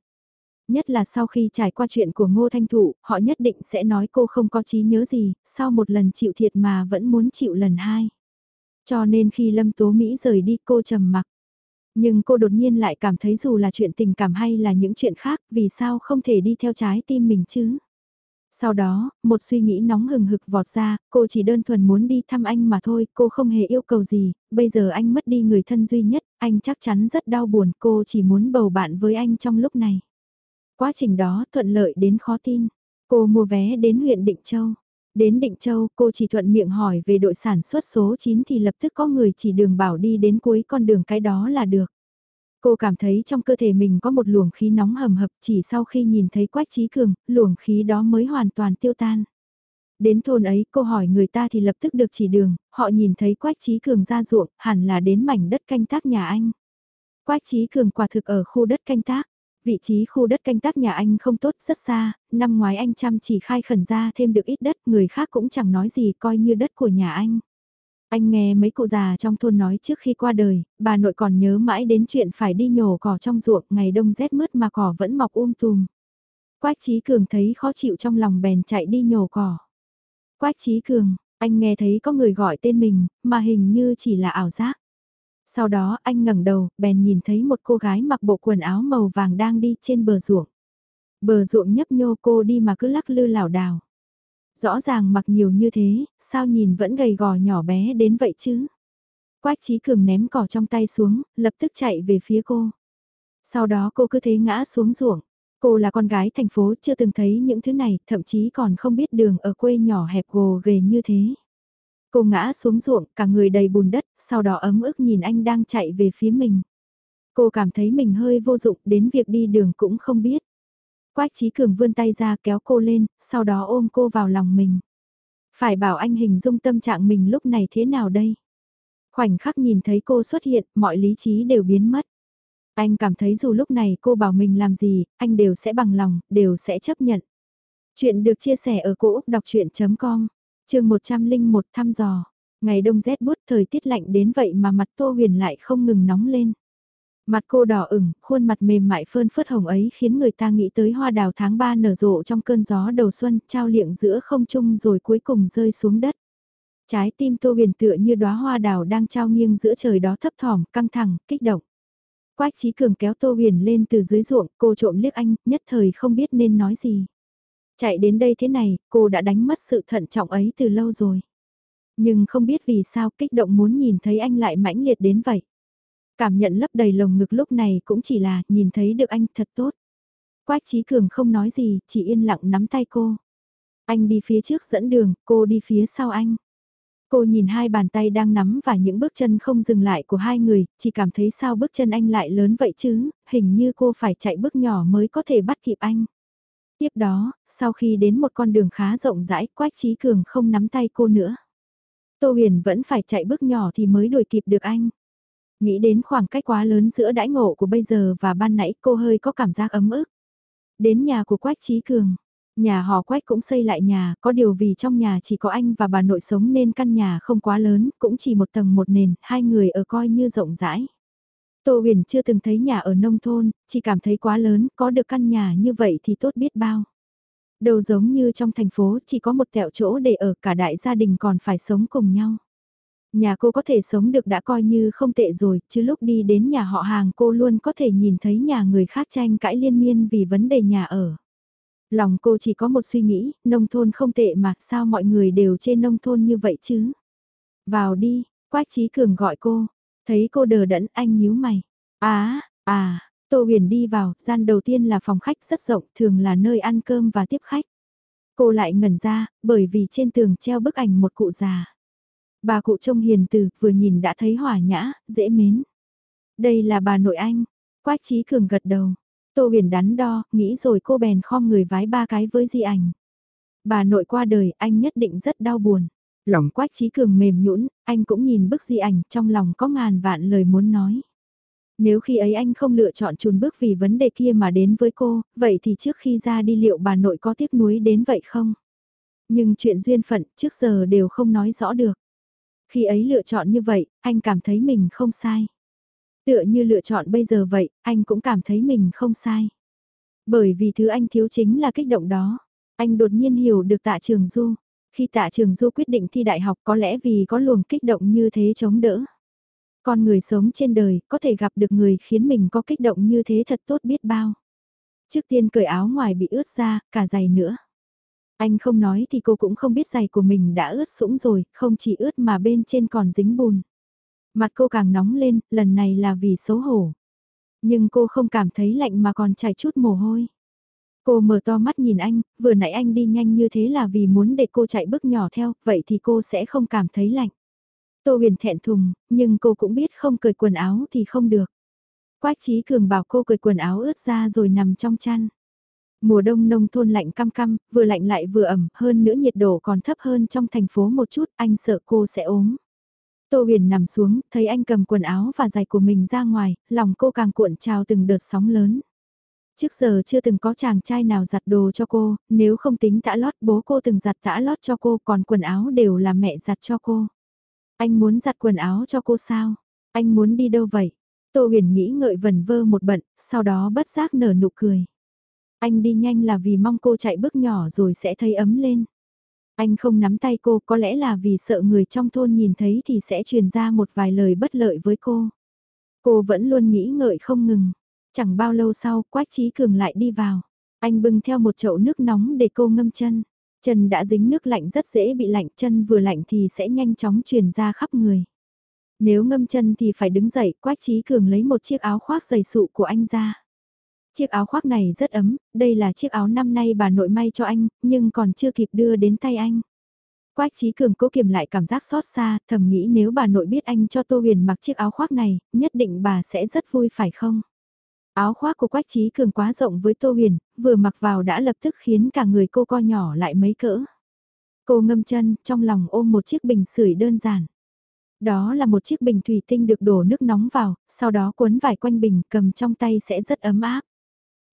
[SPEAKER 1] Nhất là sau khi trải qua chuyện của Ngô Thanh Thụ, họ nhất định sẽ nói cô không có trí nhớ gì, sau một lần chịu thiệt mà vẫn muốn chịu lần hai. Cho nên khi Lâm Tố Mỹ rời đi cô trầm mặc. Nhưng cô đột nhiên lại cảm thấy dù là chuyện tình cảm hay là những chuyện khác, vì sao không thể đi theo trái tim mình chứ? Sau đó, một suy nghĩ nóng hừng hực vọt ra, cô chỉ đơn thuần muốn đi thăm anh mà thôi, cô không hề yêu cầu gì, bây giờ anh mất đi người thân duy nhất, anh chắc chắn rất đau buồn, cô chỉ muốn bầu bạn với anh trong lúc này. Quá trình đó thuận lợi đến khó tin. Cô mua vé đến huyện Định Châu. Đến Định Châu, cô chỉ thuận miệng hỏi về đội sản xuất số 9 thì lập tức có người chỉ đường bảo đi đến cuối con đường cái đó là được. Cô cảm thấy trong cơ thể mình có một luồng khí nóng hầm hập chỉ sau khi nhìn thấy Quách Trí Cường, luồng khí đó mới hoàn toàn tiêu tan. Đến thôn ấy cô hỏi người ta thì lập tức được chỉ đường, họ nhìn thấy Quách Trí Cường ra ruộng, hẳn là đến mảnh đất canh tác nhà anh. Quách Trí Cường quả thực ở khu đất canh tác, Vị trí khu đất canh tác nhà anh không tốt rất xa, năm ngoái anh chăm chỉ khai khẩn ra thêm được ít đất, người khác cũng chẳng nói gì coi như đất của nhà anh. Anh nghe mấy cụ già trong thôn nói trước khi qua đời, bà nội còn nhớ mãi đến chuyện phải đi nhổ cỏ trong ruộng ngày đông rét mướt mà cỏ vẫn mọc um tùm. Quách Trí Cường thấy khó chịu trong lòng bèn chạy đi nhổ cỏ. Quách Trí Cường, anh nghe thấy có người gọi tên mình, mà hình như chỉ là ảo giác. Sau đó anh ngẩng đầu, bèn nhìn thấy một cô gái mặc bộ quần áo màu vàng đang đi trên bờ ruộng. Bờ ruộng nhấp nhô cô đi mà cứ lắc lư lảo đảo. Rõ ràng mặc nhiều như thế, sao nhìn vẫn gầy gò nhỏ bé đến vậy chứ? Quách Chí Cường ném cỏ trong tay xuống, lập tức chạy về phía cô. Sau đó cô cứ thế ngã xuống ruộng. Cô là con gái thành phố chưa từng thấy những thứ này, thậm chí còn không biết đường ở quê nhỏ hẹp gồ ghề như thế. Cô ngã xuống ruộng, cả người đầy bùn đất, sau đó ấm ức nhìn anh đang chạy về phía mình. Cô cảm thấy mình hơi vô dụng, đến việc đi đường cũng không biết. Quách Trí Cường vươn tay ra kéo cô lên, sau đó ôm cô vào lòng mình. Phải bảo anh hình dung tâm trạng mình lúc này thế nào đây? Khoảnh khắc nhìn thấy cô xuất hiện, mọi lý trí đều biến mất. Anh cảm thấy dù lúc này cô bảo mình làm gì, anh đều sẽ bằng lòng, đều sẽ chấp nhận. Chuyện được chia sẻ ở cỗ đọc chuyện.com, trường 101 thăm dò. Ngày đông rét bút thời tiết lạnh đến vậy mà mặt Tô Huyền lại không ngừng nóng lên. Mặt cô đỏ ửng, khuôn mặt mềm mại phơn phớt hồng ấy khiến người ta nghĩ tới hoa đào tháng 3 nở rộ trong cơn gió đầu xuân, trao liệng giữa không trung rồi cuối cùng rơi xuống đất. Trái tim Tô Huyền tựa như đóa hoa đào đang trao nghiêng giữa trời đó thấp thỏm, căng thẳng, kích động. Quách Chí Cường kéo Tô Huyền lên từ dưới ruộng, cô trộm liếc anh, nhất thời không biết nên nói gì. Chạy đến đây thế này, cô đã đánh mất sự thận trọng ấy từ lâu rồi. Nhưng không biết vì sao kích động muốn nhìn thấy anh lại mãnh liệt đến vậy. Cảm nhận lấp đầy lồng ngực lúc này cũng chỉ là nhìn thấy được anh thật tốt. Quách Chí Cường không nói gì, chỉ yên lặng nắm tay cô. Anh đi phía trước dẫn đường, cô đi phía sau anh. Cô nhìn hai bàn tay đang nắm và những bước chân không dừng lại của hai người, chỉ cảm thấy sao bước chân anh lại lớn vậy chứ, hình như cô phải chạy bước nhỏ mới có thể bắt kịp anh. Tiếp đó, sau khi đến một con đường khá rộng rãi, Quách Trí Cường không nắm tay cô nữa. Tô Huyền vẫn phải chạy bước nhỏ thì mới đuổi kịp được anh. Nghĩ đến khoảng cách quá lớn giữa đãi ngộ của bây giờ và ban nãy cô hơi có cảm giác ấm ức. Đến nhà của Quách Trí Cường, Nhà họ Quách cũng xây lại nhà, có điều vì trong nhà chỉ có anh và bà nội sống nên căn nhà không quá lớn, cũng chỉ một tầng một nền, hai người ở coi như rộng rãi. Tô Huyền chưa từng thấy nhà ở nông thôn, chỉ cảm thấy quá lớn, có được căn nhà như vậy thì tốt biết bao. Đầu giống như trong thành phố chỉ có một tẹo chỗ để ở cả đại gia đình còn phải sống cùng nhau. Nhà cô có thể sống được đã coi như không tệ rồi, chứ lúc đi đến nhà họ hàng cô luôn có thể nhìn thấy nhà người khác tranh cãi liên miên vì vấn đề nhà ở. Lòng cô chỉ có một suy nghĩ, nông thôn không tệ mà sao mọi người đều trên nông thôn như vậy chứ? Vào đi, Quách Trí Cường gọi cô, thấy cô đờ đẫn anh nhíu mày. À, à, Tô Huyền đi vào, gian đầu tiên là phòng khách rất rộng, thường là nơi ăn cơm và tiếp khách. Cô lại ngẩn ra, bởi vì trên tường treo bức ảnh một cụ già. Bà cụ trông hiền từ, vừa nhìn đã thấy hỏa nhã, dễ mến. Đây là bà nội anh. Quách Trí Cường gật đầu. Tô huyền đắn đo, nghĩ rồi cô bèn khom người vái ba cái với di ảnh. Bà nội qua đời, anh nhất định rất đau buồn. Lòng quách trí cường mềm nhũn, anh cũng nhìn bức di ảnh, trong lòng có ngàn vạn lời muốn nói. Nếu khi ấy anh không lựa chọn chùn bước vì vấn đề kia mà đến với cô, vậy thì trước khi ra đi liệu bà nội có tiếc nuối đến vậy không? Nhưng chuyện duyên phận trước giờ đều không nói rõ được. Khi ấy lựa chọn như vậy, anh cảm thấy mình không sai. Tựa như lựa chọn bây giờ vậy, anh cũng cảm thấy mình không sai. Bởi vì thứ anh thiếu chính là kích động đó. Anh đột nhiên hiểu được tạ trường du. Khi tạ trường du quyết định thi đại học có lẽ vì có luồng kích động như thế chống đỡ. Con người sống trên đời có thể gặp được người khiến mình có kích động như thế thật tốt biết bao. Trước tiên cởi áo ngoài bị ướt ra, cả giày nữa. Anh không nói thì cô cũng không biết giày của mình đã ướt sũng rồi, không chỉ ướt mà bên trên còn dính bùn. Mặt cô càng nóng lên, lần này là vì xấu hổ. Nhưng cô không cảm thấy lạnh mà còn chảy chút mồ hôi. Cô mở to mắt nhìn anh, vừa nãy anh đi nhanh như thế là vì muốn để cô chạy bước nhỏ theo, vậy thì cô sẽ không cảm thấy lạnh. Tô huyền thẹn thùng, nhưng cô cũng biết không cởi quần áo thì không được. Quách trí cường bảo cô cởi quần áo ướt ra rồi nằm trong chăn. Mùa đông nông thôn lạnh căm căm, vừa lạnh lại vừa ẩm, hơn nữa nhiệt độ còn thấp hơn trong thành phố một chút, anh sợ cô sẽ ốm. Tô huyền nằm xuống, thấy anh cầm quần áo và giày của mình ra ngoài, lòng cô càng cuộn trào từng đợt sóng lớn. Trước giờ chưa từng có chàng trai nào giặt đồ cho cô, nếu không tính tã lót bố cô từng giặt tã lót cho cô còn quần áo đều là mẹ giặt cho cô. Anh muốn giặt quần áo cho cô sao? Anh muốn đi đâu vậy? Tô huyền nghĩ ngợi vần vơ một bận, sau đó bất giác nở nụ cười. Anh đi nhanh là vì mong cô chạy bước nhỏ rồi sẽ thấy ấm lên. Anh không nắm tay cô có lẽ là vì sợ người trong thôn nhìn thấy thì sẽ truyền ra một vài lời bất lợi với cô. Cô vẫn luôn nghĩ ngợi không ngừng. Chẳng bao lâu sau, Quách Trí Cường lại đi vào. Anh bưng theo một chậu nước nóng để cô ngâm chân. Chân đã dính nước lạnh rất dễ bị lạnh, chân vừa lạnh thì sẽ nhanh chóng truyền ra khắp người. Nếu ngâm chân thì phải đứng dậy, Quách Trí Cường lấy một chiếc áo khoác dày sụ của anh ra. Chiếc áo khoác này rất ấm, đây là chiếc áo năm nay bà nội may cho anh, nhưng còn chưa kịp đưa đến tay anh. Quách Chí Cường cố kiềm lại cảm giác xót xa, thầm nghĩ nếu bà nội biết anh cho Tô Huyền mặc chiếc áo khoác này, nhất định bà sẽ rất vui phải không? Áo khoác của Quách Chí Cường quá rộng với Tô Huyền, vừa mặc vào đã lập tức khiến cả người cô co nhỏ lại mấy cỡ. Cô ngâm chân, trong lòng ôm một chiếc bình sưởi đơn giản. Đó là một chiếc bình thủy tinh được đổ nước nóng vào, sau đó cuốn vải quanh bình cầm trong tay sẽ rất ấm áp.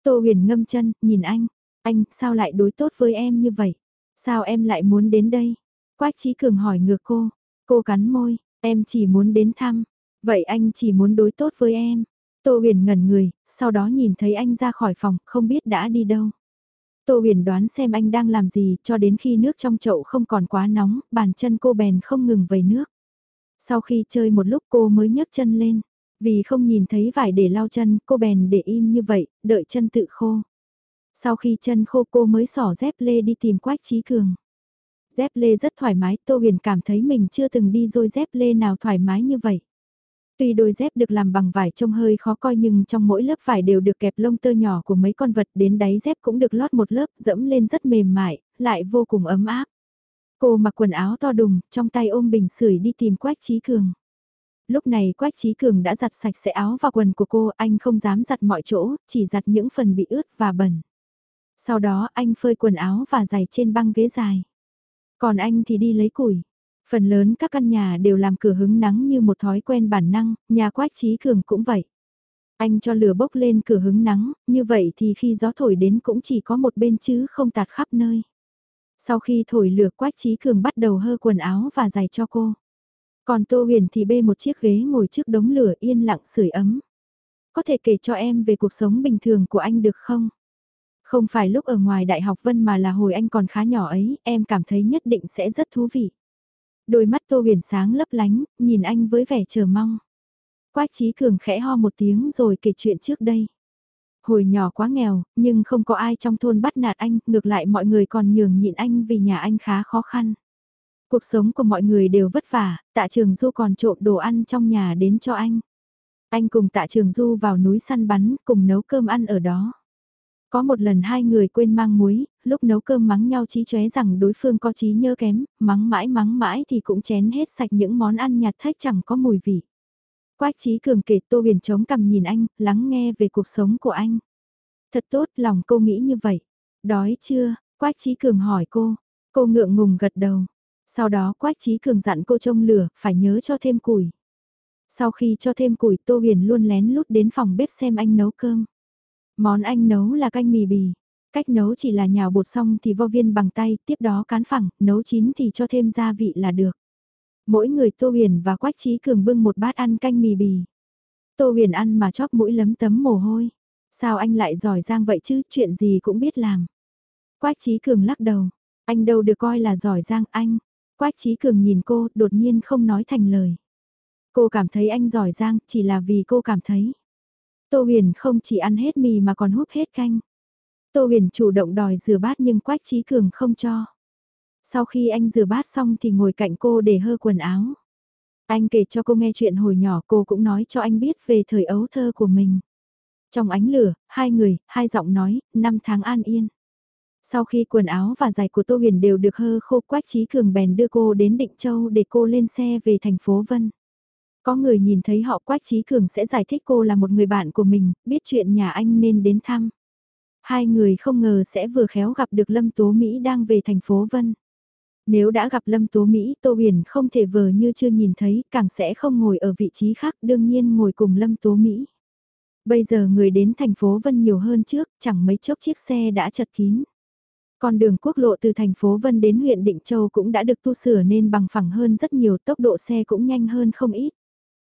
[SPEAKER 1] Tô huyền ngâm chân, nhìn anh. Anh, sao lại đối tốt với em như vậy? Sao em lại muốn đến đây? Quách Trí Cường hỏi ngược cô. Cô cắn môi, em chỉ muốn đến thăm. Vậy anh chỉ muốn đối tốt với em. Tô huyền ngẩn người, sau đó nhìn thấy anh ra khỏi phòng, không biết đã đi đâu. Tô huyền đoán xem anh đang làm gì cho đến khi nước trong chậu không còn quá nóng, bàn chân cô bèn không ngừng vầy nước. Sau khi chơi một lúc cô mới nhấc chân lên. Vì không nhìn thấy vải để lau chân, cô bèn để im như vậy, đợi chân tự khô. Sau khi chân khô cô mới xỏ dép lê đi tìm Quách Trí Cường. Dép lê rất thoải mái, Tô Huyền cảm thấy mình chưa từng đi rồi dép lê nào thoải mái như vậy. Tuy đôi dép được làm bằng vải trông hơi khó coi nhưng trong mỗi lớp vải đều được kẹp lông tơ nhỏ của mấy con vật đến đáy dép cũng được lót một lớp dẫm lên rất mềm mại, lại vô cùng ấm áp. Cô mặc quần áo to đùng, trong tay ôm bình sưởi đi tìm Quách Trí Cường. Lúc này Quách Trí Cường đã giặt sạch sẽ áo và quần của cô, anh không dám giặt mọi chỗ, chỉ giặt những phần bị ướt và bẩn. Sau đó anh phơi quần áo và giày trên băng ghế dài. Còn anh thì đi lấy củi. Phần lớn các căn nhà đều làm cửa hứng nắng như một thói quen bản năng, nhà Quách Trí Cường cũng vậy. Anh cho lửa bốc lên cửa hứng nắng, như vậy thì khi gió thổi đến cũng chỉ có một bên chứ không tạt khắp nơi. Sau khi thổi lửa Quách Trí Cường bắt đầu hơ quần áo và giày cho cô. Còn Tô Huyền thì bê một chiếc ghế ngồi trước đống lửa yên lặng sưởi ấm. Có thể kể cho em về cuộc sống bình thường của anh được không? Không phải lúc ở ngoài Đại học Vân mà là hồi anh còn khá nhỏ ấy, em cảm thấy nhất định sẽ rất thú vị. Đôi mắt Tô Huyền sáng lấp lánh, nhìn anh với vẻ chờ mong. Quách Trí Cường khẽ ho một tiếng rồi kể chuyện trước đây. Hồi nhỏ quá nghèo, nhưng không có ai trong thôn bắt nạt anh, ngược lại mọi người còn nhường nhịn anh vì nhà anh khá khó khăn. Cuộc sống của mọi người đều vất vả, tạ trường du còn trộm đồ ăn trong nhà đến cho anh. Anh cùng tạ trường du vào núi săn bắn, cùng nấu cơm ăn ở đó. Có một lần hai người quên mang muối, lúc nấu cơm mắng nhau chí chóe rằng đối phương có trí nhớ kém, mắng mãi mắng mãi thì cũng chén hết sạch những món ăn nhạt thách chẳng có mùi vị. Quách trí cường kể Tô Huyền chống cầm nhìn anh, lắng nghe về cuộc sống của anh. Thật tốt, lòng cô nghĩ như vậy. Đói chưa? Quách trí cường hỏi cô. Cô ngượng ngùng gật đầu. Sau đó Quách trí cường dặn cô trông lửa, phải nhớ cho thêm củi. Sau khi cho thêm củi Tô Huyền luôn lén lút đến phòng bếp xem anh nấu cơm. Món anh nấu là canh mì bì. Cách nấu chỉ là nhào bột xong thì vo viên bằng tay, tiếp đó cán phẳng, nấu chín thì cho thêm gia vị là được. Mỗi người Tô Huyền và Quách Trí Cường bưng một bát ăn canh mì bì. Tô Huyền ăn mà chóp mũi lấm tấm mồ hôi. Sao anh lại giỏi giang vậy chứ, chuyện gì cũng biết làm. Quách Trí Cường lắc đầu. Anh đâu được coi là giỏi giang anh. Quách Trí Cường nhìn cô, đột nhiên không nói thành lời. Cô cảm thấy anh giỏi giang, chỉ là vì cô cảm thấy. Tô Huyền không chỉ ăn hết mì mà còn húp hết canh. Tô Huyền chủ động đòi rửa bát nhưng Quách Trí Cường không cho. Sau khi anh rửa bát xong thì ngồi cạnh cô để hơ quần áo. Anh kể cho cô nghe chuyện hồi nhỏ cô cũng nói cho anh biết về thời ấu thơ của mình. Trong ánh lửa, hai người, hai giọng nói, năm tháng an yên. Sau khi quần áo và giày của Tô Huyền đều được hơ khô Quách Trí Cường bèn đưa cô đến Định Châu để cô lên xe về thành phố Vân. Có người nhìn thấy họ Quách Trí Cường sẽ giải thích cô là một người bạn của mình, biết chuyện nhà anh nên đến thăm. Hai người không ngờ sẽ vừa khéo gặp được Lâm Tố Mỹ đang về thành phố Vân. Nếu đã gặp Lâm Tố Mỹ, Tô Huyền không thể vờ như chưa nhìn thấy, càng sẽ không ngồi ở vị trí khác, đương nhiên ngồi cùng Lâm Tố Mỹ. Bây giờ người đến thành phố Vân nhiều hơn trước, chẳng mấy chốc chiếc xe đã chật kín. Con đường quốc lộ từ thành phố Vân đến huyện Định Châu cũng đã được tu sửa nên bằng phẳng hơn rất nhiều, tốc độ xe cũng nhanh hơn không ít.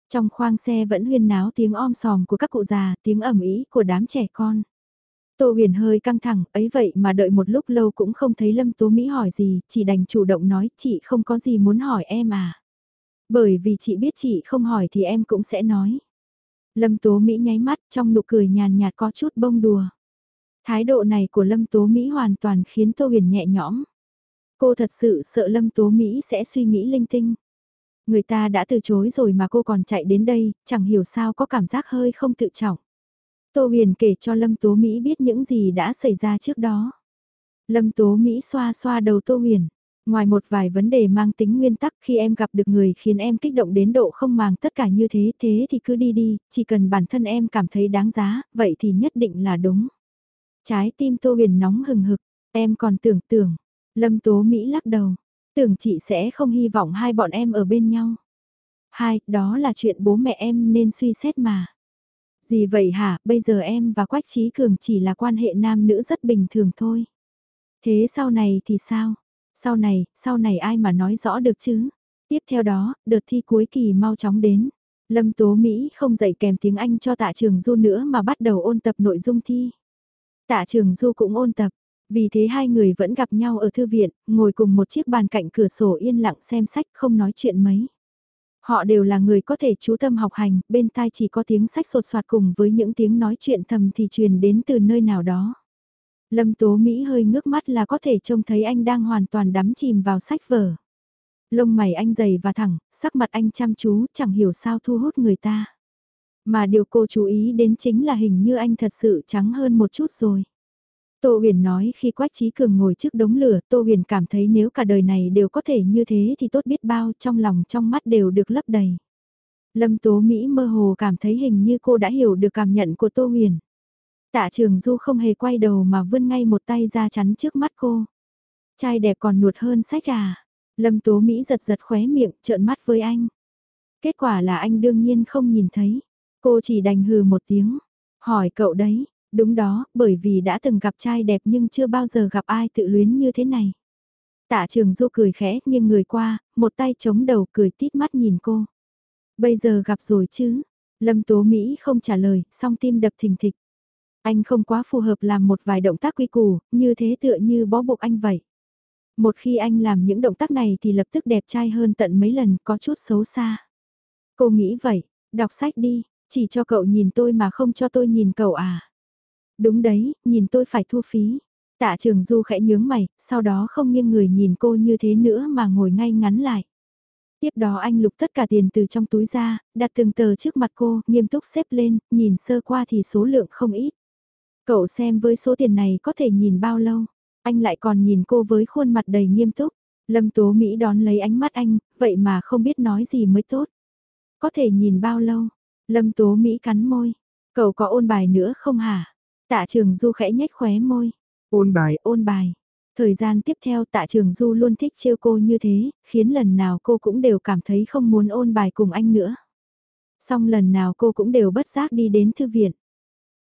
[SPEAKER 1] Trong khoang xe vẫn huyên náo tiếng om sòm của các cụ già, tiếng ẩm ý của đám trẻ con. Tô huyền hơi căng thẳng, ấy vậy mà đợi một lúc lâu cũng không thấy Lâm Tố Mỹ hỏi gì, chỉ đành chủ động nói chị không có gì muốn hỏi em à. Bởi vì chị biết chị không hỏi thì em cũng sẽ nói. Lâm Tố Mỹ nháy mắt trong nụ cười nhàn nhạt có chút bông đùa. Thái độ này của Lâm Tố Mỹ hoàn toàn khiến Tô Huyền nhẹ nhõm. Cô thật sự sợ Lâm Tố Mỹ sẽ suy nghĩ linh tinh. Người ta đã từ chối rồi mà cô còn chạy đến đây, chẳng hiểu sao có cảm giác hơi không tự trọng. Tô Huyền kể cho Lâm Tố Mỹ biết những gì đã xảy ra trước đó. Lâm Tố Mỹ xoa xoa đầu Tô Huyền. Ngoài một vài vấn đề mang tính nguyên tắc khi em gặp được người khiến em kích động đến độ không màng tất cả như thế, thế thì cứ đi đi, chỉ cần bản thân em cảm thấy đáng giá, vậy thì nhất định là đúng. Trái tim Tô Huyền nóng hừng hực, em còn tưởng tưởng, Lâm Tố Mỹ lắc đầu, tưởng chị sẽ không hy vọng hai bọn em ở bên nhau. Hai, đó là chuyện bố mẹ em nên suy xét mà. Gì vậy hả, bây giờ em và Quách Trí Cường chỉ là quan hệ nam nữ rất bình thường thôi. Thế sau này thì sao? Sau này, sau này ai mà nói rõ được chứ? Tiếp theo đó, đợt thi cuối kỳ mau chóng đến. Lâm Tố Mỹ không dạy kèm tiếng Anh cho tạ trường du nữa mà bắt đầu ôn tập nội dung thi. Tạ trường du cũng ôn tập, vì thế hai người vẫn gặp nhau ở thư viện, ngồi cùng một chiếc bàn cạnh cửa sổ yên lặng xem sách không nói chuyện mấy. Họ đều là người có thể chú tâm học hành, bên tai chỉ có tiếng sách sột soạt cùng với những tiếng nói chuyện thầm thì truyền đến từ nơi nào đó. Lâm Tố Mỹ hơi ngước mắt là có thể trông thấy anh đang hoàn toàn đắm chìm vào sách vở. Lông mày anh dày và thẳng, sắc mặt anh chăm chú, chẳng hiểu sao thu hút người ta. Mà điều cô chú ý đến chính là hình như anh thật sự trắng hơn một chút rồi. Tô Huyền nói khi Quách Trí Cường ngồi trước đống lửa, Tô Huyền cảm thấy nếu cả đời này đều có thể như thế thì tốt biết bao trong lòng trong mắt đều được lấp đầy. Lâm Tố Mỹ mơ hồ cảm thấy hình như cô đã hiểu được cảm nhận của Tô Huyền. Tạ Trường Du không hề quay đầu mà vươn ngay một tay ra chắn trước mắt cô. Trai đẹp còn nuột hơn sách à. Lâm Tố Mỹ giật giật khóe miệng trợn mắt với anh. Kết quả là anh đương nhiên không nhìn thấy. Cô chỉ đành hừ một tiếng. Hỏi cậu đấy, đúng đó, bởi vì đã từng gặp trai đẹp nhưng chưa bao giờ gặp ai tự luyến như thế này. Tạ trường du cười khẽ nhưng người qua, một tay chống đầu cười tít mắt nhìn cô. Bây giờ gặp rồi chứ? Lâm Tố Mỹ không trả lời, song tim đập thình thịch. Anh không quá phù hợp làm một vài động tác quy củ, như thế tựa như bó buộc anh vậy. Một khi anh làm những động tác này thì lập tức đẹp trai hơn tận mấy lần, có chút xấu xa. Cô nghĩ vậy, đọc sách đi, chỉ cho cậu nhìn tôi mà không cho tôi nhìn cậu à. Đúng đấy, nhìn tôi phải thu phí. Tạ trường du khẽ nhướng mày, sau đó không nghiêng người nhìn cô như thế nữa mà ngồi ngay ngắn lại. Tiếp đó anh lục tất cả tiền từ trong túi ra, đặt từng tờ trước mặt cô, nghiêm túc xếp lên, nhìn sơ qua thì số lượng không ít. Cậu xem với số tiền này có thể nhìn bao lâu, anh lại còn nhìn cô với khuôn mặt đầy nghiêm túc. Lâm Tố Mỹ đón lấy ánh mắt anh, vậy mà không biết nói gì mới tốt. Có thể nhìn bao lâu? Lâm Tố Mỹ cắn môi. Cậu có ôn bài nữa không hả? Tạ trường Du khẽ nhếch khóe môi.
[SPEAKER 2] Ôn bài,
[SPEAKER 1] ôn bài. Thời gian tiếp theo tạ trường Du luôn thích trêu cô như thế, khiến lần nào cô cũng đều cảm thấy không muốn ôn bài cùng anh nữa. Xong lần nào cô cũng đều bất giác đi đến thư viện.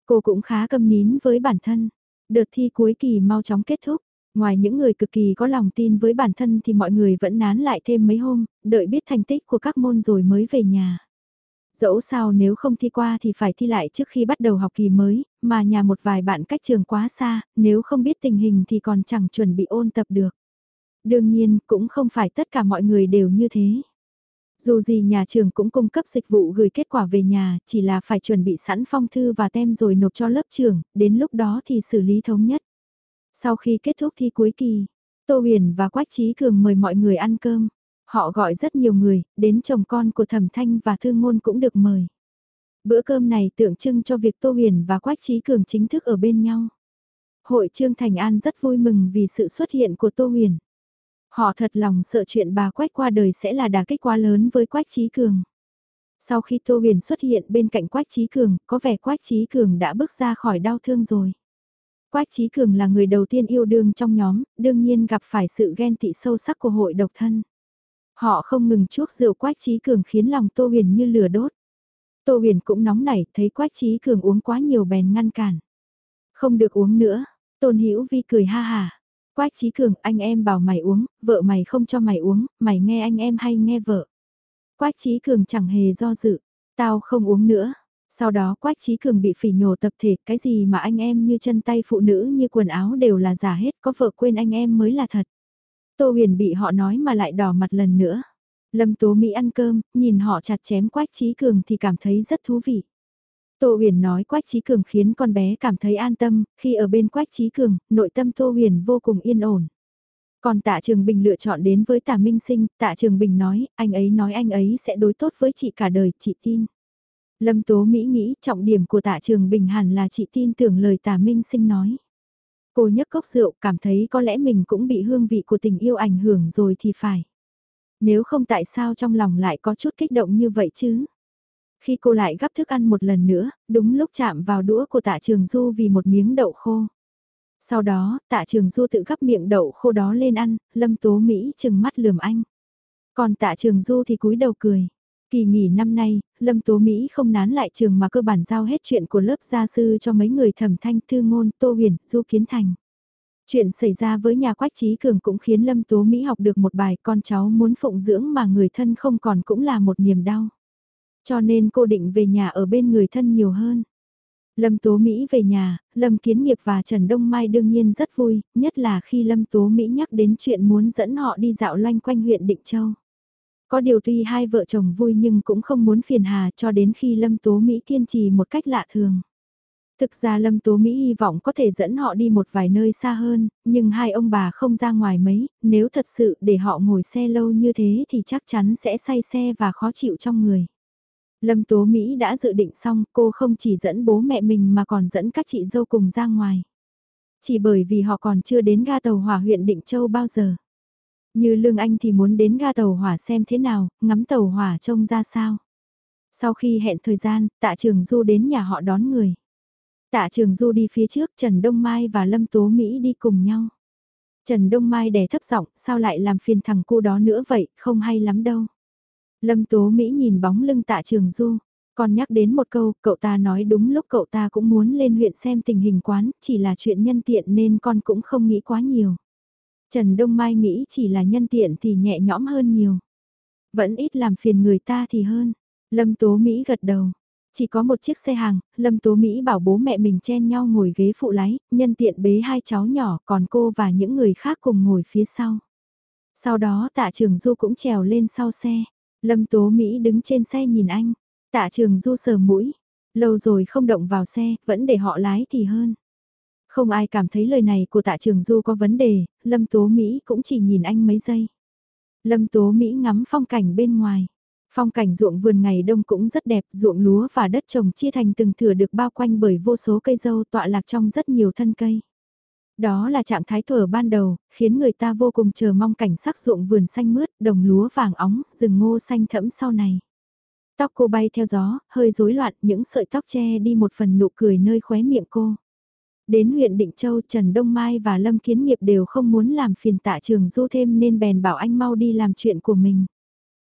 [SPEAKER 1] Cô cũng khá câm nín với bản thân. Đợt thi cuối kỳ mau chóng kết thúc. Ngoài những người cực kỳ có lòng tin với bản thân thì mọi người vẫn nán lại thêm mấy hôm, đợi biết thành tích của các môn rồi mới về nhà. Dẫu sao nếu không thi qua thì phải thi lại trước khi bắt đầu học kỳ mới, mà nhà một vài bạn cách trường quá xa, nếu không biết tình hình thì còn chẳng chuẩn bị ôn tập được. Đương nhiên, cũng không phải tất cả mọi người đều như thế. Dù gì nhà trường cũng cung cấp dịch vụ gửi kết quả về nhà, chỉ là phải chuẩn bị sẵn phong thư và tem rồi nộp cho lớp trưởng, đến lúc đó thì xử lý thống nhất. Sau khi kết thúc thi cuối kỳ, Tô Huyền và Quách Trí Cường mời mọi người ăn cơm. Họ gọi rất nhiều người, đến chồng con của Thẩm Thanh và Thương Ngôn cũng được mời. Bữa cơm này tượng trưng cho việc Tô Huyền và Quách Trí Cường chính thức ở bên nhau. Hội Trương Thành An rất vui mừng vì sự xuất hiện của Tô Huyền. Họ thật lòng sợ chuyện bà Quách qua đời sẽ là đả kích quá lớn với Quách Trí Cường. Sau khi Tô Huyền xuất hiện bên cạnh Quách Trí Cường, có vẻ Quách Trí Cường đã bước ra khỏi đau thương rồi. Quách Trí Cường là người đầu tiên yêu đương trong nhóm, đương nhiên gặp phải sự ghen tị sâu sắc của hội độc thân. Họ không ngừng chuốc rượu Quách Trí Cường khiến lòng Tô Huyền như lửa đốt. Tô Huyền cũng nóng nảy, thấy Quách Trí Cường uống quá nhiều bèn ngăn cản. Không được uống nữa, Tôn Hữu Vi cười ha hà. Quách trí Cường, anh em bảo mày uống, vợ mày không cho mày uống, mày nghe anh em hay nghe vợ. Quách trí Cường chẳng hề do dự, tao không uống nữa. Sau đó Quách trí Cường bị phỉ nhổ tập thể, cái gì mà anh em như chân tay phụ nữ như quần áo đều là giả hết, có vợ quên anh em mới là thật. Tô huyền bị họ nói mà lại đỏ mặt lần nữa. Lâm Tố Mỹ ăn cơm, nhìn họ chặt chém Quách Chí Cường thì cảm thấy rất thú vị. Tô huyền nói Quách Chí Cường khiến con bé cảm thấy an tâm, khi ở bên Quách Chí Cường, nội tâm Tô huyền vô cùng yên ổn. Còn tạ Trường Bình lựa chọn đến với tạ Minh Sinh, tạ Trường Bình nói, anh ấy nói anh ấy sẽ đối tốt với chị cả đời, chị tin. Lâm Tố Mỹ nghĩ trọng điểm của tạ Trường Bình hẳn là chị tin tưởng lời tạ Minh Sinh nói. Cô nhấc cốc rượu cảm thấy có lẽ mình cũng bị hương vị của tình yêu ảnh hưởng rồi thì phải. Nếu không tại sao trong lòng lại có chút kích động như vậy chứ? Khi cô lại gắp thức ăn một lần nữa, đúng lúc chạm vào đũa của tạ trường du vì một miếng đậu khô. Sau đó, tạ trường du tự gắp miệng đậu khô đó lên ăn, lâm tố Mỹ chừng mắt lườm anh. Còn tạ trường du thì cúi đầu cười. Kỳ nghỉ năm nay, Lâm Tố Mỹ không nán lại trường mà cơ bản giao hết chuyện của lớp gia sư cho mấy người thẩm thanh thư ngôn, Tô Huyền, Du Kiến Thành. Chuyện xảy ra với nhà Quách Trí Cường cũng khiến Lâm Tố Mỹ học được một bài con cháu muốn phụng dưỡng mà người thân không còn cũng là một niềm đau. Cho nên cô định về nhà ở bên người thân nhiều hơn. Lâm Tố Mỹ về nhà, Lâm Kiến Nghiệp và Trần Đông Mai đương nhiên rất vui, nhất là khi Lâm Tố Mỹ nhắc đến chuyện muốn dẫn họ đi dạo loanh quanh huyện Định Châu. Có điều tuy hai vợ chồng vui nhưng cũng không muốn phiền hà cho đến khi Lâm Tố Mỹ kiên trì một cách lạ thường. Thực ra Lâm Tố Mỹ hy vọng có thể dẫn họ đi một vài nơi xa hơn, nhưng hai ông bà không ra ngoài mấy, nếu thật sự để họ ngồi xe lâu như thế thì chắc chắn sẽ say xe và khó chịu trong người. Lâm Tố Mỹ đã dự định xong cô không chỉ dẫn bố mẹ mình mà còn dẫn các chị dâu cùng ra ngoài. Chỉ bởi vì họ còn chưa đến ga tàu hỏa huyện Định Châu bao giờ. Như Lương Anh thì muốn đến ga tàu hỏa xem thế nào, ngắm tàu hỏa trông ra sao. Sau khi hẹn thời gian, tạ trường Du đến nhà họ đón người. Tạ trường Du đi phía trước, Trần Đông Mai và Lâm Tố Mỹ đi cùng nhau. Trần Đông Mai đè thấp giọng, sao lại làm phiền thằng cu đó nữa vậy, không hay lắm đâu. Lâm Tố Mỹ nhìn bóng lưng tạ trường Du, còn nhắc đến một câu, cậu ta nói đúng lúc cậu ta cũng muốn lên huyện xem tình hình quán, chỉ là chuyện nhân tiện nên con cũng không nghĩ quá nhiều. Trần Đông Mai nghĩ chỉ là nhân tiện thì nhẹ nhõm hơn nhiều. Vẫn ít làm phiền người ta thì hơn. Lâm Tố Mỹ gật đầu. Chỉ có một chiếc xe hàng, Lâm Tố Mỹ bảo bố mẹ mình chen nhau ngồi ghế phụ lái, nhân tiện bế hai cháu nhỏ còn cô và những người khác cùng ngồi phía sau. Sau đó tạ trường Du cũng trèo lên sau xe. Lâm Tố Mỹ đứng trên xe nhìn anh. Tạ trường Du sờ mũi. Lâu rồi không động vào xe, vẫn để họ lái thì hơn. Không ai cảm thấy lời này của tạ trường Du có vấn đề, Lâm Tố Mỹ cũng chỉ nhìn anh mấy giây. Lâm Tố Mỹ ngắm phong cảnh bên ngoài. Phong cảnh ruộng vườn ngày đông cũng rất đẹp, ruộng lúa và đất trồng chia thành từng thửa được bao quanh bởi vô số cây dâu tọa lạc trong rất nhiều thân cây. Đó là trạng thái thuở ban đầu, khiến người ta vô cùng chờ mong cảnh sắc ruộng vườn xanh mướt, đồng lúa vàng óng, rừng ngô xanh thẫm sau này. Tóc cô bay theo gió, hơi rối loạn, những sợi tóc che đi một phần nụ cười nơi khóe miệng cô. Đến huyện Định Châu Trần Đông Mai và Lâm Kiến Nghiệp đều không muốn làm phiền tạ trường du thêm nên bèn bảo anh mau đi làm chuyện của mình.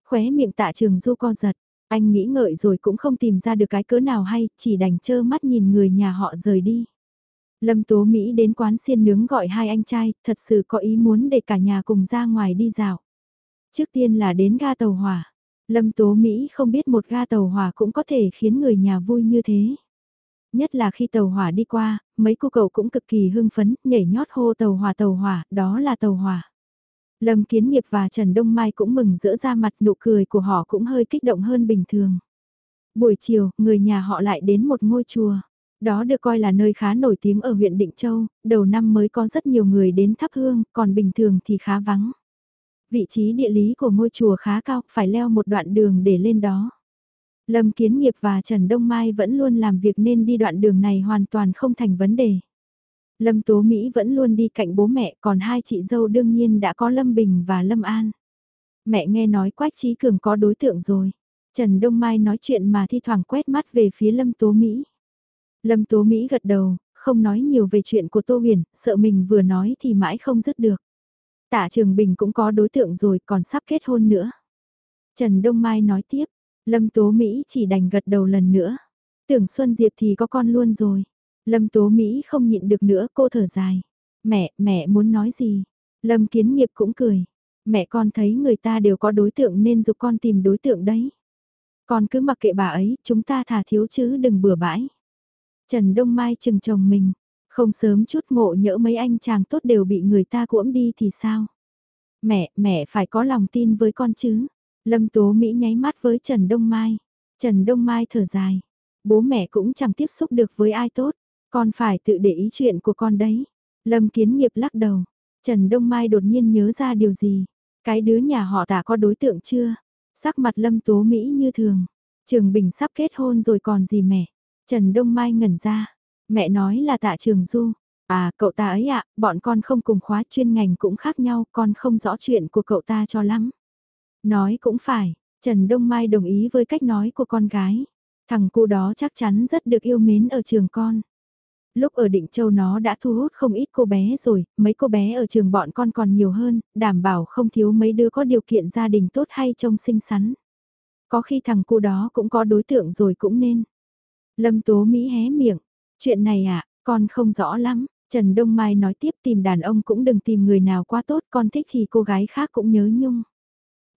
[SPEAKER 1] Khóe miệng tạ trường du co giật, anh nghĩ ngợi rồi cũng không tìm ra được cái cớ nào hay, chỉ đành trơ mắt nhìn người nhà họ rời đi. Lâm Tố Mỹ đến quán xiên nướng gọi hai anh trai, thật sự có ý muốn để cả nhà cùng ra ngoài đi dạo. Trước tiên là đến ga tàu hỏa. Lâm Tố Mỹ không biết một ga tàu hỏa cũng có thể khiến người nhà vui như thế. Nhất là khi tàu hỏa đi qua, mấy cô cậu cũng cực kỳ hưng phấn, nhảy nhót hô tàu hỏa tàu hỏa, đó là tàu hỏa. Lâm Kiến Nghiệp và Trần Đông Mai cũng mừng rỡ ra mặt nụ cười của họ cũng hơi kích động hơn bình thường. Buổi chiều, người nhà họ lại đến một ngôi chùa. Đó được coi là nơi khá nổi tiếng ở huyện Định Châu, đầu năm mới có rất nhiều người đến thắp hương, còn bình thường thì khá vắng. Vị trí địa lý của ngôi chùa khá cao, phải leo một đoạn đường để lên đó. Lâm Kiến Nghiệp và Trần Đông Mai vẫn luôn làm việc nên đi đoạn đường này hoàn toàn không thành vấn đề. Lâm Tố Mỹ vẫn luôn đi cạnh bố mẹ, còn hai chị dâu đương nhiên đã có Lâm Bình và Lâm An. Mẹ nghe nói Quách Trí Cường có đối tượng rồi. Trần Đông Mai nói chuyện mà thi thoảng quét mắt về phía Lâm Tố Mỹ. Lâm Tố Mỹ gật đầu, không nói nhiều về chuyện của Tô Huyền, sợ mình vừa nói thì mãi không dứt được. Tạ Trường Bình cũng có đối tượng rồi còn sắp kết hôn nữa. Trần Đông Mai nói tiếp, Lâm Tố Mỹ chỉ đành gật đầu lần nữa. Tưởng Xuân Diệp thì có con luôn rồi. Lâm Tố Mỹ không nhịn được nữa cô thở dài. Mẹ, mẹ muốn nói gì? Lâm kiến nghiệp cũng cười. Mẹ con thấy người ta đều có đối tượng nên giúp con tìm đối tượng đấy. Con cứ mặc kệ bà ấy, chúng ta thả thiếu chứ đừng bừa bãi. Trần Đông Mai chừng chồng mình, không sớm chút ngộ nhỡ mấy anh chàng tốt đều bị người ta cuỗm đi thì sao? Mẹ, mẹ phải có lòng tin với con chứ. Lâm Tố Mỹ nháy mắt với Trần Đông Mai. Trần Đông Mai thở dài. Bố mẹ cũng chẳng tiếp xúc được với ai tốt. Con phải tự để ý chuyện của con đấy. Lâm Kiến Nghiệp lắc đầu. Trần Đông Mai đột nhiên nhớ ra điều gì. Cái đứa nhà họ tả có đối tượng chưa? Sắc mặt Lâm Tố Mỹ như thường. Trường Bình sắp kết hôn rồi còn gì mẹ? Trần Đông Mai ngẩn ra. Mẹ nói là tạ trường du. À, cậu ta ấy ạ, bọn con không cùng khóa chuyên ngành cũng khác nhau, con không rõ chuyện của cậu ta cho lắm. Nói cũng phải, Trần Đông Mai đồng ý với cách nói của con gái. Thằng cu đó chắc chắn rất được yêu mến ở trường con. Lúc ở Định Châu nó đã thu hút không ít cô bé rồi, mấy cô bé ở trường bọn con còn nhiều hơn, đảm bảo không thiếu mấy đứa có điều kiện gia đình tốt hay trông xinh xắn. Có khi thằng cu đó cũng có đối tượng rồi cũng nên. Lâm Tố Mỹ hé miệng, chuyện này à, con không rõ lắm. Trần Đông Mai nói tiếp tìm đàn ông cũng đừng tìm người nào quá tốt, con thích thì cô gái khác cũng nhớ nhung.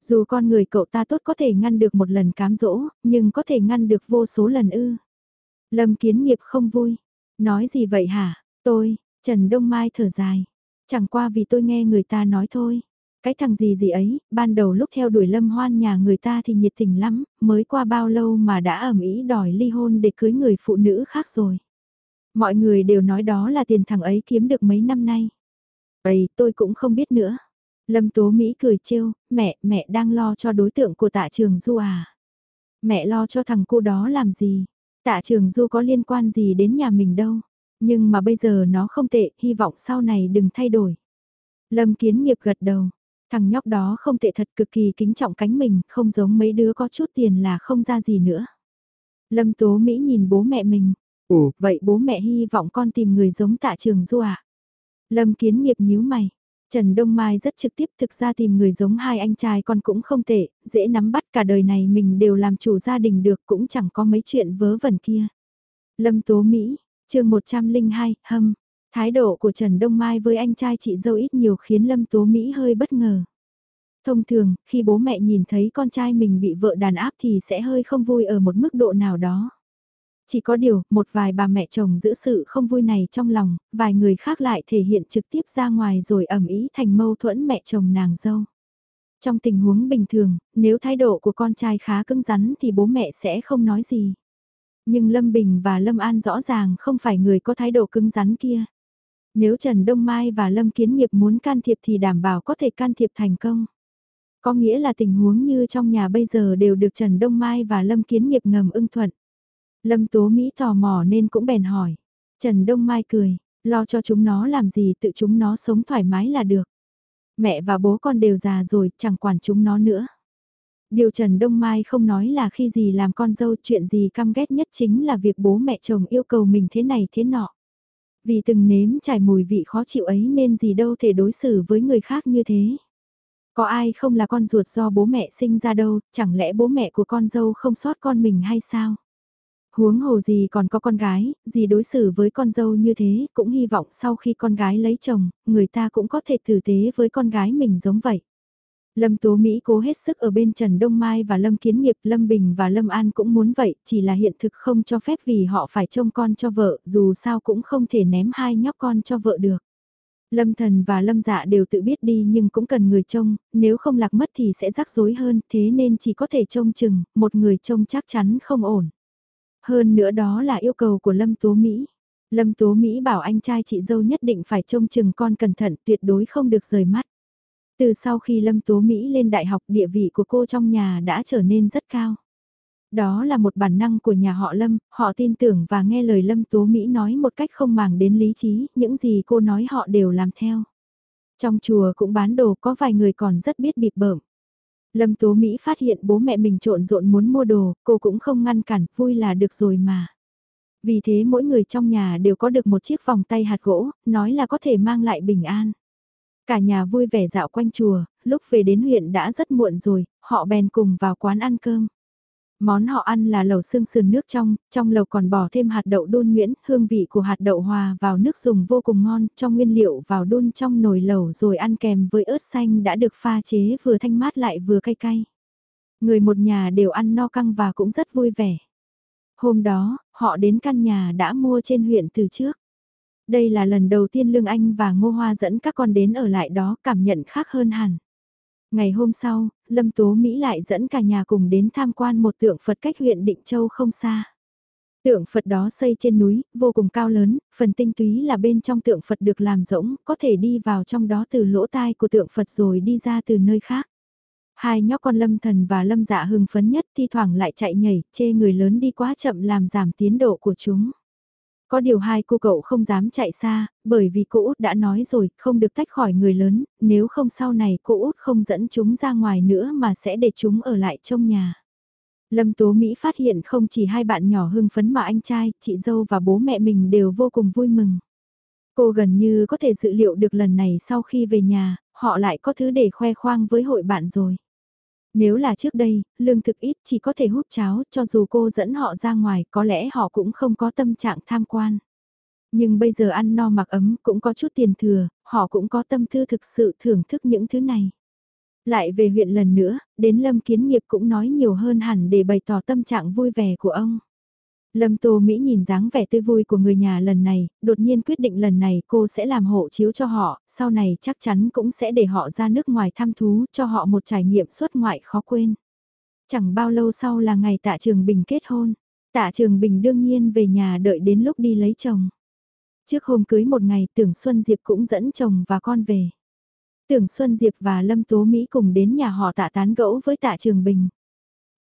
[SPEAKER 1] Dù con người cậu ta tốt có thể ngăn được một lần cám dỗ, nhưng có thể ngăn được vô số lần ư. Lâm kiến nghiệp không vui. Nói gì vậy hả? Tôi, Trần Đông Mai thở dài. Chẳng qua vì tôi nghe người ta nói thôi. Cái thằng gì gì ấy, ban đầu lúc theo đuổi lâm hoan nhà người ta thì nhiệt tình lắm, mới qua bao lâu mà đã ẩm ý đòi ly hôn để cưới người phụ nữ khác rồi. Mọi người đều nói đó là tiền thằng ấy kiếm được mấy năm nay. Vậy tôi cũng không biết nữa. Lâm Tố Mỹ cười trêu, mẹ, mẹ đang lo cho đối tượng của tạ trường Du à. Mẹ lo cho thằng cô đó làm gì? Tạ trường Du có liên quan gì đến nhà mình đâu. Nhưng mà bây giờ nó không tệ, hy vọng sau này đừng thay đổi. Lâm Kiến Nghiệp gật đầu. Thằng nhóc đó không tệ thật cực kỳ kính trọng cánh mình, không giống mấy đứa có chút tiền là không ra gì nữa. Lâm Tố Mỹ nhìn bố mẹ mình. Ồ, vậy bố mẹ hy vọng con tìm người giống tạ trường du à? Lâm Kiến Nghiệp nhíu mày. Trần Đông Mai rất trực tiếp thực ra tìm người giống hai anh trai con cũng không tệ, dễ nắm bắt cả đời này mình đều làm chủ gia đình được cũng chẳng có mấy chuyện vớ vẩn kia. Lâm Tố Mỹ, chương 102, hâm. Thái độ của Trần Đông Mai với anh trai chị dâu ít nhiều khiến Lâm Tố Mỹ hơi bất ngờ. Thông thường, khi bố mẹ nhìn thấy con trai mình bị vợ đàn áp thì sẽ hơi không vui ở một mức độ nào đó. Chỉ có điều, một vài bà mẹ chồng giữ sự không vui này trong lòng, vài người khác lại thể hiện trực tiếp ra ngoài rồi ẩm ý thành mâu thuẫn mẹ chồng nàng dâu. Trong tình huống bình thường, nếu thái độ của con trai khá cứng rắn thì bố mẹ sẽ không nói gì. Nhưng Lâm Bình và Lâm An rõ ràng không phải người có thái độ cứng rắn kia. Nếu Trần Đông Mai và Lâm Kiến Nghiệp muốn can thiệp thì đảm bảo có thể can thiệp thành công. Có nghĩa là tình huống như trong nhà bây giờ đều được Trần Đông Mai và Lâm Kiến Nghiệp ngầm ưng thuận. Lâm Tố Mỹ tò mò nên cũng bèn hỏi. Trần Đông Mai cười, lo cho chúng nó làm gì tự chúng nó sống thoải mái là được. Mẹ và bố con đều già rồi, chẳng quản chúng nó nữa. Điều Trần Đông Mai không nói là khi gì làm con dâu chuyện gì căm ghét nhất chính là việc bố mẹ chồng yêu cầu mình thế này thế nọ. Vì từng nếm trải mùi vị khó chịu ấy nên gì đâu thể đối xử với người khác như thế. Có ai không là con ruột do bố mẹ sinh ra đâu, chẳng lẽ bố mẹ của con dâu không sót con mình hay sao? Huống hồ gì còn có con gái, gì đối xử với con dâu như thế, cũng hy vọng sau khi con gái lấy chồng, người ta cũng có thể tử tế với con gái mình giống vậy. Lâm Tố Mỹ cố hết sức ở bên Trần Đông Mai và Lâm Kiến Nghiệp, Lâm Bình và Lâm An cũng muốn vậy, chỉ là hiện thực không cho phép vì họ phải trông con cho vợ, dù sao cũng không thể ném hai nhóc con cho vợ được. Lâm Thần và Lâm Dạ đều tự biết đi nhưng cũng cần người trông, nếu không lạc mất thì sẽ rắc rối hơn, thế nên chỉ có thể trông chừng, một người trông chắc chắn không ổn. Hơn nữa đó là yêu cầu của Lâm Tố Mỹ. Lâm Tố Mỹ bảo anh trai chị dâu nhất định phải trông chừng con cẩn thận tuyệt đối không được rời mắt. Từ sau khi Lâm Tố Mỹ lên đại học địa vị của cô trong nhà đã trở nên rất cao. Đó là một bản năng của nhà họ Lâm, họ tin tưởng và nghe lời Lâm Tố Mỹ nói một cách không màng đến lý trí, những gì cô nói họ đều làm theo. Trong chùa cũng bán đồ có vài người còn rất biết bịp bợm. Lâm Tố Mỹ phát hiện bố mẹ mình trộn rộn muốn mua đồ, cô cũng không ngăn cản, vui là được rồi mà. Vì thế mỗi người trong nhà đều có được một chiếc vòng tay hạt gỗ, nói là có thể mang lại bình an. Cả nhà vui vẻ dạo quanh chùa, lúc về đến huyện đã rất muộn rồi, họ bèn cùng vào quán ăn cơm. Món họ ăn là lẩu xương sườn nước trong, trong lẩu còn bỏ thêm hạt đậu đun nguyễn, hương vị của hạt đậu hòa vào nước dùng vô cùng ngon, cho nguyên liệu vào đun trong nồi lẩu rồi ăn kèm với ớt xanh đã được pha chế vừa thanh mát lại vừa cay cay. Người một nhà đều ăn no căng và cũng rất vui vẻ. Hôm đó, họ đến căn nhà đã mua trên huyện từ trước. Đây là lần đầu tiên Lương Anh và Ngô Hoa dẫn các con đến ở lại đó cảm nhận khác hơn hẳn. Ngày hôm sau, Lâm Tố Mỹ lại dẫn cả nhà cùng đến tham quan một tượng Phật cách huyện Định Châu không xa. Tượng Phật đó xây trên núi, vô cùng cao lớn, phần tinh túy là bên trong tượng Phật được làm rỗng, có thể đi vào trong đó từ lỗ tai của tượng Phật rồi đi ra từ nơi khác. Hai nhóc con lâm thần và lâm dạ hưng phấn nhất thi thoảng lại chạy nhảy, chê người lớn đi quá chậm làm giảm tiến độ của chúng. Có điều hai cô cậu không dám chạy xa, bởi vì cô út đã nói rồi, không được tách khỏi người lớn, nếu không sau này cô út không dẫn chúng ra ngoài nữa mà sẽ để chúng ở lại trong nhà. Lâm Tố Mỹ phát hiện không chỉ hai bạn nhỏ hưng phấn mà anh trai, chị dâu và bố mẹ mình đều vô cùng vui mừng. Cô gần như có thể dự liệu được lần này sau khi về nhà, họ lại có thứ để khoe khoang với hội bạn rồi. Nếu là trước đây, lương thực ít chỉ có thể hút cháo, cho dù cô dẫn họ ra ngoài, có lẽ họ cũng không có tâm trạng tham quan. Nhưng bây giờ ăn no mặc ấm cũng có chút tiền thừa, họ cũng có tâm tư thực sự thưởng thức những thứ này. Lại về huyện lần nữa, đến Lâm Kiến Nghiệp cũng nói nhiều hơn hẳn để bày tỏ tâm trạng vui vẻ của ông. Lâm Tô Mỹ nhìn dáng vẻ tươi vui của người nhà lần này, đột nhiên quyết định lần này cô sẽ làm hộ chiếu cho họ, sau này chắc chắn cũng sẽ để họ ra nước ngoài thăm thú cho họ một trải nghiệm xuất ngoại khó quên. Chẳng bao lâu sau là ngày tạ trường Bình kết hôn, tạ trường Bình đương nhiên về nhà đợi đến lúc đi lấy chồng. Trước hôm cưới một ngày tưởng Xuân Diệp cũng dẫn chồng và con về. Tưởng Xuân Diệp và Lâm Tố Mỹ cùng đến nhà họ tạ tán gẫu với tạ trường Bình.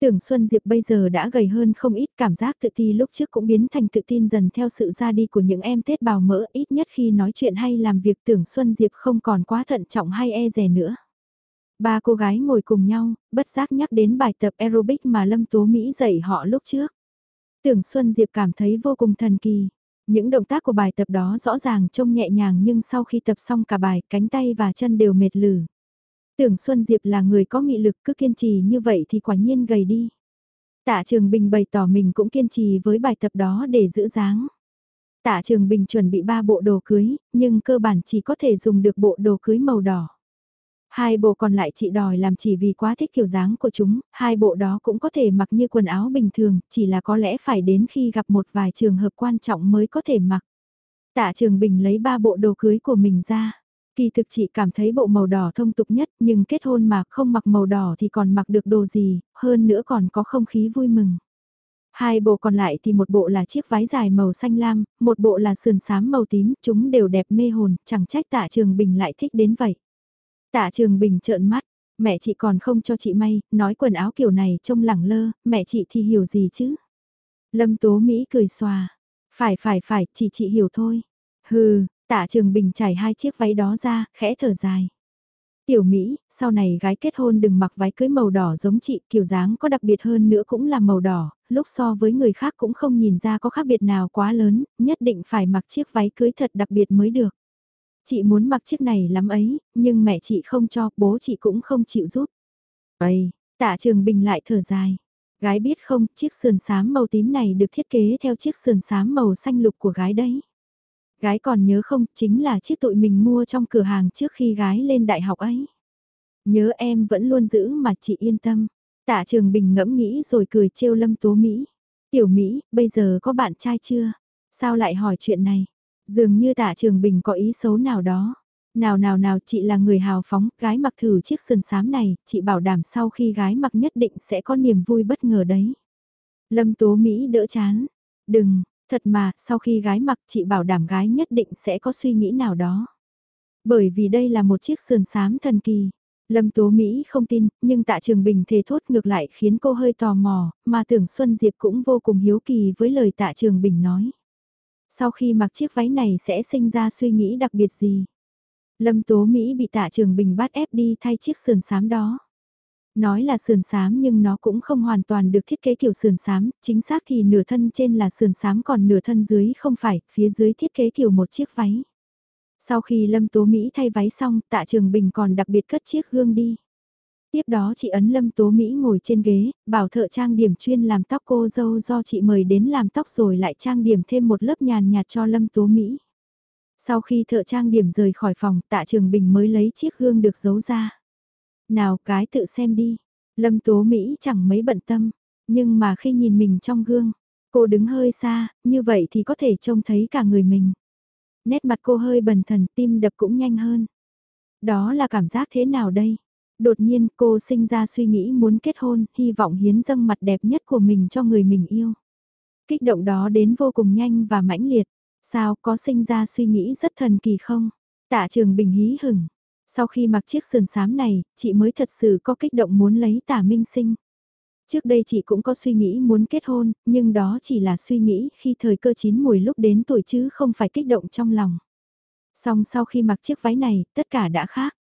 [SPEAKER 1] Tưởng Xuân Diệp bây giờ đã gầy hơn không ít cảm giác tự ti lúc trước cũng biến thành tự tin dần theo sự ra đi của những em Tết bào mỡ ít nhất khi nói chuyện hay làm việc tưởng Xuân Diệp không còn quá thận trọng hay e rè nữa. Ba cô gái ngồi cùng nhau, bất giác nhắc đến bài tập aerobic mà Lâm Tố Mỹ dạy họ lúc trước. Tưởng Xuân Diệp cảm thấy vô cùng thần kỳ. Những động tác của bài tập đó rõ ràng trông nhẹ nhàng nhưng sau khi tập xong cả bài, cánh tay và chân đều mệt lử. Tưởng Xuân Diệp là người có nghị lực cứ kiên trì như vậy thì quả nhiên gầy đi. Tạ Trường Bình bày tỏ mình cũng kiên trì với bài tập đó để giữ dáng. Tạ Trường Bình chuẩn bị ba bộ đồ cưới, nhưng cơ bản chỉ có thể dùng được bộ đồ cưới màu đỏ. Hai bộ còn lại chị đòi làm chỉ vì quá thích kiểu dáng của chúng, hai bộ đó cũng có thể mặc như quần áo bình thường, chỉ là có lẽ phải đến khi gặp một vài trường hợp quan trọng mới có thể mặc. Tạ Trường Bình lấy ba bộ đồ cưới của mình ra. Kỳ thực chị cảm thấy bộ màu đỏ thông tục nhất nhưng kết hôn mà không mặc màu đỏ thì còn mặc được đồ gì, hơn nữa còn có không khí vui mừng. Hai bộ còn lại thì một bộ là chiếc váy dài màu xanh lam, một bộ là sườn xám màu tím, chúng đều đẹp mê hồn, chẳng trách tạ Trường Bình lại thích đến vậy. Tạ Trường Bình trợn mắt, mẹ chị còn không cho chị may, nói quần áo kiểu này trông lẳng lơ, mẹ chị thì hiểu gì chứ. Lâm Tố Mỹ cười xòa, phải phải phải, chỉ chị hiểu thôi. Hừ, Tạ Trường Bình trải hai chiếc váy đó ra, khẽ thở dài. Tiểu Mỹ, sau này gái kết hôn đừng mặc váy cưới màu đỏ giống chị, kiểu dáng có đặc biệt hơn nữa cũng là màu đỏ, lúc so với người khác cũng không nhìn ra có khác biệt nào quá lớn, nhất định phải mặc chiếc váy cưới thật đặc biệt mới được. Chị muốn mặc chiếc này lắm ấy, nhưng mẹ chị không cho, bố chị cũng không chịu giúp. Ây, tạ trường bình lại thở dài. Gái biết không, chiếc sườn xám màu tím này được thiết kế theo chiếc sườn xám màu xanh lục của gái đấy. Gái còn nhớ không, chính là chiếc tụi mình mua trong cửa hàng trước khi gái lên đại học ấy. Nhớ em vẫn luôn giữ mà chị yên tâm. Tạ Trường Bình ngẫm nghĩ rồi cười trêu Lâm Tố Mỹ. Tiểu Mỹ, bây giờ có bạn trai chưa? Sao lại hỏi chuyện này? Dường như Tạ Trường Bình có ý xấu nào đó. Nào nào nào chị là người hào phóng, gái mặc thử chiếc sườn xám này, chị bảo đảm sau khi gái mặc nhất định sẽ có niềm vui bất ngờ đấy. Lâm Tố Mỹ đỡ chán. Đừng, Thật mà, sau khi gái mặc chị bảo đảm gái nhất định sẽ có suy nghĩ nào đó. Bởi vì đây là một chiếc sườn xám thần kỳ. Lâm Tố Mỹ không tin, nhưng tạ trường bình thề thốt ngược lại khiến cô hơi tò mò, mà tưởng Xuân Diệp cũng vô cùng hiếu kỳ với lời tạ trường bình nói. Sau khi mặc chiếc váy này sẽ sinh ra suy nghĩ đặc biệt gì? Lâm Tố Mỹ bị tạ trường bình bắt ép đi thay chiếc sườn xám đó. Nói là sườn xám nhưng nó cũng không hoàn toàn được thiết kế kiểu sườn xám, chính xác thì nửa thân trên là sườn xám còn nửa thân dưới không phải, phía dưới thiết kế kiểu một chiếc váy. Sau khi Lâm Tố Mỹ thay váy xong, tạ trường bình còn đặc biệt cất chiếc gương đi. Tiếp đó chị ấn Lâm Tố Mỹ ngồi trên ghế, bảo thợ trang điểm chuyên làm tóc cô dâu do chị mời đến làm tóc rồi lại trang điểm thêm một lớp nhàn nhạt cho Lâm Tố Mỹ. Sau khi thợ trang điểm rời khỏi phòng, tạ trường bình mới lấy chiếc gương được giấu ra. Nào cái tự xem đi, Lâm Tố Mỹ chẳng mấy bận tâm, nhưng mà khi nhìn mình trong gương, cô đứng hơi xa, như vậy thì có thể trông thấy cả người mình. Nét mặt cô hơi bần thần, tim đập cũng nhanh hơn. Đó là cảm giác thế nào đây? Đột nhiên cô sinh ra suy nghĩ muốn kết hôn, hy vọng hiến dâng mặt đẹp nhất của mình cho người mình yêu. Kích động đó đến vô cùng nhanh và mãnh liệt. Sao có sinh ra suy nghĩ rất thần kỳ không? Tạ trường bình hí hửng. Sau khi mặc chiếc sườn xám này, chị mới thật sự có kích động muốn lấy tả minh sinh. Trước đây chị cũng có suy nghĩ muốn kết hôn, nhưng đó chỉ là suy nghĩ khi thời cơ chín mùi lúc đến tuổi chứ không phải kích động trong lòng. Xong sau khi mặc chiếc váy này, tất cả đã khác.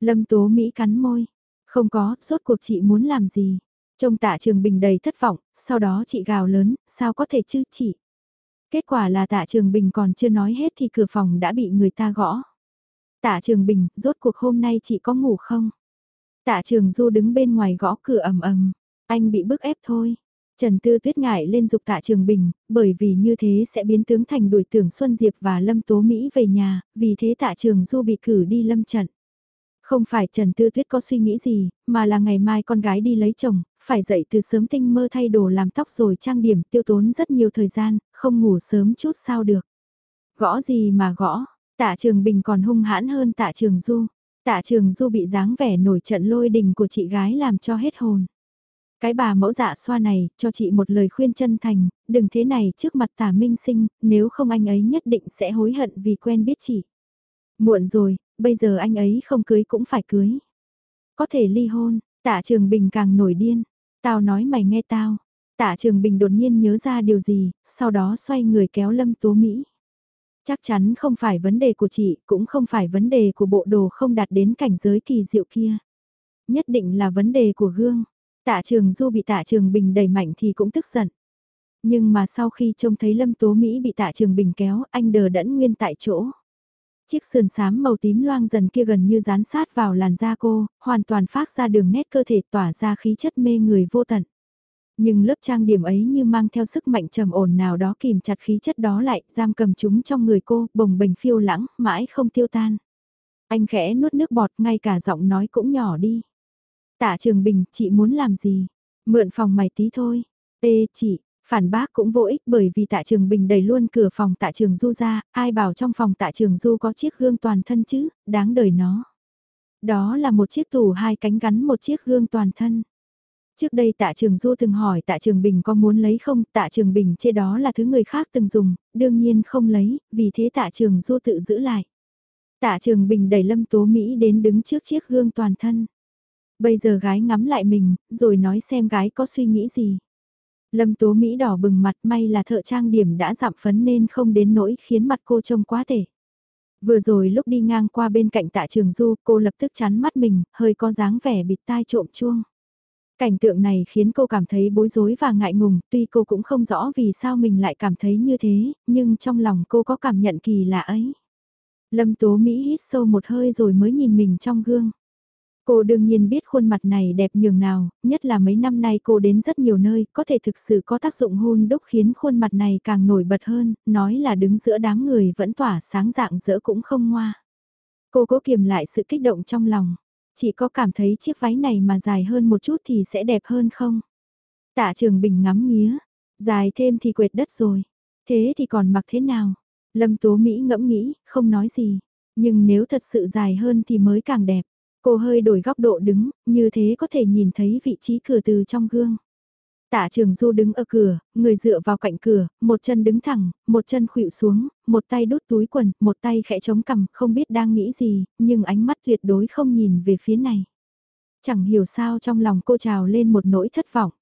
[SPEAKER 1] Lâm Tố Mỹ cắn môi. Không có, rốt cuộc chị muốn làm gì? Trông tạ trường bình đầy thất vọng, sau đó chị gào lớn, sao có thể chứ chị? Kết quả là tạ trường bình còn chưa nói hết thì cửa phòng đã bị người ta gõ. Tạ trường bình, rốt cuộc hôm nay chị có ngủ không? Tạ trường du đứng bên ngoài gõ cửa ầm ầm, anh bị bức ép thôi. Trần Tư Tuyết ngại lên dục tạ Trường Bình, bởi vì như thế sẽ biến tướng thành đuổi tưởng Xuân Diệp và Lâm Tố Mỹ về nhà, vì thế tạ Trường Du bị cử đi lâm trận. Không phải Trần Tư Tuyết có suy nghĩ gì, mà là ngày mai con gái đi lấy chồng, phải dậy từ sớm tinh mơ thay đồ làm tóc rồi trang điểm tiêu tốn rất nhiều thời gian, không ngủ sớm chút sao được. Gõ gì mà gõ, tạ Trường Bình còn hung hãn hơn tạ Trường Du. Tạ Trường Du bị dáng vẻ nổi trận lôi đình của chị gái làm cho hết hồn. Cái bà mẫu dạ xoa này, cho chị một lời khuyên chân thành, đừng thế này trước mặt Tạ minh sinh, nếu không anh ấy nhất định sẽ hối hận vì quen biết chị. Muộn rồi, bây giờ anh ấy không cưới cũng phải cưới. Có thể ly hôn, tạ trường bình càng nổi điên. Tao nói mày nghe tao. Tạ trường bình đột nhiên nhớ ra điều gì, sau đó xoay người kéo lâm tố Mỹ. Chắc chắn không phải vấn đề của chị, cũng không phải vấn đề của bộ đồ không đạt đến cảnh giới kỳ diệu kia. Nhất định là vấn đề của gương. Tạ trường du bị tạ trường bình đẩy mạnh thì cũng tức giận. Nhưng mà sau khi trông thấy lâm tố Mỹ bị tạ trường bình kéo, anh đờ đẫn nguyên tại chỗ. Chiếc sườn xám màu tím loang dần kia gần như dán sát vào làn da cô, hoàn toàn phát ra đường nét cơ thể tỏa ra khí chất mê người vô tận. Nhưng lớp trang điểm ấy như mang theo sức mạnh trầm ổn nào đó kìm chặt khí chất đó lại, giam cầm chúng trong người cô, bồng bềnh phiêu lãng, mãi không tiêu tan. Anh khẽ nuốt nước bọt, ngay cả giọng nói cũng nhỏ đi. Tạ Trường Bình, chị muốn làm gì? Mượn phòng mày tí thôi. Ê chị, phản bác cũng vô ích bởi vì Tạ Trường Bình đẩy luôn cửa phòng Tạ Trường Du ra, ai bảo trong phòng Tạ Trường Du có chiếc gương toàn thân chứ, đáng đời nó. Đó là một chiếc tủ hai cánh gắn một chiếc gương toàn thân. Trước đây tạ trường Du từng hỏi tạ trường Bình có muốn lấy không, tạ trường Bình chê đó là thứ người khác từng dùng, đương nhiên không lấy, vì thế tạ trường Du tự giữ lại. Tạ trường Bình đẩy Lâm Tố Mỹ đến đứng trước chiếc gương toàn thân. Bây giờ gái ngắm lại mình, rồi nói xem gái có suy nghĩ gì. Lâm Tố Mỹ đỏ bừng mặt may là thợ trang điểm đã giảm phấn nên không đến nỗi khiến mặt cô trông quá tệ. Vừa rồi lúc đi ngang qua bên cạnh tạ trường du cô lập tức chắn mắt mình, hơi có dáng vẻ bịt tai trộm chuông. Cảnh tượng này khiến cô cảm thấy bối rối và ngại ngùng, tuy cô cũng không rõ vì sao mình lại cảm thấy như thế, nhưng trong lòng cô có cảm nhận kỳ lạ ấy. Lâm Tố Mỹ hít sâu một hơi rồi mới nhìn mình trong gương. Cô đương nhiên biết khuôn mặt này đẹp nhường nào, nhất là mấy năm nay cô đến rất nhiều nơi, có thể thực sự có tác dụng hôn đúc khiến khuôn mặt này càng nổi bật hơn, nói là đứng giữa đám người vẫn tỏa sáng dạng dỡ cũng không ngoa. Cô cố kiềm lại sự kích động trong lòng, chỉ có cảm thấy chiếc váy này mà dài hơn một chút thì sẽ đẹp hơn không? Tạ trường bình ngắm nghía, dài thêm thì quệt đất rồi, thế thì còn mặc thế nào? Lâm Tố Mỹ ngẫm nghĩ, không nói gì, nhưng nếu thật sự dài hơn thì mới càng đẹp. Cô hơi đổi góc độ đứng, như thế có thể nhìn thấy vị trí cửa từ trong gương. Tạ trường du đứng ở cửa, người dựa vào cạnh cửa, một chân đứng thẳng, một chân khuỵu xuống, một tay đút túi quần, một tay khẽ chống cằm, không biết đang nghĩ gì, nhưng ánh mắt tuyệt đối không nhìn về phía này. Chẳng hiểu sao trong lòng cô trào lên một nỗi thất vọng.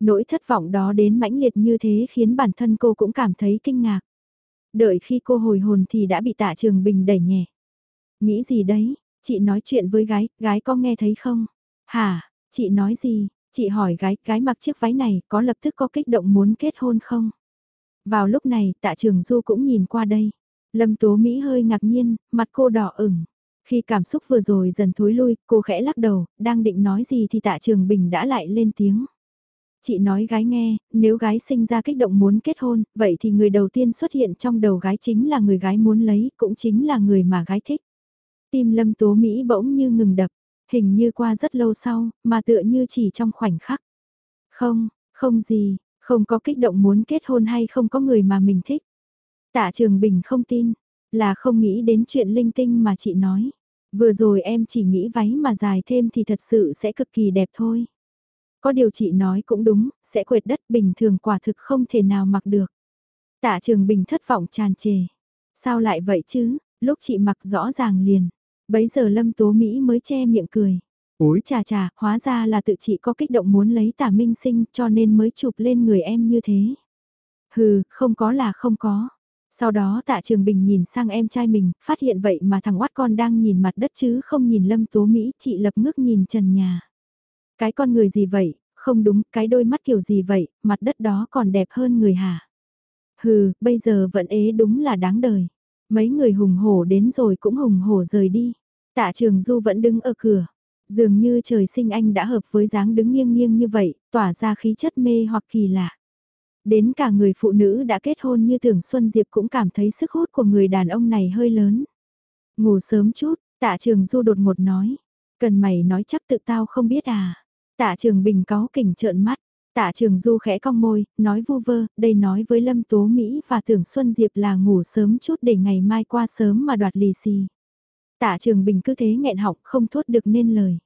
[SPEAKER 1] Nỗi thất vọng đó đến mãnh liệt như thế khiến bản thân cô cũng cảm thấy kinh ngạc. Đợi khi cô hồi hồn thì đã bị tạ trường bình đẩy nhẹ. Nghĩ gì đấy, Chị nói chuyện với gái, gái có nghe thấy không? Hả, chị nói gì? Chị hỏi gái, gái mặc chiếc váy này có lập tức có kích động muốn kết hôn không? Vào lúc này tạ trường Du cũng nhìn qua đây. Lâm Tố Mỹ hơi ngạc nhiên, mặt cô đỏ ửng. Khi cảm xúc vừa rồi dần thối lui, cô khẽ lắc đầu, đang định nói gì thì tạ trường bình đã lại lên tiếng. Chị nói gái nghe, nếu gái sinh ra kích động muốn kết hôn, vậy thì người đầu tiên xuất hiện trong đầu gái chính là người gái muốn lấy, cũng chính là người mà gái thích. Tim lâm tố Mỹ bỗng như ngừng đập, hình như qua rất lâu sau, mà tựa như chỉ trong khoảnh khắc. Không, không gì, không có kích động muốn kết hôn hay không có người mà mình thích. Tạ Trường Bình không tin, là không nghĩ đến chuyện linh tinh mà chị nói. Vừa rồi em chỉ nghĩ váy mà dài thêm thì thật sự sẽ cực kỳ đẹp thôi. Có điều chị nói cũng đúng, sẽ quệt đất bình thường quả thực không thể nào mặc được. Tạ Trường Bình thất vọng tràn trề. Sao lại vậy chứ, lúc chị mặc rõ ràng liền. Bấy giờ Lâm Tố Mỹ mới che miệng cười.
[SPEAKER 2] Ôi,
[SPEAKER 1] Chà chà, hóa ra là tự chị có kích động muốn lấy tả minh sinh cho nên mới chụp lên người em như thế. Hừ, không có là không có. Sau đó tạ trường bình nhìn sang em trai mình, phát hiện vậy mà thằng oát con đang nhìn mặt đất chứ không nhìn lâm tố Mỹ, chị lập ngước nhìn trần nhà. Cái con người gì vậy, không đúng, cái đôi mắt kiểu gì vậy, mặt đất đó còn đẹp hơn người hả? Hừ, bây giờ vẫn ế đúng là đáng đời. Mấy người hùng hổ đến rồi cũng hùng hổ rời đi. Tạ trường du vẫn đứng ở cửa. Dường như trời sinh anh đã hợp với dáng đứng nghiêng nghiêng như vậy, tỏa ra khí chất mê hoặc kỳ lạ. Đến cả người phụ nữ đã kết hôn như Thường Xuân Diệp cũng cảm thấy sức hút của người đàn ông này hơi lớn. Ngủ sớm chút, tạ trường du đột ngột nói. Cần mày nói chắc tự tao không biết à. Tạ trường bình cáu kỉnh trợn mắt. Tạ trường du khẽ cong môi, nói vu vơ, đây nói với Lâm Tố Mỹ và tưởng Xuân Diệp là ngủ sớm chút để ngày mai qua sớm mà đoạt lì xì. Tạ trường bình cứ thế nghẹn học không thốt được nên lời.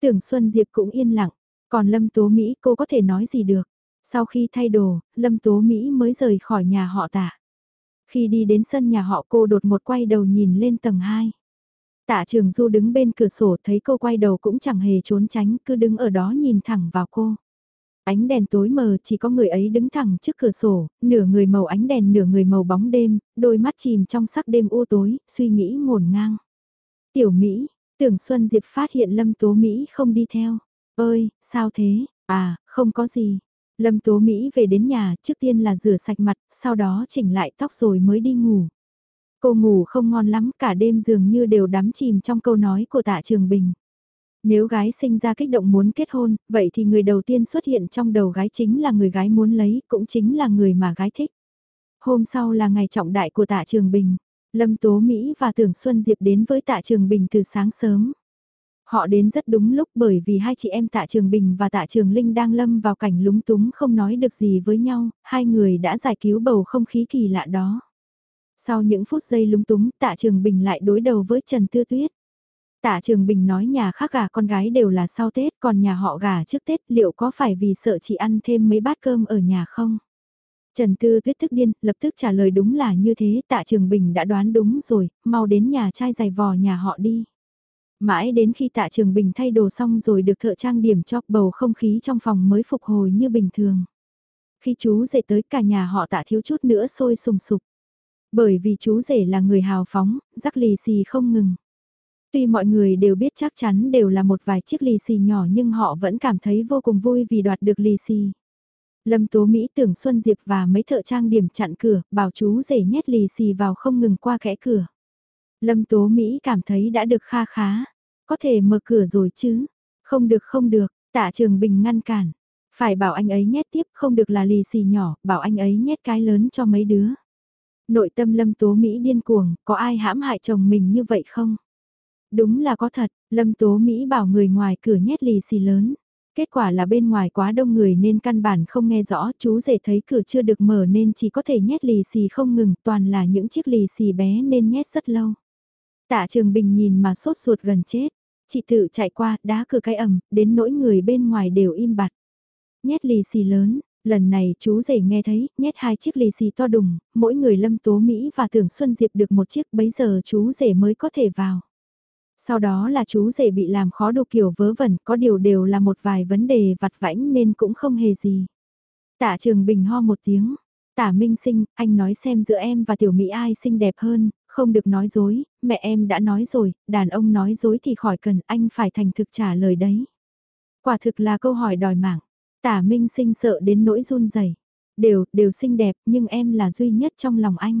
[SPEAKER 1] Tưởng Xuân Diệp cũng yên lặng, còn Lâm Tố Mỹ cô có thể nói gì được. Sau khi thay đồ, Lâm Tố Mỹ mới rời khỏi nhà họ tạ. Khi đi đến sân nhà họ cô đột một quay đầu nhìn lên tầng 2. Tạ Trường Du đứng bên cửa sổ thấy cô quay đầu cũng chẳng hề trốn tránh, cứ đứng ở đó nhìn thẳng vào cô. Ánh đèn tối mờ chỉ có người ấy đứng thẳng trước cửa sổ, nửa người màu ánh đèn nửa người màu bóng đêm, đôi mắt chìm trong sắc đêm u tối, suy nghĩ ngổn ngang. Tiểu Mỹ, tưởng Xuân Diệp phát hiện Lâm Tố Mỹ không đi theo. Ơi, sao thế? À, không có gì. Lâm Tố Mỹ về đến nhà, trước tiên là rửa sạch mặt, sau đó chỉnh lại tóc rồi mới đi ngủ. Cô ngủ không ngon lắm, cả đêm dường như đều đắm chìm trong câu nói của tạ Trường Bình. Nếu gái sinh ra kích động muốn kết hôn, vậy thì người đầu tiên xuất hiện trong đầu gái chính là người gái muốn lấy, cũng chính là người mà gái thích. Hôm sau là ngày trọng đại của tạ Trường Bình. Lâm Tố Mỹ và Tưởng Xuân Diệp đến với tạ Trường Bình từ sáng sớm. Họ đến rất đúng lúc bởi vì hai chị em tạ Trường Bình và tạ Trường Linh đang lâm vào cảnh lúng túng không nói được gì với nhau, hai người đã giải cứu bầu không khí kỳ lạ đó. Sau những phút giây lúng túng, tạ Trường Bình lại đối đầu với Trần Tư Tuyết. Tạ Trường Bình nói nhà khác gà con gái đều là sau Tết, còn nhà họ gà trước Tết liệu có phải vì sợ chị ăn thêm mấy bát cơm ở nhà không? Trần Tư Tuyết thức điên, lập tức trả lời đúng là như thế, Tạ Trường Bình đã đoán đúng rồi, mau đến nhà trai giày vò nhà họ đi. Mãi đến khi Tạ Trường Bình thay đồ xong rồi được thợ trang điểm cho bầu không khí trong phòng mới phục hồi như bình thường. Khi chú rể tới cả nhà họ Tạ thiếu chút nữa sôi sùng sục. Bởi vì chú rể là người hào phóng, rắc lì xì không ngừng. Tuy mọi người đều biết chắc chắn đều là một vài chiếc lì xì nhỏ nhưng họ vẫn cảm thấy vô cùng vui vì đoạt được lì xì. Lâm Tố Mỹ tưởng Xuân Diệp và mấy thợ trang điểm chặn cửa, bảo chú rể nhét lì xì vào không ngừng qua kẽ cửa. Lâm Tố Mỹ cảm thấy đã được kha khá, có thể mở cửa rồi chứ. Không được không được, tạ trường bình ngăn cản. Phải bảo anh ấy nhét tiếp không được là lì xì nhỏ, bảo anh ấy nhét cái lớn cho mấy đứa. Nội tâm Lâm Tố Mỹ điên cuồng, có ai hãm hại chồng mình như vậy không? Đúng là có thật, Lâm Tố Mỹ bảo người ngoài cửa nhét lì xì lớn. Kết quả là bên ngoài quá đông người nên căn bản không nghe rõ chú rể thấy cửa chưa được mở nên chỉ có thể nhét lì xì không ngừng toàn là những chiếc lì xì bé nên nhét rất lâu. Tạ Trường Bình nhìn mà sốt ruột gần chết. Chị tự chạy qua đá cửa cái ẩm đến nỗi người bên ngoài đều im bặt. Nhét lì xì lớn, lần này chú rể nghe thấy, nhét hai chiếc lì xì to đùng, mỗi người lâm tố Mỹ và tưởng Xuân Diệp được một chiếc bấy giờ chú rể mới có thể vào. Sau đó là chú rể bị làm khó đồ kiểu vớ vẩn, có điều đều là một vài vấn đề vặt vãnh nên cũng không hề gì. Tạ Trường Bình ho một tiếng. Tả Minh Sinh, anh nói xem giữa em và Tiểu Mỹ ai xinh đẹp hơn, không được nói dối, mẹ em đã nói rồi, đàn ông nói dối thì khỏi cần, anh phải thành thực trả lời đấy. Quả thực là câu hỏi đòi mạng. Tả Minh Sinh sợ đến nỗi run rẩy. Đều, đều xinh đẹp, nhưng em là duy nhất trong lòng anh.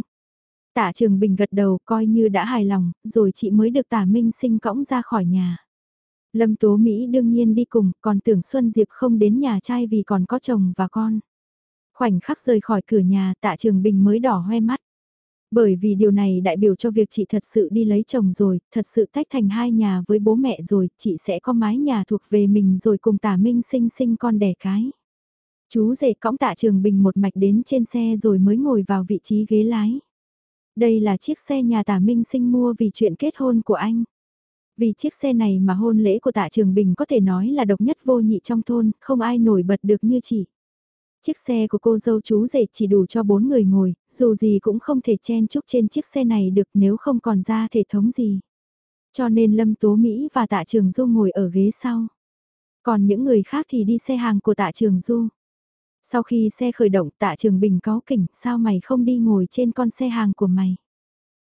[SPEAKER 1] Tạ Trường Bình gật đầu coi như đã hài lòng, rồi chị mới được Tạ Minh Sinh cõng ra khỏi nhà. Lâm Tố Mỹ đương nhiên đi cùng, còn tưởng Xuân Diệp không đến nhà trai vì còn có chồng và con. Khoảnh khắc rời khỏi cửa nhà Tạ Trường Bình mới đỏ hoe mắt. Bởi vì điều này đại biểu cho việc chị thật sự đi lấy chồng rồi, thật sự tách thành hai nhà với bố mẹ rồi, chị sẽ có mái nhà thuộc về mình rồi cùng Tạ Minh sinh sinh con đẻ cái. Chú rể cõng Tạ Trường Bình một mạch đến trên xe rồi mới ngồi vào vị trí ghế lái. Đây là chiếc xe nhà Tả Minh sinh mua vì chuyện kết hôn của anh. Vì chiếc xe này mà hôn lễ của Tạ Trường Bình có thể nói là độc nhất vô nhị trong thôn, không ai nổi bật được như chị. Chiếc xe của cô dâu chú rể chỉ đủ cho bốn người ngồi, dù gì cũng không thể chen chúc trên chiếc xe này được nếu không còn ra thể thống gì. Cho nên Lâm Tố Mỹ và Tạ Trường Du ngồi ở ghế sau. Còn những người khác thì đi xe hàng của Tạ Trường Du. Sau khi xe khởi động Tạ Trường Bình có kỉnh, sao mày không đi ngồi trên con xe hàng của mày?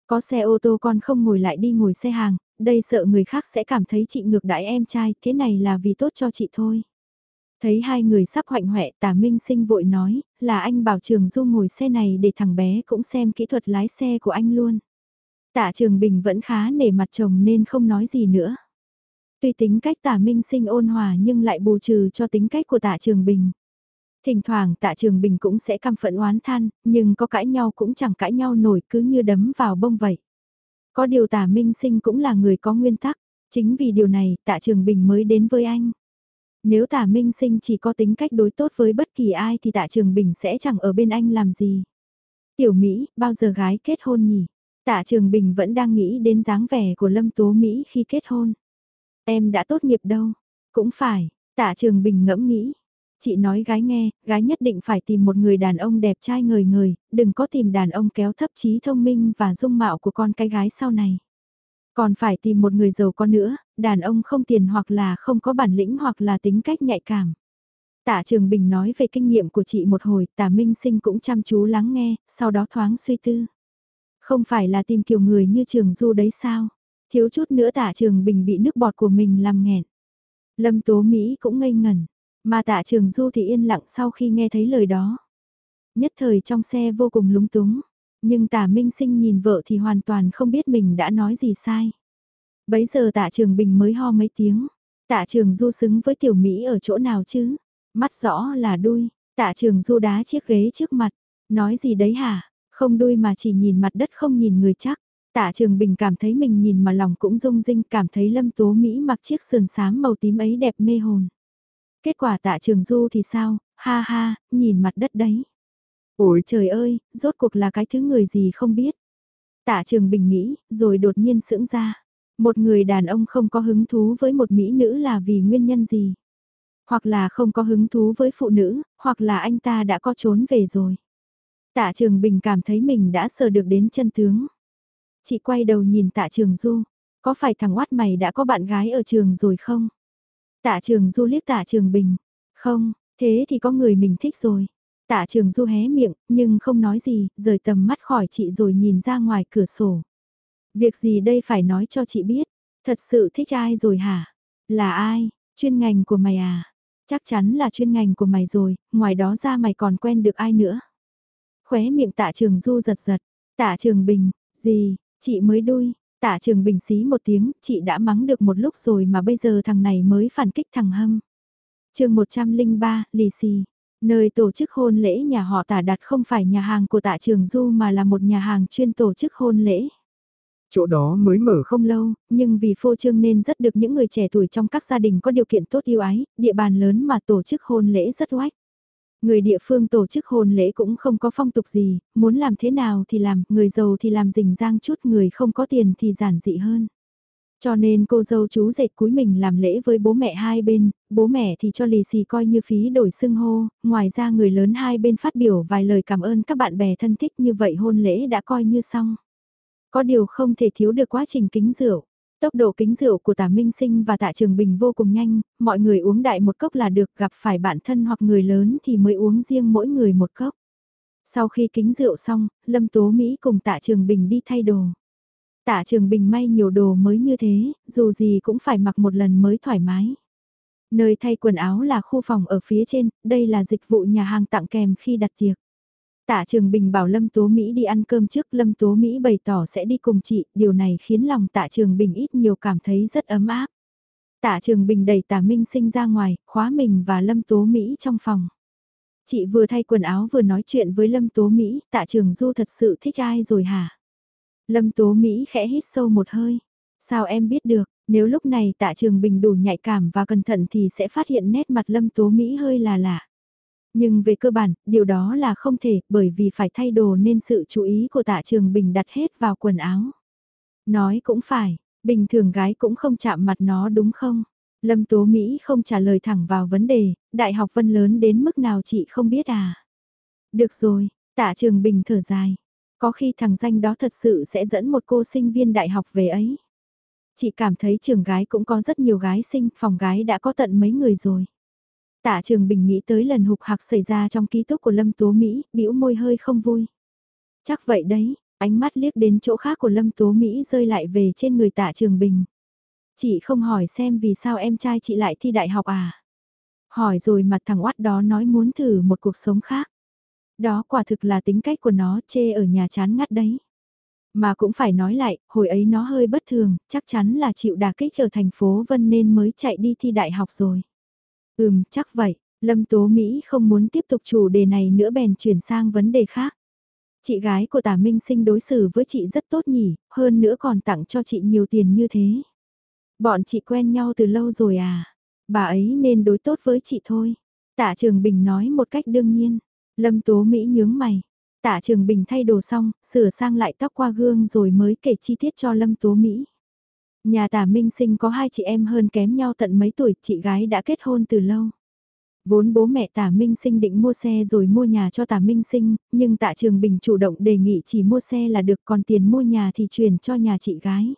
[SPEAKER 1] Có xe ô tô con không ngồi lại đi ngồi xe hàng, đây sợ người khác sẽ cảm thấy chị ngược đãi em trai, thế này là vì tốt cho chị thôi. Thấy hai người sắp hoạnh hoẹ tả minh sinh vội nói, là anh bảo trường du ngồi xe này để thằng bé cũng xem kỹ thuật lái xe của anh luôn. Tạ trường bình vẫn khá nể mặt chồng nên không nói gì nữa. Tuy tính cách tả minh sinh ôn hòa nhưng lại bù trừ cho tính cách của tạ trường bình. Thỉnh thoảng tạ trường bình cũng sẽ căm phẫn oán than, nhưng có cãi nhau cũng chẳng cãi nhau nổi cứ như đấm vào bông vậy. Có điều tả minh sinh cũng là người có nguyên tắc, chính vì điều này tạ trường bình mới đến với anh. Nếu tả minh sinh chỉ có tính cách đối tốt với bất kỳ ai thì tạ trường bình sẽ chẳng ở bên anh làm gì. Tiểu Mỹ, bao giờ gái kết hôn nhỉ? Tạ Trường Bình vẫn đang nghĩ đến dáng vẻ của Lâm Tố Mỹ khi kết hôn. Em đã tốt nghiệp đâu? Cũng phải, Tạ Trường Bình ngẫm nghĩ. Chị nói gái nghe, gái nhất định phải tìm một người đàn ông đẹp trai người người đừng có tìm đàn ông kéo thấp trí thông minh và dung mạo của con cái gái sau này. Còn phải tìm một người giàu có nữa, đàn ông không tiền hoặc là không có bản lĩnh hoặc là tính cách nhạy cảm. Tạ Trường Bình nói về kinh nghiệm của chị một hồi, Tạ Minh Sinh cũng chăm chú lắng nghe, sau đó thoáng suy tư. Không phải là tìm kiểu người như Trường Du đấy sao? Thiếu chút nữa Tạ Trường Bình bị nước bọt của mình làm nghẹn. Lâm Tố Mỹ cũng ngây ngẩn, mà Tạ Trường Du thì yên lặng sau khi nghe thấy lời đó. Nhất thời trong xe vô cùng lúng túng. Nhưng tả minh sinh nhìn vợ thì hoàn toàn không biết mình đã nói gì sai. Bấy giờ tạ trường bình mới ho mấy tiếng. Tạ trường du xứng với tiểu Mỹ ở chỗ nào chứ? Mắt rõ là đuôi. Tạ trường du đá chiếc ghế trước mặt. Nói gì đấy hả? Không đuôi mà chỉ nhìn mặt đất không nhìn người chắc. Tạ Trường Bình cảm thấy mình nhìn mà lòng cũng rung rinh, cảm thấy Lâm Tố Mỹ mặc chiếc sườn xám màu tím ấy đẹp mê hồn. Kết quả Tạ Trường Du thì sao? Ha ha, nhìn mặt đất đấy. Ôi trời ơi, rốt cuộc là cái thứ người gì không biết. Tạ Trường Bình nghĩ, rồi đột nhiên sững ra. Một người đàn ông không có hứng thú với một mỹ nữ là vì nguyên nhân gì? Hoặc là không có hứng thú với phụ nữ, hoặc là anh ta đã có trốn về rồi. Tạ Trường Bình cảm thấy mình đã sờ được đến chân tướng. Chị quay đầu nhìn Tạ Trường Du, có phải thằng oát mày đã có bạn gái ở trường rồi không? Tạ Trường Du liếc Tạ Trường Bình, không, thế thì có người mình thích rồi. Tạ trường du hé miệng, nhưng không nói gì, rời tầm mắt khỏi chị rồi nhìn ra ngoài cửa sổ. Việc gì đây phải nói cho chị biết, thật sự thích ai rồi hả? Là ai? Chuyên ngành của mày à? Chắc chắn là chuyên ngành của mày rồi, ngoài đó ra mày còn quen được ai nữa? Khóe miệng tạ trường du giật giật, tạ trường bình, gì, chị mới đuôi, tạ trường bình xí một tiếng, chị đã mắng được một lúc rồi mà bây giờ thằng này mới phản kích thằng hâm. chương 103, lì xì. Nơi tổ chức hôn lễ nhà họ tả đặt không phải nhà hàng của tạ trường du mà là một nhà hàng chuyên tổ chức hôn lễ.
[SPEAKER 2] Chỗ đó mới mở
[SPEAKER 1] không lâu, nhưng vì phô trương nên rất được những người trẻ tuổi trong các gia đình có điều kiện tốt yêu ái, địa bàn lớn mà tổ chức hôn lễ rất oách. Người địa phương tổ chức hôn lễ cũng không có phong tục gì, muốn làm thế nào thì làm, người giàu thì làm rình rang chút, người không có tiền thì giản dị hơn. Cho nên cô dâu chú dệt cúi mình làm lễ với bố mẹ hai bên, bố mẹ thì cho lì xì coi như phí đổi xưng hô, ngoài ra người lớn hai bên phát biểu vài lời cảm ơn các bạn bè thân thích như vậy hôn lễ đã coi như xong. Có điều không thể thiếu được quá trình kính rượu. Tốc độ kính rượu của tả Minh Sinh và tạ Trường Bình vô cùng nhanh, mọi người uống đại một cốc là được gặp phải bạn thân hoặc người lớn thì mới uống riêng mỗi người một cốc. Sau khi kính rượu xong, Lâm Tố Mỹ cùng tạ Trường Bình đi thay đồ. Tạ Trường Bình may nhiều đồ mới như thế, dù gì cũng phải mặc một lần mới thoải mái. Nơi thay quần áo là khu phòng ở phía trên, đây là dịch vụ nhà hàng tặng kèm khi đặt tiệc. Tạ Trường Bình bảo Lâm Tố Mỹ đi ăn cơm trước, Lâm Tố Mỹ bày tỏ sẽ đi cùng chị, điều này khiến lòng Tạ Trường Bình ít nhiều cảm thấy rất ấm áp. Tạ Trường Bình đẩy Tạ Minh Sinh ra ngoài, khóa mình và Lâm Tố Mỹ trong phòng. Chị vừa thay quần áo vừa nói chuyện với Lâm Tố Mỹ, Tạ Trường Du thật sự thích ai rồi hả? Lâm Tố Mỹ khẽ hít sâu một hơi. Sao em biết được, nếu lúc này Tạ Trường Bình đủ nhạy cảm và cẩn thận thì sẽ phát hiện nét mặt Lâm Tố Mỹ hơi là lạ. Nhưng về cơ bản, điều đó là không thể, bởi vì phải thay đồ nên sự chú ý của tạ trường bình đặt hết vào quần áo. Nói cũng phải, bình thường gái cũng không chạm mặt nó đúng không? Lâm Tố Mỹ không trả lời thẳng vào vấn đề, đại học vân lớn đến mức nào chị không biết à? Được rồi, tạ trường bình thở dài. Có khi thằng danh đó thật sự sẽ dẫn một cô sinh viên đại học về ấy. Chị cảm thấy trường gái cũng có rất nhiều gái sinh, phòng gái đã có tận mấy người rồi. Tạ Trường Bình nghĩ tới lần hục hạc xảy ra trong ký túc của Lâm Tố Mỹ, bĩu môi hơi không vui. Chắc vậy đấy, ánh mắt liếc đến chỗ khác của Lâm Tố Mỹ rơi lại về trên người Tạ Trường Bình. Chị không hỏi xem vì sao em trai chị lại thi đại học à? Hỏi rồi mặt thằng oát đó nói muốn thử một cuộc sống khác. Đó quả thực là tính cách của nó chê ở nhà chán ngắt đấy. Mà cũng phải nói lại, hồi ấy nó hơi bất thường, chắc chắn là chịu đà kích ở thành phố Vân nên mới chạy đi thi đại học rồi. Ừm, chắc vậy, Lâm Tố Mỹ không muốn tiếp tục chủ đề này nữa bèn chuyển sang vấn đề khác. Chị gái của Tả Minh Sinh đối xử với chị rất tốt nhỉ, hơn nữa còn tặng cho chị nhiều tiền như thế. Bọn chị quen nhau từ lâu rồi à, bà ấy nên đối tốt với chị thôi. Tạ Trường Bình nói một cách đương nhiên. Lâm Tố Mỹ nhướng mày. Tạ Trường Bình thay đồ xong, sửa sang lại tóc qua gương rồi mới kể chi tiết cho Lâm Tố Mỹ. Nhà tả minh sinh có hai chị em hơn kém nhau tận mấy tuổi, chị gái đã kết hôn từ lâu. Vốn bố mẹ tả minh sinh định mua xe rồi mua nhà cho tả minh sinh, nhưng tạ trường bình chủ động đề nghị chỉ mua xe là được còn tiền mua nhà thì chuyển cho nhà chị gái.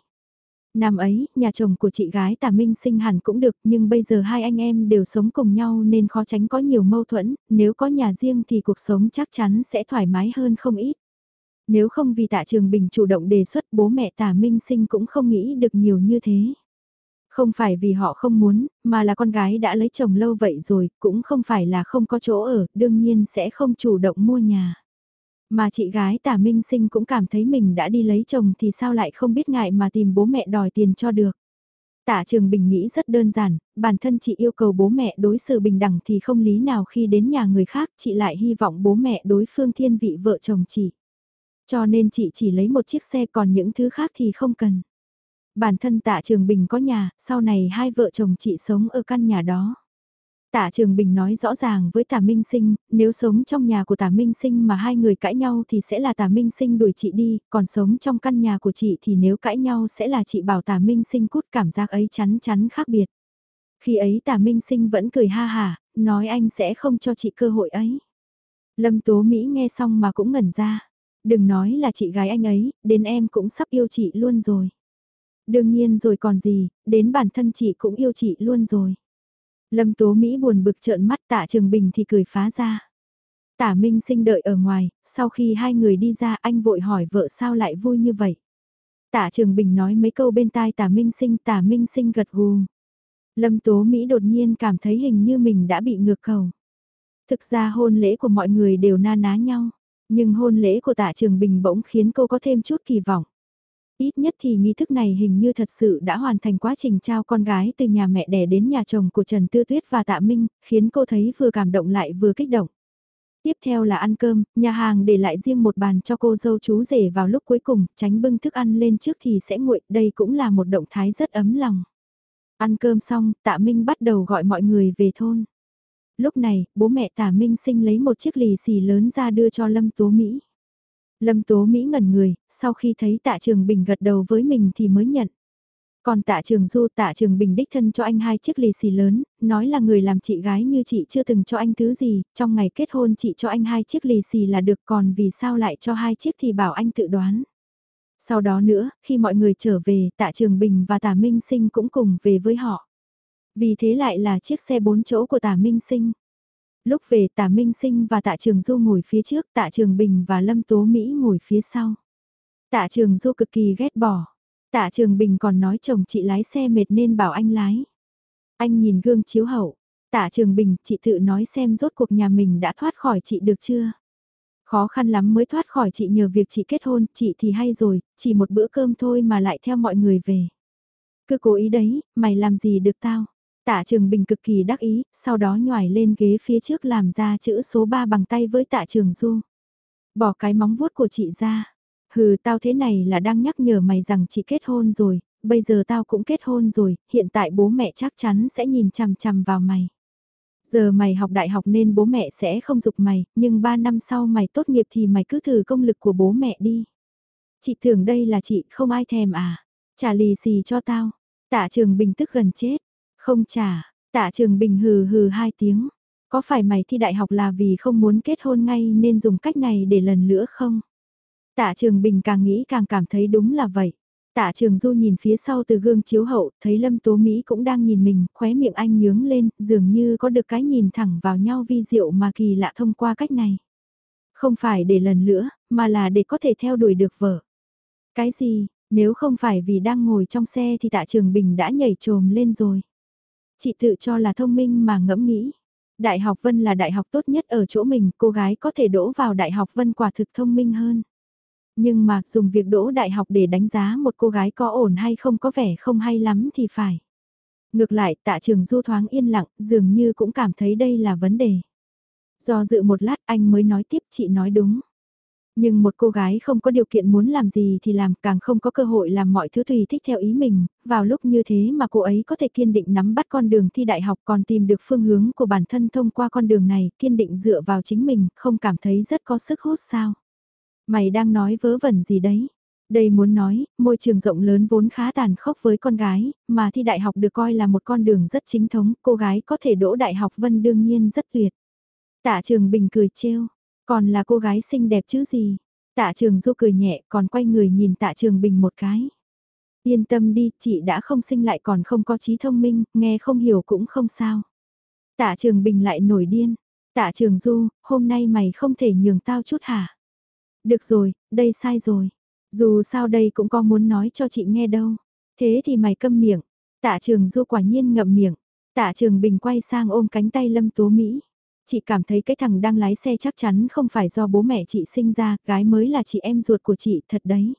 [SPEAKER 1] Năm ấy, nhà chồng của chị gái tả minh sinh hẳn cũng được nhưng bây giờ hai anh em đều sống cùng nhau nên khó tránh có nhiều mâu thuẫn, nếu có nhà riêng thì cuộc sống chắc chắn sẽ thoải mái hơn không ít. Nếu không vì tạ trường bình chủ động đề xuất bố mẹ tả minh sinh cũng không nghĩ được nhiều như thế. Không phải vì họ không muốn, mà là con gái đã lấy chồng lâu vậy rồi, cũng không phải là không có chỗ ở, đương nhiên sẽ không chủ động mua nhà. Mà chị gái tả minh sinh cũng cảm thấy mình đã đi lấy chồng thì sao lại không biết ngại mà tìm bố mẹ đòi tiền cho được. Tạ Trường Bình nghĩ rất đơn giản, bản thân chị yêu cầu bố mẹ đối xử bình đẳng thì không lý nào khi đến nhà người khác chị lại hy vọng bố mẹ đối phương thiên vị vợ chồng chị. Cho nên chị chỉ lấy một chiếc xe còn những thứ khác thì không cần. Bản thân tạ Trường Bình có nhà, sau này hai vợ chồng chị sống ở căn nhà đó. Tạ Trường Bình nói rõ ràng với tạ Minh Sinh, nếu sống trong nhà của tạ Minh Sinh mà hai người cãi nhau thì sẽ là tạ Minh Sinh đuổi chị đi, còn sống trong căn nhà của chị thì nếu cãi nhau sẽ là chị bảo tạ Minh Sinh cút cảm giác ấy chắn chắn khác biệt. Khi ấy tạ Minh Sinh vẫn cười ha hà, nói anh sẽ không cho chị cơ hội ấy. Lâm Tố Mỹ nghe xong mà cũng ngẩn ra. Đừng nói là chị gái anh ấy, đến em cũng sắp yêu chị luôn rồi. Đương nhiên rồi còn gì, đến bản thân chị cũng yêu chị luôn rồi. Lâm Tố Mỹ buồn bực trợn mắt tạ Trường Bình thì cười phá ra. Tả Minh sinh đợi ở ngoài, sau khi hai người đi ra anh vội hỏi vợ sao lại vui như vậy. Tả Trường Bình nói mấy câu bên tai tả Minh sinh tả Minh sinh gật gù. Lâm Tố Mỹ đột nhiên cảm thấy hình như mình đã bị ngược cầu. Thực ra hôn lễ của mọi người đều na ná nhau. Nhưng hôn lễ của tạ trường bình bỗng khiến cô có thêm chút kỳ vọng. Ít nhất thì nghi thức này hình như thật sự đã hoàn thành quá trình trao con gái từ nhà mẹ đẻ đến nhà chồng của Trần Tư Tuyết và Tạ Minh, khiến cô thấy vừa cảm động lại vừa kích động. Tiếp theo là ăn cơm, nhà hàng để lại riêng một bàn cho cô dâu chú rể vào lúc cuối cùng, tránh bưng thức ăn lên trước thì sẽ nguội, đây cũng là một động thái rất ấm lòng. Ăn cơm xong, Tạ Minh bắt đầu gọi mọi người về thôn lúc này, bố mẹ tả minh sinh lấy một chiếc lì xì lớn ra đưa cho Lâm Tố Mỹ. Lâm Tố Mỹ ngẩn người, sau khi thấy tạ trường bình gật đầu với mình thì mới nhận. Còn tạ trường du tạ trường bình đích thân cho anh hai chiếc lì xì lớn, nói là người làm chị gái như chị chưa từng cho anh thứ gì, trong ngày kết hôn chị cho anh hai chiếc lì xì là được còn vì sao lại cho hai chiếc thì bảo anh tự đoán. Sau đó nữa, khi mọi người trở về, tạ trường bình và tạ minh sinh cũng cùng về với họ. Vì thế lại là chiếc xe bốn chỗ của tả Minh Sinh. Lúc về tả Minh Sinh và tạ Trường Du ngồi phía trước, tạ Trường Bình và Lâm Tố Mỹ ngồi phía sau. Tạ Trường Du cực kỳ ghét bỏ. Tạ Trường Bình còn nói chồng chị lái xe mệt nên bảo anh lái. Anh nhìn gương chiếu hậu. Tạ Trường Bình, chị tự nói xem rốt cuộc nhà mình đã thoát khỏi chị được chưa? Khó khăn lắm mới thoát khỏi chị nhờ việc chị kết hôn, chị thì hay rồi, chỉ một bữa cơm thôi mà lại theo mọi người về. Cứ cố ý đấy, mày làm gì được tao? Tạ Trường Bình cực kỳ đắc ý, sau đó nhòi lên ghế phía trước làm ra chữ số 3 bằng tay với Tạ Trường Du. Bỏ cái móng vuốt của chị ra. Hừ tao thế này là đang nhắc nhở mày rằng chị kết hôn rồi, bây giờ tao cũng kết hôn rồi, hiện tại bố mẹ chắc chắn sẽ nhìn chằm chằm vào mày. Giờ mày học đại học nên bố mẹ sẽ không dục mày, nhưng 3 năm sau mày tốt nghiệp thì mày cứ thử công lực của bố mẹ đi. Chị tưởng đây là chị, không ai thèm à? Trả lì xì cho tao. Tạ Trường Bình tức gần chết. Không trả, Tạ Trường Bình hừ hừ hai tiếng. Có phải mày thi đại học là vì không muốn kết hôn ngay nên dùng cách này để lần nữa không? Tạ Trường Bình càng nghĩ càng cảm thấy đúng là vậy. Tạ Trường Du nhìn phía sau từ gương chiếu hậu, thấy Lâm Tố Mỹ cũng đang nhìn mình, khóe miệng anh nhướng lên, dường như có được cái nhìn thẳng vào nhau vi diệu mà kỳ lạ thông qua cách này. Không phải để lần nữa, mà là để có thể theo đuổi được vợ. Cái gì, nếu không phải vì đang ngồi trong xe thì Tạ Trường Bình đã nhảy trồm lên rồi. Chị tự cho là thông minh mà ngẫm nghĩ. Đại học Vân là đại học tốt nhất ở chỗ mình, cô gái có thể đỗ vào đại học Vân quả thực thông minh hơn. Nhưng mà dùng việc đỗ đại học để đánh giá một cô gái có ổn hay không có vẻ không hay lắm thì phải. Ngược lại tạ trường du thoáng yên lặng, dường như cũng cảm thấy đây là vấn đề. Do dự một lát anh mới nói tiếp chị nói đúng. Nhưng một cô gái không có điều kiện muốn làm gì thì làm càng không có cơ hội làm mọi thứ tùy thích theo ý mình, vào lúc như thế mà cô ấy có thể kiên định nắm bắt con đường thi đại học còn tìm được phương hướng của bản thân thông qua con đường này, kiên định dựa vào chính mình, không cảm thấy rất có sức hút sao. Mày đang nói vớ vẩn gì đấy? Đây muốn nói, môi trường rộng lớn vốn khá tàn khốc với con gái, mà thi đại học được coi là một con đường rất chính thống, cô gái có thể đỗ đại học vân đương nhiên rất tuyệt. Tạ trường bình cười trêu, còn là cô gái xinh đẹp chứ gì? Tạ trường du cười nhẹ còn quay người nhìn tạ trường bình một cái. Yên tâm đi, chị đã không sinh lại còn không có trí thông minh, nghe không hiểu cũng không sao. Tạ trường bình lại nổi điên. Tạ trường du, hôm nay mày không thể nhường tao chút hả? Được rồi, đây sai rồi. Dù sao đây cũng có muốn nói cho chị nghe đâu. Thế thì mày câm miệng. Tạ trường du quả nhiên ngậm miệng. Tạ trường bình quay sang ôm cánh tay Lâm Tố Mỹ. Chị cảm thấy cái thằng đang lái xe chắc chắn không phải do bố mẹ chị sinh ra, gái mới là chị em ruột của chị, thật đấy.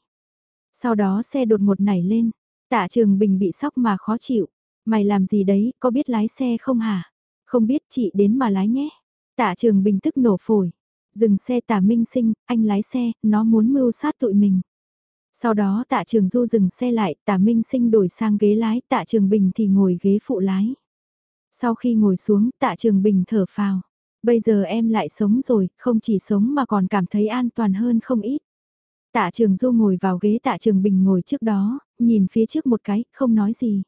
[SPEAKER 1] Sau đó xe đột ngột nảy lên. Tạ trường bình bị sóc mà khó chịu. Mày làm gì đấy, có biết lái xe không hả? Không biết chị đến mà lái nhé. Tạ trường bình tức nổ phổi. Dừng xe tả minh sinh, anh lái xe, nó muốn mưu sát tụi mình. Sau đó tạ trường du dừng xe lại, tạ minh sinh đổi sang ghế lái, tạ trường bình thì ngồi ghế phụ lái. Sau khi ngồi xuống, tạ trường bình thở phào. Bây giờ em lại sống rồi, không chỉ sống mà còn cảm thấy an toàn hơn không ít. Tạ trường du ngồi vào ghế tạ trường bình ngồi trước đó, nhìn phía trước một cái, không nói gì.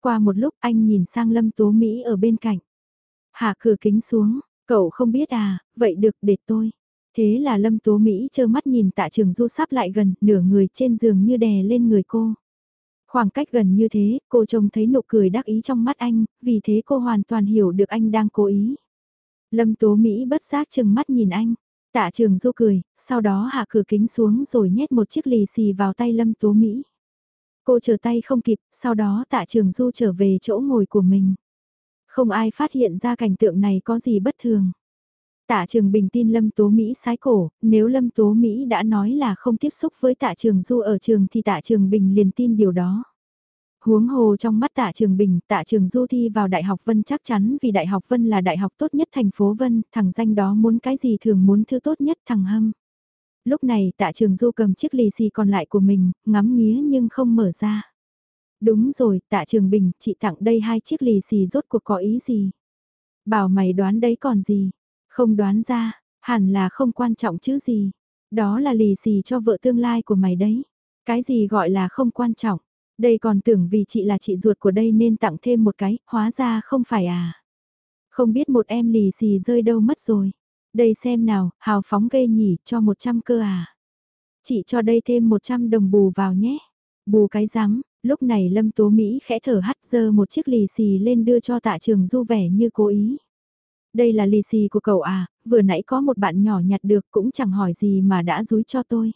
[SPEAKER 1] Qua một lúc anh nhìn sang lâm tố Mỹ ở bên cạnh. Hạ cửa kính xuống, Cậu không biết à, vậy được để tôi. Thế là Lâm Tố Mỹ trơ mắt nhìn tạ trường du sắp lại gần, nửa người trên giường như đè lên người cô. Khoảng cách gần như thế, cô trông thấy nụ cười đắc ý trong mắt anh, vì thế cô hoàn toàn hiểu được anh đang cố ý. Lâm Tố Mỹ bất giác chừng mắt nhìn anh. Tạ trường du cười, sau đó hạ cửa kính xuống rồi nhét một chiếc lì xì vào tay Lâm Tố Mỹ. Cô chờ tay không kịp, sau đó tạ trường du trở về chỗ ngồi của mình. Không ai phát hiện ra cảnh tượng này có gì bất thường. Tạ Trường Bình tin Lâm Tố Mỹ sái cổ, nếu Lâm Tố Mỹ đã nói là không tiếp xúc với Tạ Trường Du ở trường thì Tạ Trường Bình liền tin điều đó. Huống hồ trong mắt Tạ Trường Bình, Tạ Trường Du thi vào Đại học Vân chắc chắn vì Đại học Vân là đại học tốt nhất thành phố Vân, thằng danh đó muốn cái gì thường muốn thứ tốt nhất thằng Hâm. Lúc này Tạ Trường Du cầm chiếc lì xì còn lại của mình, ngắm nghía nhưng không mở ra. Đúng rồi, tạ trường bình, chị tặng đây hai chiếc lì xì rốt cuộc có ý gì? Bảo mày đoán đấy còn gì? Không đoán ra, hẳn là không quan trọng chứ gì. Đó là lì xì cho vợ tương lai của mày đấy. Cái gì gọi là không quan trọng? Đây còn tưởng vì chị là chị ruột của đây nên tặng thêm một cái, hóa ra không phải à. Không biết một em lì xì rơi đâu mất rồi. Đây xem nào, hào phóng ghê nhỉ, cho 100 cơ à. Chị cho đây thêm 100 đồng bù vào nhé. Bù cái rắm, lúc này Lâm Tố Mỹ khẽ thở hắt dơ một chiếc lì xì lên đưa cho tạ trường du vẻ như cố ý. Đây là lì xì của cậu à, vừa nãy có một bạn nhỏ nhặt được cũng chẳng hỏi gì mà đã rúi cho tôi.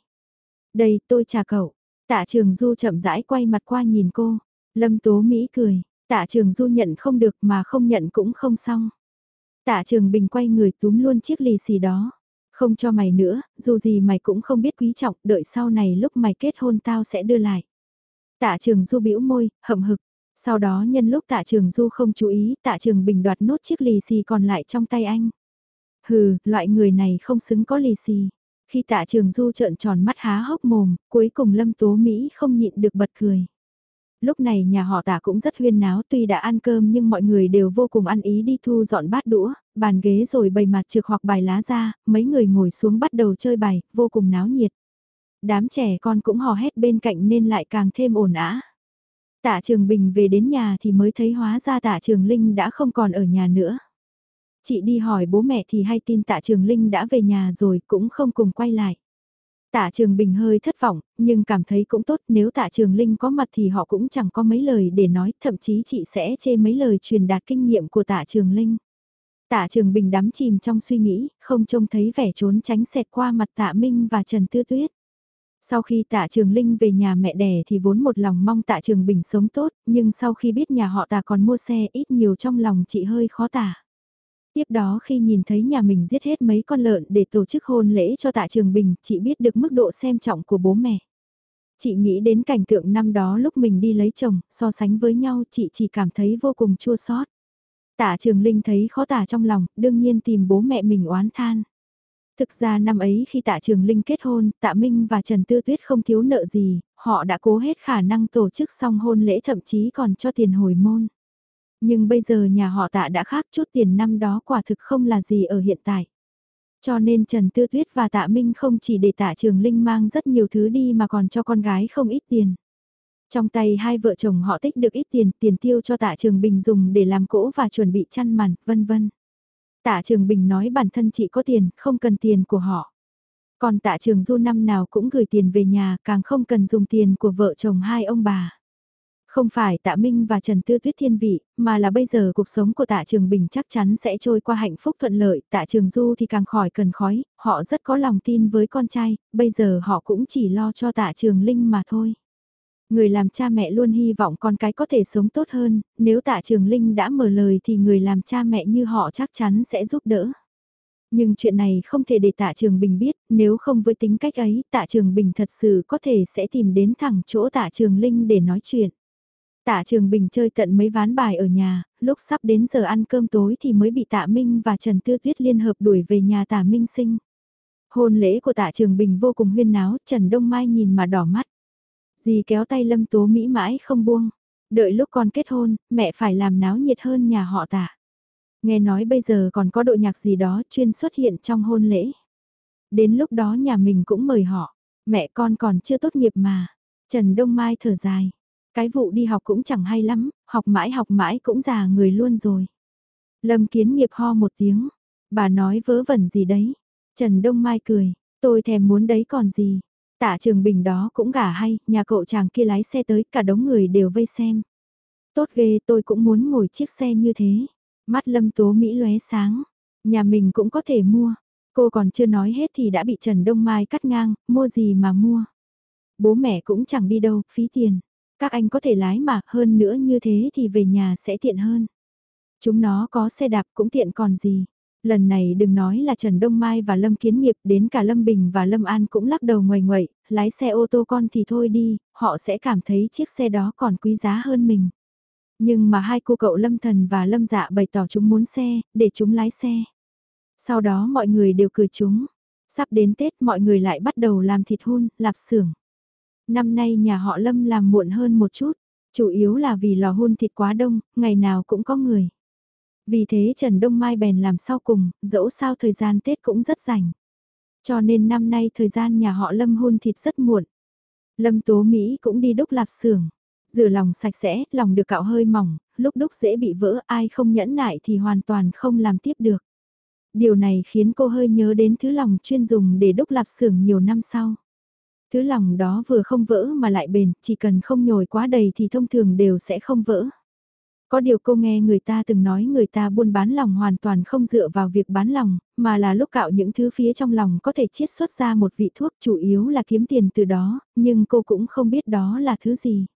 [SPEAKER 1] Đây tôi trả cậu, tạ trường du chậm rãi quay mặt qua nhìn cô, Lâm Tố Mỹ cười, tạ trường du nhận không được mà không nhận cũng không xong. Tạ trường bình quay người túm luôn chiếc lì xì đó. Không cho mày nữa, dù gì mày cũng không biết quý trọng, đợi sau này lúc mày kết hôn tao sẽ đưa lại. Tạ trường du bĩu môi, hậm hực. Sau đó nhân lúc tạ trường du không chú ý, tạ trường bình đoạt nốt chiếc lì xì còn lại trong tay anh. Hừ, loại người này không xứng có lì xì. Khi tạ trường du trợn tròn mắt há hốc mồm, cuối cùng lâm tố Mỹ không nhịn được bật cười. Lúc này nhà họ tạ cũng rất huyên náo tuy đã ăn cơm nhưng mọi người đều vô cùng ăn ý đi thu dọn bát đũa, bàn ghế rồi bày mặt trực hoặc bài lá ra, mấy người ngồi xuống bắt đầu chơi bài, vô cùng náo nhiệt. Đám trẻ con cũng hò hét bên cạnh nên lại càng thêm ồn ã. Tạ Trường Bình về đến nhà thì mới thấy hóa ra Tạ Trường Linh đã không còn ở nhà nữa. Chị đi hỏi bố mẹ thì hay tin Tạ Trường Linh đã về nhà rồi cũng không cùng quay lại. Tạ Trường Bình hơi thất vọng, nhưng cảm thấy cũng tốt nếu Tạ Trường Linh có mặt thì họ cũng chẳng có mấy lời để nói, thậm chí chị sẽ chê mấy lời truyền đạt kinh nghiệm của Tạ Trường Linh. Tạ Trường Bình đắm chìm trong suy nghĩ, không trông thấy vẻ trốn tránh xẹt qua mặt Tạ Minh và Trần Tư Tuyết. Sau khi tạ Trường Linh về nhà mẹ đẻ thì vốn một lòng mong tạ Trường Bình sống tốt, nhưng sau khi biết nhà họ tạ còn mua xe ít nhiều trong lòng chị hơi khó tả. Tiếp đó khi nhìn thấy nhà mình giết hết mấy con lợn để tổ chức hôn lễ cho tạ Trường Bình, chị biết được mức độ xem trọng của bố mẹ. Chị nghĩ đến cảnh tượng năm đó lúc mình đi lấy chồng, so sánh với nhau chị chỉ cảm thấy vô cùng chua xót. Tạ Trường Linh thấy khó tả trong lòng, đương nhiên tìm bố mẹ mình oán than. Thực ra năm ấy khi tạ trường Linh kết hôn, tạ Minh và Trần Tư Tuyết không thiếu nợ gì, họ đã cố hết khả năng tổ chức xong hôn lễ thậm chí còn cho tiền hồi môn. Nhưng bây giờ nhà họ tạ đã khác chút tiền năm đó quả thực không là gì ở hiện tại. Cho nên Trần Tư Tuyết và tạ Minh không chỉ để tạ trường Linh mang rất nhiều thứ đi mà còn cho con gái không ít tiền. Trong tay hai vợ chồng họ tích được ít tiền, tiền tiêu cho tạ trường Bình dùng để làm cỗ và chuẩn bị chăn màn, vân vân. Tạ Trường Bình nói bản thân chị có tiền, không cần tiền của họ. Còn tạ trường du năm nào cũng gửi tiền về nhà, càng không cần dùng tiền của vợ chồng hai ông bà. Không phải tạ Minh và Trần Tư Tuyết thiên vị, mà là bây giờ cuộc sống của tạ trường Bình chắc chắn sẽ trôi qua hạnh phúc thuận lợi, tạ trường du thì càng khỏi cần khói, họ rất có lòng tin với con trai, bây giờ họ cũng chỉ lo cho tạ trường Linh mà thôi. Người làm cha mẹ luôn hy vọng con cái có thể sống tốt hơn, nếu tạ trường Linh đã mở lời thì người làm cha mẹ như họ chắc chắn sẽ giúp đỡ. Nhưng chuyện này không thể để tạ trường Bình biết, nếu không với tính cách ấy, tạ trường Bình thật sự có thể sẽ tìm đến thẳng chỗ tạ trường Linh để nói chuyện. Tạ trường Bình chơi tận mấy ván bài ở nhà, lúc sắp đến giờ ăn cơm tối thì mới bị tạ Minh và Trần Tư Tuyết liên hợp đuổi về nhà tạ Minh sinh. Hôn lễ của tạ trường Bình vô cùng huyên náo, Trần Đông Mai nhìn mà đỏ mắt. Dì kéo tay Lâm Tố Mỹ mãi không buông. Đợi lúc con kết hôn, mẹ phải làm náo nhiệt hơn nhà họ tạ. Nghe nói bây giờ còn có đội nhạc gì đó chuyên xuất hiện trong hôn lễ. Đến lúc đó nhà mình cũng mời họ. Mẹ con còn chưa tốt nghiệp mà. Trần Đông Mai thở dài. Cái vụ đi học cũng chẳng hay lắm, học mãi học mãi cũng già người luôn rồi. Lâm kiến nghiệp ho một tiếng. Bà nói vớ vẩn gì đấy. Trần Đông Mai cười. Tôi thèm muốn đấy còn gì. Tạ Trường Bình đó cũng gả hay, nhà cậu chàng kia lái xe tới, cả đống người đều vây xem. Tốt ghê tôi cũng muốn ngồi chiếc xe như thế. Mắt lâm tố Mỹ lóe sáng, nhà mình cũng có thể mua. Cô còn chưa nói hết thì đã bị Trần Đông Mai cắt ngang, mua gì mà mua. Bố mẹ cũng chẳng đi đâu, phí tiền. Các anh có thể lái mà, hơn nữa như thế thì về nhà sẽ tiện hơn. Chúng nó có xe đạp cũng tiện còn gì. Lần này đừng nói là Trần Đông Mai và Lâm Kiến Nghiệp đến cả Lâm Bình và Lâm An cũng lắc đầu ngoài ngoậy, lái xe ô tô con thì thôi đi, họ sẽ cảm thấy chiếc xe đó còn quý giá hơn mình. Nhưng mà hai cô cậu Lâm Thần và Lâm Dạ bày tỏ chúng muốn xe, để chúng lái xe. Sau đó mọi người đều cười chúng. Sắp đến Tết mọi người lại bắt đầu làm thịt hun, lạp xưởng. Năm nay nhà họ Lâm làm muộn hơn một chút, chủ yếu là vì lò hôn thịt quá đông, ngày nào cũng có người. Vì thế Trần Đông Mai bèn làm sau cùng, dẫu sao thời gian Tết cũng rất rảnh. Cho nên năm nay thời gian nhà họ Lâm hôn thịt rất muộn. Lâm Tố Mỹ cũng đi đúc lạp xưởng. Rửa lòng sạch sẽ, lòng được cạo hơi mỏng, lúc đúc dễ bị vỡ ai không nhẫn nại thì hoàn toàn không làm tiếp được. Điều này khiến cô hơi nhớ đến thứ lòng chuyên dùng để đúc lạp xưởng nhiều năm sau. Thứ lòng đó vừa không vỡ mà lại bền, chỉ cần không nhồi quá đầy thì thông thường đều sẽ không vỡ. Có điều cô nghe người ta từng nói người ta buôn bán lòng hoàn toàn không dựa vào việc bán lòng, mà là lúc cạo những thứ phía trong lòng có thể chiết xuất ra một vị thuốc chủ yếu là kiếm tiền từ đó, nhưng cô cũng không biết đó là thứ gì.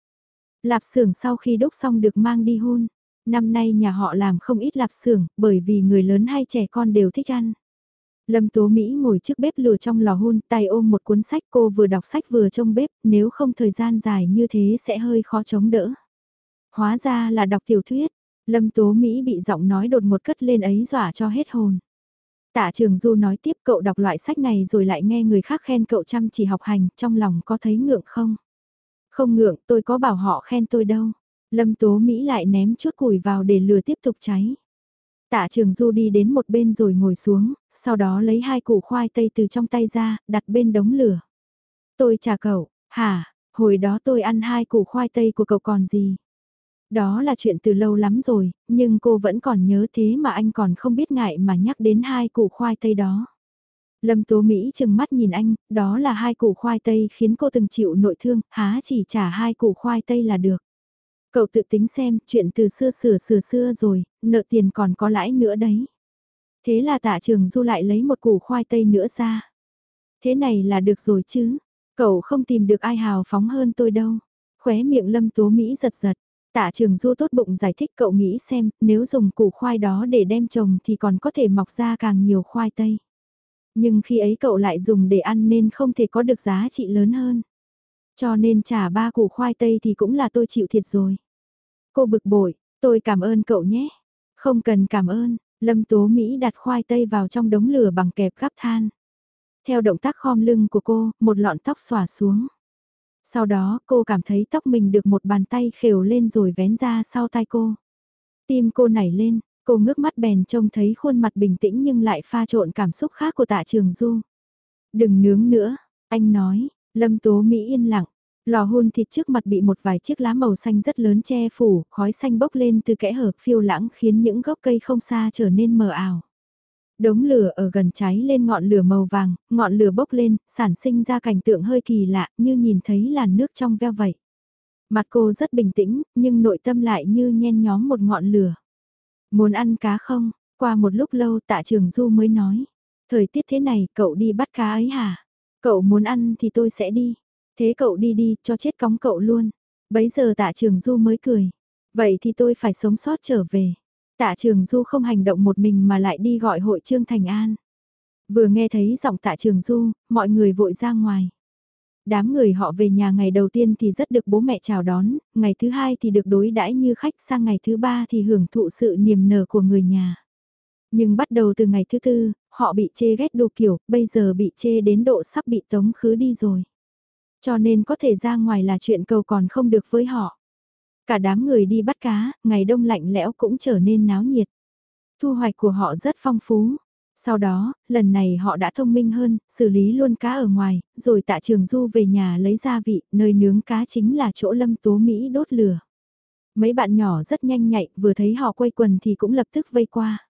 [SPEAKER 1] Lạp xưởng sau khi đúc xong được mang đi hôn. Năm nay nhà họ làm không ít lạp xưởng bởi vì người lớn hay trẻ con đều thích ăn. Lâm Tố Mỹ ngồi trước bếp lửa trong lò hun, tay ôm một cuốn sách cô vừa đọc sách vừa trông bếp, nếu không thời gian dài như thế sẽ hơi khó chống đỡ. Hóa ra là đọc tiểu thuyết, Lâm Tố Mỹ bị giọng nói đột một cất lên ấy dọa cho hết hồn. Tạ Trường Du nói tiếp cậu đọc loại sách này rồi lại nghe người khác khen cậu chăm chỉ học hành, trong lòng có thấy ngượng không? Không ngượng, tôi có bảo họ khen tôi đâu. Lâm Tố Mỹ lại ném chút củi vào để lửa tiếp tục cháy. Tạ Trường Du đi đến một bên rồi ngồi xuống, sau đó lấy hai củ khoai tây từ trong tay ra, đặt bên đống lửa. Tôi trả cậu, hả, hồi đó tôi ăn hai củ khoai tây của cậu còn gì? Đó là chuyện từ lâu lắm rồi, nhưng cô vẫn còn nhớ thế mà anh còn không biết ngại mà nhắc đến hai củ khoai tây đó. Lâm Tố Mỹ chừng mắt nhìn anh, đó là hai củ khoai tây khiến cô từng chịu nội thương, há chỉ trả hai củ khoai tây là được. Cậu tự tính xem, chuyện từ xưa sửa sửa xưa rồi, nợ tiền còn có lãi nữa đấy. Thế là tạ trường du lại lấy một củ khoai tây nữa ra. Thế này là được rồi chứ, cậu không tìm được ai hào phóng hơn tôi đâu. Khóe miệng Lâm Tố Mỹ giật giật, Tạ trường du tốt bụng giải thích cậu nghĩ xem, nếu dùng củ khoai đó để đem trồng thì còn có thể mọc ra càng nhiều khoai tây. Nhưng khi ấy cậu lại dùng để ăn nên không thể có được giá trị lớn hơn. Cho nên trả ba củ khoai tây thì cũng là tôi chịu thiệt rồi. Cô bực bội, tôi cảm ơn cậu nhé. Không cần cảm ơn, Lâm Tố Mỹ đặt khoai tây vào trong đống lửa bằng kẹp gắp than. Theo động tác khom lưng của cô, một lọn tóc xòa xuống. Sau đó cô cảm thấy tóc mình được một bàn tay khều lên rồi vén ra sau tai cô. Tim cô nảy lên, cô ngước mắt bèn trông thấy khuôn mặt bình tĩnh nhưng lại pha trộn cảm xúc khác của tạ trường du. Đừng nướng nữa, anh nói, lâm tố Mỹ yên lặng. Lò hun thịt trước mặt bị một vài chiếc lá màu xanh rất lớn che phủ, khói xanh bốc lên từ kẽ hở phiêu lãng khiến những gốc cây không xa trở nên mờ ảo. Đống lửa ở gần cháy lên ngọn lửa màu vàng, ngọn lửa bốc lên, sản sinh ra cảnh tượng hơi kỳ lạ như nhìn thấy làn nước trong veo vậy. Mặt cô rất bình tĩnh, nhưng nội tâm lại như nhen nhóm một ngọn lửa. Muốn ăn cá không? Qua một lúc lâu tạ trường Du mới nói. Thời tiết thế này cậu đi bắt cá ấy hả? Cậu muốn ăn thì tôi sẽ đi. Thế cậu đi đi, cho chết cóng cậu luôn. Bấy giờ tạ trường Du mới cười. Vậy thì tôi phải sống sót trở về. Tạ Trường Du không hành động một mình mà lại đi gọi hội Trương Thành An. Vừa nghe thấy giọng Tạ Trường Du, mọi người vội ra ngoài. Đám người họ về nhà ngày đầu tiên thì rất được bố mẹ chào đón, ngày thứ hai thì được đối đãi như khách sang ngày thứ ba thì hưởng thụ sự niềm nở của người nhà. Nhưng bắt đầu từ ngày thứ tư, họ bị chê ghét đồ kiểu, bây giờ bị chê đến độ sắp bị tống khứ đi rồi. Cho nên có thể ra ngoài là chuyện cầu còn không được với họ. Cả đám người đi bắt cá, ngày đông lạnh lẽo cũng trở nên náo nhiệt. Thu hoạch của họ rất phong phú. Sau đó, lần này họ đã thông minh hơn, xử lý luôn cá ở ngoài, rồi tạ trường du về nhà lấy gia vị, nơi nướng cá chính là chỗ lâm tố Mỹ đốt lửa. Mấy bạn nhỏ rất nhanh nhạy, vừa thấy họ quay quần thì cũng lập tức vây qua.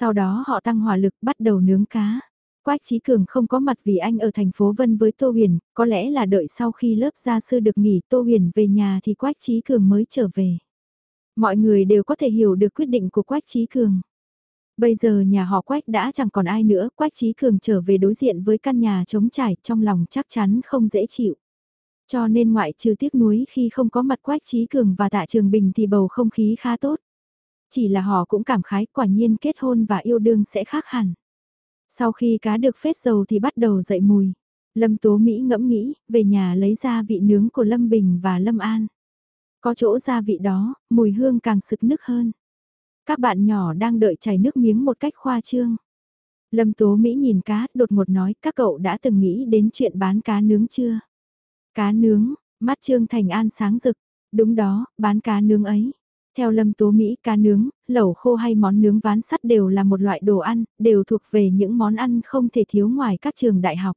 [SPEAKER 1] Sau đó họ tăng hỏa lực bắt đầu nướng cá. Quách Trí Cường không có mặt vì anh ở thành phố Vân với Tô Huyền, có lẽ là đợi sau khi lớp gia sư được nghỉ Tô Huyền về nhà thì Quách Trí Cường mới trở về. Mọi người đều có thể hiểu được quyết định của Quách Trí Cường. Bây giờ nhà họ Quách đã chẳng còn ai nữa, Quách Trí Cường trở về đối diện với căn nhà trống trải trong lòng chắc chắn không dễ chịu. Cho nên ngoại trừ tiếc nuối khi không có mặt Quách Trí Cường và Tạ Trường Bình thì bầu không khí khá tốt. Chỉ là họ cũng cảm khái quả nhiên kết hôn và yêu đương sẽ khác hẳn. Sau khi cá được phết dầu thì bắt đầu dậy mùi. Lâm Tố Mỹ ngẫm nghĩ, về nhà lấy ra vị nướng của Lâm Bình và Lâm An. Có chỗ gia vị đó, mùi hương càng sực nức hơn. Các bạn nhỏ đang đợi chảy nước miếng một cách khoa trương. Lâm Tố Mỹ nhìn cá, đột ngột nói, các cậu đã từng nghĩ đến chuyện bán cá nướng chưa? Cá nướng, mắt Trương Thành An sáng rực. Đúng đó, bán cá nướng ấy. Theo lâm tố Mỹ, cá nướng, lẩu khô hay món nướng ván sắt đều là một loại đồ ăn, đều thuộc về những món ăn không thể thiếu ngoài các trường đại học.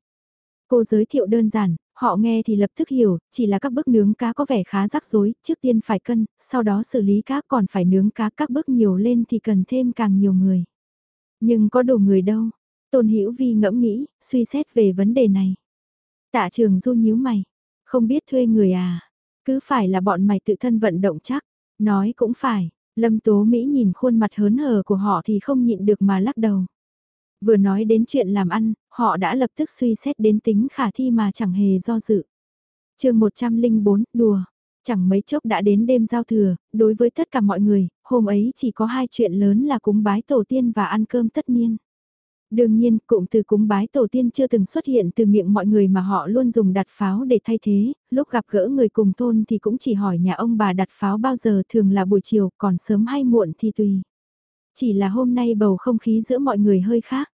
[SPEAKER 1] Cô giới thiệu đơn giản, họ nghe thì lập tức hiểu, chỉ là các bước nướng cá có vẻ khá rắc rối, trước tiên phải cân, sau đó xử lý cá còn phải nướng cá các bước nhiều lên thì cần thêm càng nhiều người. Nhưng có đủ người đâu? Tôn Hữu Vi ngẫm nghĩ, suy xét về vấn đề này. Tạ trường du nhíu mày, không biết thuê người à? Cứ phải là bọn mày tự thân vận động chắc. Nói cũng phải, Lâm Tố Mỹ nhìn khuôn mặt hớn hở của họ thì không nhịn được mà lắc đầu. Vừa nói đến chuyện làm ăn, họ đã lập tức suy xét đến tính khả thi mà chẳng hề do dự. chương 104, đùa. Chẳng mấy chốc đã đến đêm giao thừa, đối với tất cả mọi người, hôm ấy chỉ có hai chuyện lớn là cúng bái tổ tiên và ăn cơm tất niên. Đương nhiên, cụm từ cúng bái tổ tiên chưa từng xuất hiện từ miệng mọi người mà họ luôn dùng đặt pháo để thay thế, lúc gặp gỡ người cùng thôn thì cũng chỉ hỏi nhà ông bà đặt pháo bao giờ thường là buổi chiều, còn sớm hay muộn thì tùy. Chỉ là hôm nay bầu không khí giữa mọi người hơi khác.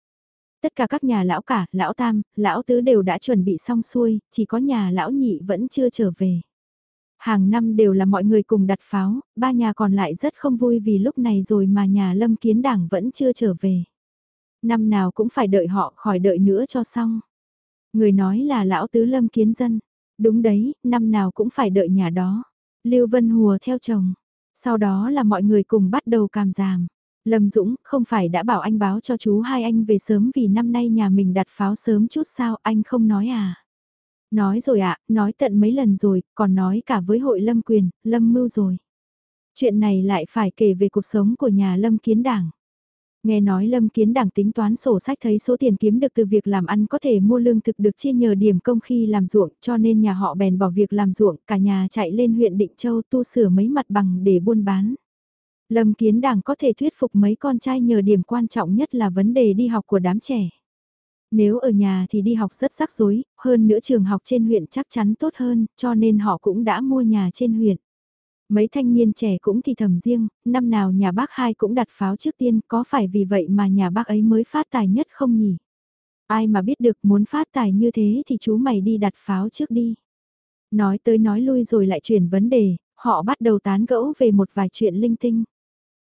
[SPEAKER 1] Tất cả các nhà lão cả, lão tam, lão tứ đều đã chuẩn bị xong xuôi, chỉ có nhà lão nhị vẫn chưa trở về. Hàng năm đều là mọi người cùng đặt pháo, ba nhà còn lại rất không vui vì lúc này rồi mà nhà lâm kiến đảng vẫn chưa trở về. Năm nào cũng phải đợi họ khỏi đợi nữa cho xong. Người nói là lão tứ lâm kiến dân. Đúng đấy, năm nào cũng phải đợi nhà đó. Lưu Vân Hùa theo chồng. Sau đó là mọi người cùng bắt đầu càm giảm. Lâm Dũng, không phải đã bảo anh báo cho chú hai anh về sớm vì năm nay nhà mình đặt pháo sớm chút sao, anh không nói à? Nói rồi ạ, nói tận mấy lần rồi, còn nói cả với hội Lâm Quyền, Lâm Mưu rồi. Chuyện này lại phải kể về cuộc sống của nhà Lâm Kiến Đảng. Nghe nói Lâm Kiến Đảng tính toán sổ sách thấy số tiền kiếm được từ việc làm ăn có thể mua lương thực được chia nhờ điểm công khi làm ruộng cho nên nhà họ bèn bỏ việc làm ruộng cả nhà chạy lên huyện Định Châu tu sửa mấy mặt bằng để buôn bán. Lâm Kiến Đảng có thể thuyết phục mấy con trai nhờ điểm quan trọng nhất là vấn đề đi học của đám trẻ. Nếu ở nhà thì đi học rất rắc rối, hơn nữa trường học trên huyện chắc chắn tốt hơn, cho nên họ cũng đã mua nhà trên huyện. Mấy thanh niên trẻ cũng thì thầm riêng, năm nào nhà bác hai cũng đặt pháo trước tiên, có phải vì vậy mà nhà bác ấy mới phát tài nhất không nhỉ? Ai mà biết được muốn phát tài như thế thì chú mày đi đặt pháo trước đi. Nói tới nói lui rồi lại chuyển vấn đề, họ bắt đầu tán gẫu về một vài chuyện linh tinh.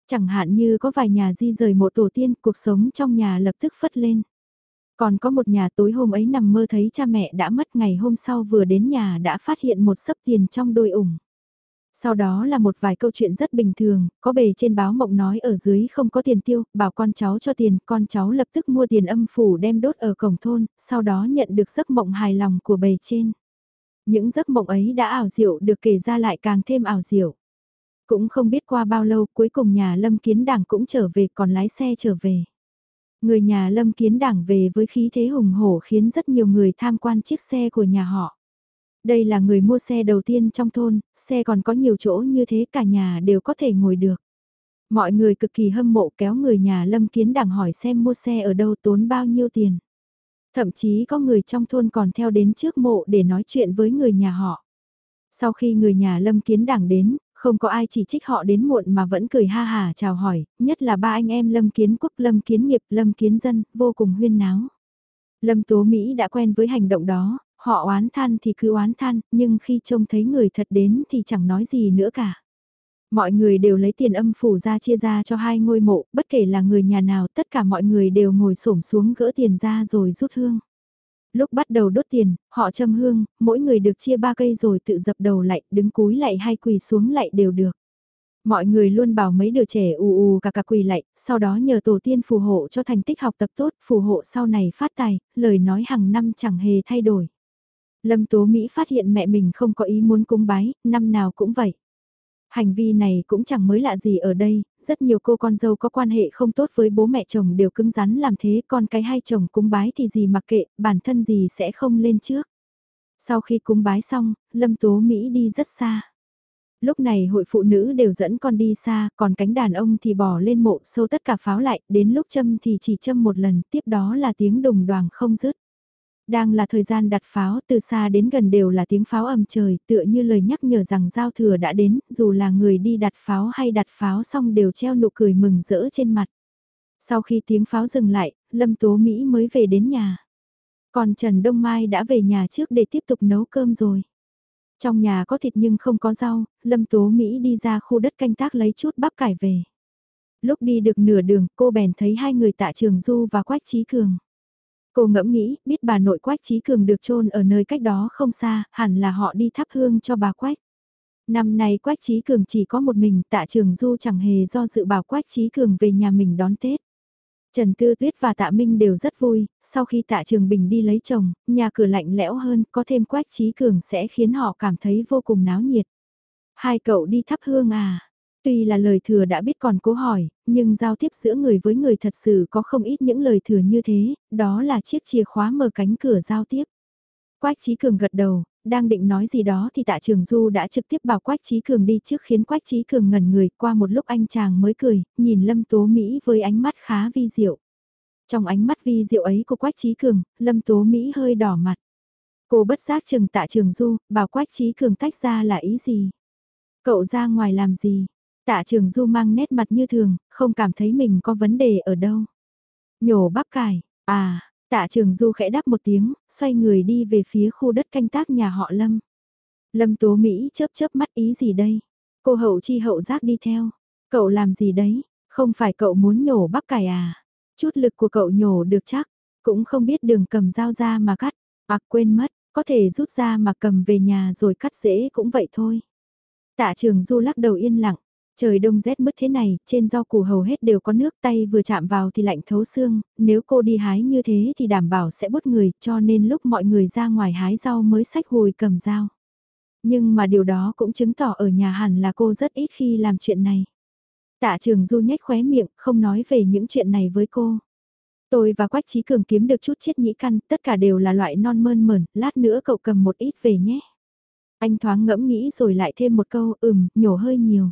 [SPEAKER 1] Chẳng hạn như có vài nhà di rời một tổ tiên, cuộc sống trong nhà lập tức phất lên. Còn có một nhà tối hôm ấy nằm mơ thấy cha mẹ đã mất ngày hôm sau vừa đến nhà đã phát hiện một sấp tiền trong đôi ủng. Sau đó là một vài câu chuyện rất bình thường, có bề trên báo mộng nói ở dưới không có tiền tiêu, bảo con cháu cho tiền, con cháu lập tức mua tiền âm phủ đem đốt ở cổng thôn, sau đó nhận được giấc mộng hài lòng của bề trên. Những giấc mộng ấy đã ảo diệu được kể ra lại càng thêm ảo diệu. Cũng không biết qua bao lâu cuối cùng nhà Lâm Kiến Đảng cũng trở về còn lái xe trở về. Người nhà Lâm Kiến Đảng về với khí thế hùng hổ khiến rất nhiều người tham quan chiếc xe của nhà họ. Đây là người mua xe đầu tiên trong thôn, xe còn có nhiều chỗ như thế cả nhà đều có thể ngồi được. Mọi người cực kỳ hâm mộ kéo người nhà Lâm Kiến Đảng hỏi xem mua xe ở đâu tốn bao nhiêu tiền. Thậm chí có người trong thôn còn theo đến trước mộ để nói chuyện với người nhà họ. Sau khi người nhà Lâm Kiến Đảng đến, không có ai chỉ trích họ đến muộn mà vẫn cười ha hà chào hỏi, nhất là ba anh em Lâm Kiến Quốc, Lâm Kiến Nghiệp, Lâm Kiến Dân, vô cùng huyên náo. Lâm Tố Mỹ đã quen với hành động đó, họ oán than thì cứ oán than, nhưng khi trông thấy người thật đến thì chẳng nói gì nữa cả. Mọi người đều lấy tiền âm phủ ra chia ra cho hai ngôi mộ, bất kể là người nhà nào tất cả mọi người đều ngồi xổm xuống gỡ tiền ra rồi rút hương. Lúc bắt đầu đốt tiền, họ châm hương, mỗi người được chia ba cây rồi tự dập đầu lại, đứng cúi lại hay quỳ xuống lại đều được. Mọi người luôn bảo mấy đứa trẻ ù ù cả cả quỳ lại, sau đó nhờ tổ tiên phù hộ cho thành tích học tập tốt, phù hộ sau này phát tài, lời nói hàng năm chẳng hề thay đổi. Lâm Tố Mỹ phát hiện mẹ mình không có ý muốn cúng bái, năm nào cũng vậy. Hành vi này cũng chẳng mới lạ gì ở đây, rất nhiều cô con dâu có quan hệ không tốt với bố mẹ chồng đều cứng rắn làm thế, con cái hai chồng cúng bái thì gì mặc kệ, bản thân gì sẽ không lên trước. Sau khi cúng bái xong, Lâm Tố Mỹ đi rất xa. Lúc này hội phụ nữ đều dẫn con đi xa, còn cánh đàn ông thì bỏ lên mộ sâu tất cả pháo lại, đến lúc châm thì chỉ châm một lần, tiếp đó là tiếng đùng đoàn không dứt. Đang là thời gian đặt pháo từ xa đến gần đều là tiếng pháo ầm trời tựa như lời nhắc nhở rằng giao thừa đã đến, dù là người đi đặt pháo hay đặt pháo xong đều treo nụ cười mừng rỡ trên mặt. Sau khi tiếng pháo dừng lại, Lâm Tố Mỹ mới về đến nhà. Còn Trần Đông Mai đã về nhà trước để tiếp tục nấu cơm rồi. Trong nhà có thịt nhưng không có rau, Lâm Tố Mỹ đi ra khu đất canh tác lấy chút bắp cải về. Lúc đi được nửa đường cô bèn thấy hai người tạ trường Du và Quách Trí Cường. Cô ngẫm nghĩ, biết bà nội Quách Trí Cường được chôn ở nơi cách đó không xa, hẳn là họ đi thắp hương cho bà Quách. Năm nay Quách Trí Cường chỉ có một mình, tạ trường Du chẳng hề do dự bảo Quách Trí Cường về nhà mình đón Tết. Trần Tư Tuyết và Tạ Minh đều rất vui, sau khi Tạ Trường Bình đi lấy chồng, nhà cửa lạnh lẽo hơn, có thêm Quách Trí Cường sẽ khiến họ cảm thấy vô cùng náo nhiệt. Hai cậu đi thắp hương à? Tuy là lời thừa đã biết còn cố hỏi, nhưng giao tiếp giữa người với người thật sự có không ít những lời thừa như thế, đó là chiếc chìa khóa mở cánh cửa giao tiếp. Quách Trí Cường gật đầu, đang định nói gì đó thì tạ trường Du đã trực tiếp bảo Quách Trí Cường đi trước khiến Quách Trí Cường ngẩn người qua một lúc anh chàng mới cười, nhìn Lâm Tố Mỹ với ánh mắt khá vi diệu. Trong ánh mắt vi diệu ấy của Quách Trí Cường, Lâm Tố Mỹ hơi đỏ mặt. Cô bất giác chừng tạ trường du, bảo Quách Trí Cường tách ra là ý gì? Cậu ra ngoài làm gì? Tạ trường du mang nét mặt như thường, không cảm thấy mình có vấn đề ở đâu. Nhổ bắp cải, à, tạ trường du khẽ đáp một tiếng, xoay người đi về phía khu đất canh tác nhà họ Lâm. Lâm Tố Mỹ chớp chớp mắt ý gì đây? Cô hậu chi hậu giác đi theo. Cậu làm gì đấy? Không phải cậu muốn nhổ bắp cải à? Chút lực của cậu nhổ được chắc. Cũng không biết đường cầm dao ra mà cắt. Hoặc quên mất, có thể rút ra mà cầm về nhà rồi cắt dễ cũng vậy thôi. Tạ trường du lắc đầu yên lặng. Trời đông rét mất thế này, trên rau củ hầu hết đều có nước tay vừa chạm vào thì lạnh thấu xương, nếu cô đi hái như thế thì đảm bảo sẽ bút người, cho nên lúc mọi người ra ngoài hái rau mới sách hồi cầm dao. Nhưng mà điều đó cũng chứng tỏ ở nhà hẳn là cô rất ít khi làm chuyện này. Tạ trường du nhếch khóe miệng, không nói về những chuyện này với cô. Tôi và Quách Trí Cường kiếm được chút chiết nhĩ căn, tất cả đều là loại non mơn mởn, lát nữa cậu cầm một ít về nhé. Anh thoáng ngẫm nghĩ rồi lại thêm một câu, ừm, nhổ hơi nhiều.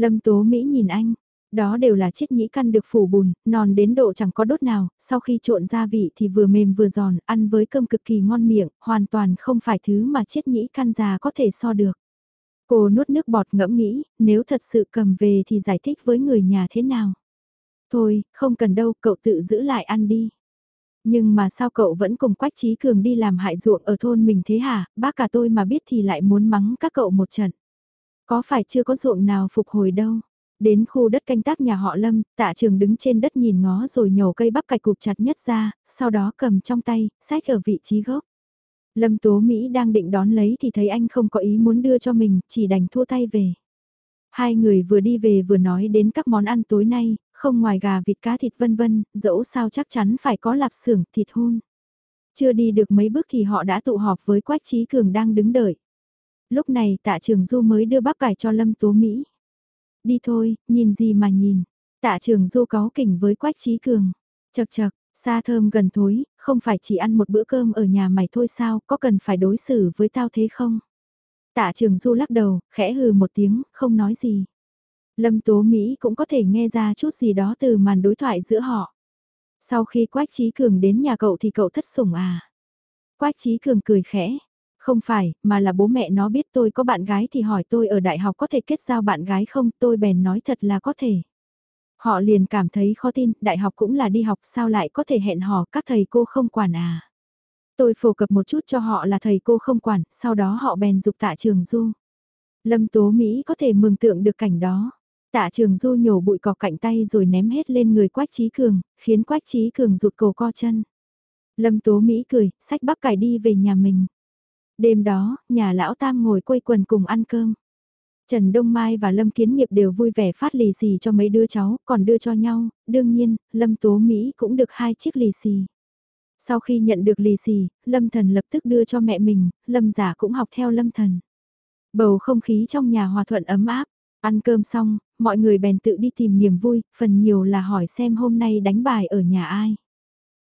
[SPEAKER 1] Lâm Tố Mỹ nhìn anh, đó đều là chiết nhĩ căn được phủ bùn, non đến độ chẳng có đốt nào, sau khi trộn gia vị thì vừa mềm vừa giòn, ăn với cơm cực kỳ ngon miệng, hoàn toàn không phải thứ mà chiết nhĩ căn già có thể so được. Cô nuốt nước bọt ngẫm nghĩ, nếu thật sự cầm về thì giải thích với người nhà thế nào. Thôi, không cần đâu, cậu tự giữ lại ăn đi. Nhưng mà sao cậu vẫn cùng Quách Trí Cường đi làm hại ruộng ở thôn mình thế hả, bác cả tôi mà biết thì lại muốn mắng các cậu một trận. Có phải chưa có ruộng nào phục hồi đâu. Đến khu đất canh tác nhà họ Lâm, tạ trường đứng trên đất nhìn ngó rồi nhổ cây bắp cải cục chặt nhất ra, sau đó cầm trong tay, sách ở vị trí gốc. Lâm Tố Mỹ đang định đón lấy thì thấy anh không có ý muốn đưa cho mình, chỉ đành thua tay về. Hai người vừa đi về vừa nói đến các món ăn tối nay, không ngoài gà vịt cá thịt vân vân, dẫu sao chắc chắn phải có lạp xưởng thịt hun. Chưa đi được mấy bước thì họ đã tụ họp với Quách Trí Cường đang đứng đợi. Lúc này tạ trường du mới đưa bắp cải cho Lâm Tố Mỹ. Đi thôi, nhìn gì mà nhìn. Tạ trường du có kỉnh với Quách Trí Cường. Chật chật, xa thơm gần thối, không phải chỉ ăn một bữa cơm ở nhà mày thôi sao, có cần phải đối xử với tao thế không? Tạ trường du lắc đầu, khẽ hừ một tiếng, không nói gì. Lâm Tố Mỹ cũng có thể nghe ra chút gì đó từ màn đối thoại giữa họ. Sau khi Quách Trí Cường đến nhà cậu thì cậu thất sủng à? Quách Trí Cường cười khẽ. Không phải, mà là bố mẹ nó biết tôi có bạn gái thì hỏi tôi ở đại học có thể kết giao bạn gái không, tôi bèn nói thật là có thể. Họ liền cảm thấy khó tin, đại học cũng là đi học sao lại có thể hẹn hò các thầy cô không quản à. Tôi phổ cập một chút cho họ là thầy cô không quản, sau đó họ bèn dục tạ trường du. Lâm Tố Mỹ có thể mường tượng được cảnh đó. Tạ trường du nhổ bụi cọ cạnh tay rồi ném hết lên người Quách Trí Cường, khiến Quách Trí Cường rụt cổ co chân. Lâm Tố Mỹ cười, sách bắp cải đi về nhà mình. Đêm đó, nhà lão tam ngồi quây quần cùng ăn cơm. Trần Đông Mai và Lâm Kiến Nghiệp đều vui vẻ phát lì xì cho mấy đứa cháu, còn đưa cho nhau, đương nhiên, Lâm Tố Mỹ cũng được hai chiếc lì xì. Sau khi nhận được lì xì, Lâm Thần lập tức đưa cho mẹ mình, Lâm giả cũng học theo Lâm Thần. Bầu không khí trong nhà hòa thuận ấm áp, ăn cơm xong, mọi người bèn tự đi tìm niềm vui, phần nhiều là hỏi xem hôm nay đánh bài ở nhà ai.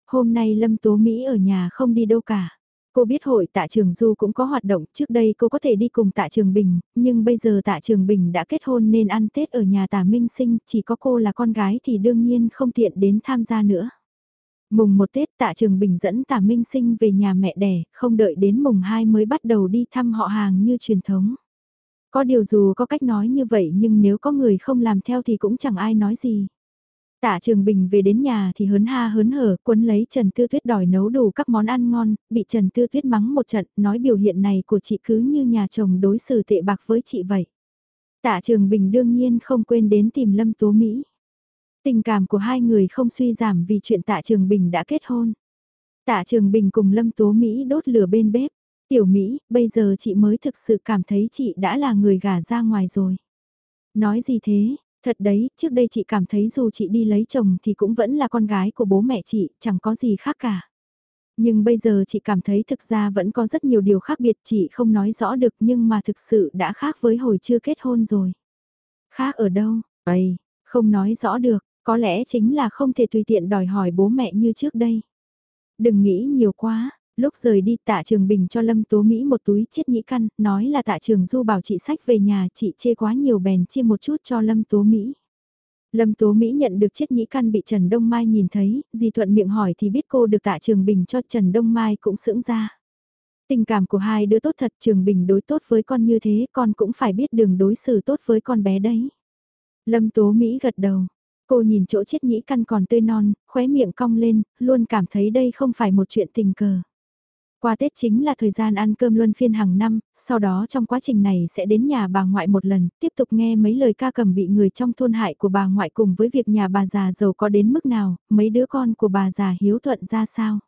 [SPEAKER 1] Hôm nay Lâm Tố Mỹ ở nhà không đi đâu cả. Cô biết hội tạ trường Du cũng có hoạt động, trước đây cô có thể đi cùng tạ trường Bình, nhưng bây giờ tạ trường Bình đã kết hôn nên ăn Tết ở nhà tạ Minh Sinh, chỉ có cô là con gái thì đương nhiên không tiện đến tham gia nữa. Mùng một Tết tạ trường Bình dẫn tạ Minh Sinh về nhà mẹ đẻ, không đợi đến mùng 2 mới bắt đầu đi thăm họ hàng như truyền thống. Có điều dù có cách nói như vậy nhưng nếu có người không làm theo thì cũng chẳng ai nói gì. Tạ Trường Bình về đến nhà thì hớn ha hớn hở, quấn lấy Trần Tư Tuyết đòi nấu đủ các món ăn ngon, bị Trần Tư Tuyết mắng một trận, nói biểu hiện này của chị cứ như nhà chồng đối xử tệ bạc với chị vậy. Tạ Trường Bình đương nhiên không quên đến tìm Lâm Tố Mỹ. Tình cảm của hai người không suy giảm vì chuyện Tạ Trường Bình đã kết hôn. Tạ Trường Bình cùng Lâm Tố Mỹ đốt lửa bên bếp. Tiểu Mỹ, bây giờ chị mới thực sự cảm thấy chị đã là người gả ra ngoài rồi. Nói gì thế, Thật đấy, trước đây chị cảm thấy dù chị đi lấy chồng thì cũng vẫn là con gái của bố mẹ chị, chẳng có gì khác cả. Nhưng bây giờ chị cảm thấy thực ra vẫn có rất nhiều điều khác biệt chị không nói rõ được nhưng mà thực sự đã khác với hồi chưa kết hôn rồi. Khác ở đâu? Vậy, không nói rõ được, có lẽ chính là không thể tùy tiện đòi hỏi bố mẹ như trước đây. Đừng nghĩ nhiều quá, lúc rời đi tạ trường bình cho Lâm Tố Mỹ một túi chiết nhĩ căn, nói là tạ trường du bảo chị sách về nhà chị chê quá nhiều bèn chia một chút cho Lâm Tố Mỹ. Lâm Tố Mỹ nhận được chiếc nhĩ căn bị Trần Đông Mai nhìn thấy, dì thuận miệng hỏi thì biết cô được tạ Trường Bình cho Trần Đông Mai cũng sững ra. Tình cảm của hai đứa tốt thật Trường Bình đối tốt với con như thế con cũng phải biết đường đối xử tốt với con bé đấy. Lâm Tố Mỹ gật đầu. Cô nhìn chỗ chiết nhĩ căn còn tươi non, khóe miệng cong lên, luôn cảm thấy đây không phải một chuyện tình cờ. Qua Tết chính là thời gian ăn cơm luân phiên hàng năm, sau đó trong quá trình này sẽ đến nhà bà ngoại một lần, tiếp tục nghe mấy lời ca cầm bị người trong thôn hại của bà ngoại cùng với việc nhà bà già giàu có đến mức nào, mấy đứa con của bà già hiếu thuận ra sao.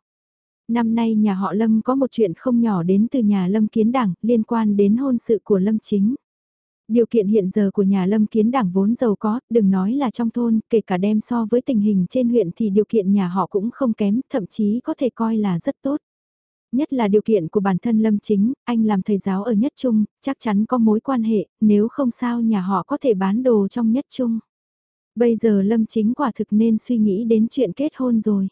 [SPEAKER 1] Năm nay nhà họ Lâm có một chuyện không nhỏ đến từ nhà Lâm Kiến Đảng liên quan đến hôn sự của Lâm Chính. Điều kiện hiện giờ của nhà Lâm Kiến Đảng vốn giàu có, đừng nói là trong thôn, kể cả đem so với tình hình trên huyện thì điều kiện nhà họ cũng không kém, thậm chí có thể coi là rất tốt. Nhất là điều kiện của bản thân Lâm Chính, anh làm thầy giáo ở Nhất Trung, chắc chắn có mối quan hệ, nếu không sao nhà họ có thể bán đồ trong Nhất Trung. Bây giờ Lâm Chính quả thực nên suy nghĩ đến chuyện kết hôn rồi.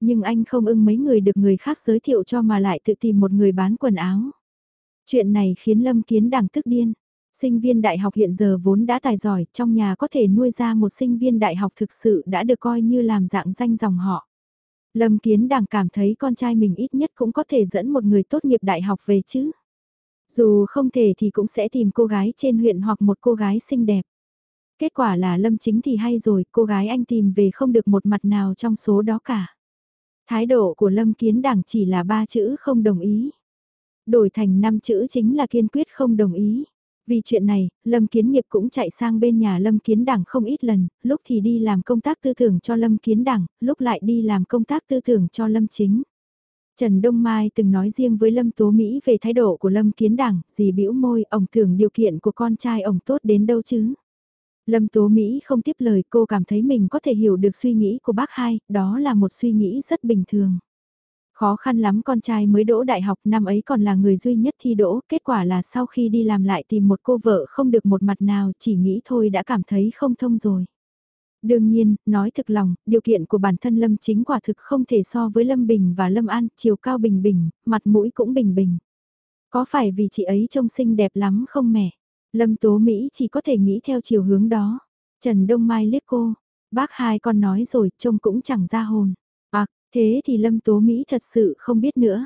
[SPEAKER 1] Nhưng anh không ưng mấy người được người khác giới thiệu cho mà lại tự tìm một người bán quần áo. Chuyện này khiến Lâm Kiến đằng tức điên. Sinh viên đại học hiện giờ vốn đã tài giỏi, trong nhà có thể nuôi ra một sinh viên đại học thực sự đã được coi như làm dạng danh dòng họ. Lâm Kiến Đằng cảm thấy con trai mình ít nhất cũng có thể dẫn một người tốt nghiệp đại học về chứ. Dù không thể thì cũng sẽ tìm cô gái trên huyện hoặc một cô gái xinh đẹp. Kết quả là Lâm Chính thì hay rồi, cô gái anh tìm về không được một mặt nào trong số đó cả. Thái độ của Lâm Kiến Đằng chỉ là ba chữ không đồng ý. Đổi thành năm chữ chính là kiên quyết không đồng ý. Vì chuyện này, Lâm Kiến Nghiệp cũng chạy sang bên nhà Lâm Kiến Đảng không ít lần, lúc thì đi làm công tác tư tưởng cho Lâm Kiến Đảng, lúc lại đi làm công tác tư tưởng cho Lâm Chính. Trần Đông Mai từng nói riêng với Lâm Tố Mỹ về thái độ của Lâm Kiến Đảng, gì bĩu môi, ông tưởng điều kiện của con trai ông tốt đến đâu chứ. Lâm Tố Mỹ không tiếp lời cô cảm thấy mình có thể hiểu được suy nghĩ của bác hai, đó là một suy nghĩ rất bình thường. Khó khăn lắm con trai mới đỗ đại học năm ấy còn là người duy nhất thi đỗ, kết quả là sau khi đi làm lại tìm một cô vợ không được một mặt nào chỉ nghĩ thôi đã cảm thấy không thông rồi. Đương nhiên, nói thực lòng, điều kiện của bản thân Lâm chính quả thực không thể so với Lâm Bình và Lâm An, chiều cao bình bình, mặt mũi cũng bình bình. Có phải vì chị ấy trông xinh đẹp lắm không mẹ? Lâm Tố Mỹ chỉ có thể nghĩ theo chiều hướng đó. Trần Đông Mai liếc cô, bác hai con nói rồi, trông cũng chẳng ra hồn. Thế thì Lâm Tố Mỹ thật sự không biết nữa.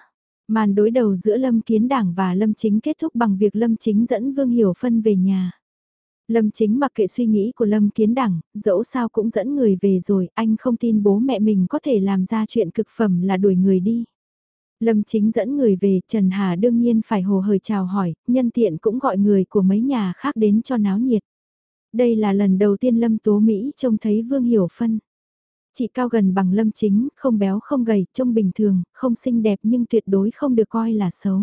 [SPEAKER 1] Màn đối đầu giữa Lâm Kiến Đảng và Lâm Chính kết thúc bằng việc Lâm Chính dẫn Vương Hiểu Phân về nhà. Lâm Chính mặc kệ suy nghĩ của Lâm Kiến Đảng, dẫu sao cũng dẫn người về rồi, anh không tin bố mẹ mình có thể làm ra chuyện cực phẩm là đuổi người đi. Lâm Chính dẫn người về, Trần Hà đương nhiên phải hồ hởi chào hỏi, nhân tiện cũng gọi người của mấy nhà khác đến cho náo nhiệt. Đây là lần đầu tiên Lâm Tố Mỹ trông thấy Vương Hiểu Phân. Chị cao gần bằng lâm chính, không béo không gầy, trông bình thường, không xinh đẹp nhưng tuyệt đối không được coi là xấu.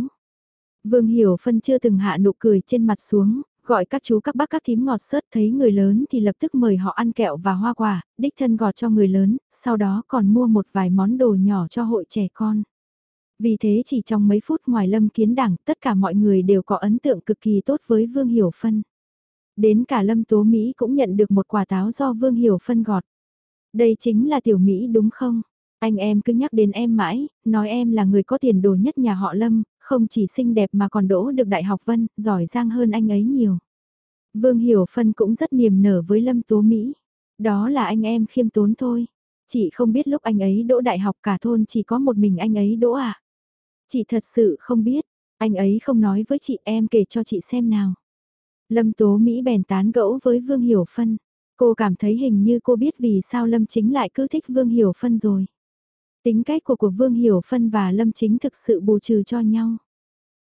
[SPEAKER 1] Vương Hiểu Phân chưa từng hạ nụ cười trên mặt xuống, gọi các chú các bác các thím ngọt sớt thấy người lớn thì lập tức mời họ ăn kẹo và hoa quả, đích thân gọt cho người lớn, sau đó còn mua một vài món đồ nhỏ cho hội trẻ con. Vì thế chỉ trong mấy phút ngoài lâm kiến đảng, tất cả mọi người đều có ấn tượng cực kỳ tốt với Vương Hiểu Phân. Đến cả lâm tố Mỹ cũng nhận được một quả táo do Vương Hiểu Phân gọt. Đây chính là tiểu Mỹ đúng không? Anh em cứ nhắc đến em mãi, nói em là người có tiền đồ nhất nhà họ Lâm, không chỉ xinh đẹp mà còn đỗ được Đại học Vân, giỏi giang hơn anh ấy nhiều. Vương Hiểu Phân cũng rất niềm nở với Lâm Tố Mỹ. Đó là anh em khiêm tốn thôi. Chị không biết lúc anh ấy đỗ đại học cả thôn chỉ có một mình anh ấy đỗ à? Chị thật sự không biết, anh ấy không nói với chị em kể cho chị xem nào. Lâm Tố Mỹ bèn tán gẫu với Vương Hiểu Phân. Cô cảm thấy hình như cô biết vì sao Lâm Chính lại cứ thích Vương Hiểu Phân rồi. Tính cách của của Vương Hiểu Phân và Lâm Chính thực sự bù trừ cho nhau.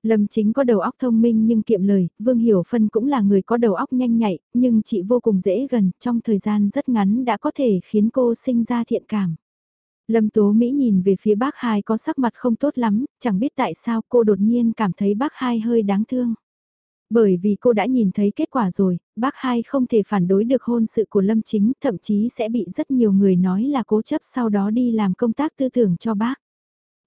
[SPEAKER 1] Lâm Chính có đầu óc thông minh nhưng kiệm lời, Vương Hiểu Phân cũng là người có đầu óc nhanh nhạy, nhưng chị vô cùng dễ gần, trong thời gian rất ngắn đã có thể khiến cô sinh ra thiện cảm. Lâm Tố Mỹ nhìn về phía bác hai có sắc mặt không tốt lắm, chẳng biết tại sao cô đột nhiên cảm thấy bác hai hơi đáng thương. Bởi vì cô đã nhìn thấy kết quả rồi, bác hai không thể phản đối được hôn sự của Lâm Chính, thậm chí sẽ bị rất nhiều người nói là cố chấp sau đó đi làm công tác tư tưởng cho bác.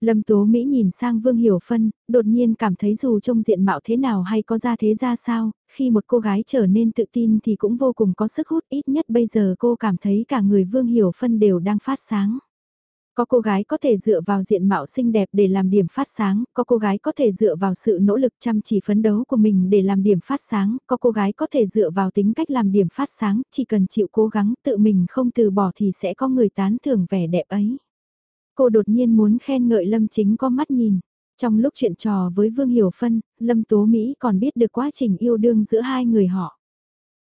[SPEAKER 1] Lâm Tố Mỹ nhìn sang Vương Hiểu Phân, đột nhiên cảm thấy dù trông diện mạo thế nào hay có ra thế ra sao, khi một cô gái trở nên tự tin thì cũng vô cùng có sức hút ít nhất bây giờ cô cảm thấy cả người Vương Hiểu Phân đều đang phát sáng. Có cô gái có thể dựa vào diện mạo xinh đẹp để làm điểm phát sáng, có cô gái có thể dựa vào sự nỗ lực chăm chỉ phấn đấu của mình để làm điểm phát sáng, có cô gái có thể dựa vào tính cách làm điểm phát sáng, chỉ cần chịu cố gắng tự mình không từ bỏ thì sẽ có người tán thưởng vẻ đẹp ấy. Cô đột nhiên muốn khen ngợi Lâm Chính có mắt nhìn. Trong lúc chuyện trò với Vương Hiểu Phân, Lâm Tố Mỹ còn biết được quá trình yêu đương giữa hai người họ.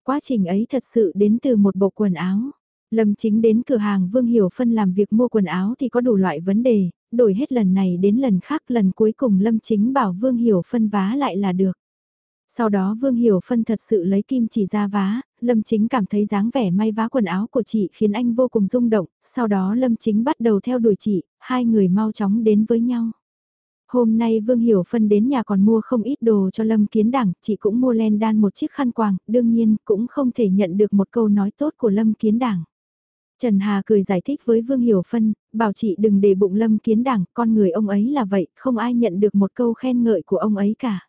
[SPEAKER 1] Quá trình ấy thật sự đến từ một bộ quần áo. Lâm chính đến cửa hàng Vương Hiểu Phân làm việc mua quần áo thì có đủ loại vấn đề, đổi hết lần này đến lần khác lần cuối cùng Lâm chính bảo Vương Hiểu Phân vá lại là được. Sau đó Vương Hiểu Phân thật sự lấy kim chỉ ra vá, Lâm Chính cảm thấy dáng vẻ may vá quần áo của chị khiến anh vô cùng rung động, sau đó Lâm Chính bắt đầu theo đuổi chị, hai người mau chóng đến với nhau. Hôm nay Vương Hiểu Phân đến nhà còn mua không ít đồ cho Lâm Kiến Đảng, chị cũng mua len đan một chiếc khăn quàng, đương nhiên cũng không thể nhận được một câu nói tốt của Lâm Kiến Đảng. Trần Hà cười giải thích với Vương Hiểu Phân, bảo chị đừng để bụng Lâm Kiến Đảng, con người ông ấy là vậy, không ai nhận được một câu khen ngợi của ông ấy cả.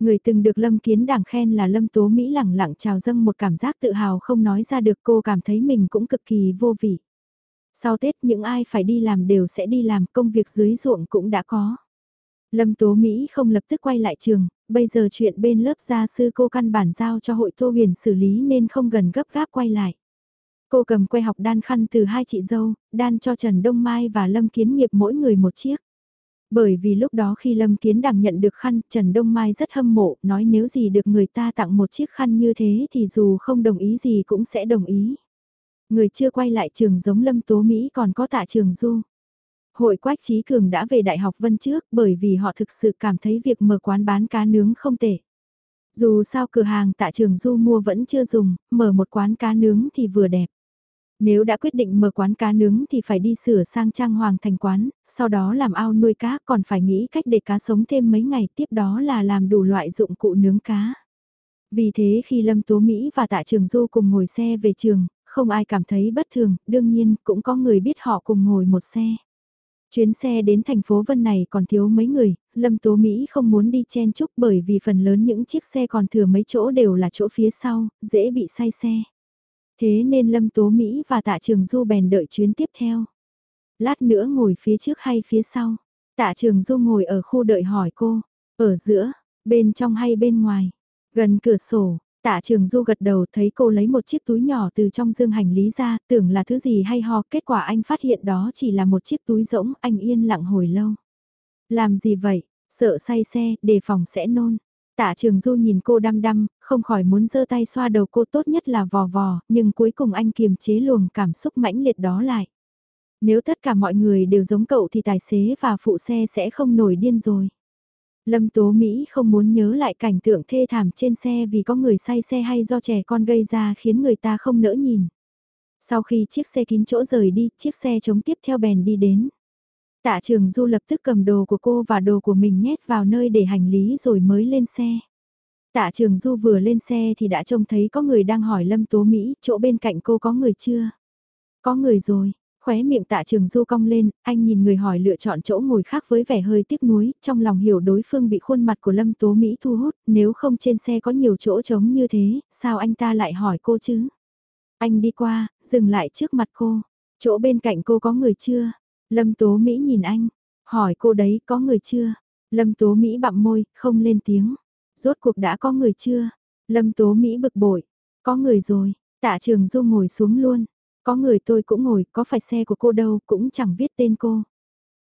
[SPEAKER 1] Người từng được Lâm Kiến Đảng khen là Lâm Tố Mỹ lẳng lặng trào dâng một cảm giác tự hào không nói ra được cô cảm thấy mình cũng cực kỳ vô vị. Sau Tết những ai phải đi làm đều sẽ đi làm công việc dưới ruộng cũng đã có. Lâm Tố Mỹ không lập tức quay lại trường, bây giờ chuyện bên lớp gia sư cô căn bản giao cho hội Tô Huyền xử lý nên không gần gấp gáp quay lại. Cô cầm que học đan khăn từ hai chị dâu, đan cho Trần Đông Mai và Lâm Kiến Nghiệp mỗi người một chiếc. Bởi vì lúc đó khi Lâm Kiến Đảng nhận được khăn, Trần Đông Mai rất hâm mộ, nói nếu gì được người ta tặng một chiếc khăn như thế thì dù không đồng ý gì cũng sẽ đồng ý. Người chưa quay lại trường giống Lâm Tố Mỹ còn có tạ trường Du. Hội Quách Trí Cường đã về Đại học Vân trước bởi vì họ thực sự cảm thấy việc mở quán bán cá nướng không tệ. Dù sao cửa hàng tạ trường Du mua vẫn chưa dùng, mở một quán cá nướng thì vừa đẹp. Nếu đã quyết định mở quán cá nướng thì phải đi sửa sang trang hoàng thành quán, sau đó làm ao nuôi cá còn phải nghĩ cách để cá sống thêm mấy ngày tiếp đó là làm đủ loại dụng cụ nướng cá. Vì thế khi Lâm Tố Mỹ và Tạ Trường Du cùng ngồi xe về trường, không ai cảm thấy bất thường, đương nhiên cũng có người biết họ cùng ngồi một xe. Chuyến xe đến thành phố Vân này còn thiếu mấy người, Lâm Tố Mỹ không muốn đi chen chúc bởi vì phần lớn những chiếc xe còn thừa mấy chỗ đều là chỗ phía sau, dễ bị say xe. Thế nên Lâm Tố Mỹ và Tạ Trường Du bèn đợi chuyến tiếp theo. Lát nữa ngồi phía trước hay phía sau. Tạ Trường Du ngồi ở khu đợi hỏi cô, ở giữa, bên trong hay bên ngoài, gần cửa sổ. Tạ Trường Du gật đầu thấy cô lấy một chiếc túi nhỏ từ trong dương hành lý ra, tưởng là thứ gì hay ho, kết quả anh phát hiện đó chỉ là một chiếc túi rỗng, anh yên lặng hồi lâu. Làm gì vậy, sợ say xe, đề phòng sẽ nôn. Tạ Trường Du nhìn cô đăm đăm, không khỏi muốn giơ tay xoa đầu cô tốt nhất là vò vò, nhưng cuối cùng anh kiềm chế luồng cảm xúc mãnh liệt đó lại. Nếu tất cả mọi người đều giống cậu thì tài xế và phụ xe sẽ không nổi điên rồi. Lâm Tố Mỹ không muốn nhớ lại cảnh tượng thê thảm trên xe vì có người say xe hay do trẻ con gây ra khiến người ta không nỡ nhìn. Sau khi chiếc xe kín chỗ rời đi, chiếc xe chống tiếp theo bèn đi đến. Tạ trường du lập tức cầm đồ của cô và đồ của mình nhét vào nơi để hành lý rồi mới lên xe. Tạ trường du vừa lên xe thì đã trông thấy có người đang hỏi Lâm Tố Mỹ, chỗ bên cạnh cô có người chưa? Có người rồi, khóe miệng tạ trường du cong lên, anh nhìn người hỏi lựa chọn chỗ ngồi khác với vẻ hơi tiếc nuối, trong lòng hiểu đối phương bị khuôn mặt của Lâm Tố Mỹ thu hút, nếu không trên xe có nhiều chỗ trống như thế, sao anh ta lại hỏi cô chứ? Anh đi qua, dừng lại trước mặt cô, chỗ bên cạnh cô có người chưa? Lâm Tố Mỹ nhìn anh, hỏi cô đấy có người chưa? Lâm Tố Mỹ bặm môi, không lên tiếng. Rốt cuộc đã có người chưa? Lâm Tố Mỹ bực bội. Có người rồi, tạ trường du ngồi xuống luôn. Có người tôi cũng ngồi, có phải xe của cô đâu, cũng chẳng viết tên cô.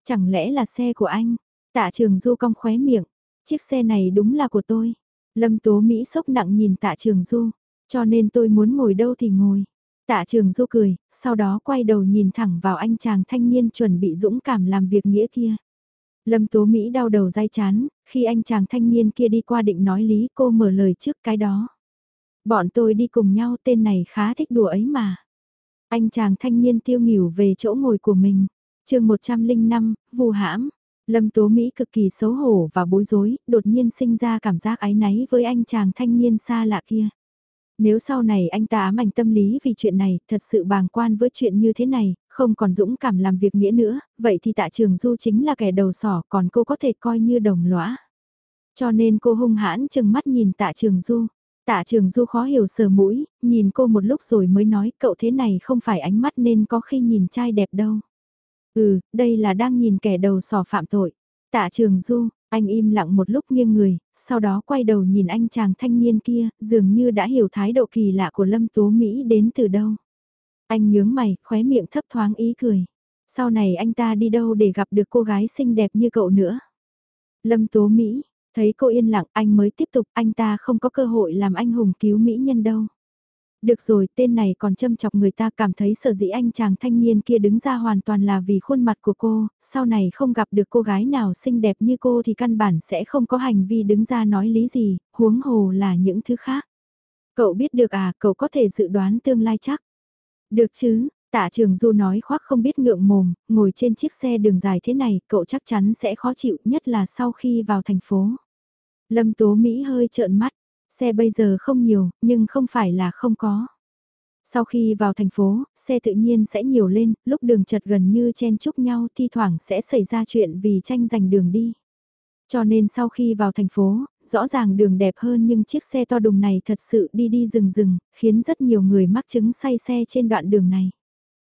[SPEAKER 1] Chẳng lẽ là xe của anh? Tạ trường du cong khóe miệng. Chiếc xe này đúng là của tôi. Lâm Tố Mỹ sốc nặng nhìn tạ trường du. Cho nên tôi muốn ngồi đâu thì ngồi. Tạ trường du cười, sau đó quay đầu nhìn thẳng vào anh chàng thanh niên chuẩn bị dũng cảm làm việc nghĩa kia. Lâm Tố Mỹ đau đầu dai chán, khi anh chàng thanh niên kia đi qua định nói lý cô mở lời trước cái đó. Bọn tôi đi cùng nhau tên này khá thích đùa ấy mà. Anh chàng thanh niên tiêu nghỉu về chỗ ngồi của mình. chương 105, vù hãm. Lâm Tố Mỹ cực kỳ xấu hổ và bối rối, đột nhiên sinh ra cảm giác áy náy với anh chàng thanh niên xa lạ kia. Nếu sau này anh ta ám ảnh tâm lý vì chuyện này, thật sự bàng quan với chuyện như thế này, không còn dũng cảm làm việc nghĩa nữa, vậy thì tạ trường du chính là kẻ đầu sỏ còn cô có thể coi như đồng lõa. Cho nên cô hung hãn chừng mắt nhìn tạ trường du. Tạ trường du khó hiểu sờ mũi, nhìn cô một lúc rồi mới nói cậu thế này không phải ánh mắt nên có khi nhìn trai đẹp đâu. Ừ, đây là đang nhìn kẻ đầu sỏ phạm tội. Tạ trường du, anh im lặng một lúc nghiêng người, sau đó quay đầu nhìn anh chàng thanh niên kia, dường như đã hiểu thái độ kỳ lạ của Lâm Tố Mỹ đến từ đâu. Anh nhướng mày, khóe miệng thấp thoáng ý cười. Sau này anh ta đi đâu để gặp được cô gái xinh đẹp như cậu nữa. Lâm Tố Mỹ, thấy cô yên lặng anh mới tiếp tục, anh ta không có cơ hội làm anh hùng cứu Mỹ nhân đâu. Được rồi, tên này còn châm chọc người ta cảm thấy sở dĩ anh chàng thanh niên kia đứng ra hoàn toàn là vì khuôn mặt của cô, sau này không gặp được cô gái nào xinh đẹp như cô thì căn bản sẽ không có hành vi đứng ra nói lý gì, huống hồ là những thứ khác. Cậu biết được à, cậu có thể dự đoán tương lai chắc. Được chứ, tạ trường du nói khoác không biết ngượng mồm, ngồi trên chiếc xe đường dài thế này, cậu chắc chắn sẽ khó chịu nhất là sau khi vào thành phố. Lâm Tố Mỹ hơi trợn mắt, xe bây giờ không nhiều, nhưng không phải là không có. Sau khi vào thành phố, xe tự nhiên sẽ nhiều lên, lúc đường chật gần như chen chúc nhau thi thoảng sẽ xảy ra chuyện vì tranh giành đường đi. Cho nên sau khi vào thành phố, rõ ràng đường đẹp hơn nhưng chiếc xe to đùng này thật sự đi đi rừng rừng, khiến rất nhiều người mắc chứng say xe trên đoạn đường này.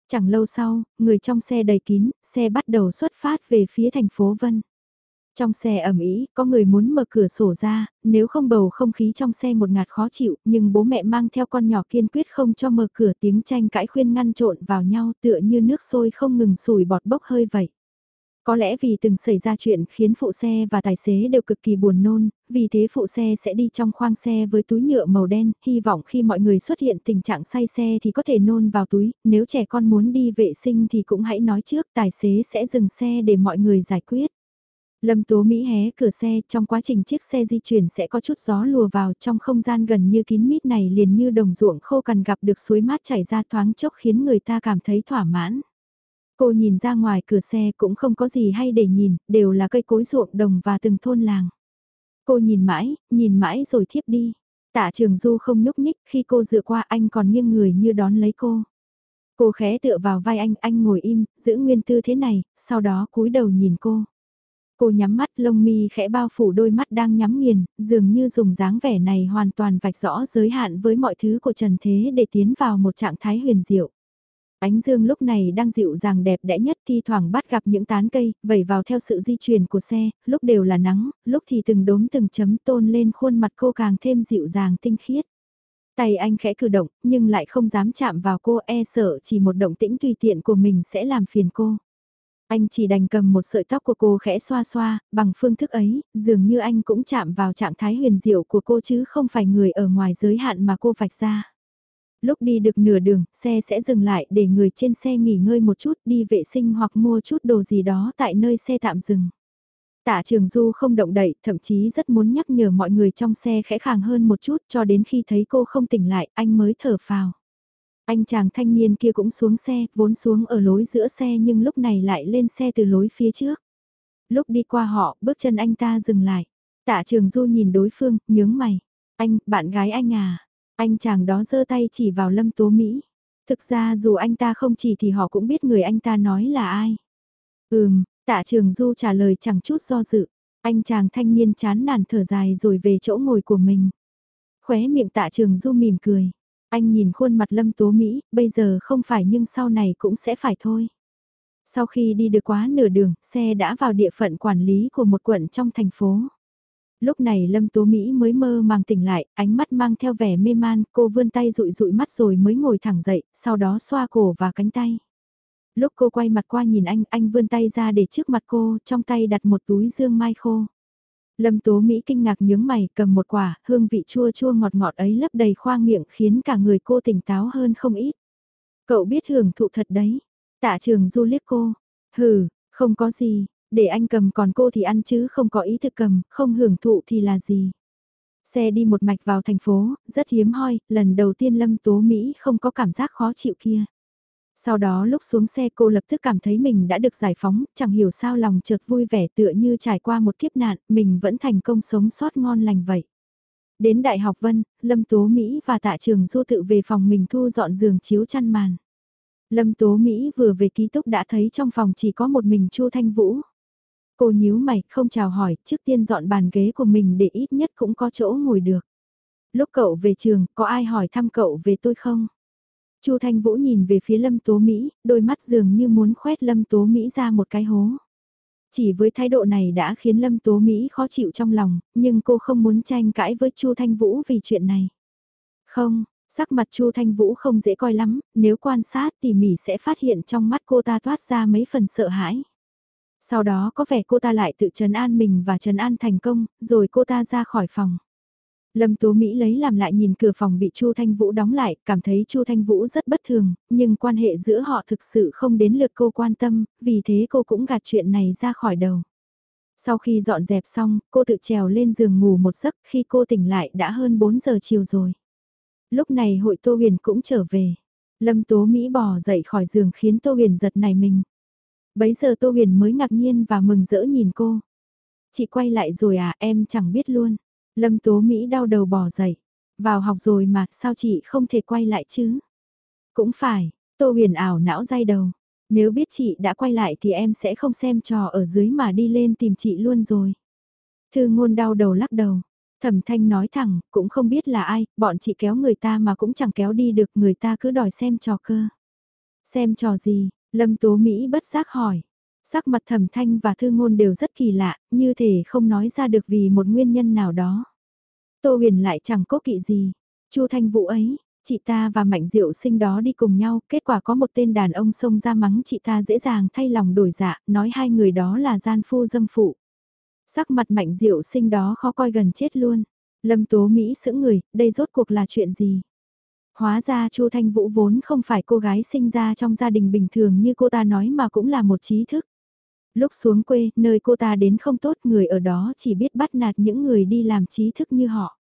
[SPEAKER 1] Chẳng lâu sau, người trong xe đầy kín, xe bắt đầu xuất phát về phía thành phố Vân. Trong xe ẩm ý, có người muốn mở cửa sổ ra, nếu không bầu không khí trong xe một ngạt khó chịu, nhưng bố mẹ mang theo con nhỏ kiên quyết không cho mở cửa tiếng tranh cãi khuyên ngăn trộn vào nhau tựa như nước sôi không ngừng sủi bọt bốc hơi vậy. Có lẽ vì từng xảy ra chuyện khiến phụ xe và tài xế đều cực kỳ buồn nôn, vì thế phụ xe sẽ đi trong khoang xe với túi nhựa màu đen, hy vọng khi mọi người xuất hiện tình trạng say xe thì có thể nôn vào túi, nếu trẻ con muốn đi vệ sinh thì cũng hãy nói trước tài xế sẽ dừng xe để mọi người giải quyết. Lâm Tố Mỹ hé cửa xe, trong quá trình chiếc xe di chuyển sẽ có chút gió lùa vào trong không gian gần như kín mít này liền như đồng ruộng khô cằn gặp được suối mát chảy ra thoáng chốc khiến người ta cảm thấy thỏa mãn. Cô nhìn ra ngoài cửa xe cũng không có gì hay để nhìn, đều là cây cối ruộng đồng và từng thôn làng. Cô nhìn mãi, nhìn mãi rồi thiếp đi. Tạ trường du không nhúc nhích, khi cô dựa qua anh còn nghiêng người như đón lấy cô. Cô khẽ tựa vào vai anh, anh ngồi im, giữ nguyên tư thế này, sau đó cúi đầu nhìn cô. Cô nhắm mắt lông mi khẽ bao phủ đôi mắt đang nhắm nghiền, dường như dùng dáng vẻ này hoàn toàn vạch rõ giới hạn với mọi thứ của Trần Thế để tiến vào một trạng thái huyền diệu. Ánh dương lúc này đang dịu dàng đẹp đẽ nhất thi thoảng bắt gặp những tán cây, vẩy vào theo sự di chuyển của xe, lúc đều là nắng, lúc thì từng đốm từng chấm tôn lên khuôn mặt cô càng thêm dịu dàng tinh khiết. Tay anh khẽ cử động, nhưng lại không dám chạm vào cô e sợ chỉ một động tĩnh tùy tiện của mình sẽ làm phiền cô. Anh chỉ đành cầm một sợi tóc của cô khẽ xoa xoa, bằng phương thức ấy, dường như anh cũng chạm vào trạng thái huyền diệu của cô chứ không phải người ở ngoài giới hạn mà cô vạch ra. Lúc đi được nửa đường, xe sẽ dừng lại để người trên xe nghỉ ngơi một chút đi vệ sinh hoặc mua chút đồ gì đó tại nơi xe tạm dừng. Tạ Trường Du không động đậy, thậm chí rất muốn nhắc nhở mọi người trong xe khẽ khàng hơn một chút cho đến khi thấy cô không tỉnh lại, anh mới thở phào. Anh chàng thanh niên kia cũng xuống xe, vốn xuống ở lối giữa xe nhưng lúc này lại lên xe từ lối phía trước. Lúc đi qua họ, bước chân anh ta dừng lại. Tạ Trường Du nhìn đối phương, nhướng mày. Anh, bạn gái anh à? Anh chàng đó giơ tay chỉ vào Lâm Tố Mỹ. Thực ra dù anh ta không chỉ thì họ cũng biết người anh ta nói là ai. Ừm, tạ trường Du trả lời chẳng chút do dự. Anh chàng thanh niên chán nản thở dài rồi về chỗ ngồi của mình. Khóe miệng tạ trường Du mỉm cười. Anh nhìn khuôn mặt Lâm Tố Mỹ, bây giờ không phải nhưng sau này cũng sẽ phải thôi. Sau khi đi được quá nửa đường, xe đã vào địa phận quản lý của một quận trong thành phố. Lúc này Lâm Tố Mỹ mới mơ màng tỉnh lại, ánh mắt mang theo vẻ mê man, cô vươn tay rụi rụi mắt rồi mới ngồi thẳng dậy, sau đó xoa cổ và cánh tay. Lúc cô quay mặt qua nhìn anh, anh vươn tay ra để trước mặt cô, trong tay đặt một túi dương mai khô. Lâm Tố Mỹ kinh ngạc nhướng mày, cầm một quả, hương vị chua chua ngọt ngọt ấy lấp đầy khoang miệng khiến cả người cô tỉnh táo hơn không ít. Cậu biết hưởng thụ thật đấy. Tạ trường du liếc cô. Hừ, không có gì, để anh cầm còn cô thì ăn chứ không có ý thực cầm, không hưởng thụ thì là gì. Xe đi một mạch vào thành phố, rất hiếm hoi, lần đầu tiên Lâm Tố Mỹ không có cảm giác khó chịu kia. Sau đó lúc xuống xe cô lập tức cảm thấy mình đã được giải phóng, chẳng hiểu sao lòng chợt vui vẻ tựa như trải qua một kiếp nạn, mình vẫn thành công sống sót ngon lành vậy. Đến Đại học Vân, Lâm Tố Mỹ và Tạ Trường Du tự về phòng mình thu dọn giường chiếu chăn màn. Lâm Tố Mỹ vừa về ký túc đã thấy trong phòng chỉ có một mình Chu Thanh Vũ. Cô nhíu mày, không chào hỏi, trước tiên dọn bàn ghế của mình để ít nhất cũng có chỗ ngồi được. Lúc cậu về trường, có ai hỏi thăm cậu về tôi không? Chu Thanh Vũ nhìn về phía Lâm Tố Mỹ, đôi mắt dường như muốn khoét Lâm Tố Mỹ ra một cái hố. Chỉ với thái độ này đã khiến Lâm Tố Mỹ khó chịu trong lòng, nhưng cô không muốn tranh cãi với Chu Thanh Vũ vì chuyện này. Không, sắc mặt Chu Thanh Vũ không dễ coi lắm, nếu quan sát tỉ mỉ sẽ phát hiện trong mắt cô ta toát ra mấy phần sợ hãi. Sau đó có vẻ cô ta lại tự trấn an mình và trấn an thành công, rồi cô ta ra khỏi phòng. Lâm Tố Mỹ lấy làm lại nhìn cửa phòng bị Chu Thanh Vũ đóng lại, cảm thấy Chu Thanh Vũ rất bất thường, nhưng quan hệ giữa họ thực sự không đến lượt cô quan tâm, vì thế cô cũng gạt chuyện này ra khỏi đầu. Sau khi dọn dẹp xong, cô tự trèo lên giường ngủ một giấc, khi cô tỉnh lại đã hơn 4 giờ chiều rồi. Lúc này hội Tô Huyền cũng trở về. Lâm Tố Mỹ bò dậy khỏi giường khiến Tô Huyền giật này mình. Bấy giờ Tô Huyền mới ngạc nhiên và mừng rỡ nhìn cô. Chị quay lại rồi à, em chẳng biết luôn. Lâm Tố Mỹ đau đầu bò dậy. Vào học rồi mà, sao chị không thể quay lại chứ? Cũng phải, Tô huyền ảo não dai đầu. Nếu biết chị đã quay lại thì em sẽ không xem trò ở dưới mà đi lên tìm chị luôn rồi. Thư ngôn đau đầu lắc đầu. Thẩm thanh nói thẳng, cũng không biết là ai, bọn chị kéo người ta mà cũng chẳng kéo đi được người ta cứ đòi xem trò cơ. Xem trò gì, Lâm Tố Mỹ bất giác hỏi. Sắc mặt thẩm thanh và thư ngôn đều rất kỳ lạ, như thể không nói ra được vì một nguyên nhân nào đó. Tô huyền lại chẳng có kỵ gì. Chu thanh vũ ấy, chị ta và mạnh diệu sinh đó đi cùng nhau, kết quả có một tên đàn ông xông ra mắng chị ta dễ dàng thay lòng đổi dạ, nói hai người đó là gian phu dâm phụ. Sắc mặt mạnh diệu sinh đó khó coi gần chết luôn. Lâm tố Mỹ sững người, đây rốt cuộc là chuyện gì? Hóa ra Chu Thanh Vũ vốn không phải cô gái sinh ra trong gia đình bình thường như cô ta nói mà cũng là một trí thức. Lúc xuống quê, nơi cô ta đến không tốt người ở đó chỉ biết bắt nạt những người đi làm trí thức như họ.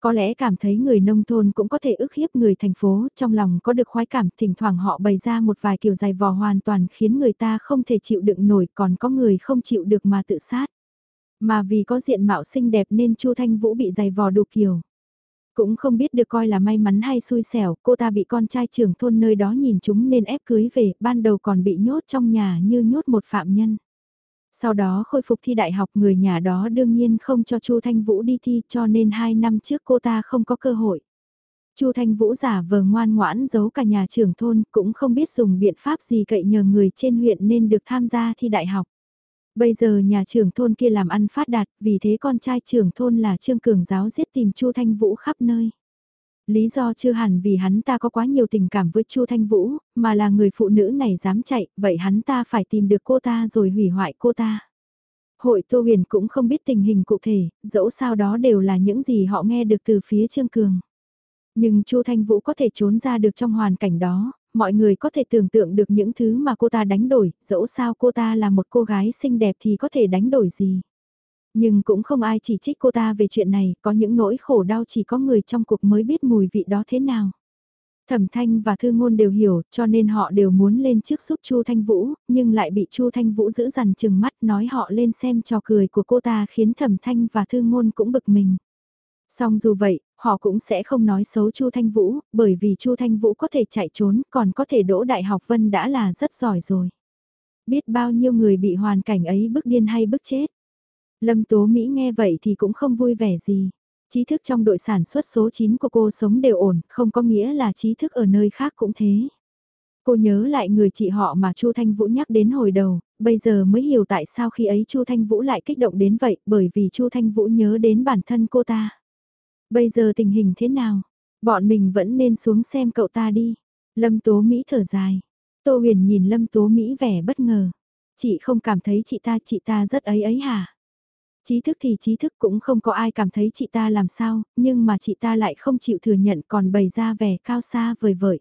[SPEAKER 1] Có lẽ cảm thấy người nông thôn cũng có thể ức hiếp người thành phố, trong lòng có được khoái cảm, thỉnh thoảng họ bày ra một vài kiểu dài vò hoàn toàn khiến người ta không thể chịu đựng nổi, còn có người không chịu được mà tự sát. Mà vì có diện mạo xinh đẹp nên Chu Thanh Vũ bị dày vò đủ kiểu. Cũng không biết được coi là may mắn hay xui xẻo, cô ta bị con trai trưởng thôn nơi đó nhìn chúng nên ép cưới về, ban đầu còn bị nhốt trong nhà như nhốt một phạm nhân. Sau đó khôi phục thi đại học người nhà đó đương nhiên không cho Chu Thanh Vũ đi thi cho nên 2 năm trước cô ta không có cơ hội. Chu Thanh Vũ giả vờ ngoan ngoãn giấu cả nhà trưởng thôn cũng không biết dùng biện pháp gì cậy nhờ người trên huyện nên được tham gia thi đại học. Bây giờ nhà trưởng thôn kia làm ăn phát đạt, vì thế con trai trưởng thôn là Trương Cường giáo giết tìm Chu Thanh Vũ khắp nơi. Lý do chưa hẳn vì hắn ta có quá nhiều tình cảm với Chu Thanh Vũ, mà là người phụ nữ này dám chạy, vậy hắn ta phải tìm được cô ta rồi hủy hoại cô ta. Hội Tô Huyền cũng không biết tình hình cụ thể, dẫu sao đó đều là những gì họ nghe được từ phía Trương Cường. Nhưng Chu Thanh Vũ có thể trốn ra được trong hoàn cảnh đó, mọi người có thể tưởng tượng được những thứ mà cô ta đánh đổi, dẫu sao cô ta là một cô gái xinh đẹp thì có thể đánh đổi gì. Nhưng cũng không ai chỉ trích cô ta về chuyện này, có những nỗi khổ đau chỉ có người trong cuộc mới biết mùi vị đó thế nào. Thẩm Thanh và Thư Ngôn đều hiểu, cho nên họ đều muốn lên trước giúp Chu Thanh Vũ, nhưng lại bị Chu Thanh Vũ giữ dằn chừng mắt nói họ lên xem trò cười của cô ta khiến Thẩm Thanh và Thư Ngôn cũng bực mình. Song dù vậy, họ cũng sẽ không nói xấu Chu Thanh Vũ, bởi vì Chu Thanh Vũ có thể chạy trốn, còn có thể đỗ đại học Vân đã là rất giỏi rồi. Biết bao nhiêu người bị hoàn cảnh ấy bức điên hay bức chết. Lâm Tố Mỹ nghe vậy thì cũng không vui vẻ gì. Trí thức trong đội sản xuất số 9 của cô sống đều ổn, không có nghĩa là trí thức ở nơi khác cũng thế. Cô nhớ lại người chị họ mà Chu Thanh Vũ nhắc đến hồi đầu, bây giờ mới hiểu tại sao khi ấy Chu Thanh Vũ lại kích động đến vậy, bởi vì Chu Thanh Vũ nhớ đến bản thân cô ta. Bây giờ tình hình thế nào? Bọn mình vẫn nên xuống xem cậu ta đi. Lâm Tố Mỹ thở dài. Tô huyền nhìn Lâm Tố Mỹ vẻ bất ngờ. Chị không cảm thấy chị ta chị ta rất ấy ấy hả? Trí thức thì trí thức cũng không có ai cảm thấy chị ta làm sao, nhưng mà chị ta lại không chịu thừa nhận còn bày ra vẻ cao xa vời vợi.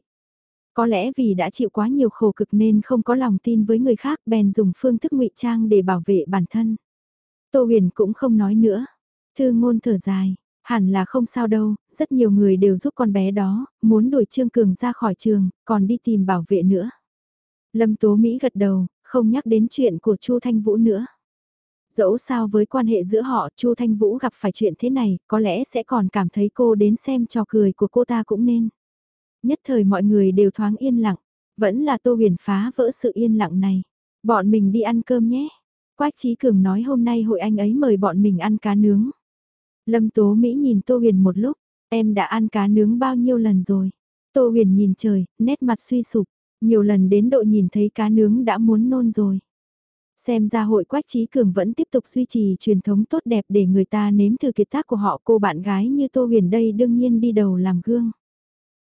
[SPEAKER 1] Có lẽ vì đã chịu quá nhiều khổ cực nên không có lòng tin với người khác bèn dùng phương thức ngụy trang để bảo vệ bản thân. Tô huyền cũng không nói nữa. Thư ngôn thở dài, hẳn là không sao đâu, rất nhiều người đều giúp con bé đó, muốn đuổi Trương Cường ra khỏi trường, còn đi tìm bảo vệ nữa. Lâm Tố Mỹ gật đầu, không nhắc đến chuyện của Chu Thanh Vũ nữa. Dẫu sao với quan hệ giữa họ Chu Thanh Vũ gặp phải chuyện thế này, có lẽ sẽ còn cảm thấy cô đến xem trò cười của cô ta cũng nên. Nhất thời mọi người đều thoáng yên lặng, vẫn là Tô Huyền phá vỡ sự yên lặng này. Bọn mình đi ăn cơm nhé. Quách Trí Cường nói hôm nay hội anh ấy mời bọn mình ăn cá nướng. Lâm Tố Mỹ nhìn Tô Huyền một lúc, em đã ăn cá nướng bao nhiêu lần rồi. Tô huyền nhìn trời, nét mặt suy sụp, nhiều lần đến độ nhìn thấy cá nướng đã muốn nôn rồi. Xem ra hội Quách Trí Cường vẫn tiếp tục duy trì truyền thống tốt đẹp để người ta nếm thử kiệt tác của họ cô bạn gái như Tô Huyền đây đương nhiên đi đầu làm gương.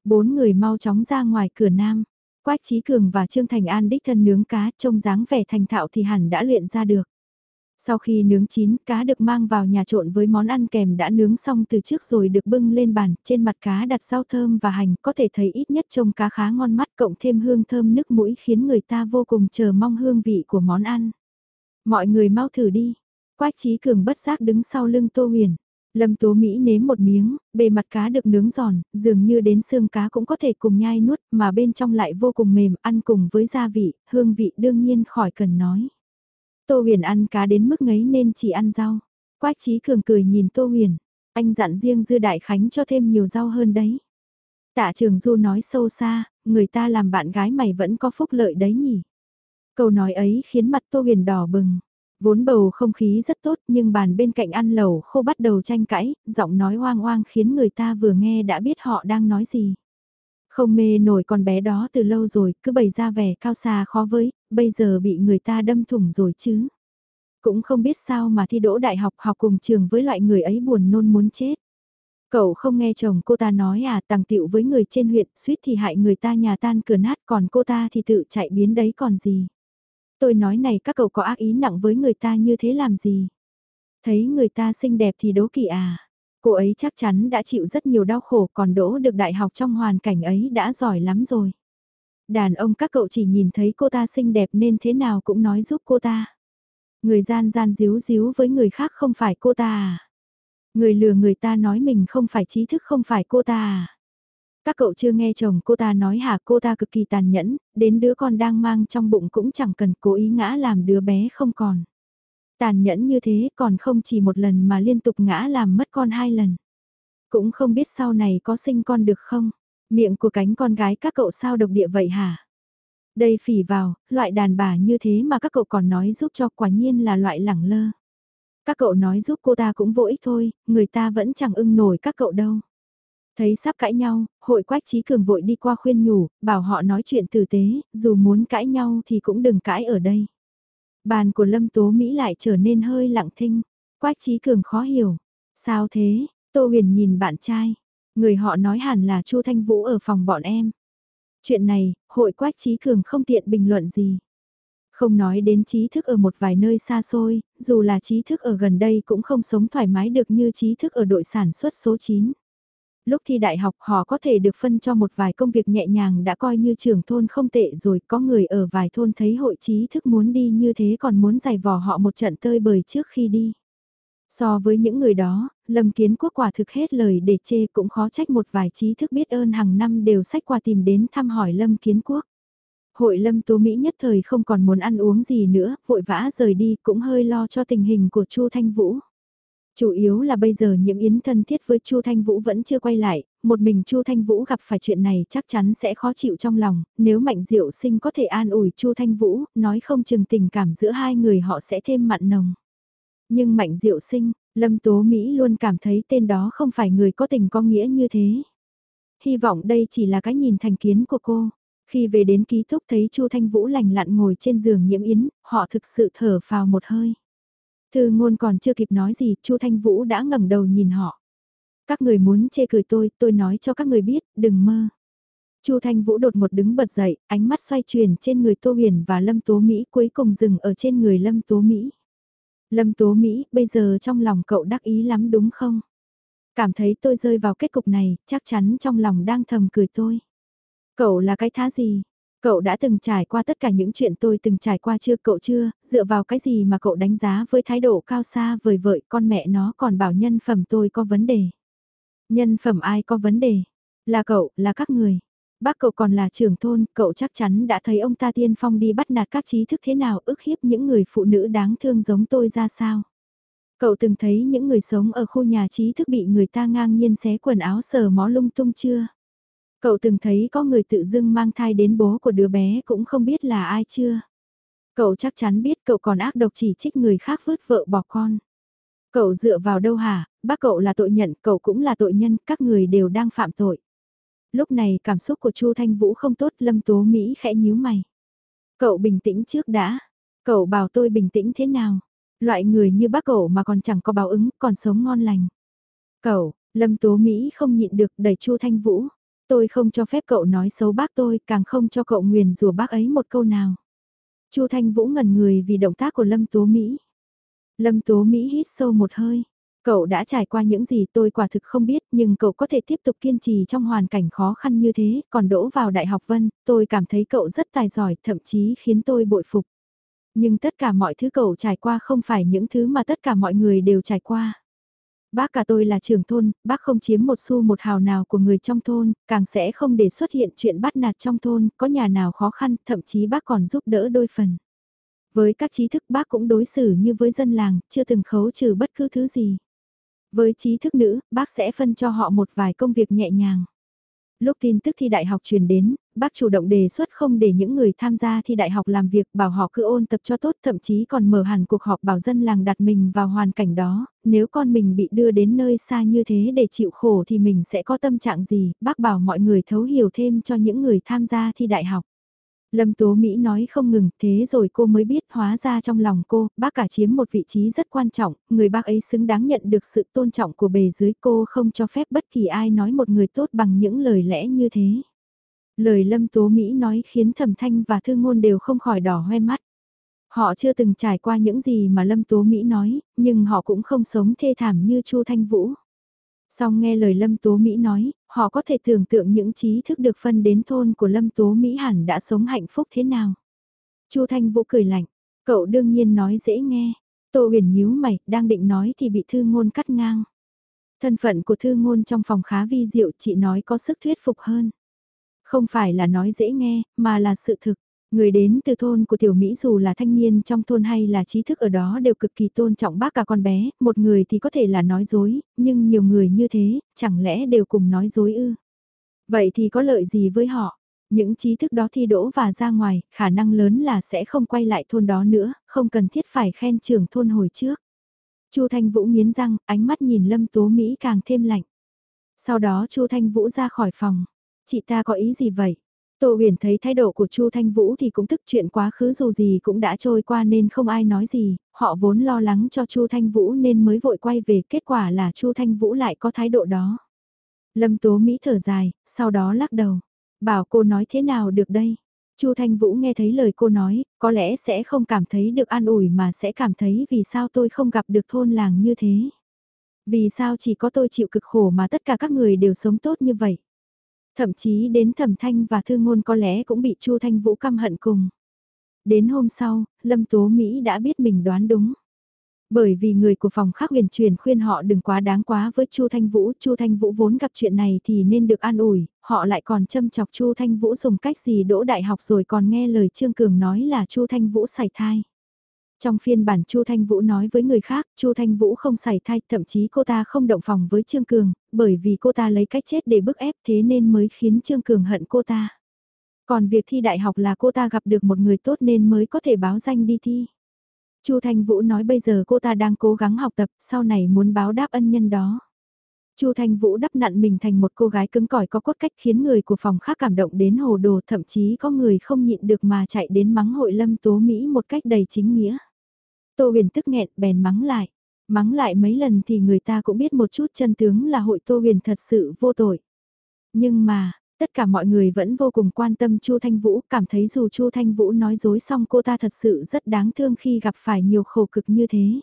[SPEAKER 1] Bốn người mau chóng ra ngoài cửa nam. Quách Trí Cường và Trương Thành An đích thân nướng cá trông dáng vẻ thành thạo thì hẳn đã luyện ra được. Sau khi nướng chín, cá được mang vào nhà trộn với món ăn kèm đã nướng xong từ trước rồi được bưng lên bàn, trên mặt cá đặt rau thơm và hành, có thể thấy ít nhất trông cá khá ngon mắt cộng thêm hương thơm nước mũi khiến người ta vô cùng chờ mong hương vị của món ăn. Mọi người mau thử đi. Quách trí cường bất giác đứng sau lưng Tô Huyền. Lâm Tố Mỹ nếm một miếng, bề mặt cá được nướng giòn, dường như đến xương cá cũng có thể cùng nhai nuốt, mà bên trong lại vô cùng mềm, ăn cùng với gia vị, hương vị đương nhiên khỏi cần nói. Tô Huyền ăn cá đến mức ngấy nên chỉ ăn rau. Quách trí cường cười nhìn Tô Huyền, anh dặn riêng Dư Đại Khánh cho thêm nhiều rau hơn đấy. Tạ trường Du nói sâu xa, người ta làm bạn gái mày vẫn có phúc lợi đấy nhỉ. Câu nói ấy khiến mặt Tô Huyền đỏ bừng. Vốn bầu không khí rất tốt nhưng bàn bên cạnh ăn lẩu khô bắt đầu tranh cãi, giọng nói hoang hoang khiến người ta vừa nghe đã biết họ đang nói gì. Không mê nổi con bé đó từ lâu rồi, cứ bày ra vẻ cao xa khó với, bây giờ bị người ta đâm thủng rồi chứ. Cũng không biết sao mà thi đỗ đại học học cùng trường với loại người ấy buồn nôn muốn chết. Cậu không nghe chồng cô ta nói à tàng tiệu với người trên huyện suýt thì hại người ta nhà tan cửa nát còn cô ta thì tự chạy biến đấy còn gì. Tôi nói này các cậu có ác ý nặng với người ta như thế làm gì? Thấy người ta xinh đẹp thì đố kỵ à? Cô ấy chắc chắn đã chịu rất nhiều đau khổ còn đỗ được đại học trong hoàn cảnh ấy đã giỏi lắm rồi. Đàn ông các cậu chỉ nhìn thấy cô ta xinh đẹp nên thế nào cũng nói giúp cô ta. Người gian gian díu díu với người khác không phải cô ta à? Người lừa người ta nói mình không phải trí thức không phải cô ta à? Các cậu chưa nghe chồng cô ta nói hả cô ta cực kỳ tàn nhẫn, đến đứa con đang mang trong bụng cũng chẳng cần cố ý ngã làm đứa bé không còn. Tàn nhẫn như thế còn không chỉ một lần mà liên tục ngã làm mất con hai lần. Cũng không biết sau này có sinh con được không? Miệng của cánh con gái các cậu sao độc địa vậy hả? Đây phỉ vào, loại đàn bà như thế mà các cậu còn nói giúp cho quả nhiên là loại lẳng lơ. Các cậu nói giúp cô ta cũng vô ích thôi, người ta vẫn chẳng ưng nổi các cậu đâu. Thấy sắp cãi nhau, hội quách trí cường vội đi qua khuyên nhủ, bảo họ nói chuyện tử tế, dù muốn cãi nhau thì cũng đừng cãi ở đây. Bàn của Lâm Tố Mỹ lại trở nên hơi lặng thinh, quách trí cường khó hiểu. Sao thế, Tô Huyền nhìn bạn trai, người họ nói hẳn là Chu Thanh Vũ ở phòng bọn em. Chuyện này, hội quách trí cường không tiện bình luận gì. Không nói đến trí thức ở một vài nơi xa xôi, dù là trí thức ở gần đây cũng không sống thoải mái được như trí thức ở đội sản xuất số 9 lúc thi đại học họ có thể được phân cho một vài công việc nhẹ nhàng đã coi như trưởng thôn không tệ rồi có người ở vài thôn thấy hội trí thức muốn đi như thế còn muốn giày vò họ một trận tơi bời trước khi đi. So với những người đó, Lâm Kiến Quốc quả thực hết lời để chê cũng khó trách một vài trí thức biết ơn hàng năm đều sách qua tìm đến thăm hỏi Lâm Kiến Quốc. Hội Lâm Tố Mỹ nhất thời không còn muốn ăn uống gì nữa, vội vã rời đi cũng hơi lo cho tình hình của Chu Thanh Vũ. Chủ yếu là bây giờ nhiễm yến thân thiết với Chu Thanh Vũ vẫn chưa quay lại, một mình Chu Thanh Vũ gặp phải chuyện này chắc chắn sẽ khó chịu trong lòng, nếu Mạnh Diệu Sinh có thể an ủi Chu Thanh Vũ, nói không chừng tình cảm giữa hai người họ sẽ thêm mặn nồng. Nhưng Mạnh Diệu Sinh, Lâm Tố Mỹ luôn cảm thấy tên đó không phải người có tình có nghĩa như thế. Hy vọng đây chỉ là cái nhìn thành kiến của cô. Khi về đến ký túc thấy Chu Thanh Vũ lành lặn ngồi trên giường nhiễm yến, họ thực sự thở phào một hơi. Thư ngôn còn chưa kịp nói gì, Chu Thanh Vũ đã ngẩng đầu nhìn họ. Các người muốn chê cười tôi, tôi nói cho các người biết, đừng mơ. Chu Thanh Vũ đột một đứng bật dậy, ánh mắt xoay chuyển trên người Tô Huyền và Lâm Tố Mỹ cuối cùng dừng ở trên người Lâm Tố Mỹ. Lâm Tố Mỹ, bây giờ trong lòng cậu đắc ý lắm đúng không? Cảm thấy tôi rơi vào kết cục này, chắc chắn trong lòng đang thầm cười tôi. Cậu là cái thá gì? Cậu đã từng trải qua tất cả những chuyện tôi từng trải qua chưa cậu chưa, dựa vào cái gì mà cậu đánh giá với thái độ cao xa vời vợi con mẹ nó còn bảo nhân phẩm tôi có vấn đề. Nhân phẩm ai có vấn đề? Là cậu, là các người. Bác cậu còn là trưởng thôn, cậu chắc chắn đã thấy ông ta tiên phong đi bắt nạt các trí thức thế nào ức hiếp những người phụ nữ đáng thương giống tôi ra sao. Cậu từng thấy những người sống ở khu nhà trí thức bị người ta ngang nhiên xé quần áo sờ mó lung tung chưa? Cậu từng thấy có người tự dưng mang thai đến bố của đứa bé cũng không biết là ai chưa? Cậu chắc chắn biết cậu còn ác độc chỉ trích người khác vứt vợ bỏ con. Cậu dựa vào đâu hả, bác cậu là tội nhận, cậu cũng là tội nhân, các người đều đang phạm tội. Lúc này cảm xúc của Chu Thanh Vũ không tốt, Lâm Tố Mỹ khẽ nhíu mày. Cậu bình tĩnh trước đã. Cậu bảo tôi bình tĩnh thế nào? Loại người như bác cậu mà còn chẳng có báo ứng, còn sống ngon lành. Cậu, Lâm Tố Mỹ không nhịn được đẩy Chu Thanh Vũ. Tôi không cho phép cậu nói xấu bác tôi, càng không cho cậu nguyền rủa bác ấy một câu nào. Chu Thanh Vũ ngẩn người vì động tác của Lâm Tố Mỹ. Lâm Tố Mỹ hít sâu một hơi. Cậu đã trải qua những gì tôi quả thực không biết nhưng cậu có thể tiếp tục kiên trì trong hoàn cảnh khó khăn như thế, còn đỗ vào Đại học Vân, tôi cảm thấy cậu rất tài giỏi, thậm chí khiến tôi bội phục. Nhưng tất cả mọi thứ cậu trải qua không phải những thứ mà tất cả mọi người đều trải qua. Bác cả tôi là trưởng thôn, bác không chiếm một xu một hào nào của người trong thôn, càng sẽ không để xuất hiện chuyện bắt nạt trong thôn, có nhà nào khó khăn, thậm chí bác còn giúp đỡ đôi phần. Với các trí thức bác cũng đối xử như với dân làng, chưa từng khấu trừ bất cứ thứ gì. Với trí thức nữ, bác sẽ phân cho họ một vài công việc nhẹ nhàng. Lúc tin tức thi đại học truyền đến, bác chủ động đề xuất không để những người tham gia thi đại học làm việc bảo họ cứ ôn tập cho tốt thậm chí còn mở hẳn cuộc họp bảo dân làng đặt mình vào hoàn cảnh đó, nếu con mình bị đưa đến nơi xa như thế để chịu khổ thì mình sẽ có tâm trạng gì, bác bảo mọi người thấu hiểu thêm cho những người tham gia thi đại học. Lâm Tố Mỹ nói không ngừng, thế rồi cô mới biết hóa ra trong lòng cô, bác cả chiếm một vị trí rất quan trọng, người bác ấy xứng đáng nhận được sự tôn trọng của bề dưới cô không cho phép bất kỳ ai nói một người tốt bằng những lời lẽ như thế. Lời Lâm Tố Mỹ nói khiến Thẩm Thanh và Thư Ngôn đều không khỏi đỏ hoe mắt. Họ chưa từng trải qua những gì mà Lâm Tố Mỹ nói, nhưng họ cũng không sống thê thảm như Chu Thanh Vũ. Song nghe lời Lâm Tố Mỹ nói, họ có thể tưởng tượng những trí thức được phân đến thôn của Lâm Tố Mỹ hẳn đã sống hạnh phúc thế nào. Chu Thanh Vũ cười lạnh, cậu đương nhiên nói dễ nghe. Tô huyền nhíu mày, đang định nói thì bị thư ngôn cắt ngang. Thân phận của thư ngôn trong phòng khá vi diệu chị nói có sức thuyết phục hơn. Không phải là nói dễ nghe, mà là sự thực. Người đến từ thôn của tiểu Mỹ dù là thanh niên trong thôn hay là trí thức ở đó đều cực kỳ tôn trọng bác cả con bé, một người thì có thể là nói dối, nhưng nhiều người như thế, chẳng lẽ đều cùng nói dối ư? Vậy thì có lợi gì với họ? Những trí thức đó thi đỗ và ra ngoài, khả năng lớn là sẽ không quay lại thôn đó nữa, không cần thiết phải khen trưởng thôn hồi trước. Chu Thanh Vũ nghiến răng, ánh mắt nhìn Lâm Tố Mỹ càng thêm lạnh. Sau đó Chu Thanh Vũ ra khỏi phòng. Chị ta có ý gì vậy? Tô huyền thấy thái độ của Chu Thanh Vũ thì cũng tức chuyện quá khứ dù gì cũng đã trôi qua nên không ai nói gì, họ vốn lo lắng cho Chu Thanh Vũ nên mới vội quay về, kết quả là Chu Thanh Vũ lại có thái độ đó. Lâm Tố Mỹ thở dài, sau đó lắc đầu, bảo cô nói thế nào được đây? Chu Thanh Vũ nghe thấy lời cô nói, có lẽ sẽ không cảm thấy được an ủi mà sẽ cảm thấy vì sao tôi không gặp được thôn làng như thế. Vì sao chỉ có tôi chịu cực khổ mà tất cả các người đều sống tốt như vậy. Thậm chí đến thẩm thanh và thư ngôn có lẽ cũng bị Chu Thanh Vũ căm hận cùng. Đến hôm sau, Lâm Tố Mỹ đã biết mình đoán đúng. Bởi vì người của phòng khác huyền truyền khuyên họ đừng quá đáng quá với Chu Thanh Vũ, Chu Thanh Vũ vốn gặp chuyện này thì nên được an ủi, họ lại còn châm chọc Chu Thanh Vũ dùng cách gì đỗ đại học rồi còn nghe lời Trương Cường nói là Chu Thanh Vũ sảy thai. Trong phiên bản Chu Thanh Vũ nói với người khác, Chu Thanh Vũ không sảy thai, thậm chí cô ta không động phòng với Trương Cường, bởi vì cô ta lấy cách chết để bức ép thế nên mới khiến Trương Cường hận cô ta. Còn việc thi đại học là cô ta gặp được một người tốt nên mới có thể báo danh đi thi. Chu Thanh Vũ nói bây giờ cô ta đang cố gắng học tập, sau này muốn báo đáp ân nhân đó. Chu Thanh Vũ đắp nặn mình thành một cô gái cứng cỏi có cốt cách khiến người của phòng khác cảm động đến hồ đồ, thậm chí có người không nhịn được mà chạy đến mắng hội Lâm Tố Mỹ một cách đầy chính nghĩa. Tô huyền tức nghẹn bèn mắng lại. Mắng lại mấy lần thì người ta cũng biết một chút chân tướng là hội Tô huyền thật sự vô tội. Nhưng mà, tất cả mọi người vẫn vô cùng quan tâm Chu Thanh Vũ, cảm thấy dù Chu Thanh Vũ nói dối xong cô ta thật sự rất đáng thương khi gặp phải nhiều khổ cực như thế.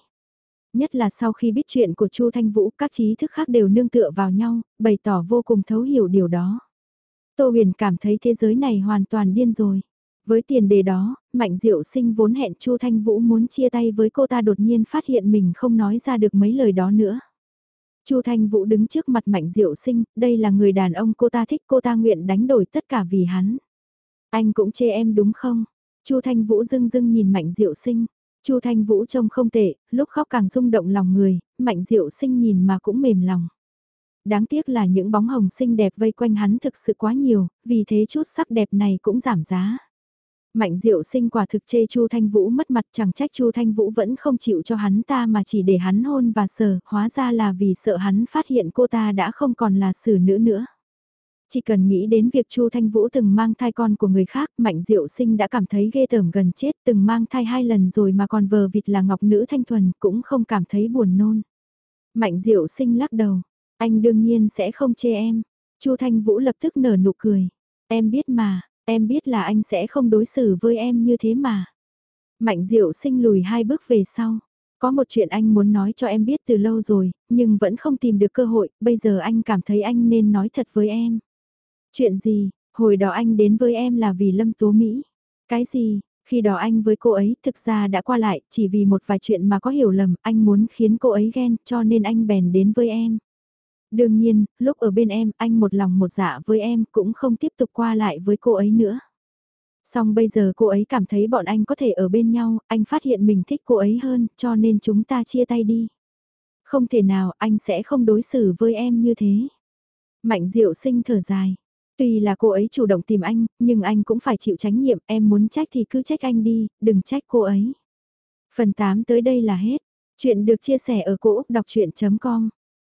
[SPEAKER 1] Nhất là sau khi biết chuyện của Chu Thanh Vũ, các trí thức khác đều nương tựa vào nhau, bày tỏ vô cùng thấu hiểu điều đó. Tô huyền cảm thấy thế giới này hoàn toàn điên rồi. Với tiền đề đó, Mạnh Diệu Sinh vốn hẹn Chu Thanh Vũ muốn chia tay với cô ta đột nhiên phát hiện mình không nói ra được mấy lời đó nữa. Chu Thanh Vũ đứng trước mặt Mạnh Diệu Sinh, đây là người đàn ông cô ta thích cô ta nguyện đánh đổi tất cả vì hắn. Anh cũng chê em đúng không? Chu Thanh Vũ dưng dưng nhìn Mạnh Diệu Sinh. Chu Thanh Vũ trông không tệ, lúc khóc càng rung động lòng người, Mạnh Diệu Sinh nhìn mà cũng mềm lòng. Đáng tiếc là những bóng hồng xinh đẹp vây quanh hắn thực sự quá nhiều, vì thế chút sắc đẹp này cũng giảm giá. Mạnh diệu sinh quả thực chê Chu Thanh Vũ mất mặt chẳng trách Chu Thanh Vũ vẫn không chịu cho hắn ta mà chỉ để hắn hôn và sờ, hóa ra là vì sợ hắn phát hiện cô ta đã không còn là xử nữ nữa. Chỉ cần nghĩ đến việc Chu Thanh Vũ từng mang thai con của người khác, Mạnh Diệu Sinh đã cảm thấy ghê tởm gần chết, từng mang thai hai lần rồi mà còn vờ vịt là ngọc nữ thanh thuần, cũng không cảm thấy buồn nôn. Mạnh Diệu Sinh lắc đầu, anh đương nhiên sẽ không chê em. Chu Thanh Vũ lập tức nở nụ cười. Em biết mà, em biết là anh sẽ không đối xử với em như thế mà. Mạnh Diệu Sinh lùi hai bước về sau. Có một chuyện anh muốn nói cho em biết từ lâu rồi, nhưng vẫn không tìm được cơ hội, bây giờ anh cảm thấy anh nên nói thật với em. Chuyện gì, hồi đó anh đến với em là vì Lâm Tố Mỹ. Cái gì, khi đó anh với cô ấy thực ra đã qua lại, chỉ vì một vài chuyện mà có hiểu lầm, anh muốn khiến cô ấy ghen, cho nên anh bèn đến với em. Đương nhiên, lúc ở bên em, anh một lòng một dạ với em, cũng không tiếp tục qua lại với cô ấy nữa. Xong bây giờ cô ấy cảm thấy bọn anh có thể ở bên nhau, anh phát hiện mình thích cô ấy hơn, cho nên chúng ta chia tay đi. Không thể nào, anh sẽ không đối xử với em như thế. Mạnh diệu sinh thở dài. Tuy là cô ấy chủ động tìm anh, nhưng anh cũng phải chịu trách nhiệm, em muốn trách thì cứ trách anh đi, đừng trách cô ấy. Phần 8 tới đây là hết. Chuyện được chia sẻ ở cỗ đọc chuyện.com